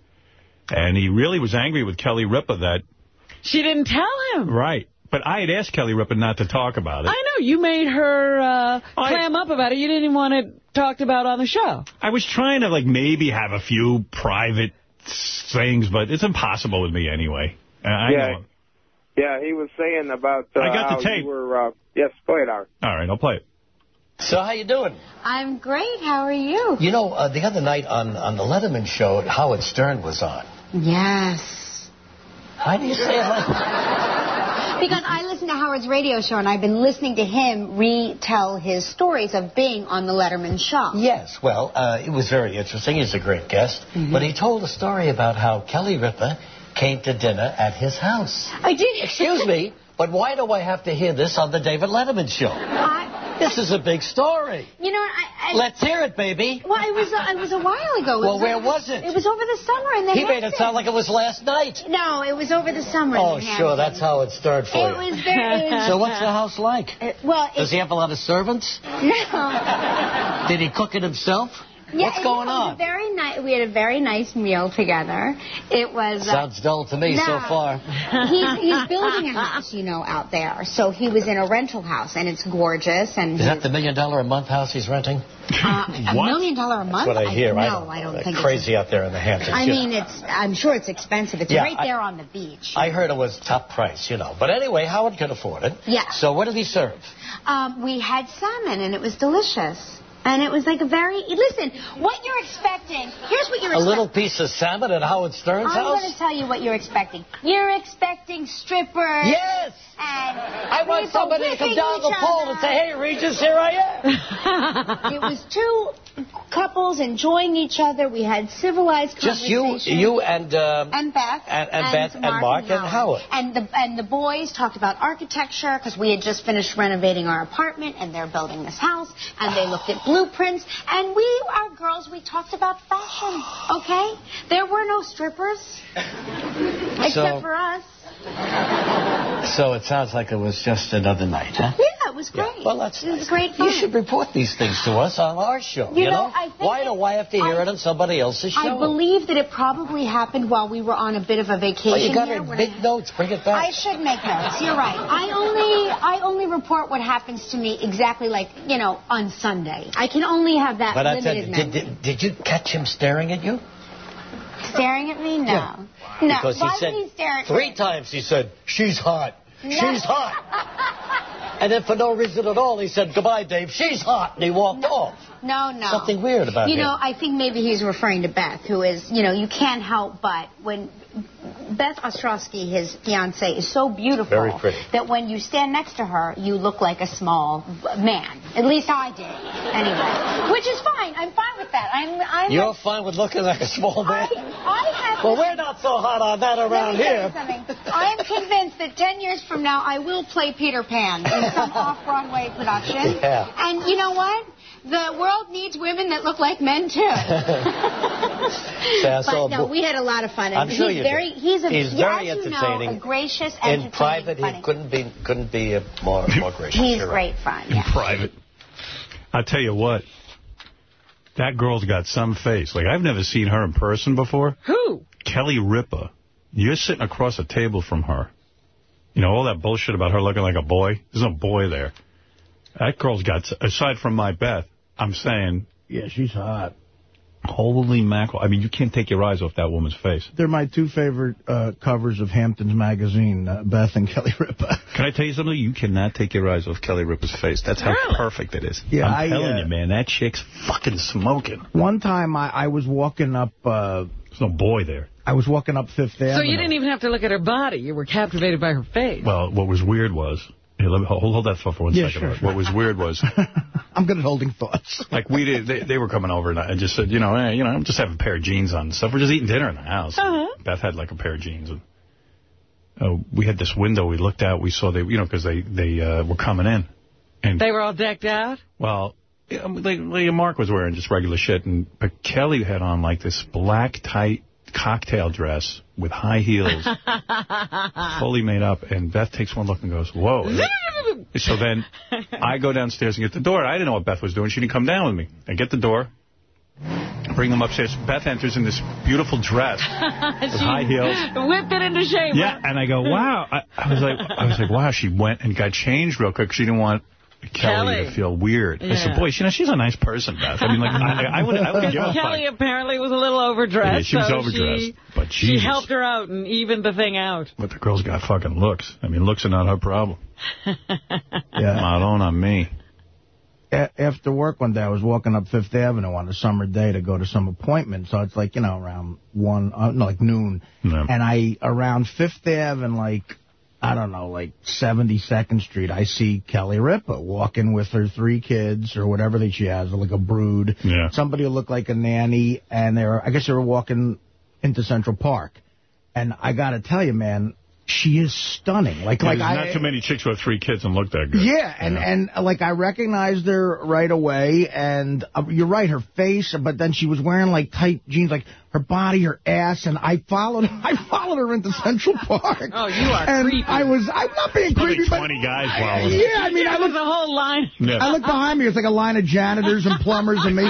and he really was angry with Kelly Ripa that, She didn't tell him. right. But I had asked Kelly Ripa not to talk about it. I know. You made her uh, clam up about it. You didn't want it talked about on the show. I was trying to, like, maybe have a few private things, but it's impossible with me anyway. Uh, I yeah, know. yeah. He was saying about uh, I got the how tape. you were. Uh, yes, go ahead, Howard. All right, I'll play it. So how you doing? I'm great. How are you? You know, uh, the other night on, on the Letterman show, Howard Stern was on. Yes. Why do you say it like Because I listen to Howard's radio show, and I've been listening to him retell his stories of being on the Letterman show. Yes, well, uh, it was very interesting. He's a great guest. Mm-hmm. But he told a story about how Kelly Ripa came to dinner at his house. I did. Excuse me, but why do I have to hear this on the David Letterman show? This is a big story. You know, I, I Let's hear it, baby. Well, it was uh, it was a while ago. It Well, where over- was it? It was over the summer in the He made it sound like it was last night. No, it was over the summer. Oh, sure, that's how it started for It you. was very. it was- So what's the house like? Uh, well, it, Does he have a lot of servants? no. Did he cook it himself? Yeah, What's it going was a on? Very nice. We had a very nice meal together. It was. Uh, Sounds dull to me so far. he's, he's building a house, you know, out there. So he was in a rental house, and it's gorgeous. And Is that the million dollar a month house he's renting? uh, a million dollar a month? That's what I hear. no, I, I don't think crazy out there in the. Hamptons. I you know. mean, it's. I'm sure it's expensive. It's Yeah, right I- there on the beach. I heard it was top price, you know. But anyway, Howard could afford it. Yeah. So what did he serve? Um, we had salmon, and it was delicious. And it was like a very. Listen, what you're expecting. Here's what you're A expecting. A little piece of salmon at Howard Stern's I'm house? going to tell you what you're expecting. You're expecting strippers. Yes. And I want people somebody to come whipping down the pole and say, hey, Regis, here I am. it was two couples enjoying each other. We had civilized Just you, you and... Um, and Beth and- and Beth and Mark and Howard. And the and the boys talked about architecture because we had just finished renovating our apartment and they're building this house and they looked at blueprints and we our girls we talked about fashion. Okay, there were no strippers except So- for us. So it sounds like it was just another night, huh? Yeah, it was great. Well, that's it was great fun. You should report these things to us on our show, you, You know, I think Why do I have to hear it on somebody else's show? I believe that it probably happened while we were on a bit of a vacation Well, you got here. it when big I- notes. Bring it back. I should make notes. You're right. I only I only report what happens to me exactly like you know on Sunday. I can only have that but I tell you, limited did, did, did you catch him staring at you? Staring at me? No. Yeah. No. Because Why he said would he stare at three me? times he said, she's hot. No. She's hot. And then for no reason at all, he said, goodbye, Dave. She's hot. And he walked off. No, no. Something weird about You him. know, I think maybe he's referring to Beth, who is, you know, you can't help but when Beth Ostrowski, his fiance, is so beautiful that when you stand next to her, you look like a small man. At least I did, anyway. Which is fine. I'm fine with that. I'm. I'm You're fine with looking like a small man? I have. Well, we're not so hot on that around me tell you here. I am convinced that 10 years from now, I will play Peter Pan in some off-Broadway production. Yeah. And you know what? The world needs women that look like men, too. See, I but no, we had a lot of fun. I'm sure he's you very, did. He's, a, He's as very you know, entertaining. a gracious, In private, funny. he couldn't be couldn't be more more gracious. He's You're right. great fun. in private. I tell you what, that girl's got some face. Like, I've never seen her in person before. Who? Kelly Ripa. You're sitting across a table from her. You know, all that bullshit about her looking like a boy. There's no boy there. That girl's got, aside from my Beth, I'm saying, Yeah, she's hot. holy mackerel. I mean, you can't take your eyes off that woman's face. They're my two favorite uh, covers of Hamptons magazine, uh, Beth and Kelly Ripa. Can I tell you something? You cannot take your eyes off Kelly Ripa's face. That's how perfect it is. Yeah, I'm I, telling uh, you, man, that chick's fucking smoking. One time I, I was walking up... Uh, There's no boy there. I was walking up Fifth Avenue. So you didn't even have to look at her body. You were captivated by her face. Well, what was weird was... Here, let me, hold, hold that thought for one Yeah, second. sure, What was weird was... I'm good at holding thoughts. Like, we did, they, they were coming over, and I just said, you know, hey, you know, I'm just having a pair of jeans on and stuff. We're just eating dinner in the house. Uh-huh. Beth had, like, a pair of jeans. And uh, we had this window we looked out. We saw they, you know, because they, they uh, were coming in. And, They were all decked out? well, yeah, like, like Mark was wearing just regular shit, and but Kelly had on, like, this black, tight cocktail dress with high heels, fully made up, and Beth takes one look and goes, whoa. So then I go downstairs and get the door. I didn't know what Beth was doing. She didn't come down with me. I get the door, bring them upstairs. Beth enters in this beautiful dress with high heels. Whipped it into shape. Yeah, and I go, wow. I, I was like, I was like, wow. She went and got changed real quick. She didn't want Kelly, Kelly. to feel weird. I said, Yeah. boy, you know, she's a nice person, Beth. I mean, like, I, I would, I would give a fuck. Kelly apparently was a little overdressed. Yeah, she was so overdressed, She, but she Jesus. helped her out and evened the thing out. But the girl's got fucking looks. I mean, looks are not her problem. Yeah. Not on me. A- after work one day, I was walking up Fifth Avenue on a summer day to go to some appointment. So it's like, you know, around one, uh, no, like noon. Yeah. And I, around Fifth Avenue, like, I don't know, like 72nd Street, I see Kelly Ripa walking with her three kids or whatever that she has, like a brood. Yeah. Somebody who looked like a nanny, and they were, I guess they were walking into Central Park. And I got to tell you, man, she is stunning. Like, Yeah, like there's I, not too many chicks who have three kids and look that good. yeah, and, and like I recognized her right away, and uh, you're right, her face, but then she was wearing like tight jeans, like her body, her ass, and I followed I followed her into Central Park. Oh, you are and creepy. I was, I'm not being Probably creepy, but 20 guys following. yeah, I mean, I There was looked, a whole line. Yeah. I looked behind me, it's like a line of janitors and plumbers and me.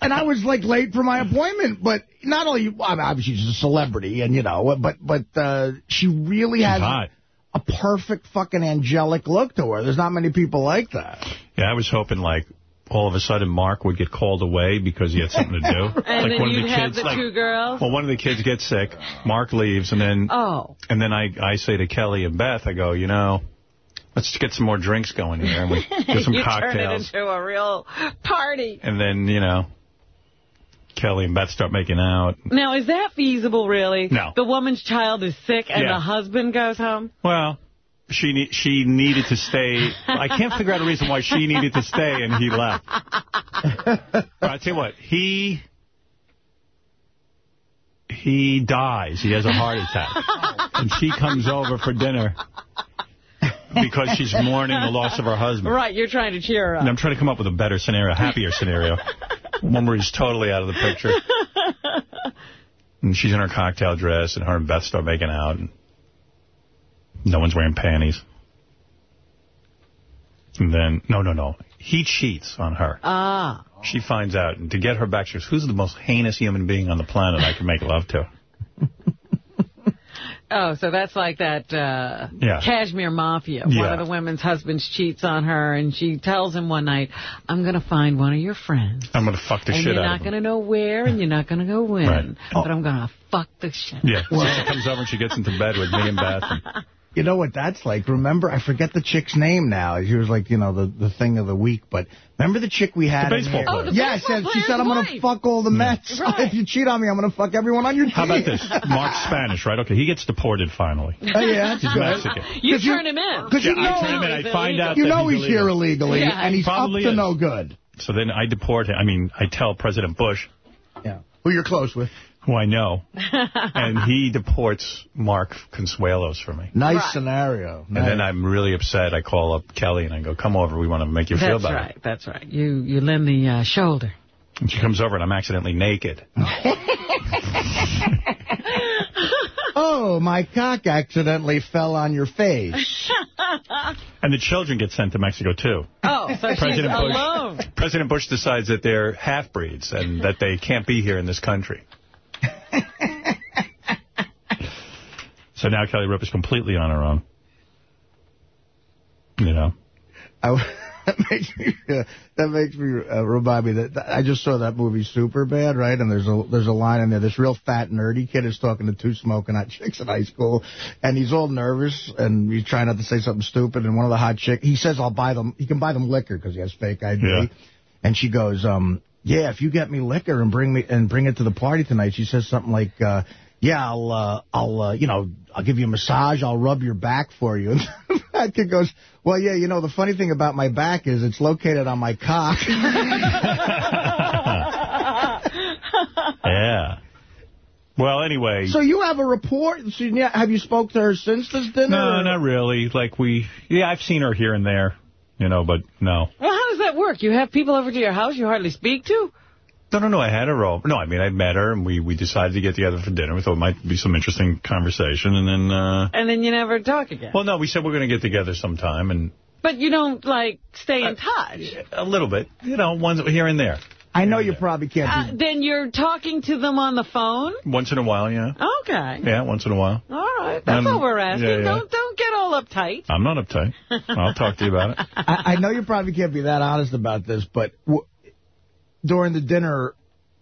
And I was like late for my appointment, but not only, I mean, obviously she's a celebrity, and you know, but but uh, she really has hot. a perfect fucking angelic look to her. There's not many people like that. Yeah, I was hoping, like, all of a sudden Mark would get called away because he had something to do. And like then one of the have kids, the like, two girls. Well, one of the kids gets sick. Mark leaves, and then Oh. and then I, I say to Kelly and Beth, I go, you know, let's get some more drinks going here. And we get some you turn it cocktails. into a real party. And then, you know, Kelly and Beth start making out. Now, is that feasible, really? No. The woman's child is sick and Yeah. the husband goes home? Well, she ne she needed to stay. I can't figure out a reason why she needed to stay and he left. But I tell you what, he he dies. He has a heart attack, and she comes over for dinner because she's mourning the loss of her husband. Right, you're trying to cheer her up. And I'm trying to come up with a better scenario, a happier scenario, one where he's totally out of the picture. And she's in her cocktail dress, and her and Beth start making out. And no one's wearing panties. And then, no, no, no. He cheats on her. Ah. She finds out, and to get her back, she goes, who's the most heinous human being on the planet I can make love to? Oh, so that's like that uh, Yeah. Cashmere Mafia. Yeah. One of the women's husbands cheats on her, and she tells him one night, I'm going to find one of your friends. I'm going to fuck the shit and shit you're not going to know where, and you're not going to go when. Right. But I'm going to fuck the shit. Yeah, so she comes over and she gets into bed with me and Beth. And You know what that's like? Remember, I forget the chick's name now. She was like, you know, the, the thing of the week. But remember the chick we had? The baseball here? player. Oh, the yeah, baseball she said, she said, I'm going to fuck all the Mets. Right. Mm. if you cheat on me, I'm going to fuck everyone on your team. how about this? Mark's Spanish, right? Okay, he gets deported finally. Oh, yeah, that's He's good. Mexican. You- turn him in. 'cause you Yeah, I know- turn him in. I He's find out You know he's he's here illegally, Yeah. and he's Probably up to is. no good. So then I deport him. I mean, I tell President Bush, Yeah. Who you're close with. Who I know, and he deports Mark Consuelos for me. Nice Right. scenario. And then I'm really upset. I call up Kelly and I go, come over. We want to make you feel better. That's better. right, that's right. You you lend the uh, shoulder. And she comes over and I'm accidentally naked. oh, my cock accidentally fell on your face. And the children get sent to Mexico, too. Oh, so she's President Bush. alone. President Bush decides that they're half-breeds and that they can't be here in this country. so now Kelly Ripa's completely on her own. You know? I, that makes me uh, that makes me uh, remind me that, that I just saw that movie Superbad, right? And there's a there's a line in there. This real fat nerdy kid is talking to two smoking hot chicks in high school, and he's all nervous and he's trying not to say something stupid. And one of the hot chick, he says, "I'll buy them." He can buy them liquor because he has fake ID. Yeah. And she goes, um, "Yeah, if you get me liquor and bring me and bring it to the party tonight," she says something like. uh yeah, I'll, uh, I'll, uh, you know, I'll give you a massage. I'll rub your back for you. And that kid goes, well, yeah, you know, the funny thing about my back is it's located on my cock. Yeah. Well, anyway. so you have a report? So yeah, have you spoke to her since this dinner? no, or- not really. Like, we... Yeah, I've seen her here and there, you know, but no. Well, how does that work? You have people over to your house you hardly speak to? No, no, no, I had her over. No, I mean, I met her, and we, we decided to get together for dinner. We thought it might be some interesting conversation, and then... uh And then you never talk again. Well, no, we said we're going to get together sometime, and But you don't, like, stay Uh, in touch. a little bit, you know, once here and there. I know you probably can't. Uh, then you're talking to them on the phone? Once in a while, yeah. Okay. Yeah, once in a while. All right. That's Um, all we're asking. yeah, yeah. Don't don't get all uptight. I'm not uptight. I'll talk to you about it. I, I know you probably can't be that honest about this, but w during the dinner,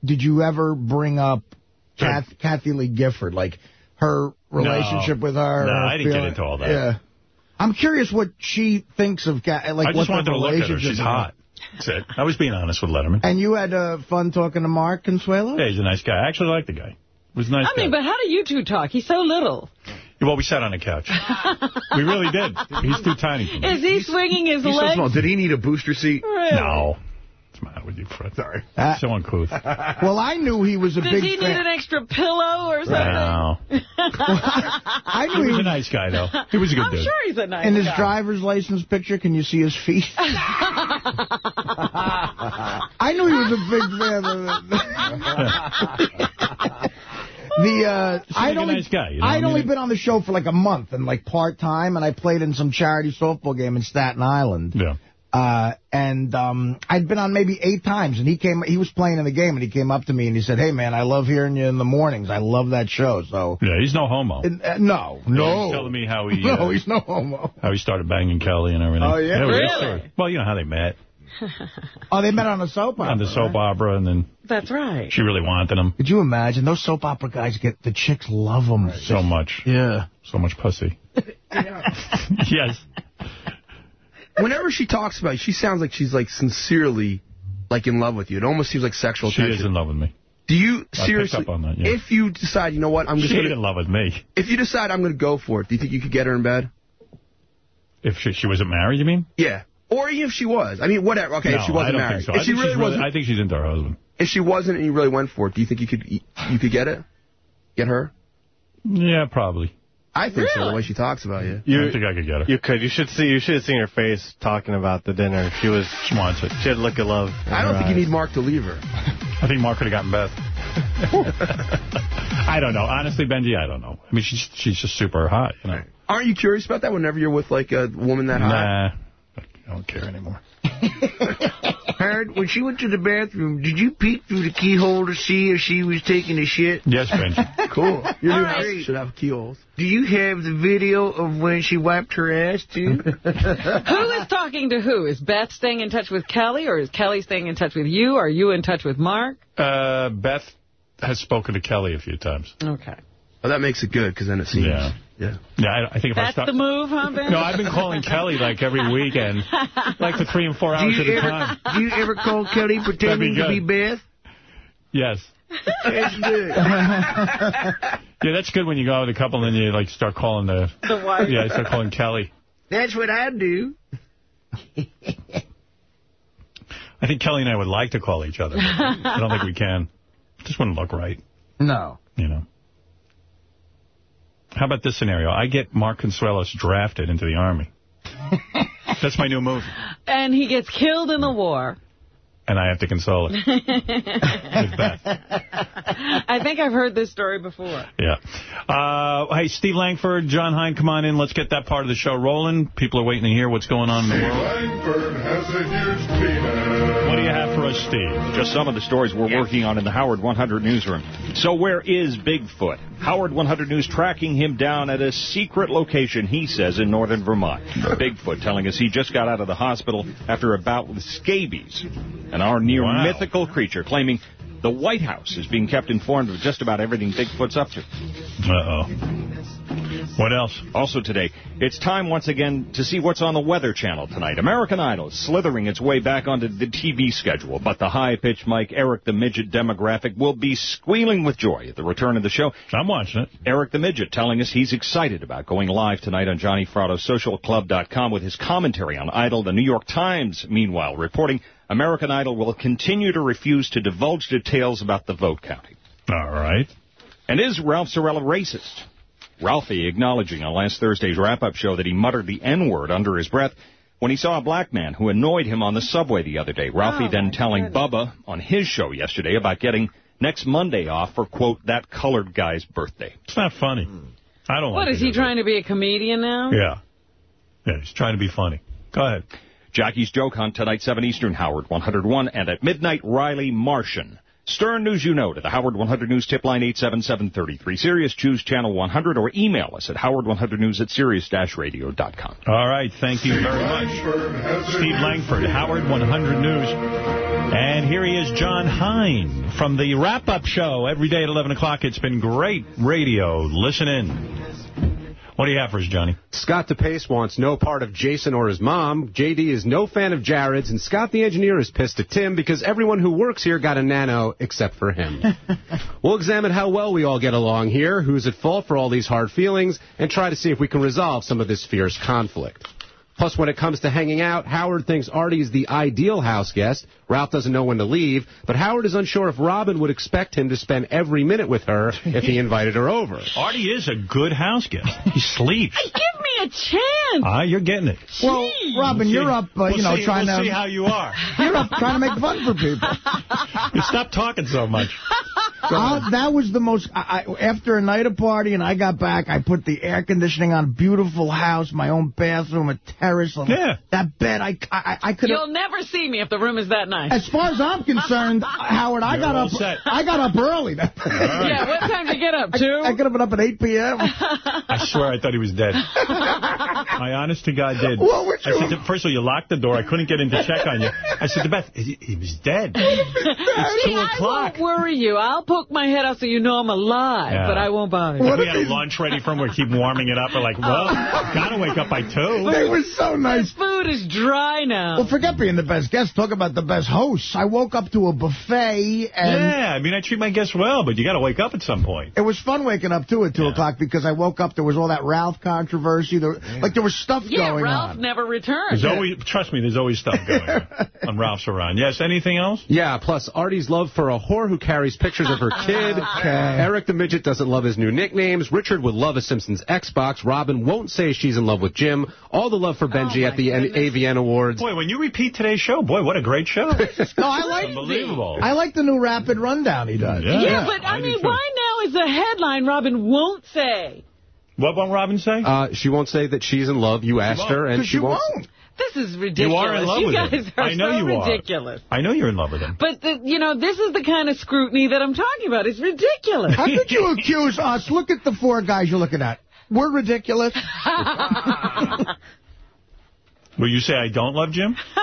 did you ever bring up Kath, Kathie Lee Gifford, like her relationship with her? No, or I didn't get into all that. Yeah. I'm curious what she thinks of Kath. Like, I just what wanted their to look at her. relationship She's is. hot. That's it. I was being honest with Letterman. And you had uh, fun talking to Mark Consuelo? Yeah, he's a nice guy. I actually like the guy. He was a nice I mean, but how do you two talk? He's so little. Well, we sat on a couch. we really did. He's too tiny for me. Is he swinging his He's so small. Did he need a booster seat? Really? No. What's the matter with you, Fred? Sorry. so uncouth. Well, I knew he was a Does big he need an extra pillow or something? No. I He was he a nice guy, though. He was a good I'm dude. sure he's a nice In his driver's license picture, can you see his feet? I knew he was a big fan of The uh, I'd like only nice guy, you know I'd what I only mean? been on the show for like a month and like part time, and I played in some charity softball game in Staten Island. Yeah. Uh, and um, I'd been on maybe eight times, and he came. He was playing in the game, and he came up to me and he said, "Hey man, I love hearing you in the mornings. I love that show." So Yeah, he's no homo. uh, no, no, He's telling me how he no, uh, he's no homo. how he started banging Kelly and everything. Oh, yeah? it was a Really? story. Well, you know how they met Oh, they met on a soap opera. on the soap opera, and then That's right. she really wanted him Could you imagine those soap opera guys get the chicks love them so much. Yeah. So much pussy. yes. Whenever she talks about you, she sounds like she's like sincerely like in love with you. It almost seems like sexual She tension. is in love with me. Do you seriously? up on that, yeah. If you decide, you know what, I'm just She gonna. in love with me. If you decide I'm gonna go for it, do you think you could get her in bed? If she, she wasn't married, you mean? Yeah. Or even if she was. I mean, whatever. Okay, no, if she I wasn't married. so. If I she think really she's really, wasn't. I think she's into her husband. If she wasn't and you really went for it, do you think you could you could get it? Get her? Yeah, probably. I think so. The way she talks about you. I think I could get her. You could. You should see. You should have seen her face talking about the dinner. She was. She wants it. She had a look of love. I don't her think you need Mark to leave her. I think Mark could have gotten Beth. I don't know. Honestly, Benjy, I don't know. I mean, she's she's just super hot, you know. Aren't you curious about that whenever you're with like a woman that hot? Nah, I don't care anymore. Howard, when she went to the bathroom, did you peek through the keyhole to see if she was taking a shit? Yes, Benjy. Cool. Your new All house right. should have keyholes. Do you have the video of when she wiped her ass, too? Who is talking to who? Is Beth staying in touch with Kelly, or is Kelly staying in touch with you? Are you in touch with Mark? Uh, Beth has spoken to Kelly a few times. Okay. Oh, that makes it good because then it seems. Yeah. Yeah. Yeah, I, I think if I That's start... the move, huh, Ben? No, I've been calling Kelly like every weekend, like for three and four hours at you a ever, time. do you ever call Kelly pretending to be. Beth? Yes. That's good. Yeah, that's good when you go out with a couple and then you like start calling the... The wife. Yeah, I start calling Kelly. That's what I do. I think Kelly and I would like to call each other. I don't think we can. Just wouldn't look right, No. you know. How about this scenario? I get Mark Consuelos drafted into the Army. That's my new move. And he gets killed in the war. And I have to console it. With Beth. I think I've heard this story before. Yeah. Uh, hey, Steve Langford, John Hein, come on in. Let's get that part of the show rolling. People are waiting to hear what's going on in the world. Langford has a huge penis. What do you have for us, Steve? Just some of the stories we're working on in the Howard 100 newsroom. So where is Bigfoot? Howard 100 News tracking him down at a secret location, he says, in northern Vermont. Bigfoot telling us he just got out of the hospital after a bout with scabies, an our near Wow. mythical creature, claiming the White House is being kept informed of just about everything Bigfoot's up to. Uh-oh. What else? Also today, it's time once again to see what's on the Weather Channel tonight. American Idol is slithering its way back onto the TV schedule, but the high-pitched Mike Eric the Midget demographic will be squealing with joy at the return of the show. I'm watching it. Eric the Midget telling us he's excited about going live tonight on Johnny Fratto's socialclub.com with his commentary on Idol. The New York Times, meanwhile, reporting American Idol will continue to refuse to divulge details about the vote counting. All right. And is Ralph Cirella racist? Ralphie acknowledging on last Thursday's wrap-up show that he muttered the N-word under his breath when he saw a black man who annoyed him on the subway the other day. Ralphie Oh, then telling goodness. Bubba on his show yesterday about getting next Monday off for, quote, that colored guy's birthday. It's not funny. Hmm. I don't What, like is it he either. trying to be a comedian now? Yeah. Yeah, he's trying to be funny. Go ahead. Jackie's Joke Hunt tonight, 7 Eastern, Howard 101, and at midnight, Riley Martin. Stern News You Know to the Howard 100 News tip line 877-33 Sirius. Choose channel 100 or email us at howard100news at sirius-radio.com. All right, thank you very much. Steve Langford, Howard 100 News. And here he is, John Hein, from the wrap-up show every day at 11 o'clock. It's been great radio. Listen in. What do you have for us, Johnny? Scott DePace wants no part of Jason or his mom. JD is no fan of Jared's, and Scott the engineer is pissed at Tim because everyone who works here got a nano except for him. we'll examine how well we all get along here, who's at fault for all these hard feelings, and try to see if we can resolve some of this fierce conflict. Plus, when it comes to hanging out, Howard thinks Artie is the ideal house guest. Ralph doesn't know when to leave, but Howard is unsure if Robin would expect him to spend every minute with her if he invited her over. Artie is a good house guest. He sleeps. Give me a chance. Ah, you're getting it. Well, Robin, you're up, uh, We'll you know, see- trying we'll to... see how you are. You're up trying to make fun for people. You stop talking so much. Uh, that was the most. I, I, after a night of party and I got back, I put the air conditioning on. Beautiful house, my own bathroom, a terrace. Yeah. That bed, I, I, I could. You'll never see me if the room is that nice. As far as I'm concerned, Howard, I You're got up. set. I got up early. Yeah, what time did you get up? Two? I, I could have been up at 8 p.m. I swear I thought he was dead. I honest to God did. What would I said, to, first of all, you locked the door. I couldn't get in to check on you. I said to Beth, he, he was dead. It's See, two I o'clock. won't worry you. I'll poke my head out so you know I'm alive, Yeah. but I won't bother you. If we had lunch ready for him, we keep warming it up. We're like, well, gotta wake up by two. They were so nice. Food is dry now. Well, forget being the best guest. Talk about the best hosts. I woke up to a buffet and. yeah, I mean, I treat my guests well, but you got to wake up at some point. It was fun waking up, too, at 2 o'clock because I woke up, there was all that Ralph controversy. There, Like, there was stuff Yeah, going Ralph on. never returned. There's always, trust me, there's always stuff going on on Ralph's around. Yes, anything else? Yeah, plus Artie's love for a whore who carries pictures of her kid. Eric the Midget doesn't love his new nicknames. Richard would love a Simpsons Xbox. Robin won't say she's in love with Jim. All the love for Benjy at the N- AVN Awards. Boy, when you repeat today's show, boy, what a great show. No, I like Unbelievable. I like the new rapid rundown he does. Yeah, but I, mean, why now is the headline Robin won't say? What won't Robin say? Uh, she won't say that she's in love. You asked her, and she won't. This is ridiculous. You are in love with guys him. are I know so you are. ridiculous. I know you're in love with him. But, the, you know, this is the kind of scrutiny that I'm talking about. It's ridiculous. How could you accuse us? Look at the four guys you're looking at. We're ridiculous. Will you say I don't love Jim?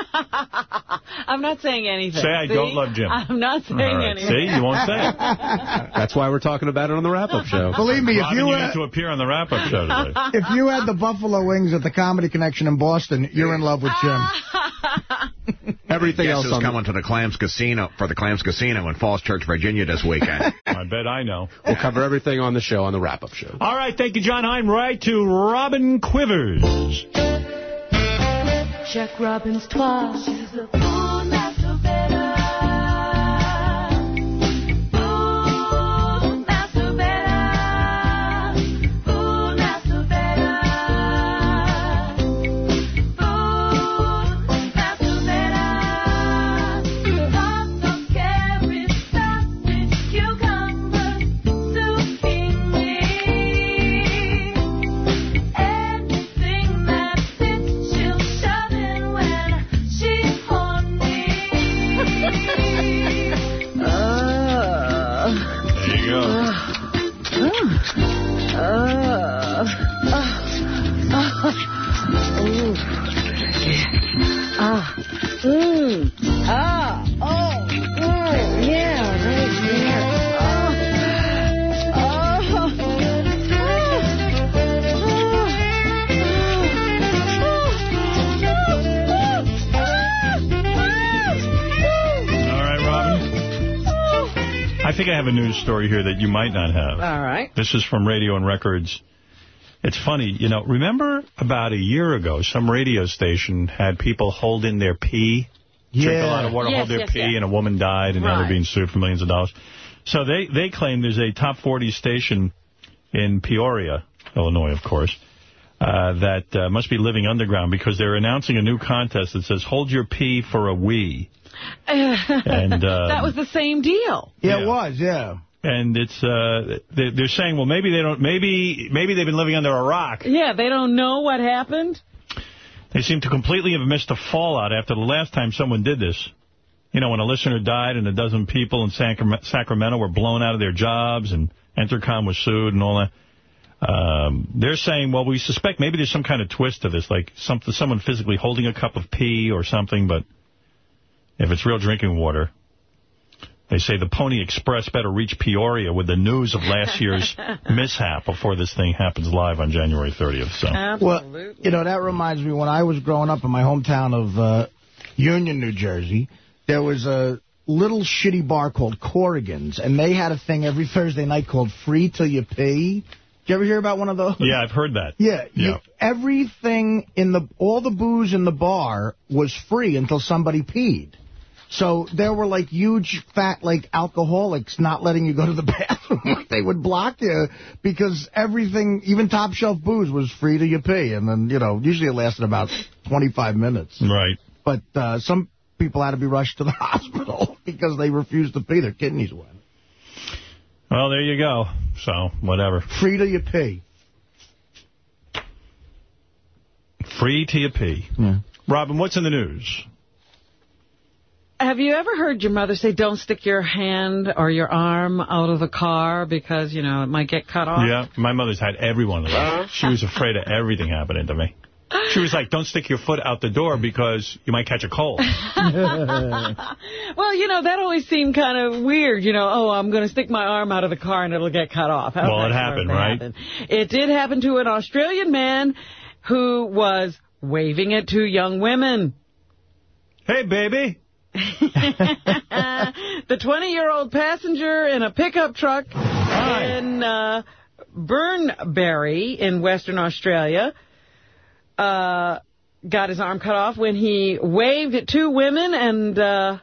I'm not saying anything. Say I See? don't love Jim. I'm not saying All right. anything. See, you won't say it. That's why we're talking about it on the wrap-up show. Believe me, if you, you uh, to appear on the wrap-up show today. if you had the Buffalo Wings at the Comedy Connection in Boston, you're in love with Jim. Everything Guess else who's on coming to the Clams Casino for the Clams Casino in Falls Church, Virginia this weekend. I bet I know. We'll cover everything on the show on the wrap-up show. All right, thank you, John Hein. Right to Robin Quivers. Check Robbins twice. Mmm. Ah. Oh. Mm. Yeah. Right there. All right, Robin. I think I have a news story here that you might not have. All right. This is from Radio and Records. It's funny, you know, remember about a year ago, some radio station had people hold in their pee, drink a lot of water, Yes, hold their yes, pee, yes. and a woman died, and now they're being sued for millions of dollars. So they, they claim there's a top 40 station in Peoria, Illinois, of course, uh, that uh, must be living underground because they're announcing a new contest that says, hold your pee for a wee. And, uh, that was the same deal. Yeah, it was, yeah. And it's uh, they're, they're saying, well, maybe they don't, maybe maybe they've been living under a rock. Yeah, they don't know what happened. They seem to completely have missed the fallout after the last time someone did this. You know, when a listener died and a dozen people in Sacram- Sacramento were blown out of their jobs and Entercom was sued and all that. Um, they're saying, well, we suspect maybe there's some kind of twist to this, like something, someone physically holding a cup of pee or something, but if it's real drinking water. They say the Pony Express better reach Peoria with the news of last year's mishap before this thing happens live on January 30th. So. Well, you know, that reminds me, when I was growing up in my hometown of uh, Union, New Jersey, there was a little shitty bar called Corrigan's, and they had a thing every Thursday night called Free Till You Pee. Did you ever hear about one of those? Yeah, I've heard that. Yeah, you- Yeah. everything in the, all the booze in the bar was free until somebody peed. So there were like huge fat like alcoholics not letting you go to the bathroom. They would block you because everything, even top shelf booze was free to you pee. And then, you know, usually it lasted about 25 minutes. Right. But uh, some people had to be rushed to the hospital because they refused to pee. Their kidneys went. Well, there you go. So, whatever. Free to you pee. Free to you pee. Yeah. Robin, what's in the news? Have you ever heard your mother say, don't stick your hand or your arm out of the car because, you know, it might get cut off? Yeah, my mother's had every one of those. She was afraid of everything happening to me. She was like, don't stick your foot out the door because you might catch a cold. well, you know, that always seemed kind of weird. You know, oh, I'm going to stick my arm out of the car and it'll get cut off. How's Well, it happened, right? happen? It did happen to an Australian man who was waving at two young women. Hey, baby. the 20-year-old passenger in a pickup truck in uh, Bunbury in Western Australia uh, got his arm cut off when he waved at two women and uh,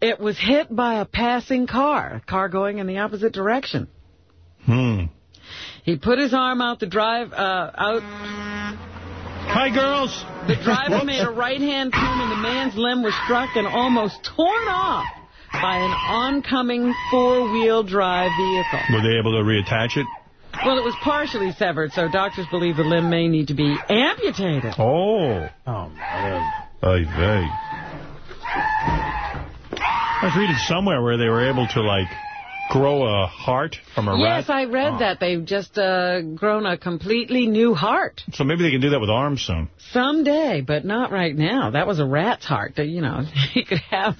it was hit by a passing car, a car going in the opposite direction. Hmm. He put his arm out the drive, uh, out. Hi, girls. The driver made a right-hand turn and the man's limb was struck and almost torn off by an oncoming four-wheel drive vehicle. Were they able to reattach it? Well, it was partially severed, so doctors believe the limb may need to be amputated. Oh. Oh, man. Ay vey. I was reading somewhere where they were able to, like, grow a heart from a Yes, rat. Yes, I read that. They've just uh, grown a completely new heart. So maybe they can do that with arms soon. Someday, but not right now. That was a rat's heart. That, you know, he could have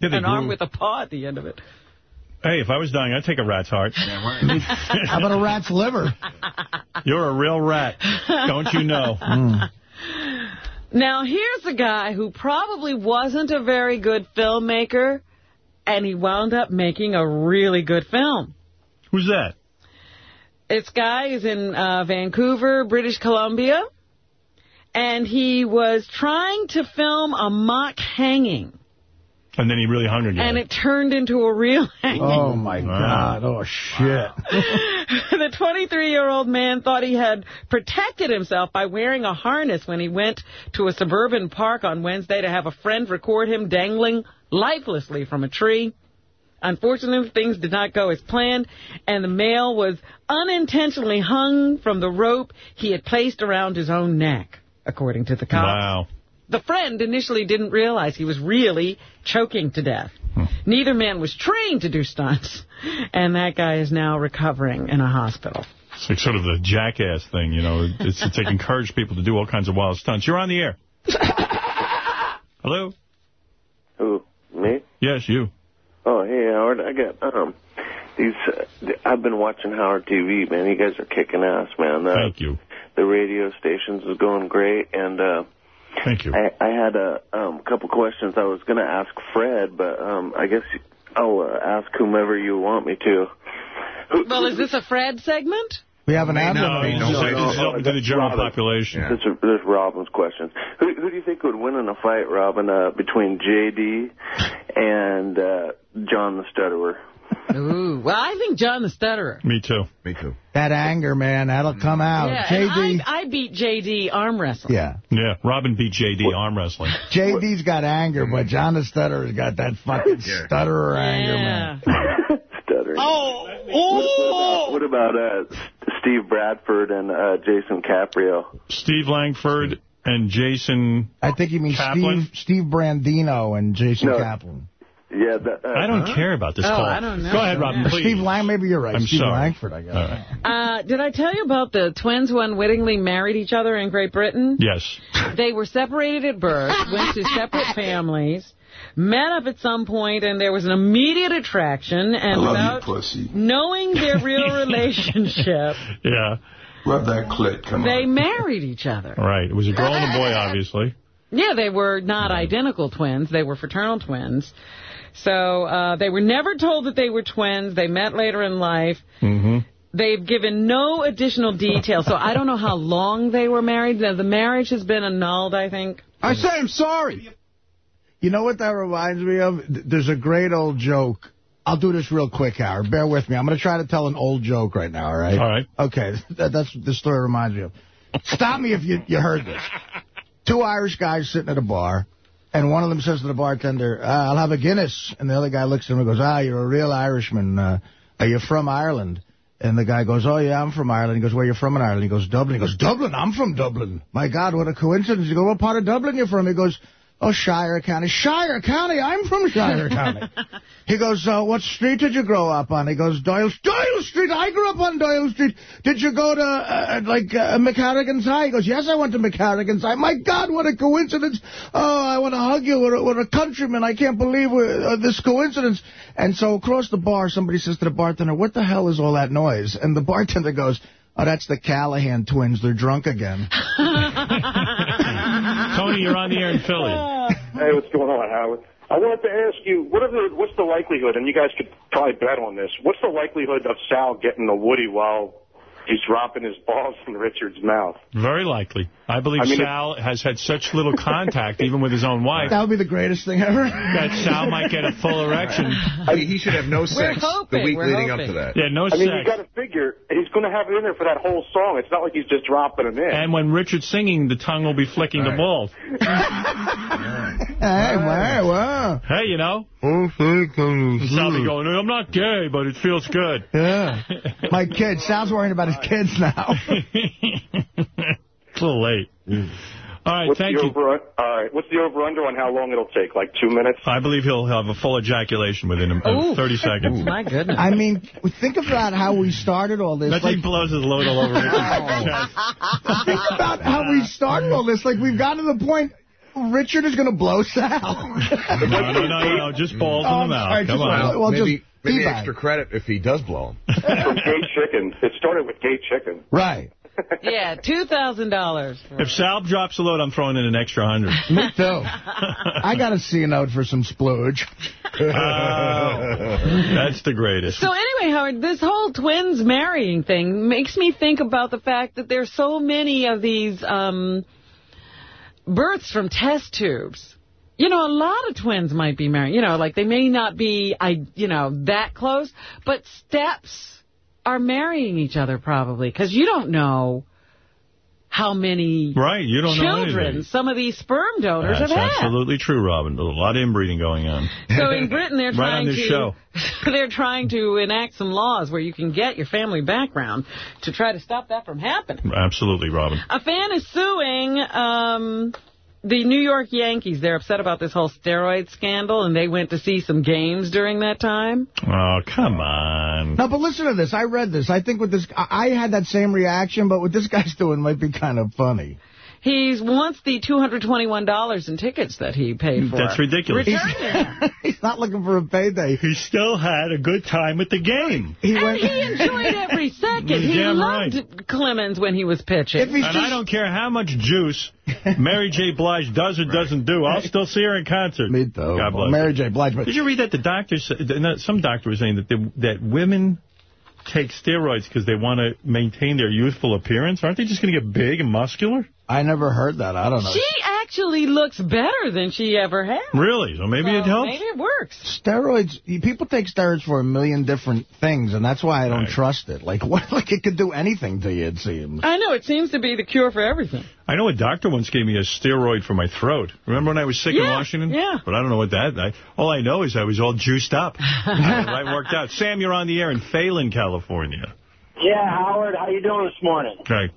Yeah, they an arm with a paw at the end of it. Hey, if I was dying, I'd take a rat's heart. How about a rat's liver? You're a real rat. Don't you know? Now, here's a guy who probably wasn't a very good filmmaker, and he wound up making a really good film. Who's that? This guy is in uh, Vancouver, British Columbia, and he was trying to film a mock hanging, And then he really hung again. and it turned into a real hanging. Oh, my God. Oh, shit. the 23-year-old man thought he had protected himself by wearing a harness when he went to a suburban park on Wednesday to have a friend record him dangling lifelessly from a tree. Unfortunately, things did not go as planned, and the male was unintentionally hung from the rope he had placed around his own neck, according to the cops. Wow. The friend initially didn't realize he was really choking to death. Hmm. Neither man was trained to do stunts, and that guy is now recovering in a hospital. It's like sort of the jackass thing, you know. It's, it's like encourage people to do all kinds of wild stunts. You're on the air. Hello? Who? Me? Yes, you. Oh, hey, Howard. I got, um, these, uh, I've been watching Howard TV, man. You guys are kicking ass, man. Uh, Thank you. The radio stations is going great, and, uh, Thank you. I, I had a um, couple questions I was going to ask Fred, but um, I guess I'll uh, ask whomever you want me to. Well, is this a Fred segment? We have an ad No, liberator. no, Say this is open to the general Robin. population. This, is, this is Robin's question. Who, who do you think would win in a fight, Robin, uh, between J.D. and uh, John the Stutterer? Ooh, well, I think John the Stutterer. Me too. Me too. That anger, man, that'll come out. Yeah, JD, I, I beat J.D. arm wrestling. yeah. Yeah, Robin beat J.D. arm wrestling. JD's got anger, but John the Stutterer's got that fucking stutterer anger, man. Stuttering. Oh, What about uh, Steve Bradford and uh, Jason Caprio? Steve Langford and Jason... I think you mean Kaplan? Steve Steve Brandino and Jason No. Kaplan. Yeah, that, uh, I don't care about this Oh, call. I don't know. Go ahead, Robin, Yeah. please. Steve Lang, maybe you're right. I'm Steve sorry. Langford, I guess. All right. Uh, did I tell you about the twins who unwittingly married each other in Great Britain? Yes. They were separated at birth, went to separate families, met up at some point, and there was an immediate attraction. And I love you, pussy. knowing their real relationship, Yeah. Rub that clit. Come they on. married each other. Right. It was a girl and a boy, obviously. Yeah, they were not identical twins. They were fraternal twins. So uh, they were never told that they were twins. They met later in life. Mm-hmm. They've given no additional details, so I don't know how long they were married. The the marriage has been annulled, I think. I say I'm sorry. You know what that reminds me of? There's a great old joke. I'll do this real quick, Howard. Bear with me. I'm going to try to tell an old joke right now, all right? All right. Okay, that, that's what this story reminds me of. Stop me if you, you heard this. Two Irish guys sitting at a bar, and one of them says to the bartender, uh, I'll have a Guinness. And the other guy looks at him and goes, ah, you're a real Irishman. Uh, are you from Ireland? And the guy goes, oh, yeah, I'm from Ireland. He goes, where are you from in Ireland? He goes, Dublin. He goes, Dublin? I'm from Dublin. My God, what a coincidence. You go, what part of Dublin you from? He goes, oh, Shire County. Shire County? I'm from Shire County. He goes, uh, what street did you grow up on? He goes, Doyle, Doyle Street. I grew up on Doyle Street. Did you go to, uh, like, uh, McHarrigan's High? He goes, yes, I went to McHarrigan's High. My God, what a coincidence. Oh, I want to hug you. We're, a- we're a countryman. I can't believe we're, uh, this coincidence. And so across the bar, somebody says to the bartender, what the hell is all that noise? And the bartender goes, oh, that's the Callahan twins. They're drunk again. Tony, you're on the air in Philly. Hey, what's going on, Howard? I wanted to ask you, what the, what's the likelihood, and you guys could probably bet on this, what's the likelihood of Sal getting the Woody while he's dropping his balls in Richard's mouth? Very likely. I believe I mean, Sal has had such little contact, even with his own wife, That would be the greatest thing ever. that Sal might get a full erection. He, he should have no sex hoping, the week we're leading up to that. Yeah, no I mean, sex. you got to figure he's going to have it in there for that whole song. It's not like he's just dropping them in. And when Richard's singing, the tongue will be flicking the balls. Hey, wow, wow. Hey, you know, Oh, Sal be going, I'm not gay, but it feels good. Yeah. My kids. Sal's worrying about his kids now. it's a little late. All right, what's thank you. over? All right, what's the over under on how long it'll take? Like two minutes? I believe he'll have a full ejaculation within Ooh. 30 seconds. My goodness. I mean, think about how we started all this. That's Like, he blows his load all over Richard's chest. think about how we started all this. Like, we've gotten to the point Richard is going to blow Sal. No, no, no, no, no, just balls Oh, in the mouth. sorry, Come just on. Well, well, maybe just maybe extra credit if he does blow him. From gay chicken. It started with gay chicken. Right. Yeah, $2,000. If Sal drops a load, I'm throwing in an extra hundred. Me too. I got to see a C note for some splooge. Oh, that's the greatest. So anyway, Howard, this whole twins marrying thing makes me think about the fact that there's so many of these um, births from test tubes. You know, a lot of twins might be married. You know, like they may not be, I, you know, that close, but steps are marrying each other probably because you don't know how many Right, you don't children some of these sperm donors That's have had. absolutely true, Robin. A lot of inbreeding going on. So in Britain, they're Right trying to show. they're trying to enact some laws where you can get your family background to try to stop that from happening. Absolutely, Robin. A fan is suing um, the New York Yankees. They're upset about this whole steroid scandal, and they went to see some games during that time. Oh, come on. No, but listen to this. I read this. I think with this, I I had that same reaction, but what this guy's doing might be kind of funny. He wants the $221 in tickets that he paid for. That's ridiculous. Return He's not looking for a payday. He still had a good time at the game. He and went. he enjoyed every second. He damn loved Clemens when he was pitching. If he's And just, I don't care how much juice Mary J. Blige does or doesn't do. I'll still see her in concert. Me too. God bless Mary. J. Blige. But Did you read that the doctor said, some doctor was saying that they, that women take steroids because they want to maintain their youthful appearance? Aren't they just going to get big and muscular? I never heard that. I don't know. She actually looks better than she ever has. Really? So maybe So it helps. Maybe it works. Steroids, people take steroids for a million different things, and that's why I don't Right. trust it. Like, what? Like, it could do anything to you, it seems. I know, it seems to be the cure for everything. I know a doctor once gave me a steroid for my throat. Remember when I was sick in Washington? yeah. But I don't know what that... I, all I know is I was all juiced up. I worked out. Sam, you're on the air in Phelan, California. Yeah, Howard, how are you doing this morning? Okay.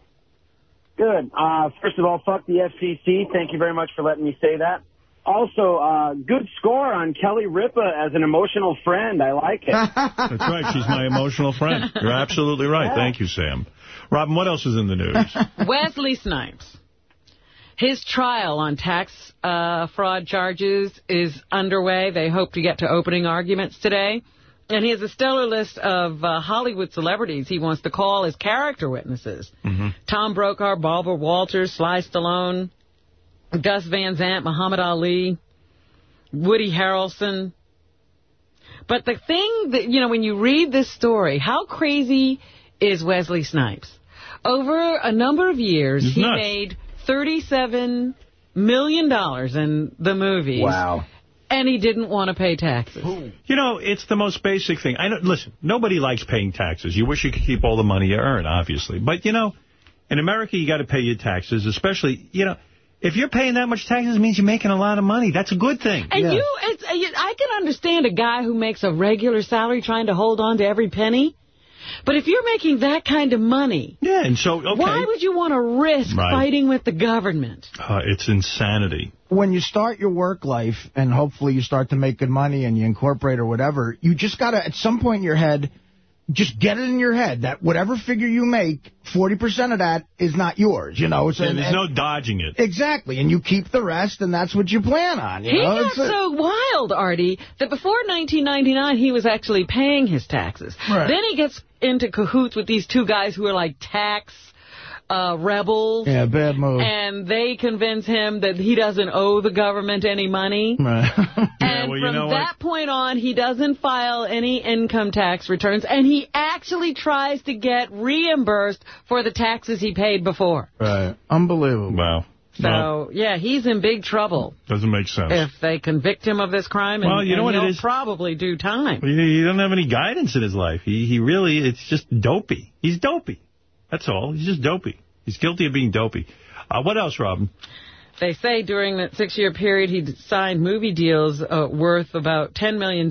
Good. Uh, first of all, fuck the FCC. Thank you very much for letting me say that. also, uh, good score on Kelly Ripa as an emotional friend. I like it. That's right. She's my emotional friend. You're absolutely right. Yeah. Thank you, Sam. Robin, what else is in the news? Wesley Snipes. His trial on tax uh, fraud charges is underway. They hope to get to opening arguments today. And he has a stellar list of uh, Hollywood celebrities he wants to call as character witnesses. Tom Brokaw, Barbara Walters, Sly Stallone, Gus Van Sant, Muhammad Ali, Woody Harrelson. But the thing that, you know, when you read this story, how crazy is Wesley Snipes? Over a number of years, He's he nuts. made $37 million in the movies. Wow. And he didn't want to pay taxes. You know, it's the most basic thing. I know, Listen, nobody likes paying taxes. You wish you could keep all the money you earn, obviously. But, you know, in America, you got to pay your taxes, especially, you know, if you're paying that much taxes, it means you're making a lot of money. That's a good thing. And you, it's, uh, you- I can understand a guy who makes a regular salary trying to hold on to every penny. But if you're making that kind of money, Yeah, and so, okay. why would you want to risk Right. fighting with the government? Uh, it's insanity. when you start your work life and hopefully you start to make good money and you incorporate or whatever, you just got to, at some point in your head, just get it in your head that whatever figure you make, 40% of that is not yours, you know. So, Yeah, there's no dodging it. Exactly, and you keep the rest, and that's what you plan on. You He know? got a- so wild, Artie, that before 1999, he was actually paying his taxes. Right. Then he gets into cahoots with these two guys who are like tax uh, rebels. yeah, bad move. And they convince him that he doesn't owe the government any money. Right. And well, you from know that point on, he doesn't file any income tax returns, and he actually tries to get reimbursed for the taxes he paid before. Right. Unbelievable. Wow. So, yeah, he's in big trouble Doesn't make sense. if they convict him of this crime, and, Well, you know and what it he'll is? probably do time. He, he doesn't have any guidance in his life. He he really, it's just dopey. He's dopey. That's all. He's just dopey. He's guilty of being dopey. Uh, what else, Robin? They say during that six-year period, he signed movie deals uh, worth about $10 million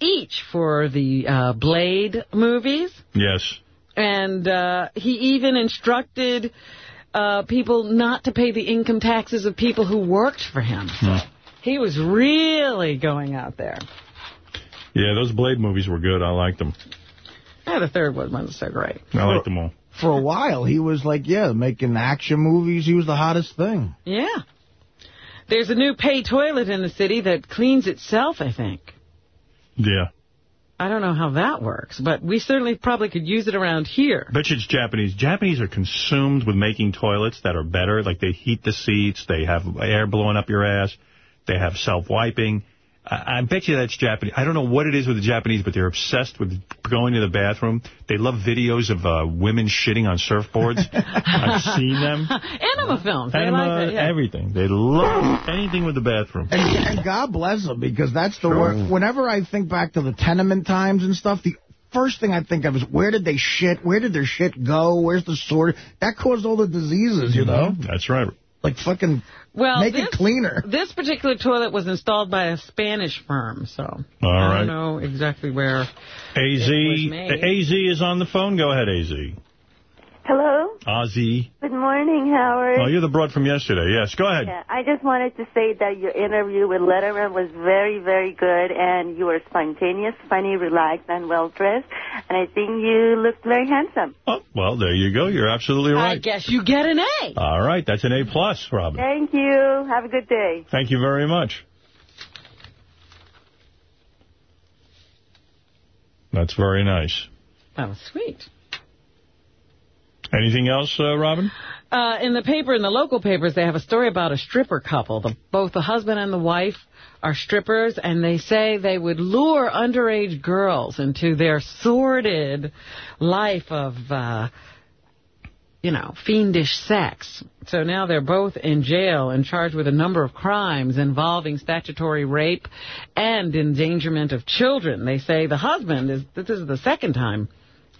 each for the uh, Blade movies. Yes. And uh, he even instructed uh, people not to pay the income taxes of people who worked for him. Hmm. He was really going out there. Yeah, those Blade movies were good. I liked them. Yeah, the third one wasn't so great. I liked them all. For a while, he was like, yeah, making action movies. He was the hottest thing. Yeah. There's a new pay toilet in the city that cleans itself, I think. Yeah. I don't know how that works, but we certainly probably could use it around here. Bet you it's Japanese. Japanese are consumed with making toilets that are better. Like they heat the seats. They have air blowing up your ass. They have self-wiping. I, I bet you that's Japanese. I don't know what it is with the Japanese, but they're obsessed with going to the bathroom. They love videos of uh, women shitting on surfboards. I've seen them. Anima films. They Anima, like that, yeah. everything. They love anything with the bathroom. And, and God bless them, because that's the Sure. worst. Whenever I think back to the tenement times and stuff, the first thing I think of is where did they shit? Where did their shit go? Where's the sort? That caused all the diseases, you know? That's right. Like fucking Well, make this, it cleaner. This particular toilet was installed by a Spanish firm, so All I right. don't know exactly where. AZ, was made. AZ is on the phone. Go ahead, AZ. Hello. Ozzy. Good morning, Howard. Oh, you're the broad from yesterday. Yes, go ahead. Yeah, I just wanted to say that your interview with Letterman was very, very good, and you were spontaneous, funny, relaxed, and well dressed. And I think you looked very handsome. Oh, well, there you go. You're absolutely right. I guess you get an A. All right, that's an A plus, Robin. Thank you. Have a good day. Thank you very much. That's very nice. Oh, sweet. Anything else, uh, Robin? Uh, in the paper, in the local papers, they have a story about a stripper couple. The, both the husband and the wife are strippers, and they say they would lure underage girls into their sordid life of, uh, you know, fiendish sex. So now they're both in jail and charged with a number of crimes involving statutory rape and endangerment of children. They say the husband is, this is the second time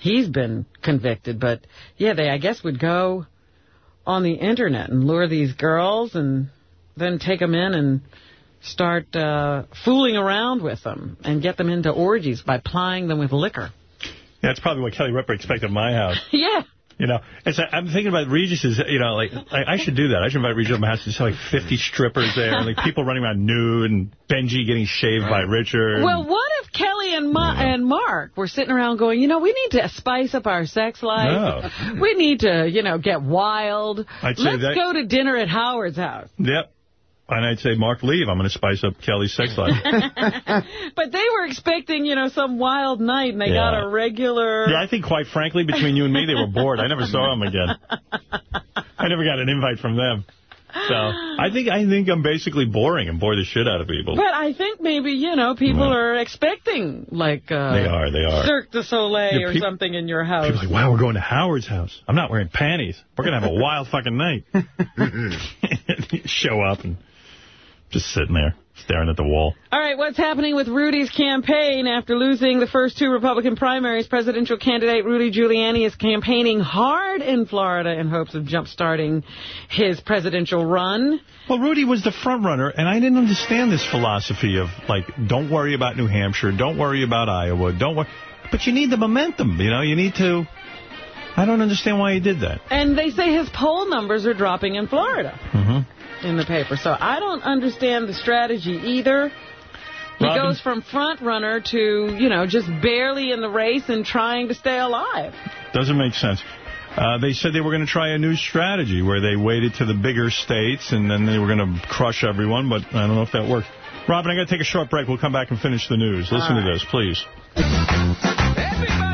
he's been convicted, but yeah, they, I guess, would go on the internet and lure these girls and then take them in and start uh, fooling around with them and get them into orgies by plying them with liquor. Yeah, that's probably what Kelly Ripa expected of my house. yeah. You know, it's, I'm thinking about Regis's, you know, like, I, I should do that. I should invite Regis to my house. There's like 50 strippers there, and like people running around nude, and Benjy getting shaved by Richard. Well, what if Kelly and, Ma and Mark were sitting around going, you know, we need to spice up our sex life. We need to, you know, get wild. I'd Let's that- go to dinner at Howard's house. Yep. And I'd say, Mark, leave. I'm going to spice up Kelly's sex life. But they were expecting, you know, some wild night, and they Yeah. got a regular... yeah, I think, quite frankly, between you and me, they were bored. I never saw them again. I never got an invite from them. So I think I think I'm basically boring and bore the shit out of people. But I think maybe, you know, people are expecting, like, uh, They are, they are. Cirque du Soleil Yeah, or something in your house. People are like, wow, we're going to Howard's house. I'm not wearing panties. We're going to have a wild fucking night. Show up and just sitting there, staring at the wall. All right, what's happening with Rudy's campaign after losing the first two Republican primaries? Presidential candidate Rudy Giuliani is campaigning hard in Florida in hopes of jump-starting his presidential run. Well, Rudy was the front runner, and I didn't understand this philosophy of, like, don't worry about New Hampshire, don't worry about Iowa, don't worry. But you need the momentum, you know, you need to... I don't understand why he did that. And they say his poll numbers are dropping in Florida Mm-hmm. In the paper. So I don't understand the strategy either. He Robin? goes from front runner to, you know, just barely in the race and trying to stay alive. Doesn't make sense. Uh, they said they were going to try a new strategy where they waited to the bigger states and then they were going to crush everyone, but I don't know if that worked. Robin, I got to take a short break. We'll come back and finish the news. Listen to this, please. His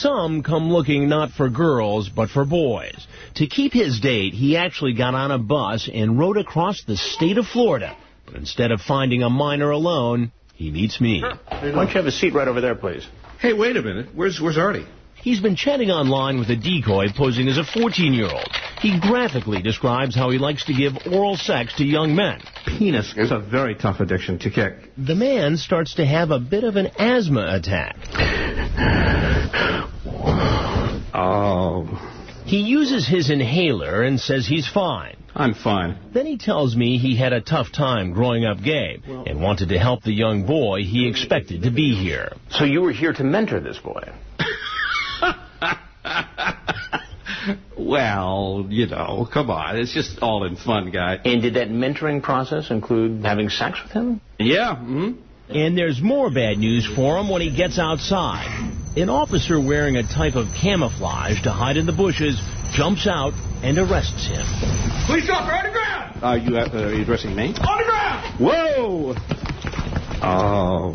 Some come looking not for girls, but for boys. To keep his date, he actually got on a bus and rode across the state of Florida. But instead of finding a minor alone, he meets me. Why don't you have a seat right over there, please? Hey, wait a minute. Where's where's Artie? He's been chatting online with a decoy posing as a 14-year-old. He graphically describes how he likes to give oral sex to young men. Penis is a very tough addiction to kick. The man starts to have a bit of an asthma attack. Oh. He uses his inhaler and says he's fine. I'm fine. Then he tells me he had a tough time growing up gay and wanted to help the young boy he expected to be here. So you were here to mentor this boy? well, you know, come on. It's just all in fun, guy. And did that mentoring process include having sex with him? Yeah. Mm -hmm. And there's more bad news for him when he gets outside. An officer wearing a type of camouflage to hide in the bushes jumps out and arrests him. Police officer on the ground! Are you, uh, are you addressing me? On the ground! Whoa! Oh.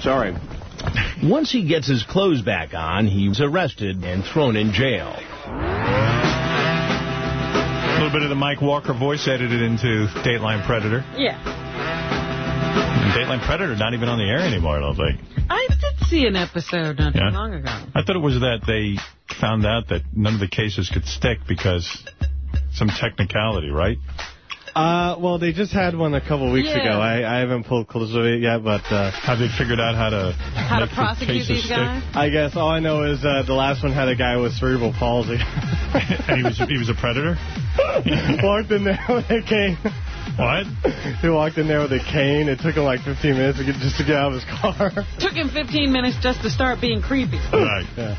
Sorry. Once he gets his clothes back on, he's arrested and thrown in jail. A little bit of the Mike Walker voice edited into Dateline Predator. Yeah. And Dateline Predator not even on the air anymore, I don't think. I did see an episode not Yeah. too long ago. I thought it was that they found out that none of the cases could stick because some technicality, right? Uh, well, they just had one a couple weeks Yeah. ago. I, I haven't pulled close of it yet, but... Uh, Have they figured out how to How to make the prosecute these stick? guys? I guess all I know is uh, the last one had a guy with cerebral palsy. and he was he was a predator? walked in there with a cane. What? He walked in there with a cane. It took him like 15 minutes to get, just to get out of his car. Took him 15 minutes just to start being creepy. Right. Yeah.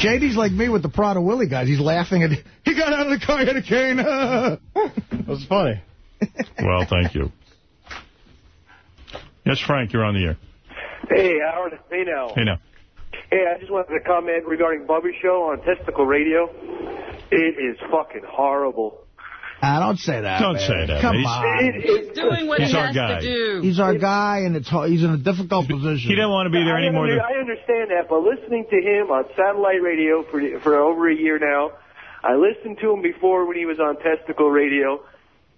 JD's like me with the Prader-Willi guys. He's laughing at. He got out of the car, he had a cane. that was funny. Well, thank you. Yes, Frank, you're on the air. Hey, Howard. Hey, now. Hey, now. Hey, I just wanted to comment regarding Bubba's show on Testicle Radio. It is fucking horrible. Ah, don't say that. Don't man. say that. Come He's- on. It- it- He's doing what He's he our has guy. to do. He's our guy, and it's hard. he's in a difficult position. He didn't want to be there I, anymore. under- I understand that, but listening to him on satellite radio for for over a year now, I listened to him before when he was on Testicle Radio,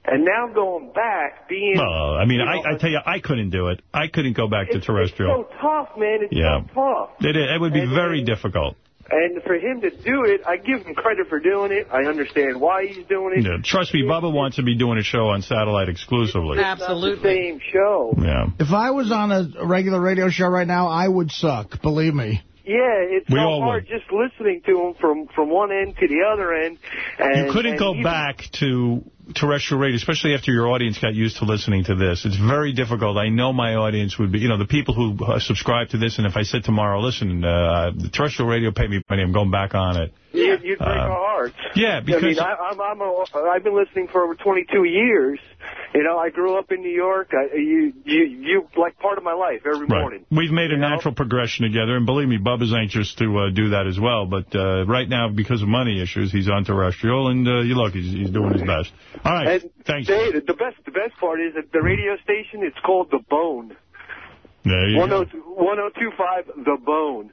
and now going back, being Well, I mean, you know, I, I tell you, I couldn't do it. I couldn't go back to terrestrial. It's so tough, man. It's Yeah. so tough. It, is- it would be And- very and- difficult. And for him to do it, I give him credit for doing it. I understand why he's doing it. Yeah, trust me, Bubba wants to be doing a show on satellite exclusively. Absolutely. the same show. Yeah. If I was on a regular radio show right now, I would suck. Believe me. Yeah, it's We so all hard just listening to him from from one end to the other end. And, You couldn't and go even- back to terrestrial radio, especially after your audience got used to listening to this. It's very difficult. I know my audience would be, you know, the people who uh, subscribe to this, and if I said tomorrow, listen, uh, the terrestrial radio paid me money, I'm going back on it. You'd, you'd break Uh, our hearts. yeah, because... I mean, I, I'm, I'm a, I've been listening for over 22 years. You know, I grew up in New York. I, you, you, you like part of my life every morning. We've made a natural progression together, and believe me, Bubba's anxious to uh, do that as well. But uh, right now, because of money issues, he's on terrestrial, and uh, you look, he's, he's doing his best. All right, And thanks. They, the best, the best part is that the radio station. It's called the Bone. There you go. 1025 The Bone.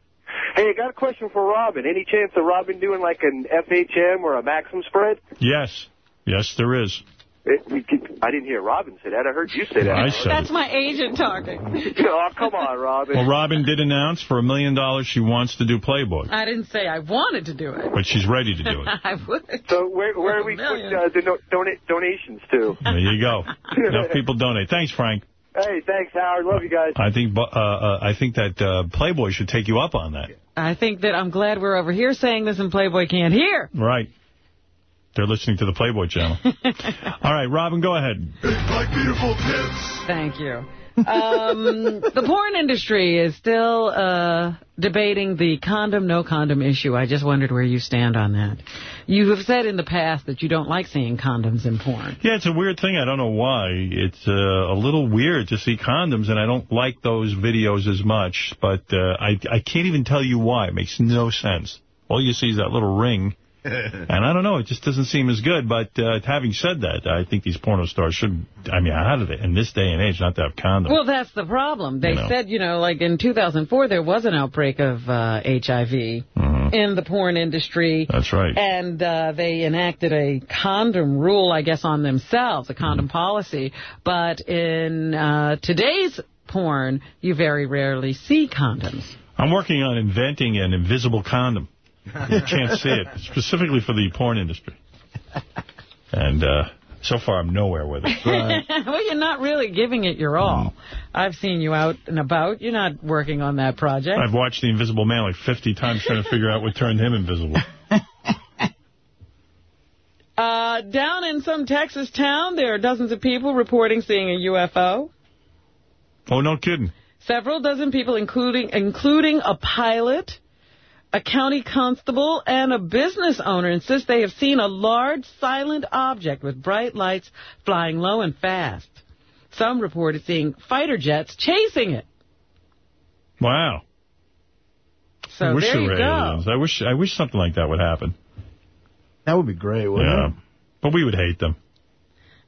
Hey, I got a question for Robin. Any chance of Robin doing like an FHM or a Maxim spread? Yes, yes, there is. It, I didn't hear Robin say that. I heard you say that. I said That's my agent talking. oh, come on, Robin. Well, Robin did announce for a million dollars she wants to do Playboy, I didn't say I wanted to do it. but she's ready to do it. I would. So where where do we putting uh, the no, donate donations to? There you go. Enough people donate. Thanks, Frank. Hey, thanks, Howard. Love you guys. I think uh, uh, I think that uh, Playboy should take you up on that. I think that I'm glad we're over here saying this and Playboy can't hear. Right. They're listening to the Playboy channel. All right, Robin, go ahead. Like beautiful tits. Thank you. Um, the porn industry is still uh, debating the condom, no condom issue. I just wondered where you stand on that. You have said in the past that you don't like seeing condoms in porn. Yeah, it's a weird thing. I don't know why. It's uh, a little weird to see condoms, and I don't like those videos as much. But uh, I, I can't even tell you why. It makes no sense. All you see is that little ring. And I don't know, it just doesn't seem as good. But uh, having said that, I think these porno stars should, I mean, how did it, in this day and age, not to have condoms? Well, that's the problem. They You know. said, you know, like in 2004, there was an outbreak of uh, HIV in the porn industry. That's right. And uh, they enacted a condom rule, I guess, on themselves, a condom Mm-hmm. policy. But in uh, today's porn, you very rarely see condoms. I'm working on inventing an invisible condom. You can't see it, specifically for the porn industry. And uh, so far, I'm nowhere with it. well, you're not really giving it your all. I've seen you out and about. You're not working on that project. I've watched The Invisible Man like 50 times trying to figure out what turned him invisible. Uh, down in some Texas town, there are dozens of people reporting seeing a UFO. Oh, no kidding. Several dozen people, including including a pilot, a county constable, and a business owner, insist they have seen a large silent object with bright lights flying low and fast. Some reported seeing fighter jets chasing it. Wow. So I wish there there you were go. aliens. I wish, I wish something like that would happen. That would be great, wouldn't Yeah. it? But we would hate them.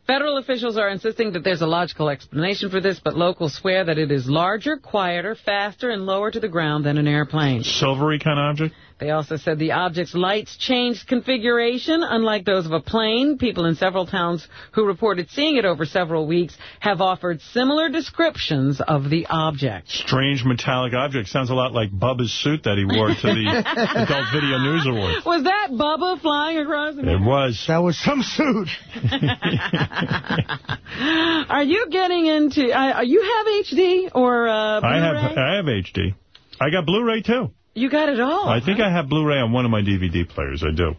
Federal officials are insisting that there's a logical explanation for this, but locals swear that it is larger, quieter, faster, and lower to the ground than an airplane. Silvery kind of object? They also said the object's lights changed configuration, unlike those of a plane. People in several towns who reported seeing it over several weeks have offered similar descriptions of the object. Strange metallic object. Sounds a lot like Bubba's suit that he wore to the Adult Video News Awards. Was that Bubba flying across the It was. That was some suit. Are you getting into... Uh, you have HD or uh, I have I have HD. I got Blu-ray, too. You got it all. I think I have Blu-ray on one of my DVD players. I do.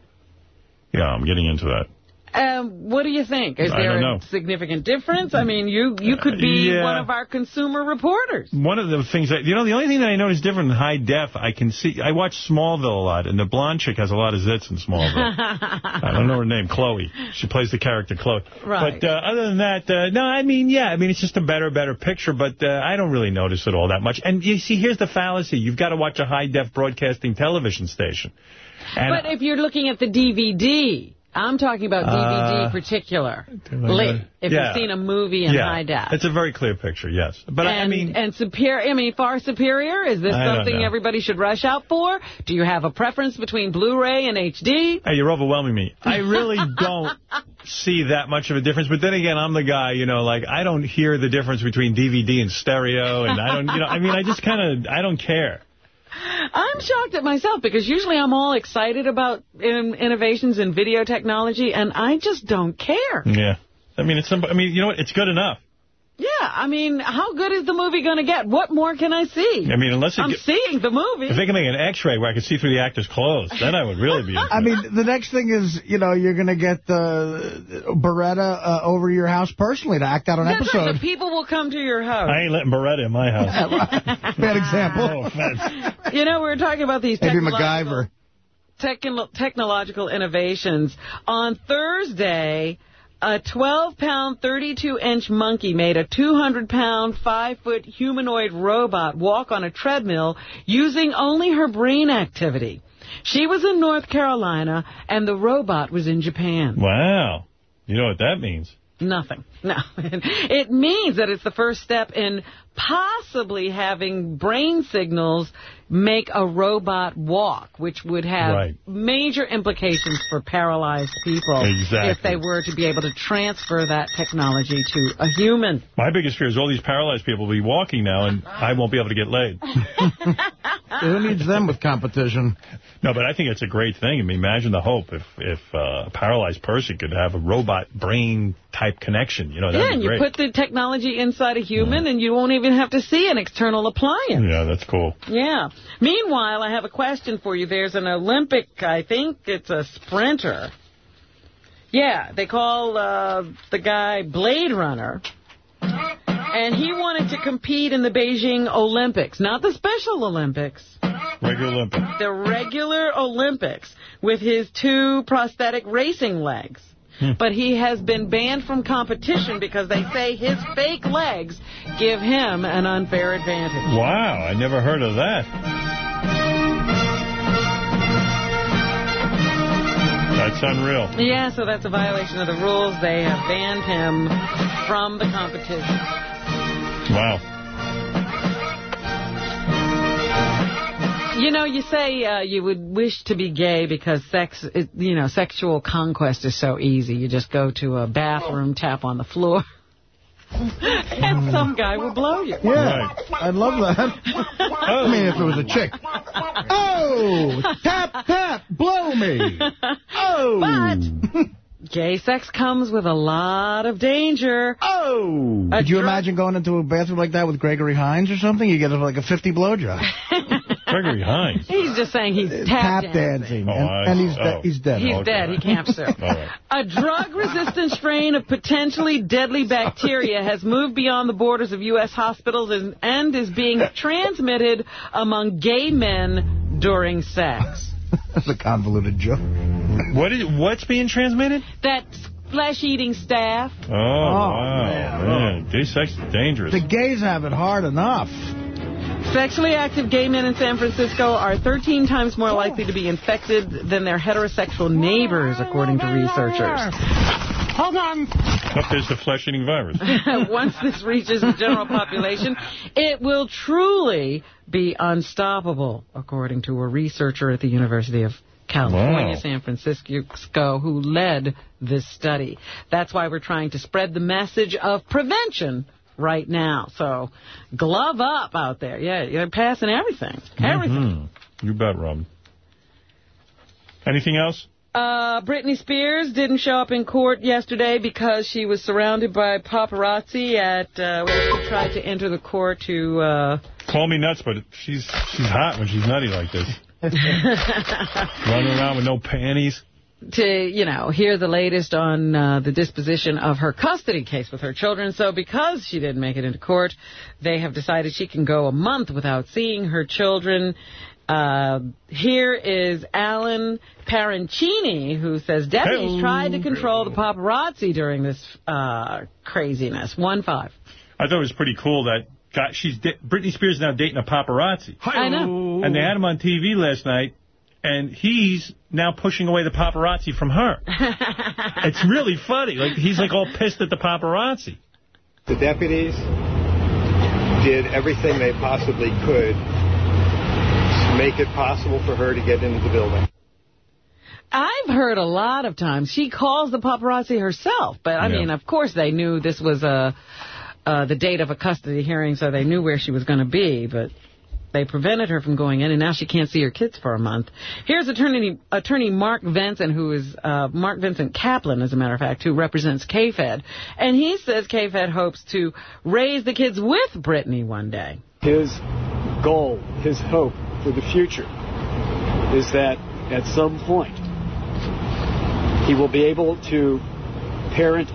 Yeah, I'm getting into that. Um, what do you think? Is there a know. significant difference? I mean, you you could be Yeah. one of our consumer reporters. One of the things that, you know, the only thing that I notice different in high def, I can see, I watch Smallville a lot, and the blonde chick has a lot of zits in Smallville. I don't know her name, Chloe. She plays the character Chloe. Right. But uh, other than that, uh, no, I mean, yeah, I mean, it's just a better, better picture, but uh, I don't really notice it all that much. And you see, here's the fallacy. You've got to watch a high def broadcasting television station. And but if you're looking at the DVD, I'm talking about DVD Uh, particular. I- Lee, if yeah. you've seen a movie in yeah, high def. It's a very clear picture, yes. But I- and, I mean, and superior, I mean, far superior? Is this I something everybody should rush out for? Do you have a preference between Blu-ray and HD? Hey, you're overwhelming me. I really don't see that much of a difference. But then again, I'm the guy, you know, like, I don't hear the difference between DVD and stereo. And I don't, you know, I mean, I just kind of, I don't care. I'm shocked at myself because usually I'm all excited about in innovations in video technology, and I just don't care. Yeah. I mean, it's I mean, you know what? It's good enough. Yeah, I mean, how good is the movie going to get? What more can I see? I mean, unless it I'm seeing the movie. If they can make an X-ray where I can see through the actor's clothes, then I would really be. I mean, the next thing is, you know, you're going to get the Baretta uh, over to your house personally to act out an That's right, episode. the people will come to your house. I ain't letting Baretta in my house. Bad example. Oh, You know, we were talking about these Maybe technological, MacGyver. techno- technological innovations. On Thursday, a 12-pound, 32-inch monkey made a 200-pound, 5-foot humanoid robot walk on a treadmill using only her brain activity. She was in North Carolina, and the robot was in Japan. Wow. You know what that means. Nothing. No. it means that it's the first step in possibly having brain signals make a robot walk, which would have Right. major implications for paralyzed people Exactly. if they were to be able to transfer that technology to a human. My biggest fear is all these paralyzed people will be walking now, and I won't be able to get laid. Who needs them with competition? No, but I think it's a great thing. I mean, imagine the hope if if uh, a paralyzed person could have a robot brain type connection. You know, that'd yeah, be and you great. put the technology inside a human, and you won't even have to see an external appliance. yeah, that's cool. Yeah. Meanwhile, I have a question for you. There's an Olympic, I think it's a sprinter. Yeah, they call uh, the guy Blade Runner. And he wanted to compete in the Beijing Olympics, not the Special Olympics, Regular Olympics. the regular Olympics, with his two prosthetic racing legs. Hmm. But he has been banned from competition because they say his fake legs give him an unfair advantage. Wow, I never heard of that. That's unreal. Yeah, so that's a violation of the rules. They have banned him from the competition. Wow. You know, you say uh, you would wish to be gay because sex, it, you know, sexual conquest is so easy. You just go to a bathroom, tap on the floor, and some guy will blow you. Yeah, I'd love that. I mean, if it was a chick. Oh, tap, tap, blow me. Oh. But gay sex comes with a lot of danger. Oh. Could you imagine going into a bathroom like that with Gregory Hines or something? You get like a 50 blowjob. Gregory Hines. He's just saying he's tap, Tap dancing. dancing. Oh, and, I- and he's, de- oh. he's dead. He's oh, dead. He can't sue. A drug-resistant strain of potentially deadly bacteria has moved beyond the borders of U.S. hospitals and, and is being transmitted among gay men during sex. That's a convoluted joke. What is what's being transmitted? That flesh-eating staph. Oh, oh, wow, man. Gay sex is dangerous. The gays have it hard enough. Sexually active gay men in San Francisco are 13 times more likely to be infected than their heterosexual neighbors, according to researchers. Hold on. Up there's the flesh-eating virus. Once this reaches the general population, it will truly be unstoppable, according to a researcher at the University of California, Wow. San Francisco, who led this study. That's why we're trying to spread the message of prevention right now. So glove up out there. Yeah, you're passing everything. Everything. Mhm. You bet, Robin. Anything else? Uh, Britney Spears didn't show up in court yesterday because she was surrounded by paparazzi at uh, when she tried to enter the court to. Uh, Call me nuts, but she's she's hot when she's nutty like this. Running around with no panties. To, you know, hear the latest on uh, the disposition of her custody case with her children. So because she didn't make it into court, they have decided she can go a month without seeing her children. Uh, here is Alan Parancini, who says deputies Hello. tried to control the paparazzi during this uh, craziness. One five. I thought it was pretty cool that God, she's Britney Spears is now dating a paparazzi. I know. And they had him on TV last night, and he's now pushing away the paparazzi from her. it's really funny. Like he's like all pissed at the paparazzi. The deputies did everything they possibly could to make it possible for her to get into the building. I've heard a lot of times she calls the paparazzi herself, but I Yeah. mean, of course they knew this was a uh, the date of a custody hearing, so they knew where she was going to be. But they prevented her from going in, and now she can't see her kids for a month. Here's attorney attorney Mark Vincent, who is uh, Mark Vincent Kaplan, as a matter of fact, who represents KFED, and he says KFED hopes to raise the kids with Britney one day. His goal, his hope for the future is that at some point he will be able to parent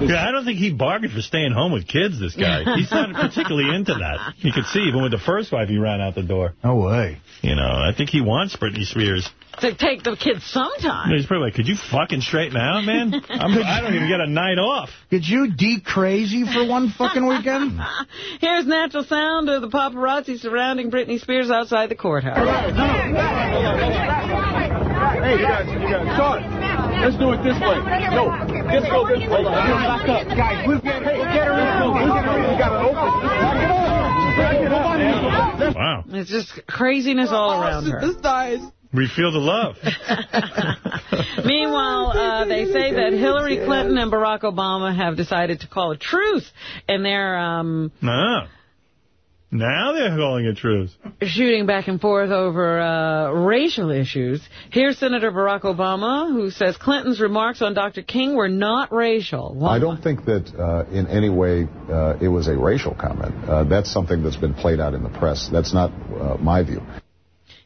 Yeah, I don't think he bargained for staying home with kids, this guy. He's not particularly into that. You could see, even with the first wife, he ran out the door. No way. You know, I think he wants Britney Spears. To take the kids sometime. He's probably like, could you fucking straighten out, man? I'm, I don't even get a night off. Could you de-crazy for one fucking weekend? Here's natural sound of the paparazzi surrounding Britney Spears outside the courthouse. Hey, you guys, you guys, Sean, let's do it this way. No, let's go this way. Back up. Guys, we'll get, hey, get her in. We'll get her in. We got it open. Back it up. Wow. It's just craziness all around her. We feel the love. Meanwhile, uh, they say that Hillary Clinton and Barack Obama have decided to call a truce in their um, No. Now they're calling it truce. shooting back and forth over uh, racial issues. Here's Senator Barack Obama, who says Clinton's remarks on Dr. King were not racial. I don't think that uh, in any way uh, it was a racial comment. Uh, that's something that's been played out in the press. That's not uh, my view.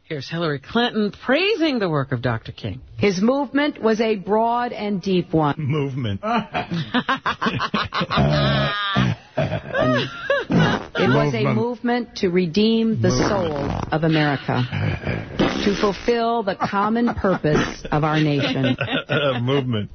Here's Hillary Clinton praising the work of Dr. King. His movement was a broad and deep one. Movement. It was a movement to redeem the soul of America, to fulfill the common purpose of our nation. Movement.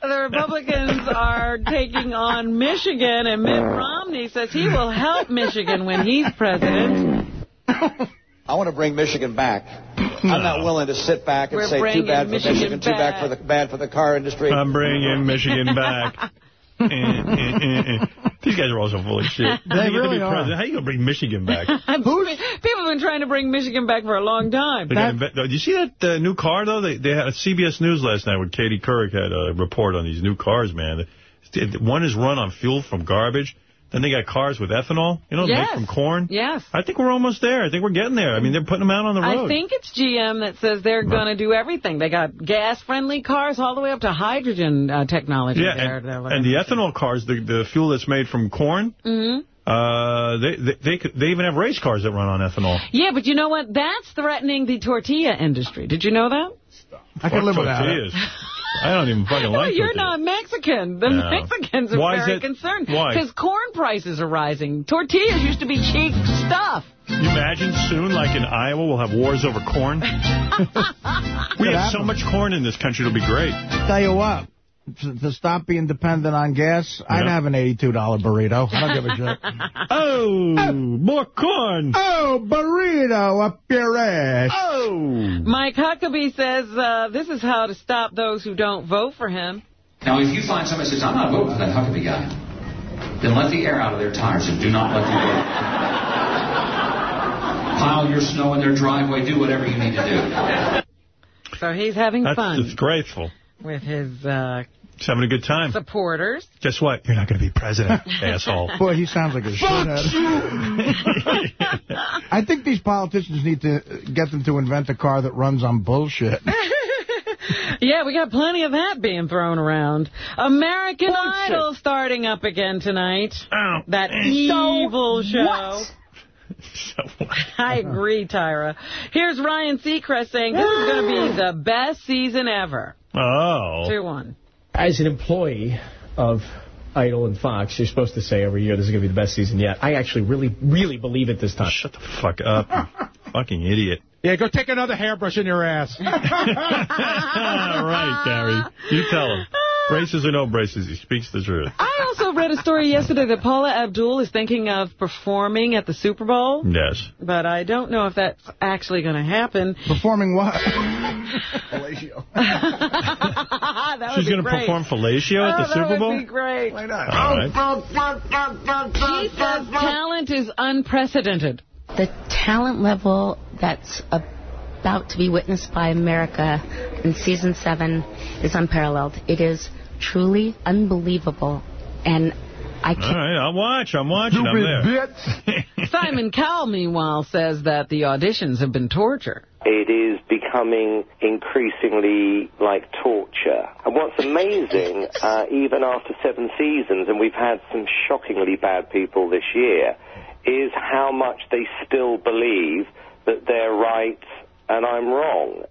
The Republicans are taking on Michigan, and Mitt Romney says he will help Michigan when he's president. I want to bring Michigan back. I'm not willing to sit back and We're say too bad for Michigan Michigan, too bad for the bad for the car industry. I'm bringing Michigan back. Eh, eh, eh. These guys are also full of shit. They How you gonna really be are. president? How you going to bring Michigan back? People have been trying to bring Michigan back for a long time. They got inve- Did you see that uh, new car, though? They, they had a CBS News last night where Katie Couric had a report on these new cars, man. One is run on fuel from garbage. Then they got cars with ethanol, you know, Yes. made from corn. Yes. I think we're almost there. I think we're getting there. I mean, they're putting them out on the road. I think it's GM that says they're going to do everything. They got gas-friendly cars all the way up to hydrogen uh, technology. yeah, there. and, and the ethanol cars, the, the fuel that's made from corn, hmm uh, they, they they they even have race cars that run on ethanol. Yeah, but you know what? That's threatening the tortilla industry. Did you know that? I can Fuck live without it. Tortillas. I don't even fucking like No, like you're tortillas. not Mexican. The No. Mexicans are Why is very it- concerned. why? Because corn prices are rising. Tortillas used to be cheap stuff. Can you imagine soon, like in Iowa, we'll have wars over corn? we have so much corn in this country, it'll be great. Tell you what, to, to stop being dependent on gas, I'd have an $82 burrito. I don't give a shit. Oh, more corn. Oh, burrito up your ass. Oh. Mike Huckabee says uh, this is how to stop those who don't vote for him. Now, if you find somebody says, I'm not voting for that Huckabee guy, then let the air out of their tires and do not let them vote. Pile your snow in their driveway, do whatever you need to do. So he's having That's fun disgraceful. With his uh, He's having a good time. supporters. Guess what? You're not going to be president, asshole. Boy, he sounds like a shithead. I think these politicians need to get them to invent a car that runs on bullshit. Yeah, we got plenty of that being thrown around. American Idol starting up again tonight. Oh, that evil show. What? So I agree, Tyra. Here's Ryan Seacrest saying this is going to be the best season ever. Oh. 2-1. As an employee of Idol and Fox, you're supposed to say every year this is going to be the best season yet. I actually really, really believe it this time. Shut the fuck up, fucking idiot. Yeah, go take another hairbrush in your ass. All right, Gary. You tell him. Braces or no braces, he speaks the truth. I also read a story yesterday that Paula Abdul is thinking of performing at the Super Bowl. Yes. But I don't know if that's actually going to happen. Performing what? Fellatio. She's going to perform fellatio at the oh, Super That would be great. Why not? All right. She says talent is unprecedented. The talent level that's about to be witnessed by America in season seven is unparalleled. It is truly unbelievable. And I All can't. right, I'll watch. I'm watching. I'm there. Simon Cowell, meanwhile, says that the auditions have been torture. It is becoming increasingly like torture. And what's amazing, uh, even after seven seasons, and we've had some shockingly bad people this year, is how much they still believe that they're right and I'm wrong.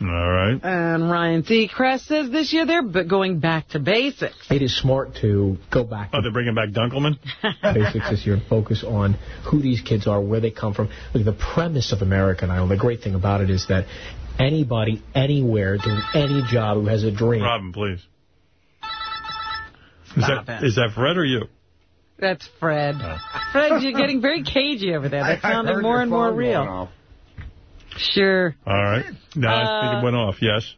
All right. And Ryan Seacrest says this year they're b- going back to basics. It is smart to go back Oh, they're bringing back Dunkleman? basics this year and focus on who these kids are, where they come from. Look, the premise of American Idol, the great thing about it is that anybody, anywhere, doing any job who has a dream. Robin, please. Is Stop that, it. is that Fred or you? That's Fred. Oh. Fred, you're getting very cagey over there. That sounded more and more real. Sure. All right. No, I think Uh, it went off. Yes.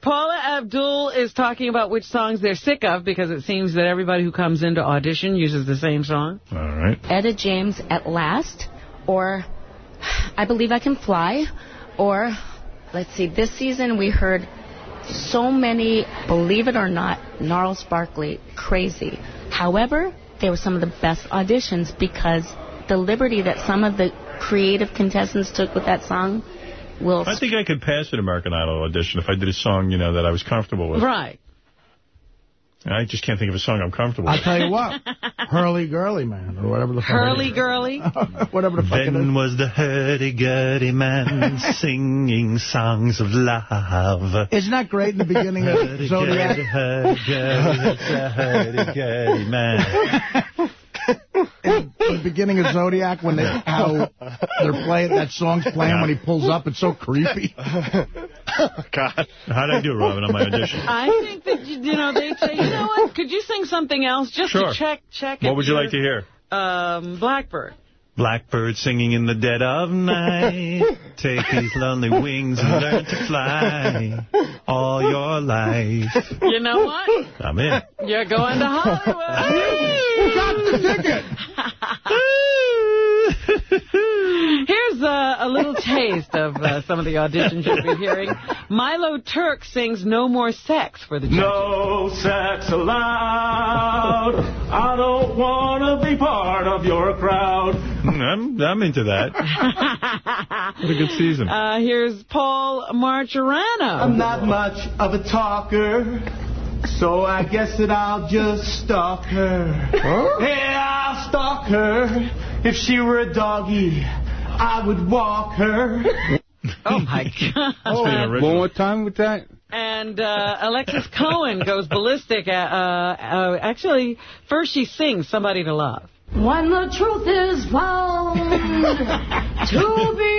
Paula Abdul is talking about which songs they're sick of because it seems that everybody who comes into audition uses the same song. All right. Etta James at last, or I Believe I Can Fly, or let's see, this season we heard so many, believe it or not, Gnarls Barkley, crazy. However, they were some of the best auditions because the liberty that some of the creative contestants took with that song will I think I could pass an American Idol audition if I did a song, you know, that I was comfortable with. Right. I just can't think of a song I'm comfortable with. I'll tell you what. Hurly Gurly Man, or whatever the fuck. Hurly Girly. whatever the fuck it is. Then was the hurdy-gurdy man singing songs of love. Isn't that great in the beginning of Zodiac? Hurdy-gurdy, hurdy-gurdy man. In the beginning of Zodiac when they how they're playing that song's playing when he pulls up. It's so creepy. God. How'd I do, Robin, on my audition? I think that, you, you know, they say, you know what, could you sing something else just Sure. to check check What would you for, like to hear? Um, Blackbird. Blackbird singing in the dead of night. Take these lonely wings and learn to fly all your life. You know what? I'm in. You're going to Hollywood. Who got the ticket? Here's uh, a little taste of uh, some of the auditions you'll be hearing. Milo Turk sings No More Sex for the judges. No sex allowed. I don't want to be part of your crowd. I'm, I'm into that. What a good season. Uh, here's Paul Marcherano. I'm not much of a talker, so I guess that I'll just stalk her. Yeah, I'll stalk her. If she were a doggy, I would walk her. Oh, my God. One more time with that. And uh, Alexis Cohen goes ballistic. At, uh, uh, actually, first she sings Somebody to Love. When the truth is found to be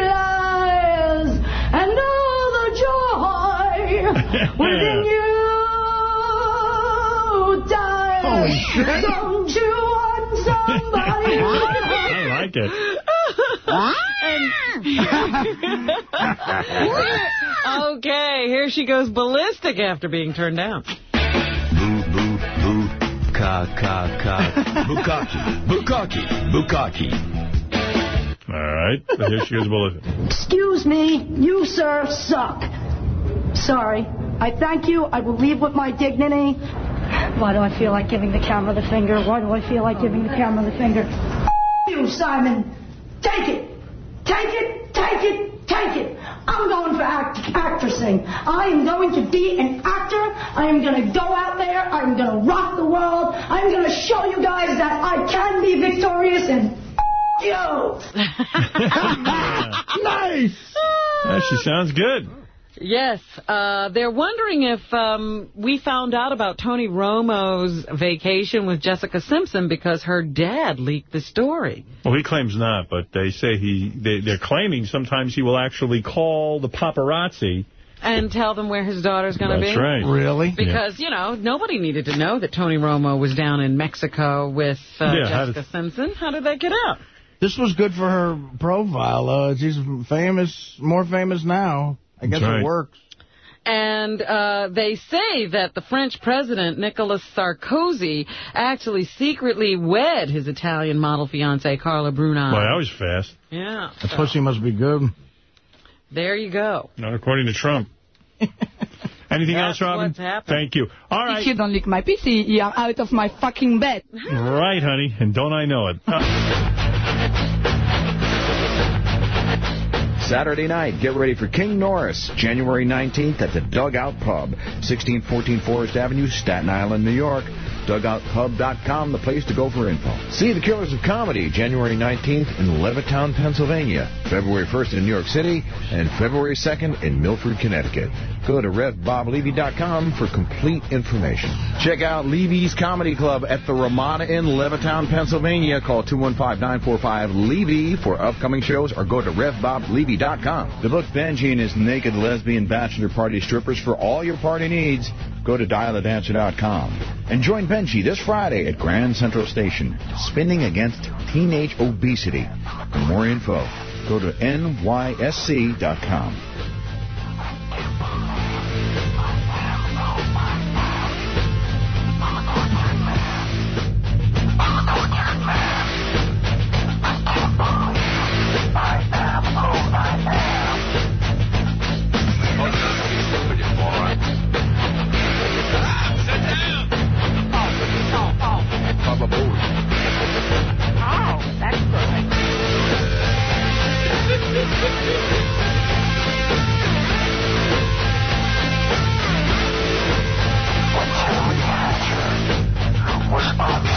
lies and all the joy within you dies. Holy. Don't you want somebody? I like it. Ah! okay, here she goes ballistic after being turned down. Boo, boo, boo, ka, ka, ka. Bukaki, bukaki, bukaki. All right. Here she goes ballistic. Excuse me, you, sir, suck. Sorry. I thank you. I will leave with my dignity. Why do I feel like giving the camera the finger? Why do I feel like giving the camera the finger? F you, Simon. Take it. Take it. Take it. Take it. I'm going for act actressing. I am going to be an actor. I am going to go out there. I'm going to rock the world. I'm going to show you guys that I can be victorious and f- you. nice. Yeah, she sounds good. Yes, uh, they're wondering if um, we found out about Tony Romo's vacation with Jessica Simpson because her dad leaked the story. Well, he claims not, but they say he they, they're claiming sometimes he will actually call the paparazzi. And tell them where his daughter's going to be? That's right. Really? Because, you know, nobody needed to know that Tony Romo was down in Mexico with uh, Yeah, how Jessica Simpson. How did they get out? This was good for her profile. Uh, she's famous, more famous now. I guess right. it works. And uh, they say that the French president, Nicolas Sarkozy, actually secretly wed his Italian model fiancée, Carla Bruni. Boy, that was fast. Yeah. The pussy must be good. There you go. Not according to Trump. Anything That's else, Robin? what's happened. Thank you. All right. If you don't lick my pussy, you are out of my fucking bed. Right, honey. And don't I know it. Saturday night, get ready for King Norris, January 19th at the Dugout Pub, 1614 Forest Avenue, Staten Island, New York. DugoutPub.com, the place to go for info. See the Killers of Comedy, January 19th in Levittown, Pennsylvania, February 1st in New York City, and February 2nd in Milford, Connecticut. Go to RevBobLevy.com for complete information. Check out Levy's Comedy Club at the Ramada in Levittown, Pennsylvania. Call 215-945-LEVY for upcoming shows or go to RevBobLevy.com. The book Benjy and his naked lesbian bachelor party strippers for all your party needs, go to dialthedancer.com. And join Benjy this Friday at Grand Central Station, spinning against teenage obesity. For more info, go to nysc.com.